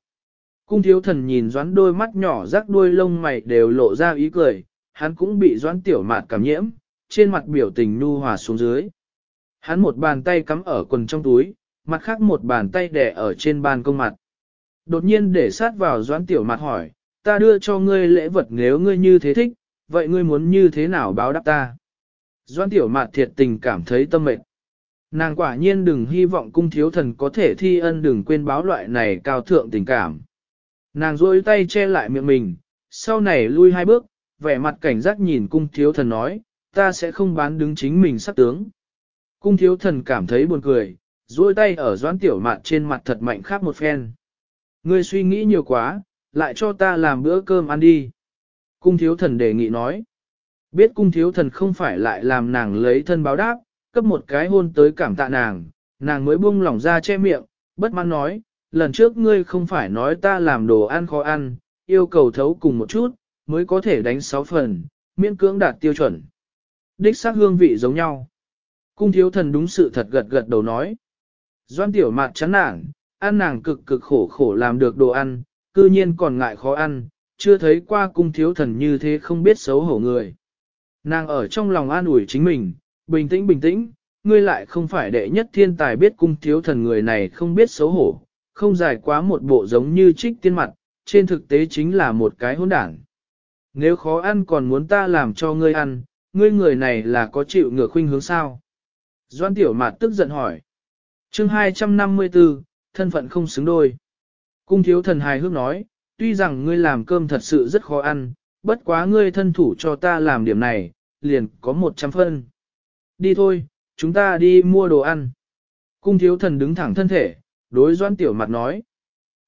Cung thiếu thần nhìn doãn đôi mắt nhỏ rắc đuôi lông mày đều lộ ra ý cười, hắn cũng bị doãn tiểu mạt cảm nhiễm, trên mặt biểu tình nu hòa xuống dưới. Hắn một bàn tay cắm ở quần trong túi, mặt khác một bàn tay đè ở trên bàn công mặt. Đột nhiên để sát vào doãn tiểu mặt hỏi, ta đưa cho ngươi lễ vật nếu ngươi như thế thích, vậy ngươi muốn như thế nào báo đáp ta? Doãn tiểu mạt thiệt tình cảm thấy tâm mệt. Nàng quả nhiên đừng hy vọng cung thiếu thần có thể thi ân đừng quên báo loại này cao thượng tình cảm. Nàng rôi tay che lại miệng mình, sau này lui hai bước, vẻ mặt cảnh giác nhìn cung thiếu thần nói, ta sẽ không bán đứng chính mình sắc tướng. Cung thiếu thần cảm thấy buồn cười, duỗi tay ở doãn tiểu mạn trên mặt thật mạnh khác một phen. Ngươi suy nghĩ nhiều quá, lại cho ta làm bữa cơm ăn đi. Cung thiếu thần đề nghị nói. Biết cung thiếu thần không phải lại làm nàng lấy thân báo đáp, cấp một cái hôn tới cảm tạ nàng, nàng mới buông lỏng ra che miệng, bất mãn nói, lần trước ngươi không phải nói ta làm đồ ăn khó ăn, yêu cầu thấu cùng một chút, mới có thể đánh sáu phần, miễn cưỡng đạt tiêu chuẩn. Đích xác hương vị giống nhau. Cung thiếu thần đúng sự thật gật gật đầu nói. Doan tiểu mạt chán nản, ăn nàng cực cực khổ khổ làm được đồ ăn, cư nhiên còn ngại khó ăn, chưa thấy qua cung thiếu thần như thế không biết xấu hổ người. Nàng ở trong lòng an ủi chính mình, bình tĩnh bình tĩnh, ngươi lại không phải đệ nhất thiên tài biết cung thiếu thần người này không biết xấu hổ, không dài quá một bộ giống như trích tiên mặt, trên thực tế chính là một cái hỗn đảng. Nếu khó ăn còn muốn ta làm cho ngươi ăn, ngươi người này là có chịu ngược khuynh hướng sao? Doan tiểu mạt tức giận hỏi. chương 254, thân phận không xứng đôi. Cung thiếu thần hài hước nói, tuy rằng ngươi làm cơm thật sự rất khó ăn, bất quá ngươi thân thủ cho ta làm điểm này, liền có một trăm phân. Đi thôi, chúng ta đi mua đồ ăn. Cung thiếu thần đứng thẳng thân thể, đối doan tiểu mặt nói.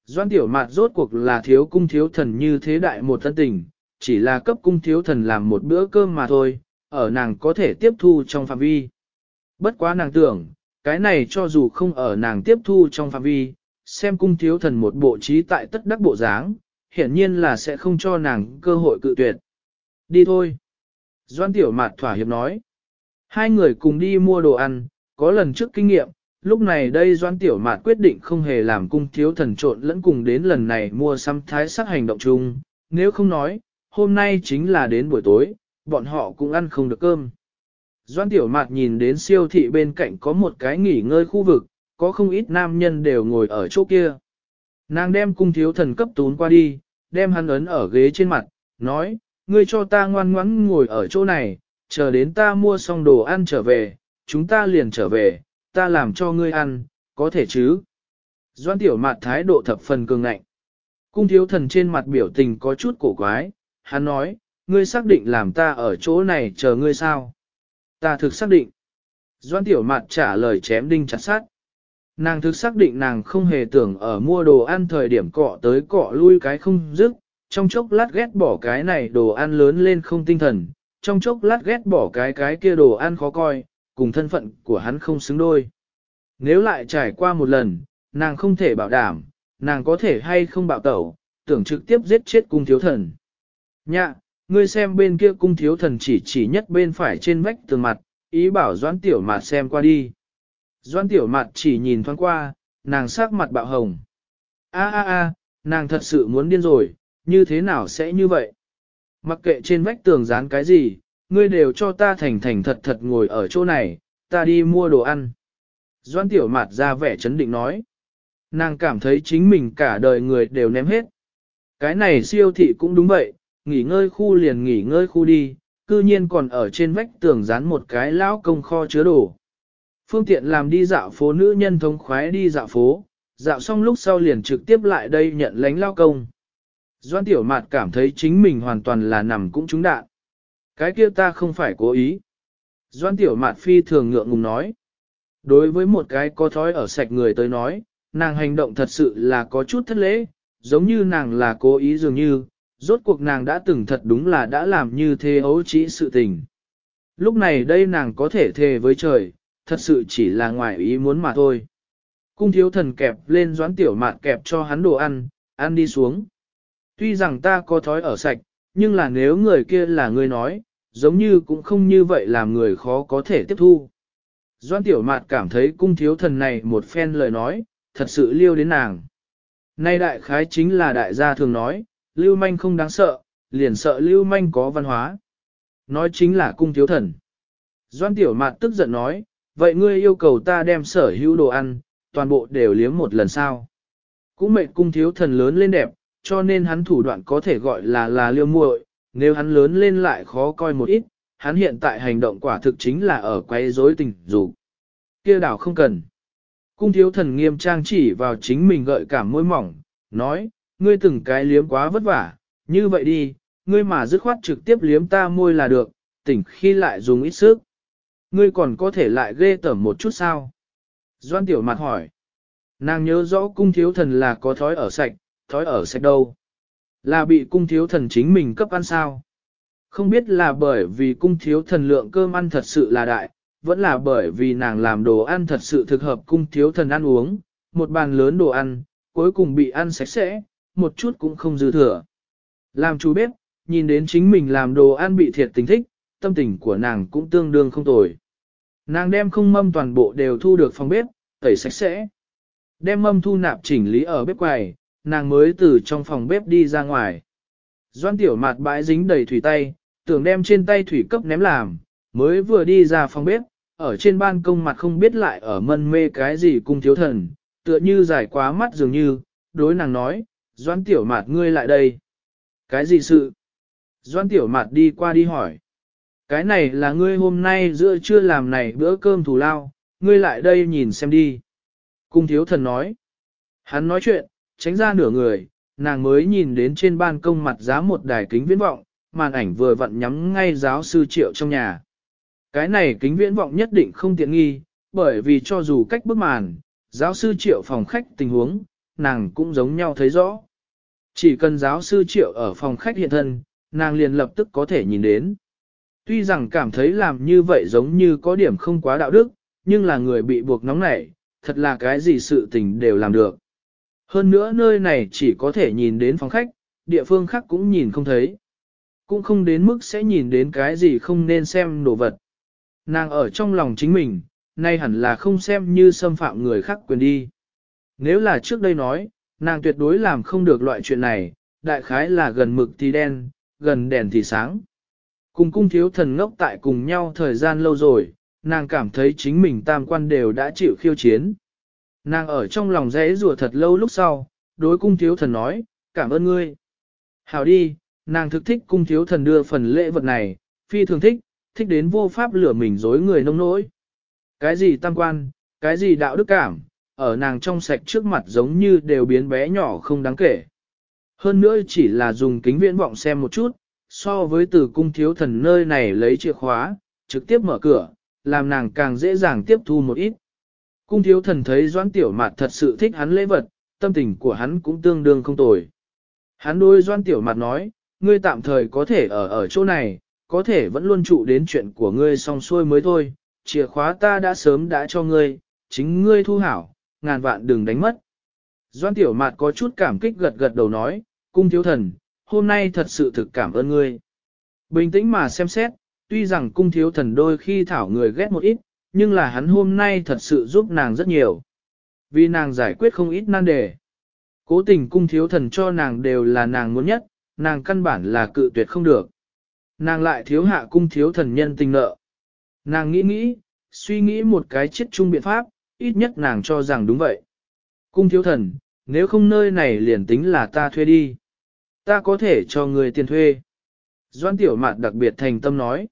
Doan tiểu mặt rốt cuộc là thiếu cung thiếu thần như thế đại một thân tình, chỉ là cấp cung thiếu thần làm một bữa cơm mà thôi, ở nàng có thể tiếp thu trong phạm vi. Bất quá nàng tưởng, cái này cho dù không ở nàng tiếp thu trong phạm vi, xem cung thiếu thần một bộ trí tại tất đắc bộ dáng, hiển nhiên là sẽ không cho nàng cơ hội cự tuyệt. Đi thôi. Doan tiểu mạt thỏa hiệp nói. Hai người cùng đi mua đồ ăn, có lần trước kinh nghiệm, lúc này đây Doan tiểu mạt quyết định không hề làm cung thiếu thần trộn lẫn cùng đến lần này mua xăm thái sắc hành động chung, nếu không nói, hôm nay chính là đến buổi tối, bọn họ cũng ăn không được cơm. Doan tiểu mạt nhìn đến siêu thị bên cạnh có một cái nghỉ ngơi khu vực, có không ít nam nhân đều ngồi ở chỗ kia. Nàng đem cung thiếu thần cấp tún qua đi, đem hắn ấn ở ghế trên mặt, nói, ngươi cho ta ngoan ngoãn ngồi ở chỗ này, chờ đến ta mua xong đồ ăn trở về, chúng ta liền trở về, ta làm cho ngươi ăn, có thể chứ. Doan tiểu mạt thái độ thập phần cường ngạnh. Cung thiếu thần trên mặt biểu tình có chút cổ quái, hắn nói, ngươi xác định làm ta ở chỗ này chờ ngươi sao? Ta thực xác định. Doan tiểu mặt trả lời chém đinh chặt sát. Nàng thực xác định nàng không hề tưởng ở mua đồ ăn thời điểm cọ tới cọ lui cái không dứt, trong chốc lát ghét bỏ cái này đồ ăn lớn lên không tinh thần, trong chốc lát ghét bỏ cái cái kia đồ ăn khó coi, cùng thân phận của hắn không xứng đôi. Nếu lại trải qua một lần, nàng không thể bảo đảm, nàng có thể hay không bạo tẩu, tưởng trực tiếp giết chết cung thiếu thần. Nhạ, ngươi xem bên kia cung thiếu thần chỉ chỉ nhất bên phải trên vách tường mặt, ý bảo doãn tiểu mạt xem qua đi. Doãn tiểu mạt chỉ nhìn thoáng qua, nàng sắc mặt bạo hồng. A a a, nàng thật sự muốn điên rồi, như thế nào sẽ như vậy? Mặc kệ trên vách tường dán cái gì, ngươi đều cho ta thành thành thật thật ngồi ở chỗ này, ta đi mua đồ ăn. Doan tiểu mạt ra vẻ chấn định nói. Nàng cảm thấy chính mình cả đời người đều ném hết. Cái này siêu thị cũng đúng vậy, nghỉ ngơi khu liền nghỉ ngơi khu đi, cư nhiên còn ở trên vách tường dán một cái lão công kho chứa đồ. Phương tiện làm đi dạo phố nữ nhân thống khoái đi dạo phố, dạo xong lúc sau liền trực tiếp lại đây nhận lánh lao công. Doan tiểu mạt cảm thấy chính mình hoàn toàn là nằm cũng trúng đạn. Cái kia ta không phải cố ý. Doan tiểu mạt phi thường ngượng ngùng nói. Đối với một cái có thói ở sạch người tới nói, nàng hành động thật sự là có chút thất lễ, giống như nàng là cố ý dường như, rốt cuộc nàng đã từng thật đúng là đã làm như thế ấu trĩ sự tình. Lúc này đây nàng có thể thề với trời, thật sự chỉ là ngoài ý muốn mà thôi. Cung thiếu thần kẹp lên doãn tiểu mạn kẹp cho hắn đồ ăn, ăn đi xuống. Tuy rằng ta có thói ở sạch, nhưng là nếu người kia là người nói, giống như cũng không như vậy làm người khó có thể tiếp thu. Doan tiểu mạt cảm thấy cung thiếu thần này một phen lời nói, thật sự liêu đến nàng. Nay đại khái chính là đại gia thường nói, lưu manh không đáng sợ, liền sợ lưu manh có văn hóa. Nói chính là cung thiếu thần. Doan tiểu mạt tức giận nói, vậy ngươi yêu cầu ta đem sở hữu đồ ăn, toàn bộ đều liếm một lần sao. Cũng mệnh cung thiếu thần lớn lên đẹp, cho nên hắn thủ đoạn có thể gọi là là liêu muội, nếu hắn lớn lên lại khó coi một ít, hắn hiện tại hành động quả thực chính là ở quấy rối tình dục. Kia đảo không cần. Cung thiếu thần nghiêm trang chỉ vào chính mình gợi cảm môi mỏng, nói, ngươi từng cái liếm quá vất vả, như vậy đi, ngươi mà dứt khoát trực tiếp liếm ta môi là được, tỉnh khi lại dùng ít sức. Ngươi còn có thể lại ghê tởm một chút sao? Doan tiểu mặt hỏi. Nàng nhớ rõ cung thiếu thần là có thói ở sạch, thói ở sạch đâu. Là bị cung thiếu thần chính mình cấp ăn sao? Không biết là bởi vì cung thiếu thần lượng cơm ăn thật sự là đại, vẫn là bởi vì nàng làm đồ ăn thật sự thực hợp cung thiếu thần ăn uống, một bàn lớn đồ ăn, cuối cùng bị ăn sạch sẽ, một chút cũng không dư thừa. Làm chú bếp, nhìn đến chính mình làm đồ ăn bị thiệt tình thích, tâm tình của nàng cũng tương đương không tồi. Nàng đem không mâm toàn bộ đều thu được phòng bếp, tẩy sạch sẽ. Đem mâm thu nạp chỉnh lý ở bếp quầy, nàng mới từ trong phòng bếp đi ra ngoài. Doan tiểu mạt bãi dính đầy thủy tay, tưởng đem trên tay thủy cấp ném làm, mới vừa đi ra phòng bếp, ở trên ban công mặt không biết lại ở mân mê cái gì cung thiếu thần, tựa như dài quá mắt dường như, đối nàng nói, Doan tiểu mạt ngươi lại đây. Cái gì sự? Doan tiểu mạt đi qua đi hỏi. Cái này là ngươi hôm nay giữa trưa làm này bữa cơm thù lao, ngươi lại đây nhìn xem đi. Cung thiếu thần nói. Hắn nói chuyện, tránh ra nửa người, nàng mới nhìn đến trên ban công mặt giá một đài kính viễn vọng, màn ảnh vừa vặn nhắm ngay giáo sư triệu trong nhà. Cái này kính viễn vọng nhất định không tiện nghi, bởi vì cho dù cách bức màn, giáo sư triệu phòng khách tình huống, nàng cũng giống nhau thấy rõ. Chỉ cần giáo sư triệu ở phòng khách hiện thân, nàng liền lập tức có thể nhìn đến. Tuy rằng cảm thấy làm như vậy giống như có điểm không quá đạo đức, nhưng là người bị buộc nóng nảy, thật là cái gì sự tình đều làm được. Hơn nữa nơi này chỉ có thể nhìn đến phòng khách, địa phương khác cũng nhìn không thấy. Cũng không đến mức sẽ nhìn đến cái gì không nên xem đồ vật. Nàng ở trong lòng chính mình, nay hẳn là không xem như xâm phạm người khác quyền đi. Nếu là trước đây nói, nàng tuyệt đối làm không được loại chuyện này, đại khái là gần mực thì đen, gần đèn thì sáng. Cùng cung thiếu thần ngốc tại cùng nhau thời gian lâu rồi, nàng cảm thấy chính mình tam quan đều đã chịu khiêu chiến. Nàng ở trong lòng rẽ rùa thật lâu lúc sau, đối cung thiếu thần nói, cảm ơn ngươi. Hảo đi, nàng thực thích cung thiếu thần đưa phần lễ vật này, phi thường thích, thích đến vô pháp lửa mình dối người nông nỗi. Cái gì tam quan, cái gì đạo đức cảm, ở nàng trong sạch trước mặt giống như đều biến bé nhỏ không đáng kể. Hơn nữa chỉ là dùng kính viễn vọng xem một chút, so với từ cung thiếu thần nơi này lấy chìa khóa, trực tiếp mở cửa, làm nàng càng dễ dàng tiếp thu một ít. Cung thiếu thần thấy doãn tiểu mạt thật sự thích hắn lễ vật, tâm tình của hắn cũng tương đương không tồi. Hắn đôi doãn tiểu mạt nói, ngươi tạm thời có thể ở ở chỗ này, có thể vẫn luôn trụ đến chuyện của ngươi xong xuôi mới thôi, chìa khóa ta đã sớm đã cho ngươi, chính ngươi thu hảo, ngàn vạn đừng đánh mất. Doan tiểu mạt có chút cảm kích gật gật đầu nói, cung thiếu thần, hôm nay thật sự thực cảm ơn ngươi. Bình tĩnh mà xem xét, tuy rằng cung thiếu thần đôi khi thảo người ghét một ít, nhưng là hắn hôm nay thật sự giúp nàng rất nhiều. Vì nàng giải quyết không ít nan đề. Cố tình cung thiếu thần cho nàng đều là nàng muốn nhất, nàng căn bản là cự tuyệt không được. Nàng lại thiếu hạ cung thiếu thần nhân tình nợ. Nàng nghĩ nghĩ, suy nghĩ một cái chết chung biện pháp, ít nhất nàng cho rằng đúng vậy. Cung thiếu thần, nếu không nơi này liền tính là ta thuê đi. Ta có thể cho người tiền thuê. Doan tiểu mạn đặc biệt thành tâm nói.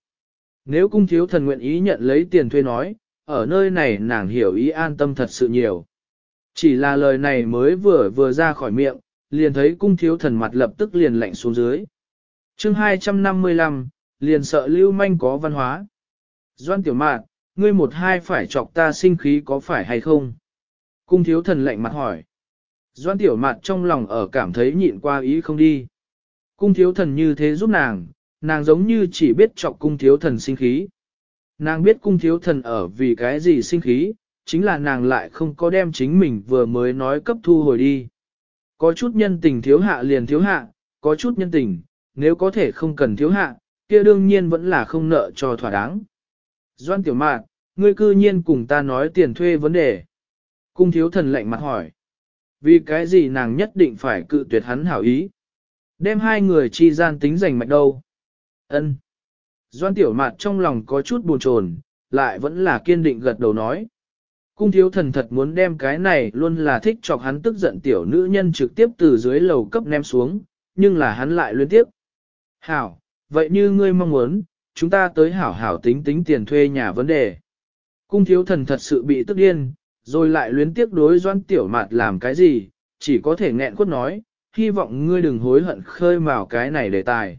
Nếu cung thiếu thần nguyện ý nhận lấy tiền thuê nói, ở nơi này nàng hiểu ý an tâm thật sự nhiều. Chỉ là lời này mới vừa vừa ra khỏi miệng, liền thấy cung thiếu thần mặt lập tức liền lạnh xuống dưới. chương 255, liền sợ lưu manh có văn hóa. Doan tiểu mạn, ngươi một hai phải chọc ta sinh khí có phải hay không? Cung thiếu thần lạnh mặt hỏi. Doan tiểu mạn trong lòng ở cảm thấy nhịn qua ý không đi. Cung thiếu thần như thế giúp nàng, nàng giống như chỉ biết chọc cung thiếu thần sinh khí. Nàng biết cung thiếu thần ở vì cái gì sinh khí, chính là nàng lại không có đem chính mình vừa mới nói cấp thu hồi đi. Có chút nhân tình thiếu hạ liền thiếu hạ, có chút nhân tình, nếu có thể không cần thiếu hạ, kia đương nhiên vẫn là không nợ cho thỏa đáng. Doan tiểu mạn, ngươi cư nhiên cùng ta nói tiền thuê vấn đề. Cung thiếu thần lạnh mặt hỏi. Vì cái gì nàng nhất định phải cự tuyệt hắn hảo ý. Đem hai người chi gian tính giành mạch đâu. ân Doan tiểu mạn trong lòng có chút buồn chồn, lại vẫn là kiên định gật đầu nói. Cung thiếu thần thật muốn đem cái này luôn là thích chọc hắn tức giận tiểu nữ nhân trực tiếp từ dưới lầu cấp ném xuống, nhưng là hắn lại luyến tiếp. Hảo, vậy như ngươi mong muốn, chúng ta tới hảo hảo tính tính tiền thuê nhà vấn đề. Cung thiếu thần thật sự bị tức điên, rồi lại luyến tiếc đối doan tiểu mạt làm cái gì, chỉ có thể nghẹn quất nói, hy vọng ngươi đừng hối hận khơi mào cái này đề tài.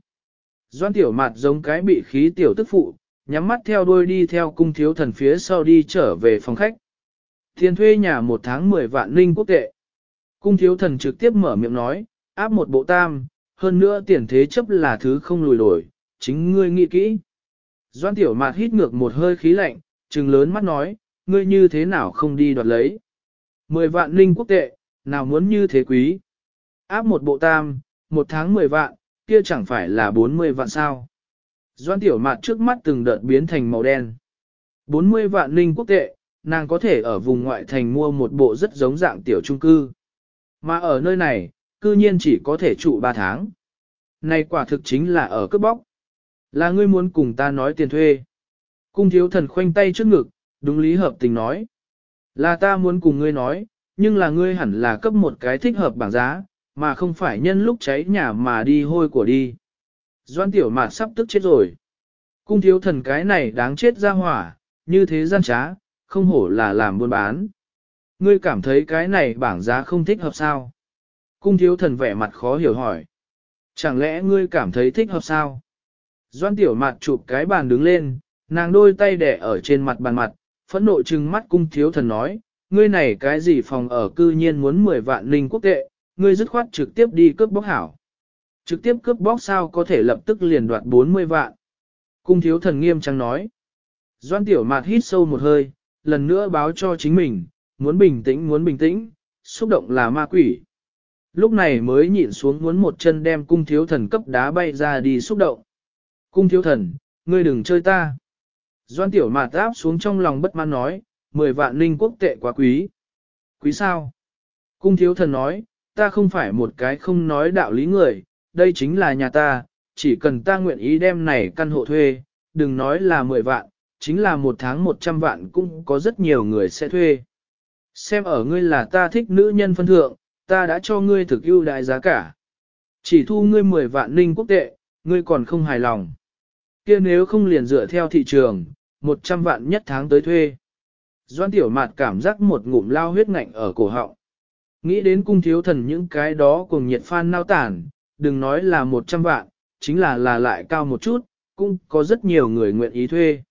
Doan tiểu mạt giống cái bị khí tiểu tức phụ, nhắm mắt theo đuôi đi theo cung thiếu thần phía sau đi trở về phòng khách. Tiền thuê nhà một tháng 10 vạn linh quốc tệ. Cung thiếu thần trực tiếp mở miệng nói, áp một bộ tam, hơn nữa tiền thế chấp là thứ không lùi đổi, chính ngươi nghĩ kỹ. Doan tiểu mạt hít ngược một hơi khí lạnh, trừng lớn mắt nói, ngươi như thế nào không đi đoạt lấy. Mười vạn linh quốc tệ, nào muốn như thế quý. Áp một bộ tam, một tháng mười vạn, kia chẳng phải là bốn mươi vạn sao. Doan tiểu mạt trước mắt từng đợt biến thành màu đen. Bốn mươi vạn linh quốc tệ, nàng có thể ở vùng ngoại thành mua một bộ rất giống dạng tiểu trung cư. Mà ở nơi này, cư nhiên chỉ có thể trụ ba tháng. Này quả thực chính là ở cướp bóc. Là ngươi muốn cùng ta nói tiền thuê. Cung thiếu thần khoanh tay trước ngực, đúng lý hợp tình nói. Là ta muốn cùng ngươi nói, nhưng là ngươi hẳn là cấp một cái thích hợp bảng giá, mà không phải nhân lúc cháy nhà mà đi hôi của đi. Doan tiểu mạt sắp tức chết rồi. Cung thiếu thần cái này đáng chết ra hỏa, như thế gian trá, không hổ là làm buôn bán. Ngươi cảm thấy cái này bảng giá không thích hợp sao? Cung thiếu thần vẻ mặt khó hiểu hỏi. Chẳng lẽ ngươi cảm thấy thích hợp sao? Doan tiểu mặt chụp cái bàn đứng lên, nàng đôi tay đẻ ở trên mặt bàn mặt, phẫn nộ trừng mắt cung thiếu thần nói, ngươi này cái gì phòng ở cư nhiên muốn 10 vạn linh quốc tệ, ngươi dứt khoát trực tiếp đi cướp bóc hảo. Trực tiếp cướp bóc sao có thể lập tức liền đoạt 40 vạn. Cung thiếu thần nghiêm trang nói. Doan tiểu mạt hít sâu một hơi, lần nữa báo cho chính mình, muốn bình tĩnh muốn bình tĩnh, xúc động là ma quỷ. Lúc này mới nhịn xuống muốn một chân đem cung thiếu thần cấp đá bay ra đi xúc động. Cung thiếu thần, ngươi đừng chơi ta. Doan tiểu mạt áp xuống trong lòng bất mãn nói, 10 vạn linh quốc tệ quá quý. Quý sao? Cung thiếu thần nói, ta không phải một cái không nói đạo lý người, đây chính là nhà ta, chỉ cần ta nguyện ý đem này căn hộ thuê, đừng nói là 10 vạn, chính là một tháng 100 vạn cũng có rất nhiều người sẽ thuê. Xem ở ngươi là ta thích nữ nhân phân thượng, ta đã cho ngươi thực ưu đại giá cả. Chỉ thu ngươi 10 vạn ninh quốc tệ, ngươi còn không hài lòng kia nếu không liền dựa theo thị trường, 100 vạn nhất tháng tới thuê. Doan tiểu mạt cảm giác một ngụm lao huyết ngạnh ở cổ họng. Nghĩ đến cung thiếu thần những cái đó cùng nhiệt phan nao tản, đừng nói là 100 vạn, chính là là lại cao một chút, cũng có rất nhiều người nguyện ý thuê.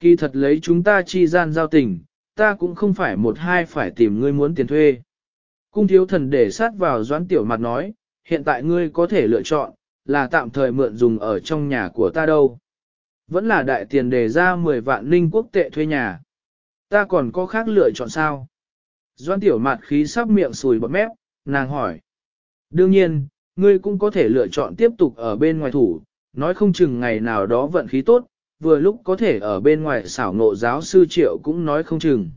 Kỳ thật lấy chúng ta chi gian giao tình, ta cũng không phải một hai phải tìm ngươi muốn tiền thuê. Cung thiếu thần để sát vào doãn tiểu mặt nói, hiện tại ngươi có thể lựa chọn, là tạm thời mượn dùng ở trong nhà của ta đâu. Vẫn là đại tiền đề ra 10 vạn ninh quốc tệ thuê nhà. Ta còn có khác lựa chọn sao? Doan tiểu mặt khí sắp miệng sùi bọt mép, nàng hỏi. Đương nhiên, ngươi cũng có thể lựa chọn tiếp tục ở bên ngoài thủ, nói không chừng ngày nào đó vận khí tốt, vừa lúc có thể ở bên ngoài xảo ngộ giáo sư triệu cũng nói không chừng.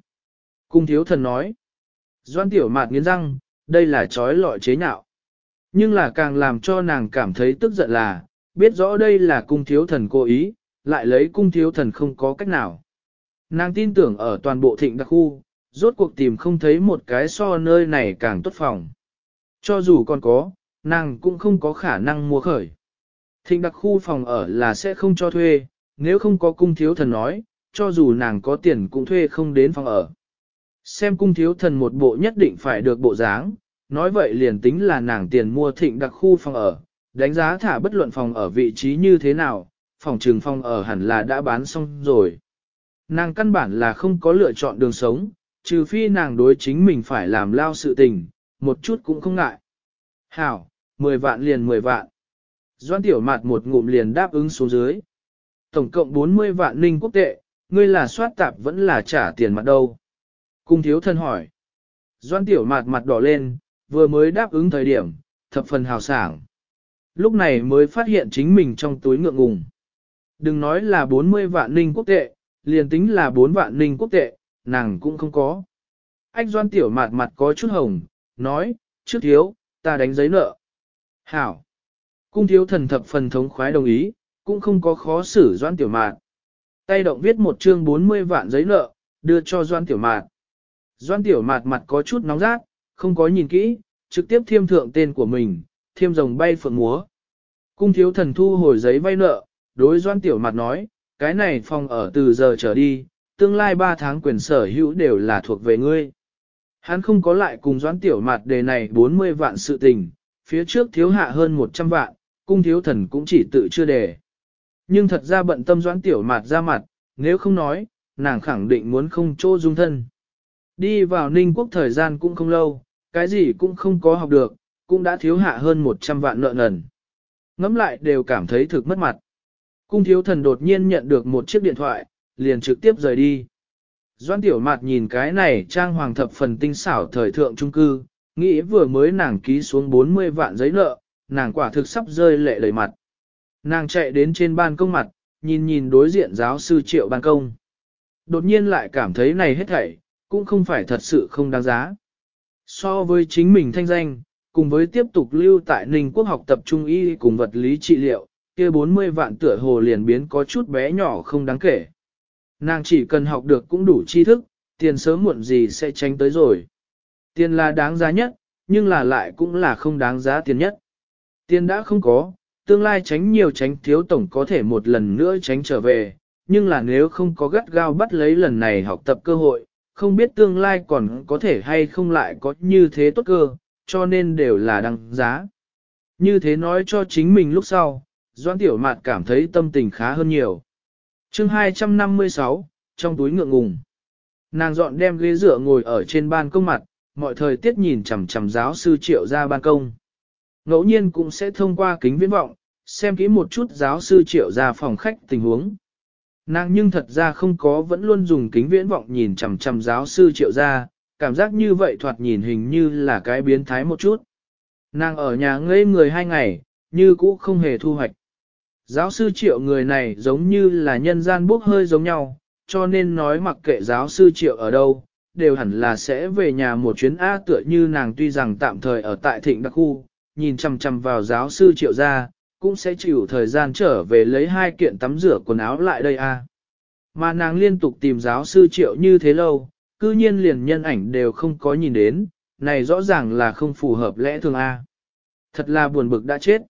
Cung thiếu thần nói. Doan tiểu mạt nghiến răng, đây là trói lọi chế nhạo. Nhưng là càng làm cho nàng cảm thấy tức giận là, biết rõ đây là cung thiếu thần cố ý, lại lấy cung thiếu thần không có cách nào. Nàng tin tưởng ở toàn bộ thịnh đặc khu, rốt cuộc tìm không thấy một cái so nơi này càng tốt phòng. Cho dù còn có, nàng cũng không có khả năng mua khởi. Thịnh đặc khu phòng ở là sẽ không cho thuê, nếu không có cung thiếu thần nói, cho dù nàng có tiền cũng thuê không đến phòng ở. Xem cung thiếu thần một bộ nhất định phải được bộ dáng, nói vậy liền tính là nàng tiền mua thịnh đặc khu phòng ở, đánh giá thả bất luận phòng ở vị trí như thế nào, phòng trường phòng ở hẳn là đã bán xong rồi. Nàng căn bản là không có lựa chọn đường sống, trừ phi nàng đối chính mình phải làm lao sự tình, một chút cũng không ngại. Hảo, 10 vạn liền 10 vạn. Doan tiểu mặt một ngụm liền đáp ứng xuống dưới. Tổng cộng 40 vạn ninh quốc tệ, ngươi là soát tạp vẫn là trả tiền mặt đâu. Cung thiếu thân hỏi. Doan tiểu mặt mặt đỏ lên, vừa mới đáp ứng thời điểm, thập phần hào sảng. Lúc này mới phát hiện chính mình trong túi ngượng ngùng. Đừng nói là 40 vạn ninh quốc tệ, liền tính là 4 vạn ninh quốc tệ, nàng cũng không có. Anh Doan tiểu mạt mặt có chút hồng, nói, trước thiếu, ta đánh giấy nợ. Hảo. Cung thiếu thần thập phần thống khoái đồng ý, cũng không có khó xử Doan tiểu mạt. Tay động viết một chương 40 vạn giấy nợ, đưa cho Doan tiểu mạt. Doan tiểu mạt mặt có chút nóng rát, không có nhìn kỹ, trực tiếp thiêm thượng tên của mình, thiêm rồng bay phượng múa. Cung thiếu thần thu hồi giấy vay nợ, đối Doan tiểu mạt nói, cái này phòng ở từ giờ trở đi, tương lai 3 tháng quyền sở hữu đều là thuộc về ngươi. Hắn không có lại cùng Doan tiểu mạt đề này 40 vạn sự tình, phía trước thiếu hạ hơn 100 vạn, cung thiếu thần cũng chỉ tự chưa đề. Nhưng thật ra bận tâm Doãn tiểu mạt ra mặt, nếu không nói, nàng khẳng định muốn không chỗ dung thân. Đi vào Ninh Quốc thời gian cũng không lâu, cái gì cũng không có học được, cũng đã thiếu hạ hơn 100 vạn nợ nần. Ngắm lại đều cảm thấy thực mất mặt. Cung thiếu thần đột nhiên nhận được một chiếc điện thoại, liền trực tiếp rời đi. Doan tiểu mặt nhìn cái này trang hoàng thập phần tinh xảo thời thượng trung cư, nghĩ vừa mới nàng ký xuống 40 vạn giấy nợ, nàng quả thực sắp rơi lệ đầy mặt. Nàng chạy đến trên ban công mặt, nhìn nhìn đối diện giáo sư triệu ban công. Đột nhiên lại cảm thấy này hết thảy, cũng không phải thật sự không đáng giá. So với chính mình thanh danh, cùng với tiếp tục lưu tại Ninh Quốc học tập trung y cùng vật lý trị liệu, kia 40 vạn tựa hồ liền biến có chút bé nhỏ không đáng kể. Nàng chỉ cần học được cũng đủ tri thức, tiền sớm muộn gì sẽ tránh tới rồi. Tiền là đáng giá nhất, nhưng là lại cũng là không đáng giá tiền nhất. Tiền đã không có, tương lai tránh nhiều tránh thiếu tổng có thể một lần nữa tránh trở về, nhưng là nếu không có gắt gao bắt lấy lần này học tập cơ hội, không biết tương lai còn có thể hay không lại có như thế tốt cơ, cho nên đều là đăng giá. Như thế nói cho chính mình lúc sau, Doan Tiểu Mạt cảm thấy tâm tình khá hơn nhiều. chương 256, trong túi ngượng ngùng. Nàng dọn đem ghế dựa ngồi ở trên ban công mặt, mọi thời tiết nhìn chằm chằm giáo sư triệu ra ban công. Ngẫu nhiên cũng sẽ thông qua kính viễn vọng, xem kỹ một chút giáo sư triệu ra phòng khách tình huống. Nàng nhưng thật ra không có vẫn luôn dùng kính viễn vọng nhìn chằm chằm giáo sư triệu gia cảm giác như vậy thoạt nhìn hình như là cái biến thái một chút. Nàng ở nhà ngây người hai ngày, như cũ không hề thu hoạch. Giáo sư triệu người này giống như là nhân gian bốc hơi giống nhau, cho nên nói mặc kệ giáo sư triệu ở đâu, đều hẳn là sẽ về nhà một chuyến A tựa như nàng tuy rằng tạm thời ở tại thịnh đặc khu, nhìn chằm chằm vào giáo sư triệu gia cũng sẽ chịu thời gian trở về lấy hai kiện tắm rửa quần áo lại đây A. Mà nàng liên tục tìm giáo sư triệu như thế lâu, cư nhiên liền nhân ảnh đều không có nhìn đến, này rõ ràng là không phù hợp lẽ thường A. Thật là buồn bực đã chết.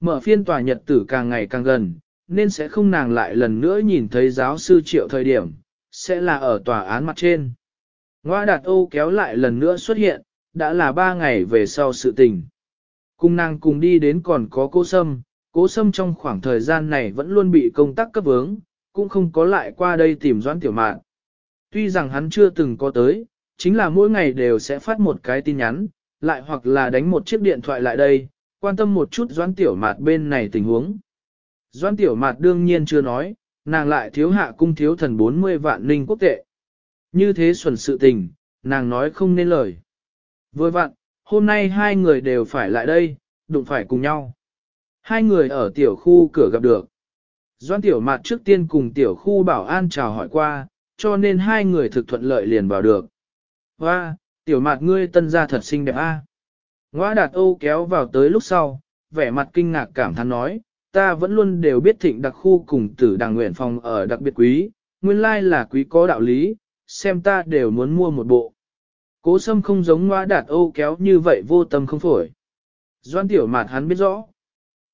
Mở phiên tòa nhật tử càng ngày càng gần, nên sẽ không nàng lại lần nữa nhìn thấy giáo sư triệu thời điểm, sẽ là ở tòa án mặt trên. Ngoa đạt ô kéo lại lần nữa xuất hiện, đã là ba ngày về sau sự tình. Cùng nàng cùng đi đến còn có cố sâm, cố sâm trong khoảng thời gian này vẫn luôn bị công tác cấp vướng, cũng không có lại qua đây tìm doãn tiểu mạn. Tuy rằng hắn chưa từng có tới, chính là mỗi ngày đều sẽ phát một cái tin nhắn, lại hoặc là đánh một chiếc điện thoại lại đây, quan tâm một chút doãn tiểu mạt bên này tình huống. Doãn tiểu mạt đương nhiên chưa nói, nàng lại thiếu hạ cung thiếu thần 40 vạn ninh quốc tệ. Như thế xuẩn sự tình, nàng nói không nên lời. Vừa vặn, hôm nay hai người đều phải lại đây, đụng phải cùng nhau. Hai người ở tiểu khu cửa gặp được. Doan tiểu mạt trước tiên cùng tiểu khu bảo an chào hỏi qua, cho nên hai người thực thuận lợi liền vào được. Hoa, tiểu mạt ngươi tân gia thật xinh đẹp a. À? Ngoa đạt ô kéo vào tới lúc sau, vẻ mặt kinh ngạc cảm thán nói, ta vẫn luôn đều biết thịnh đặc khu cùng tử đàng nguyện phòng ở đặc biệt quý, nguyên lai là quý có đạo lý, xem ta đều muốn mua một bộ. Cố sâm không giống ngoa đạt ô kéo như vậy vô tâm không phổi. Doan tiểu mạt hắn biết rõ.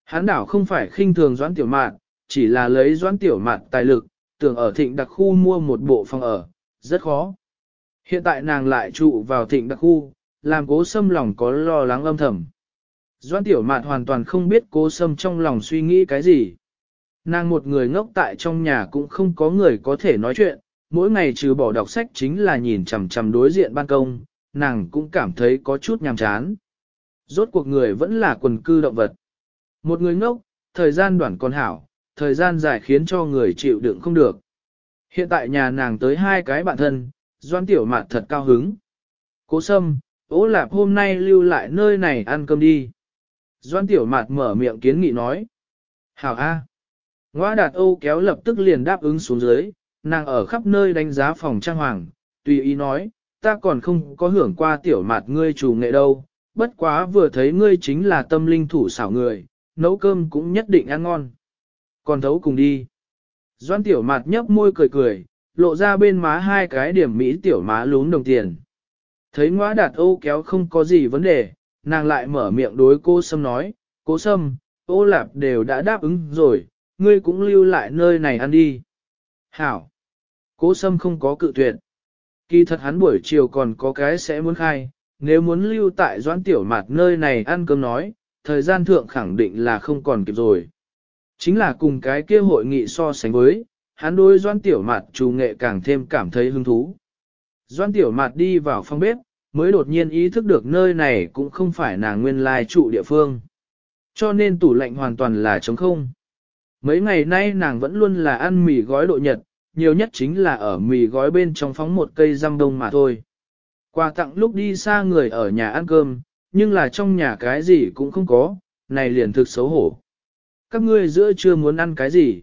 Hắn đảo không phải khinh thường doan tiểu mạt, chỉ là lấy doan tiểu mạt tài lực, tưởng ở thịnh đặc khu mua một bộ phòng ở, rất khó. Hiện tại nàng lại trụ vào thịnh đặc khu, làm cố sâm lòng có lo lắng âm thầm. Doan tiểu mạt hoàn toàn không biết cố sâm trong lòng suy nghĩ cái gì. Nàng một người ngốc tại trong nhà cũng không có người có thể nói chuyện, mỗi ngày trừ bỏ đọc sách chính là nhìn chằm chằm đối diện ban công, nàng cũng cảm thấy có chút nhàm chán. Rốt cuộc người vẫn là quần cư động vật. Một người ngốc, thời gian đoạn còn hảo, thời gian dài khiến cho người chịu đựng không được. Hiện tại nhà nàng tới hai cái bạn thân, doan tiểu mạn thật cao hứng. Cố sâm, ố lạp hôm nay lưu lại nơi này ăn cơm đi. Doan tiểu mạt mở miệng kiến nghị nói. Hảo A. Ngoa đạt Âu kéo lập tức liền đáp ứng xuống dưới, nàng ở khắp nơi đánh giá phòng trang hoàng, tùy ý nói, ta còn không có hưởng qua tiểu mạt ngươi chủ nghệ đâu, bất quá vừa thấy ngươi chính là tâm linh thủ xảo người, nấu cơm cũng nhất định ăn ngon. Còn thấu cùng đi. Doan tiểu mạt nhấp môi cười cười, lộ ra bên má hai cái điểm mỹ tiểu má lún đồng tiền. Thấy ngõa đạt ô kéo không có gì vấn đề, nàng lại mở miệng đối cô Sâm nói, cô Sâm, ô lạp đều đã đáp ứng rồi, ngươi cũng lưu lại nơi này ăn đi. Hảo! Cố Sâm không có cự tuyệt. Kỳ thật hắn buổi chiều còn có cái sẽ muốn khai, nếu muốn lưu tại doãn tiểu mạt nơi này ăn cơm nói, thời gian thượng khẳng định là không còn kịp rồi. Chính là cùng cái kia hội nghị so sánh với, hắn đối doãn tiểu mạt chủ nghệ càng thêm cảm thấy hứng thú. Doãn tiểu mạt đi vào phòng bếp, mới đột nhiên ý thức được nơi này cũng không phải nàng nguyên lai trụ địa phương. Cho nên tủ lạnh hoàn toàn là trống không. Mấy ngày nay nàng vẫn luôn là ăn mì gói độ nhật, nhiều nhất chính là ở mì gói bên trong phóng một cây răm đông mà thôi. Quà tặng lúc đi xa người ở nhà ăn cơm, nhưng là trong nhà cái gì cũng không có, này liền thực xấu hổ. Các ngươi giữa chưa muốn ăn cái gì?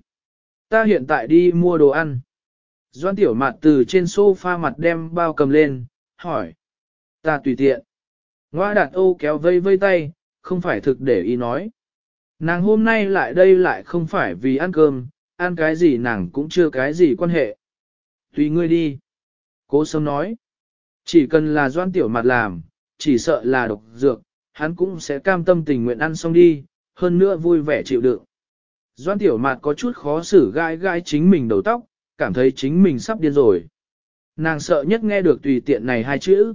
Ta hiện tại đi mua đồ ăn. Doan tiểu mặt từ trên sofa mặt đem bao cầm lên, hỏi. Ta tùy tiện. Ngoa đạt ô kéo vây vây tay, không phải thực để ý nói. Nàng hôm nay lại đây lại không phải vì ăn cơm, ăn cái gì nàng cũng chưa cái gì quan hệ. Tùy ngươi đi. Cố sâm nói. Chỉ cần là doan tiểu mặt làm, chỉ sợ là độc dược, hắn cũng sẽ cam tâm tình nguyện ăn xong đi, hơn nữa vui vẻ chịu đựng. Doan tiểu mặt có chút khó xử gai gai chính mình đầu tóc, cảm thấy chính mình sắp điên rồi. Nàng sợ nhất nghe được tùy tiện này hai chữ.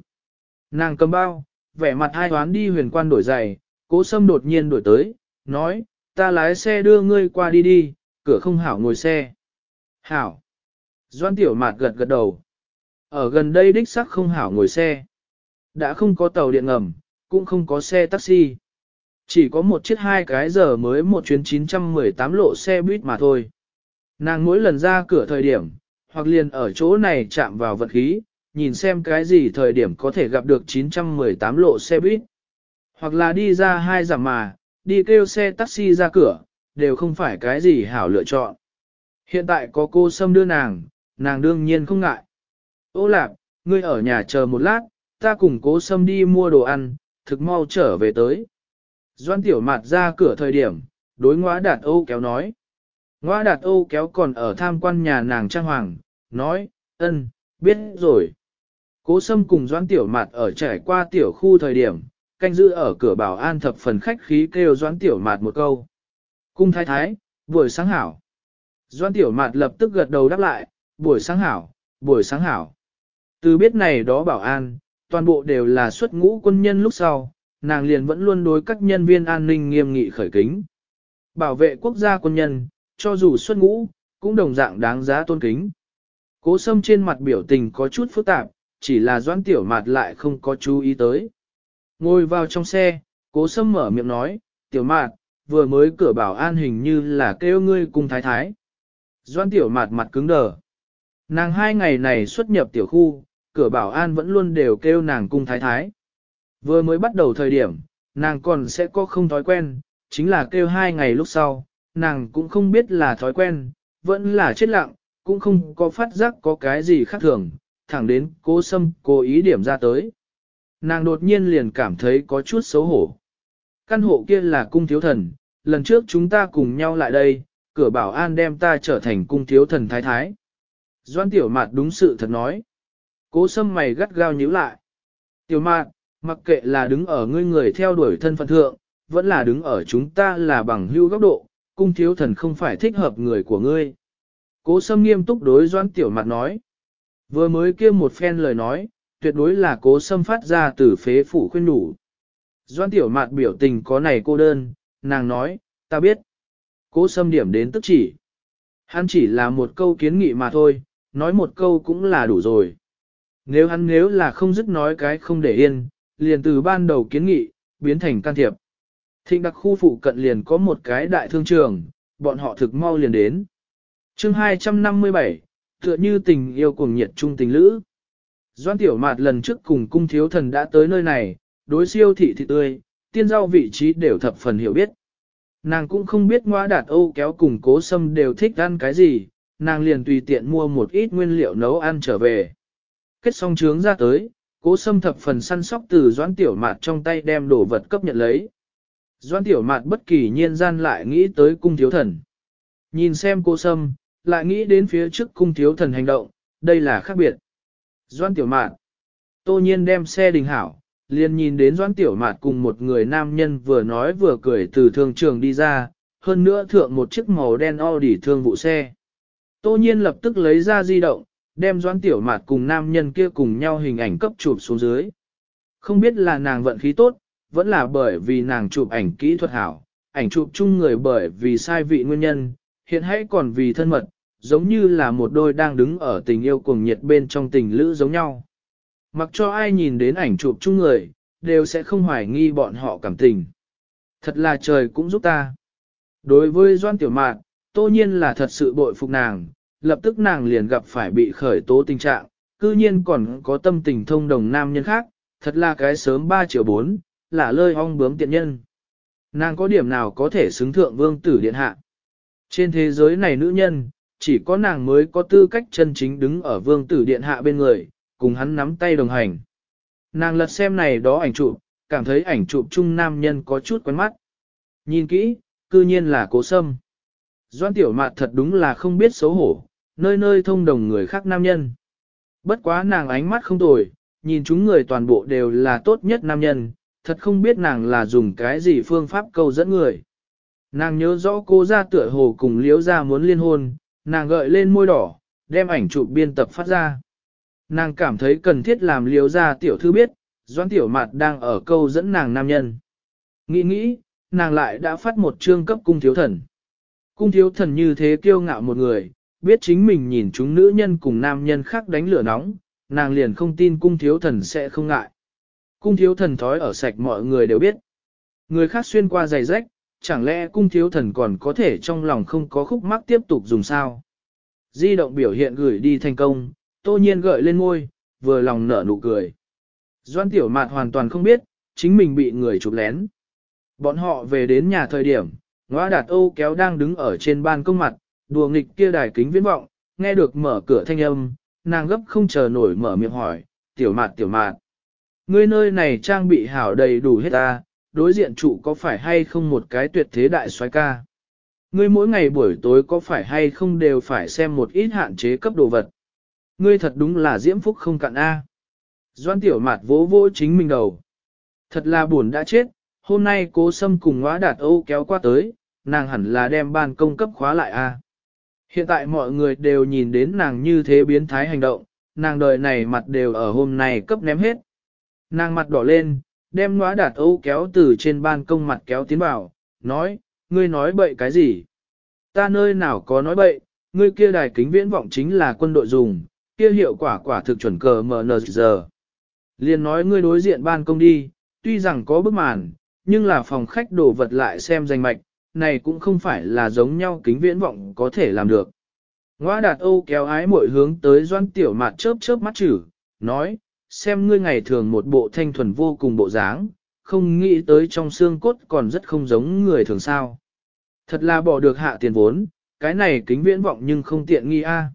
Nàng cầm bao, vẻ mặt hai hoán đi huyền quan đổi giày, cố sâm đột nhiên đổi tới, nói, ta lái xe đưa ngươi qua đi đi, cửa không hảo ngồi xe. Hảo. Doan tiểu mạt gật gật đầu. Ở gần đây đích sắc không hảo ngồi xe. Đã không có tàu điện ngầm, cũng không có xe taxi. Chỉ có một chiếc hai cái giờ mới một chuyến 918 lộ xe buýt mà thôi. Nàng mỗi lần ra cửa thời điểm, hoặc liền ở chỗ này chạm vào vật khí, nhìn xem cái gì thời điểm có thể gặp được 918 lộ xe buýt. Hoặc là đi ra hai giảm mà, đi kêu xe taxi ra cửa, đều không phải cái gì hảo lựa chọn. Hiện tại có cô xâm đưa nàng, nàng đương nhiên không ngại. Ô lạp, ngươi ở nhà chờ một lát, ta cùng cố xâm đi mua đồ ăn, thực mau trở về tới. Doan tiểu mặt ra cửa thời điểm, đối ngõa đạt Âu kéo nói. Ngõa đạt Âu kéo còn ở tham quan nhà nàng trang hoàng, nói, ân, biết rồi. Cố sâm cùng doan tiểu mặt ở trải qua tiểu khu thời điểm, canh giữ ở cửa bảo an thập phần khách khí kêu doan tiểu mặt một câu. Cung thái thái, buổi sáng hảo. Doan tiểu mạt lập tức gật đầu đáp lại, buổi sáng hảo, buổi sáng hảo. Từ biết này đó bảo an, toàn bộ đều là xuất ngũ quân nhân lúc sau, nàng liền vẫn luôn đối các nhân viên an ninh nghiêm nghị khởi kính. Bảo vệ quốc gia quân nhân, cho dù xuất ngũ, cũng đồng dạng đáng giá tôn kính. Cố sâm trên mặt biểu tình có chút phức tạp, chỉ là doãn tiểu mạt lại không có chú ý tới. Ngồi vào trong xe, cố sâm mở miệng nói, tiểu mạt, vừa mới cửa bảo an hình như là kêu ngươi cùng thái thái. Doan tiểu mạt mặt cứng đờ. Nàng hai ngày này xuất nhập tiểu khu, cửa bảo an vẫn luôn đều kêu nàng cung thái thái. Vừa mới bắt đầu thời điểm, nàng còn sẽ có không thói quen, chính là kêu hai ngày lúc sau, nàng cũng không biết là thói quen, vẫn là chết lặng, cũng không có phát giác có cái gì khác thường, thẳng đến cố sâm cố ý điểm ra tới. Nàng đột nhiên liền cảm thấy có chút xấu hổ. Căn hộ kia là cung thiếu thần, lần trước chúng ta cùng nhau lại đây, cửa bảo an đem ta trở thành cung thiếu thần thái thái. Doan tiểu mạt đúng sự thật nói. Cố sâm mày gắt gao nhíu lại. Tiểu mạt, mặc kệ là đứng ở ngươi người theo đuổi thân phận thượng, vẫn là đứng ở chúng ta là bằng hưu góc độ, cung thiếu thần không phải thích hợp người của ngươi. Cố sâm nghiêm túc đối doan tiểu mạt nói. Vừa mới kia một phen lời nói, tuyệt đối là cố sâm phát ra từ phế phủ khuyên đủ. Doan tiểu mạt biểu tình có này cô đơn, nàng nói, ta biết. Cố sâm điểm đến tức chỉ. Hắn chỉ là một câu kiến nghị mà thôi, nói một câu cũng là đủ rồi. Nếu hắn nếu là không dứt nói cái không để yên, liền từ ban đầu kiến nghị, biến thành can thiệp. Thịnh đặc khu phụ cận liền có một cái đại thương trường, bọn họ thực mau liền đến. chương 257, tựa như tình yêu cuồng nhiệt trung tình lữ. Doan tiểu mạt lần trước cùng cung thiếu thần đã tới nơi này, đối siêu thị thị tươi, tiên giao vị trí đều thập phần hiểu biết. Nàng cũng không biết ngoa đạt Âu kéo cùng cố sâm đều thích ăn cái gì, nàng liền tùy tiện mua một ít nguyên liệu nấu ăn trở về. Kết xong trướng ra tới, cố sâm thập phần săn sóc từ doãn tiểu mạt trong tay đem đồ vật cấp nhận lấy. Doãn tiểu mạt bất kỳ nhiên gian lại nghĩ tới cung thiếu thần. Nhìn xem cô sâm, lại nghĩ đến phía trước cung thiếu thần hành động, đây là khác biệt. Doãn tiểu mạt, tô nhiên đem xe đình hảo, liền nhìn đến doãn tiểu mạt cùng một người nam nhân vừa nói vừa cười từ thương trường đi ra, hơn nữa thượng một chiếc màu đen Audi thương vụ xe. Tô nhiên lập tức lấy ra di động, đem doãn tiểu mạt cùng nam nhân kia cùng nhau hình ảnh cấp chụp xuống dưới. Không biết là nàng vận khí tốt, vẫn là bởi vì nàng chụp ảnh kỹ thuật hảo, ảnh chụp chung người bởi vì sai vị nguyên nhân, hiện hãy còn vì thân mật, giống như là một đôi đang đứng ở tình yêu cuồng nhiệt bên trong tình lữ giống nhau. Mặc cho ai nhìn đến ảnh chụp chung người, đều sẽ không hoài nghi bọn họ cảm tình. Thật là trời cũng giúp ta. Đối với Doan Tiểu Mạn, tô nhiên là thật sự bội phục nàng, lập tức nàng liền gặp phải bị khởi tố tình trạng, cư nhiên còn có tâm tình thông đồng nam nhân khác, thật là cái sớm 3 triệu 4, là lơi ong bướm tiện nhân. Nàng có điểm nào có thể xứng thượng vương tử điện hạ. Trên thế giới này nữ nhân, chỉ có nàng mới có tư cách chân chính đứng ở vương tử điện hạ bên người, cùng hắn nắm tay đồng hành. Nàng lật xem này đó ảnh chụp, cảm thấy ảnh chụp chung nam nhân có chút quen mắt. Nhìn kỹ, cư nhiên là cố sâm. Doan tiểu mạt thật đúng là không biết xấu hổ, nơi nơi thông đồng người khác nam nhân. Bất quá nàng ánh mắt không tồi, nhìn chúng người toàn bộ đều là tốt nhất nam nhân, thật không biết nàng là dùng cái gì phương pháp câu dẫn người. Nàng nhớ rõ cô ra tựa hồ cùng liễu ra muốn liên hôn, nàng gợi lên môi đỏ, đem ảnh chụp biên tập phát ra. Nàng cảm thấy cần thiết làm liếu ra tiểu thư biết, Doan Tiểu Mạt đang ở câu dẫn nàng nam nhân. Nghĩ nghĩ, nàng lại đã phát một chương cấp cung thiếu thần. Cung thiếu thần như thế kiêu ngạo một người, biết chính mình nhìn chúng nữ nhân cùng nam nhân khác đánh lửa nóng, nàng liền không tin cung thiếu thần sẽ không ngại. Cung thiếu thần thói ở sạch mọi người đều biết. Người khác xuyên qua giày rách, chẳng lẽ cung thiếu thần còn có thể trong lòng không có khúc mắc tiếp tục dùng sao? Di động biểu hiện gửi đi thành công, tô nhiên gợi lên môi, vừa lòng nở nụ cười. Doan tiểu mạt hoàn toàn không biết, chính mình bị người chụp lén. Bọn họ về đến nhà thời điểm, ngõ đạt Âu kéo đang đứng ở trên ban công mặt, đùa nghịch kia đài kính viễn vọng, nghe được mở cửa thanh âm, nàng gấp không chờ nổi mở miệng hỏi, tiểu mạt tiểu mạt. Ngươi nơi này trang bị hảo đầy đủ hết ta, đối diện trụ có phải hay không một cái tuyệt thế đại xoái ca. Ngươi mỗi ngày buổi tối có phải hay không đều phải xem một ít hạn chế cấp đồ vật. Ngươi thật đúng là diễm phúc không cạn A. Doan tiểu mạt vỗ vỗ chính mình đầu. Thật là buồn đã chết, hôm nay cố sâm cùng ngõa đạt Âu kéo qua tới, nàng hẳn là đem ban công cấp khóa lại A. Hiện tại mọi người đều nhìn đến nàng như thế biến thái hành động, nàng đời này mặt đều ở hôm nay cấp ném hết. Nàng mặt đỏ lên, đem ngõa đạt Âu kéo từ trên ban công mặt kéo tiến vào, nói, ngươi nói bậy cái gì? Ta nơi nào có nói bậy, ngươi kia đài kính viễn vọng chính là quân đội dùng, kia hiệu quả quả thực chuẩn cờ MNZ. Liền nói ngươi đối diện ban công đi, tuy rằng có bức màn, nhưng là phòng khách đổ vật lại xem danh mạch, này cũng không phải là giống nhau kính viễn vọng có thể làm được. Ngoa đạt Âu kéo ái mỗi hướng tới doan tiểu mạt chớp chớp mắt chử, nói, xem ngươi ngày thường một bộ thanh thuần vô cùng bộ dáng, không nghĩ tới trong xương cốt còn rất không giống người thường sao. Thật là bỏ được hạ tiền vốn, cái này kính viễn vọng nhưng không tiện nghi a.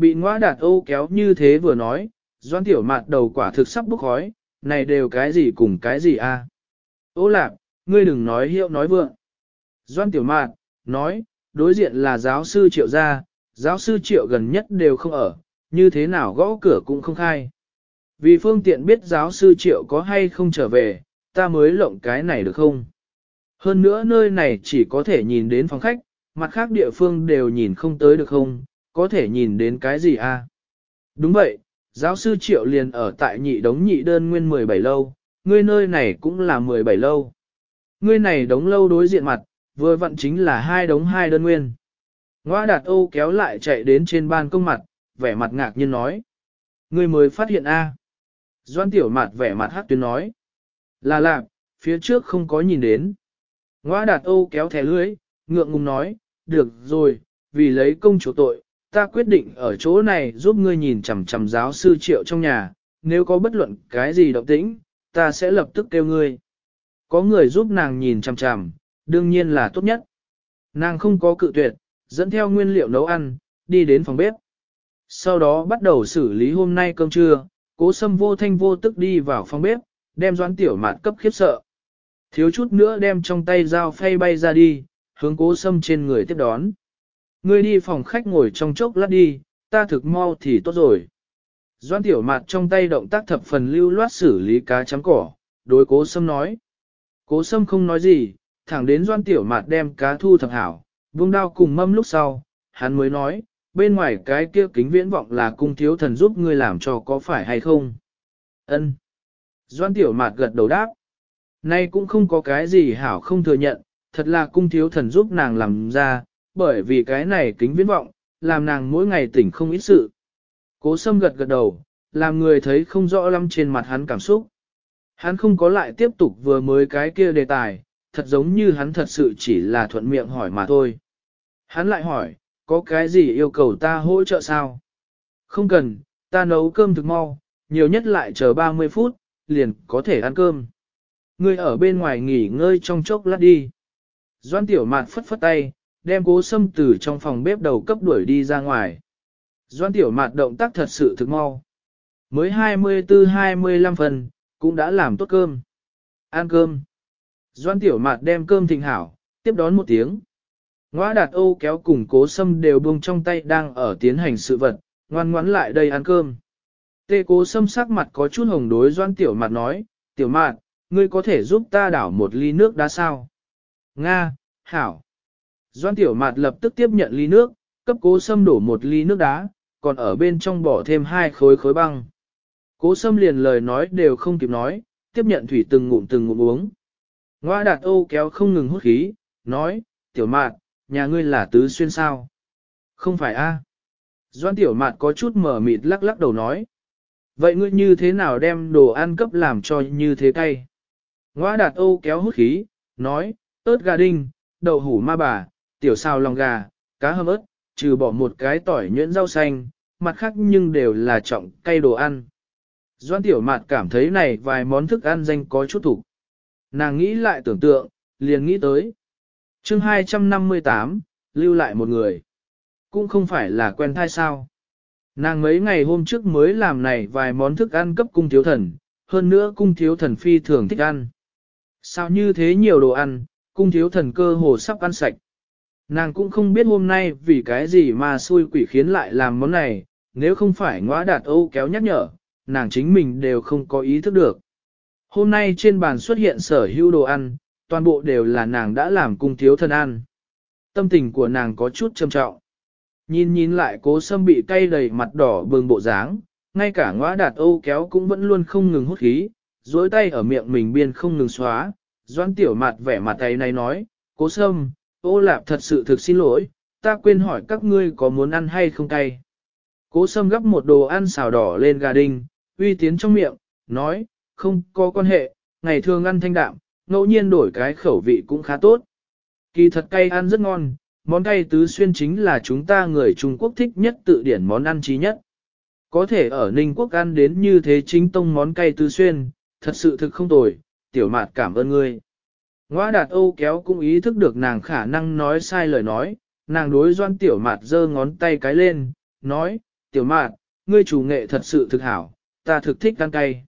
Bị ngoa đạt ô kéo như thế vừa nói, doan tiểu mạt đầu quả thực sắp bốc khói, này đều cái gì cùng cái gì a? Ô lạp, ngươi đừng nói hiệu nói vượng. Doan tiểu mạt, nói, đối diện là giáo sư triệu gia, giáo sư triệu gần nhất đều không ở, như thế nào gõ cửa cũng không khai. Vì phương tiện biết giáo sư triệu có hay không trở về, ta mới lộng cái này được không? Hơn nữa nơi này chỉ có thể nhìn đến phòng khách, mặt khác địa phương đều nhìn không tới được không, có thể nhìn đến cái gì à? Đúng vậy, giáo sư triệu liền ở tại nhị đống nhị đơn nguyên 17 lâu, ngươi nơi này cũng là 17 lâu. Ngươi này đống lâu đối diện mặt, vừa vặn chính là hai đống hai đơn nguyên. Ngoa đạt Âu kéo lại chạy đến trên ban công mặt, vẻ mặt ngạc nhiên nói. Ngươi mới phát hiện A. Doan tiểu mặt vẻ mặt hát tuyến nói. Là lạc, phía trước không có nhìn đến. Ngoa đạt Âu kéo thẻ lưới, ngượng ngùng nói, được rồi, vì lấy công chủ tội, ta quyết định ở chỗ này giúp ngươi nhìn chằm chằm giáo sư triệu trong nhà, nếu có bất luận cái gì động tĩnh, ta sẽ lập tức kêu ngươi. Có người giúp nàng nhìn chằm chằm, đương nhiên là tốt nhất. Nàng không có cự tuyệt, dẫn theo nguyên liệu nấu ăn, đi đến phòng bếp. Sau đó bắt đầu xử lý hôm nay cơm trưa, cố sâm vô thanh vô tức đi vào phòng bếp, đem doãn tiểu mạt cấp khiếp sợ. Thiếu chút nữa đem trong tay dao phay bay ra đi, hướng cố sâm trên người tiếp đón. Ngươi đi phòng khách ngồi trong chốc lát đi, ta thực mau thì tốt rồi. Doan tiểu mạt trong tay động tác thập phần lưu loát xử lý cá chấm cỏ, đối cố sâm nói. Cố sâm không nói gì, thẳng đến doan tiểu mạt đem cá thu thập hảo, vung đao cùng mâm lúc sau, hắn mới nói, bên ngoài cái kia kính viễn vọng là cung thiếu thần giúp ngươi làm cho có phải hay không. Ân. Doan tiểu mạt gật đầu đáp. Nay cũng không có cái gì hảo không thừa nhận, thật là cung thiếu thần giúp nàng làm ra, bởi vì cái này kính viễn vọng, làm nàng mỗi ngày tỉnh không ít sự. Cố sâm gật gật đầu, làm người thấy không rõ lắm trên mặt hắn cảm xúc. Hắn không có lại tiếp tục vừa mới cái kia đề tài, thật giống như hắn thật sự chỉ là thuận miệng hỏi mà thôi. Hắn lại hỏi, có cái gì yêu cầu ta hỗ trợ sao? Không cần, ta nấu cơm thực mau, nhiều nhất lại chờ 30 phút, liền có thể ăn cơm. Ngươi ở bên ngoài nghỉ ngơi trong chốc lát đi. Doan tiểu mạt phất phất tay, đem cố sâm từ trong phòng bếp đầu cấp đuổi đi ra ngoài. Doan tiểu mạt động tác thật sự thực mau. Mới 24-25 phần, cũng đã làm tốt cơm. Ăn cơm. Doan tiểu mạt đem cơm thịnh hảo, tiếp đón một tiếng. Ngoa đạt ô kéo cùng cố sâm đều buông trong tay đang ở tiến hành sự vật, ngoan ngoãn lại đây ăn cơm. Tê cố sâm sắc mặt có chút hồng đối doan tiểu mạt nói, tiểu mạt, ngươi có thể giúp ta đảo một ly nước đá sao? Nga, hảo. Doan tiểu mạt lập tức tiếp nhận ly nước, cấp cố sâm đổ một ly nước đá, còn ở bên trong bỏ thêm hai khối khối băng. Cố sâm liền lời nói đều không kịp nói, tiếp nhận thủy từng ngụm từng ngụm uống. Ngoa đạt ô kéo không ngừng hút khí, nói, tiểu mạt, nhà ngươi là tứ xuyên sao? Không phải a? Doan tiểu mạt có chút mở mịt lắc lắc đầu nói. Vậy ngươi như thế nào đem đồ ăn cấp làm cho như thế cay? Ngoa đạt ô kéo hút khí, nói, ớt gà đinh, đậu hủ ma bà, tiểu xào lòng gà, cá hâm ớt, trừ bỏ một cái tỏi nhuyễn rau xanh, mặt khác nhưng đều là trọng cay đồ ăn. Doan tiểu mạt cảm thấy này vài món thức ăn danh có chút thủ. Nàng nghĩ lại tưởng tượng, liền nghĩ tới. chương 258, lưu lại một người. Cũng không phải là quen thai sao. Nàng mấy ngày hôm trước mới làm này vài món thức ăn cấp cung thiếu thần, hơn nữa cung thiếu thần phi thường thích ăn. Sao như thế nhiều đồ ăn, cung thiếu thần cơ hồ sắp ăn sạch. Nàng cũng không biết hôm nay vì cái gì mà xui quỷ khiến lại làm món này, nếu không phải ngõa đạt âu kéo nhắc nhở, nàng chính mình đều không có ý thức được. Hôm nay trên bàn xuất hiện sở hữu đồ ăn, toàn bộ đều là nàng đã làm cung thiếu thân ăn. Tâm tình của nàng có chút trầm trọng. Nhìn nhìn lại cố sâm bị cay đầy mặt đỏ bừng bộ dáng, ngay cả ngõa đạt âu kéo cũng vẫn luôn không ngừng hút khí, dối tay ở miệng mình biên không ngừng xóa. Doan tiểu mặt vẻ mặt ấy này nói, cố sâm, ô lạp thật sự thực xin lỗi, ta quên hỏi các ngươi có muốn ăn hay không cay. Cố sâm gấp một đồ ăn xào đỏ lên gà đinh, uy tiến trong miệng, nói, không có quan hệ, ngày thường ăn thanh đạm, ngẫu nhiên đổi cái khẩu vị cũng khá tốt. Kỳ thật cay ăn rất ngon, món cay tứ xuyên chính là chúng ta người Trung Quốc thích nhất tự điển món ăn trí nhất. Có thể ở Ninh Quốc ăn đến như thế chính tông món cay tứ xuyên, thật sự thực không tồi, tiểu mạt cảm ơn ngươi. Ngoa đạt Âu kéo cũng ý thức được nàng khả năng nói sai lời nói, nàng đối doan tiểu mạt giơ ngón tay cái lên, nói, tiểu mạt, ngươi chủ nghệ thật sự thực hảo, ta thực thích ăn cay.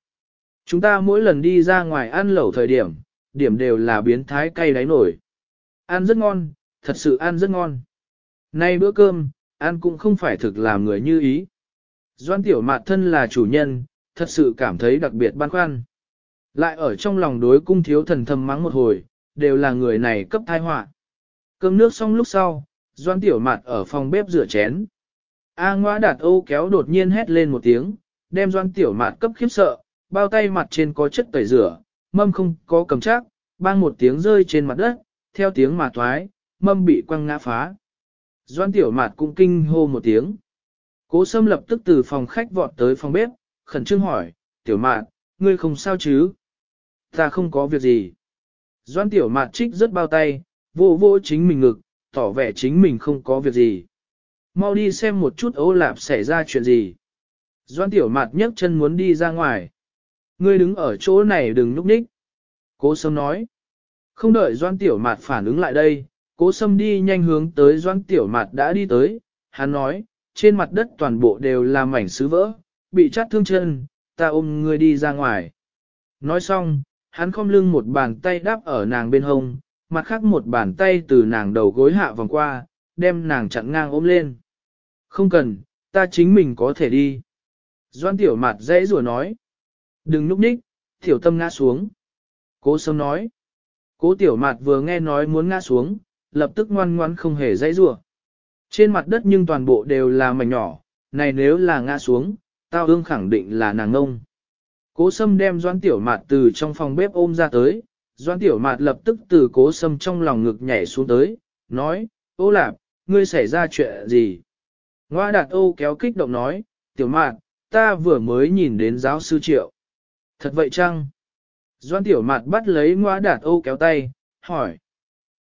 Chúng ta mỗi lần đi ra ngoài ăn lẩu thời điểm, điểm đều là biến thái cay đáy nổi. Ăn rất ngon, thật sự ăn rất ngon. Nay bữa cơm, ăn cũng không phải thực làm người như ý. Doan tiểu mạt thân là chủ nhân, thật sự cảm thấy đặc biệt băn khoăn. Lại ở trong lòng đối cung thiếu thần thầm mắng một hồi, đều là người này cấp thai họa. Cơm nước xong lúc sau, doan tiểu mạt ở phòng bếp rửa chén. A ngoa đạt ô kéo đột nhiên hét lên một tiếng, đem doan tiểu mạt cấp khiếp sợ, bao tay mặt trên có chất tẩy rửa, mâm không có cầm chắc, bang một tiếng rơi trên mặt đất, theo tiếng mà thoái, mâm bị quăng ngã phá. Doan tiểu mạt cũng kinh hô một tiếng. Cố sâm lập tức từ phòng khách vọt tới phòng bếp, khẩn trương hỏi, tiểu mạt, ngươi không sao chứ? Ta không có việc gì. Doan tiểu mạt trích rất bao tay, vô vô chính mình ngực, tỏ vẻ chính mình không có việc gì. Mau đi xem một chút ấu lạp xảy ra chuyện gì. Doan tiểu mạt nhấc chân muốn đi ra ngoài. Ngươi đứng ở chỗ này đừng núp ních. Cố sâm nói. Không đợi doan tiểu mạt phản ứng lại đây, cố sâm đi nhanh hướng tới doan tiểu mạt đã đi tới. Hắn nói, trên mặt đất toàn bộ đều là mảnh sứ vỡ, bị chát thương chân, ta ôm ngươi đi ra ngoài. Nói xong, hắn khom lưng một bàn tay đáp ở nàng bên hông, mặt khác một bàn tay từ nàng đầu gối hạ vòng qua, đem nàng chặn ngang ôm lên. Không cần, ta chính mình có thể đi. Doan tiểu mặt dễ rùa nói. Đừng núp ních, tiểu tâm ngã xuống. Cố sâm nói. Cố tiểu mặt vừa nghe nói muốn ngã xuống, lập tức ngoan ngoan không hề dãy rùa. Trên mặt đất nhưng toàn bộ đều là mảnh nhỏ, này nếu là ngã xuống, tao ương khẳng định là nàng ngông. Cố sâm đem doan tiểu mạt từ trong phòng bếp ôm ra tới, doan tiểu mạt lập tức từ cố sâm trong lòng ngực nhảy xuống tới, nói, ô lạp, ngươi xảy ra chuyện gì? Ngoa đạt ô kéo kích động nói, tiểu mạt, ta vừa mới nhìn đến giáo sư triệu. Thật vậy chăng? Doan tiểu mạt bắt lấy ngoa đạt ô kéo tay, hỏi.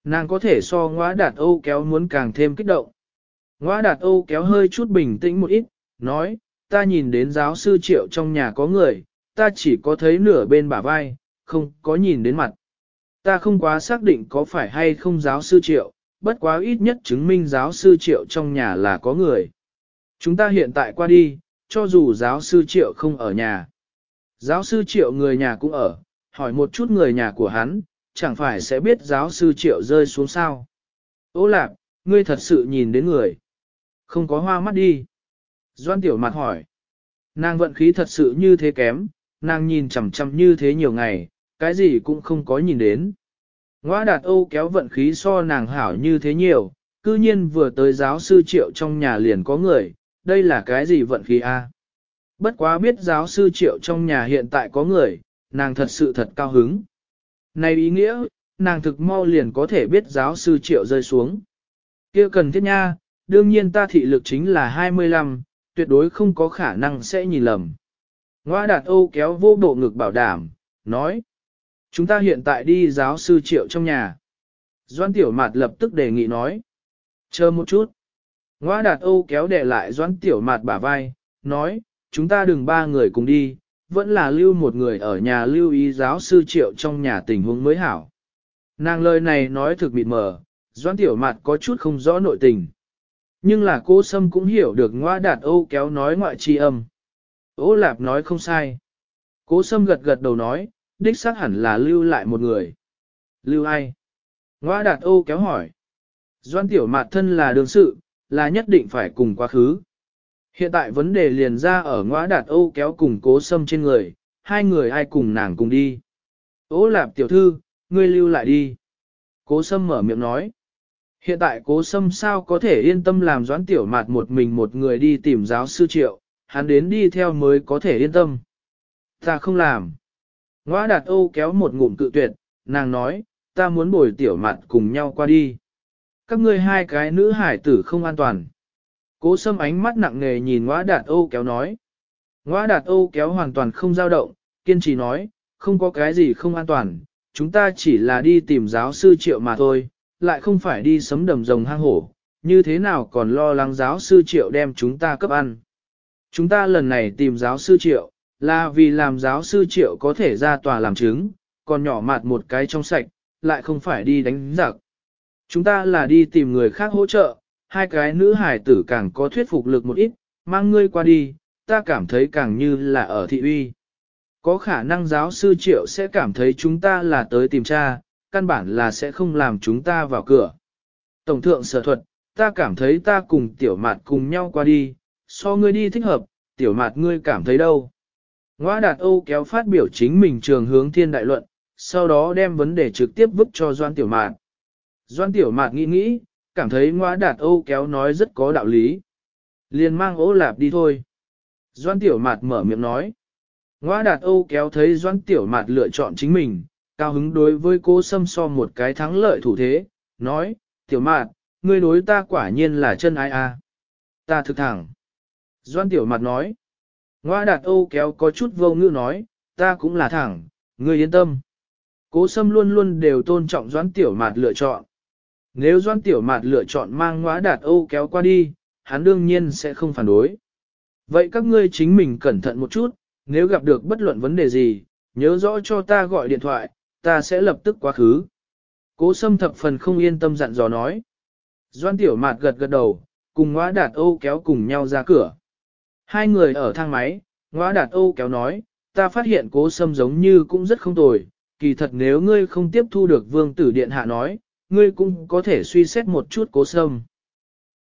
Nàng có thể so ngoa đạt ô kéo muốn càng thêm kích động. Ngoa đạt ô kéo hơi chút bình tĩnh một ít, nói, ta nhìn đến giáo sư triệu trong nhà có người, ta chỉ có thấy nửa bên bả vai, không có nhìn đến mặt. Ta không quá xác định có phải hay không giáo sư triệu, bất quá ít nhất chứng minh giáo sư triệu trong nhà là có người. Chúng ta hiện tại qua đi, cho dù giáo sư triệu không ở nhà. Giáo sư triệu người nhà cũng ở, hỏi một chút người nhà của hắn, chẳng phải sẽ biết giáo sư triệu rơi xuống sao. Ô lạp, ngươi thật sự nhìn đến người. Không có hoa mắt đi. Doan tiểu mặt hỏi. Nàng vận khí thật sự như thế kém, nàng nhìn chằm chằm như thế nhiều ngày, cái gì cũng không có nhìn đến. Ngoa đạt Âu kéo vận khí so nàng hảo như thế nhiều, cư nhiên vừa tới giáo sư triệu trong nhà liền có người, đây là cái gì vận khí a? Bất quá biết giáo sư triệu trong nhà hiện tại có người, nàng thật sự thật cao hứng. Này ý nghĩa, nàng thực mau liền có thể biết giáo sư triệu rơi xuống. kia cần thiết nha, đương nhiên ta thị lực chính là 25, tuyệt đối không có khả năng sẽ nhìn lầm. Ngoa đạt Âu kéo vô bộ ngực bảo đảm, nói. Chúng ta hiện tại đi giáo sư triệu trong nhà. Doan Tiểu Mạt lập tức đề nghị nói. Chờ một chút. Ngoa đạt Âu kéo đè lại Doan Tiểu Mạt bả vai, nói, chúng ta đừng ba người cùng đi, vẫn là lưu một người ở nhà lưu ý giáo sư triệu trong nhà tình huống mới hảo. Nàng lời này nói thực mịt mờ, Doan Tiểu Mạt có chút không rõ nội tình. Nhưng là cô Sâm cũng hiểu được ngoa đạt Âu kéo nói ngoại tri âm. Ô Lạp nói không sai. Cố Sâm gật gật đầu nói, đích xác hẳn là lưu lại một người. Lưu ai? Ngoa đạt Âu kéo hỏi. Doan Tiểu Mạt thân là đương sự, là nhất định phải cùng quá khứ. Hiện tại vấn đề liền ra ở ngoa đạt Âu kéo cùng cố sâm trên người, hai người ai cùng nàng cùng đi. Ô lạp tiểu thư, ngươi lưu lại đi. Cố sâm mở miệng nói. Hiện tại cố sâm sao có thể yên tâm làm doãn tiểu mạt một mình một người đi tìm giáo sư triệu, hắn đến đi theo mới có thể yên tâm. Ta không làm. Ngoã đạt Âu kéo một ngụm cự tuyệt, nàng nói, ta muốn bồi tiểu mặt cùng nhau qua đi. Các ngươi hai cái nữ hải tử không an toàn. Cố sâm ánh mắt nặng nề nhìn ngoã đạt Âu kéo nói. Ngoã đạt Âu kéo hoàn toàn không dao động, kiên trì nói, không có cái gì không an toàn, chúng ta chỉ là đi tìm giáo sư triệu mà thôi, lại không phải đi sấm đầm rồng hang hổ, như thế nào còn lo lắng giáo sư triệu đem chúng ta cấp ăn. Chúng ta lần này tìm giáo sư triệu, là vì làm giáo sư triệu có thể ra tòa làm chứng, còn nhỏ mạt một cái trong sạch, lại không phải đi đánh giặc. Chúng ta là đi tìm người khác hỗ trợ, hai cái nữ hải tử càng có thuyết phục lực một ít, mang ngươi qua đi, ta cảm thấy càng như là ở thị uy. Có khả năng giáo sư triệu sẽ cảm thấy chúng ta là tới tìm cha, căn bản là sẽ không làm chúng ta vào cửa. Tổng thượng sở thuật, ta cảm thấy ta cùng tiểu mạt cùng nhau qua đi, so ngươi đi thích hợp, tiểu mạt ngươi cảm thấy đâu. Ngoa đạt Âu kéo phát biểu chính mình trường hướng thiên đại luận, sau đó đem vấn đề trực tiếp vứt cho Doan Tiểu Mạt. Doan Tiểu Mạt nghĩ nghĩ, cảm thấy ngoa đạt Âu kéo nói rất có đạo lý. Liền mang ố lạp đi thôi. Doan Tiểu Mạt mở miệng nói. Ngoa đạt Âu kéo thấy Doan Tiểu Mạt lựa chọn chính mình, cao hứng đối với cô xâm so một cái thắng lợi thủ thế, nói, Tiểu Mạt, ngươi đối ta quả nhiên là chân ai a. À. Ta thực thẳng. Doan Tiểu mặt nói. Ngoa đạt Âu kéo có chút vô ngữ nói, ta cũng là thẳng, ngươi yên tâm. Cố sâm luôn luôn đều tôn trọng Doan Tiểu Mạt lựa chọn. Nếu Doan Tiểu Mạt lựa chọn mang ngoa đạt Âu kéo qua đi, hắn đương nhiên sẽ không phản đối. Vậy các ngươi chính mình cẩn thận một chút, nếu gặp được bất luận vấn đề gì, nhớ rõ cho ta gọi điện thoại, ta sẽ lập tức quá khứ. Cố sâm thập phần không yên tâm dặn dò nói. Doan Tiểu Mạt gật gật đầu, cùng ngõa đạt Âu kéo cùng nhau ra cửa. Hai người ở thang máy, ngõ đạt Âu kéo nói, ta phát hiện cố sâm giống như cũng rất không tồi, kỳ thật nếu ngươi không tiếp thu được vương tử điện hạ nói, ngươi cũng có thể suy xét một chút cố sâm.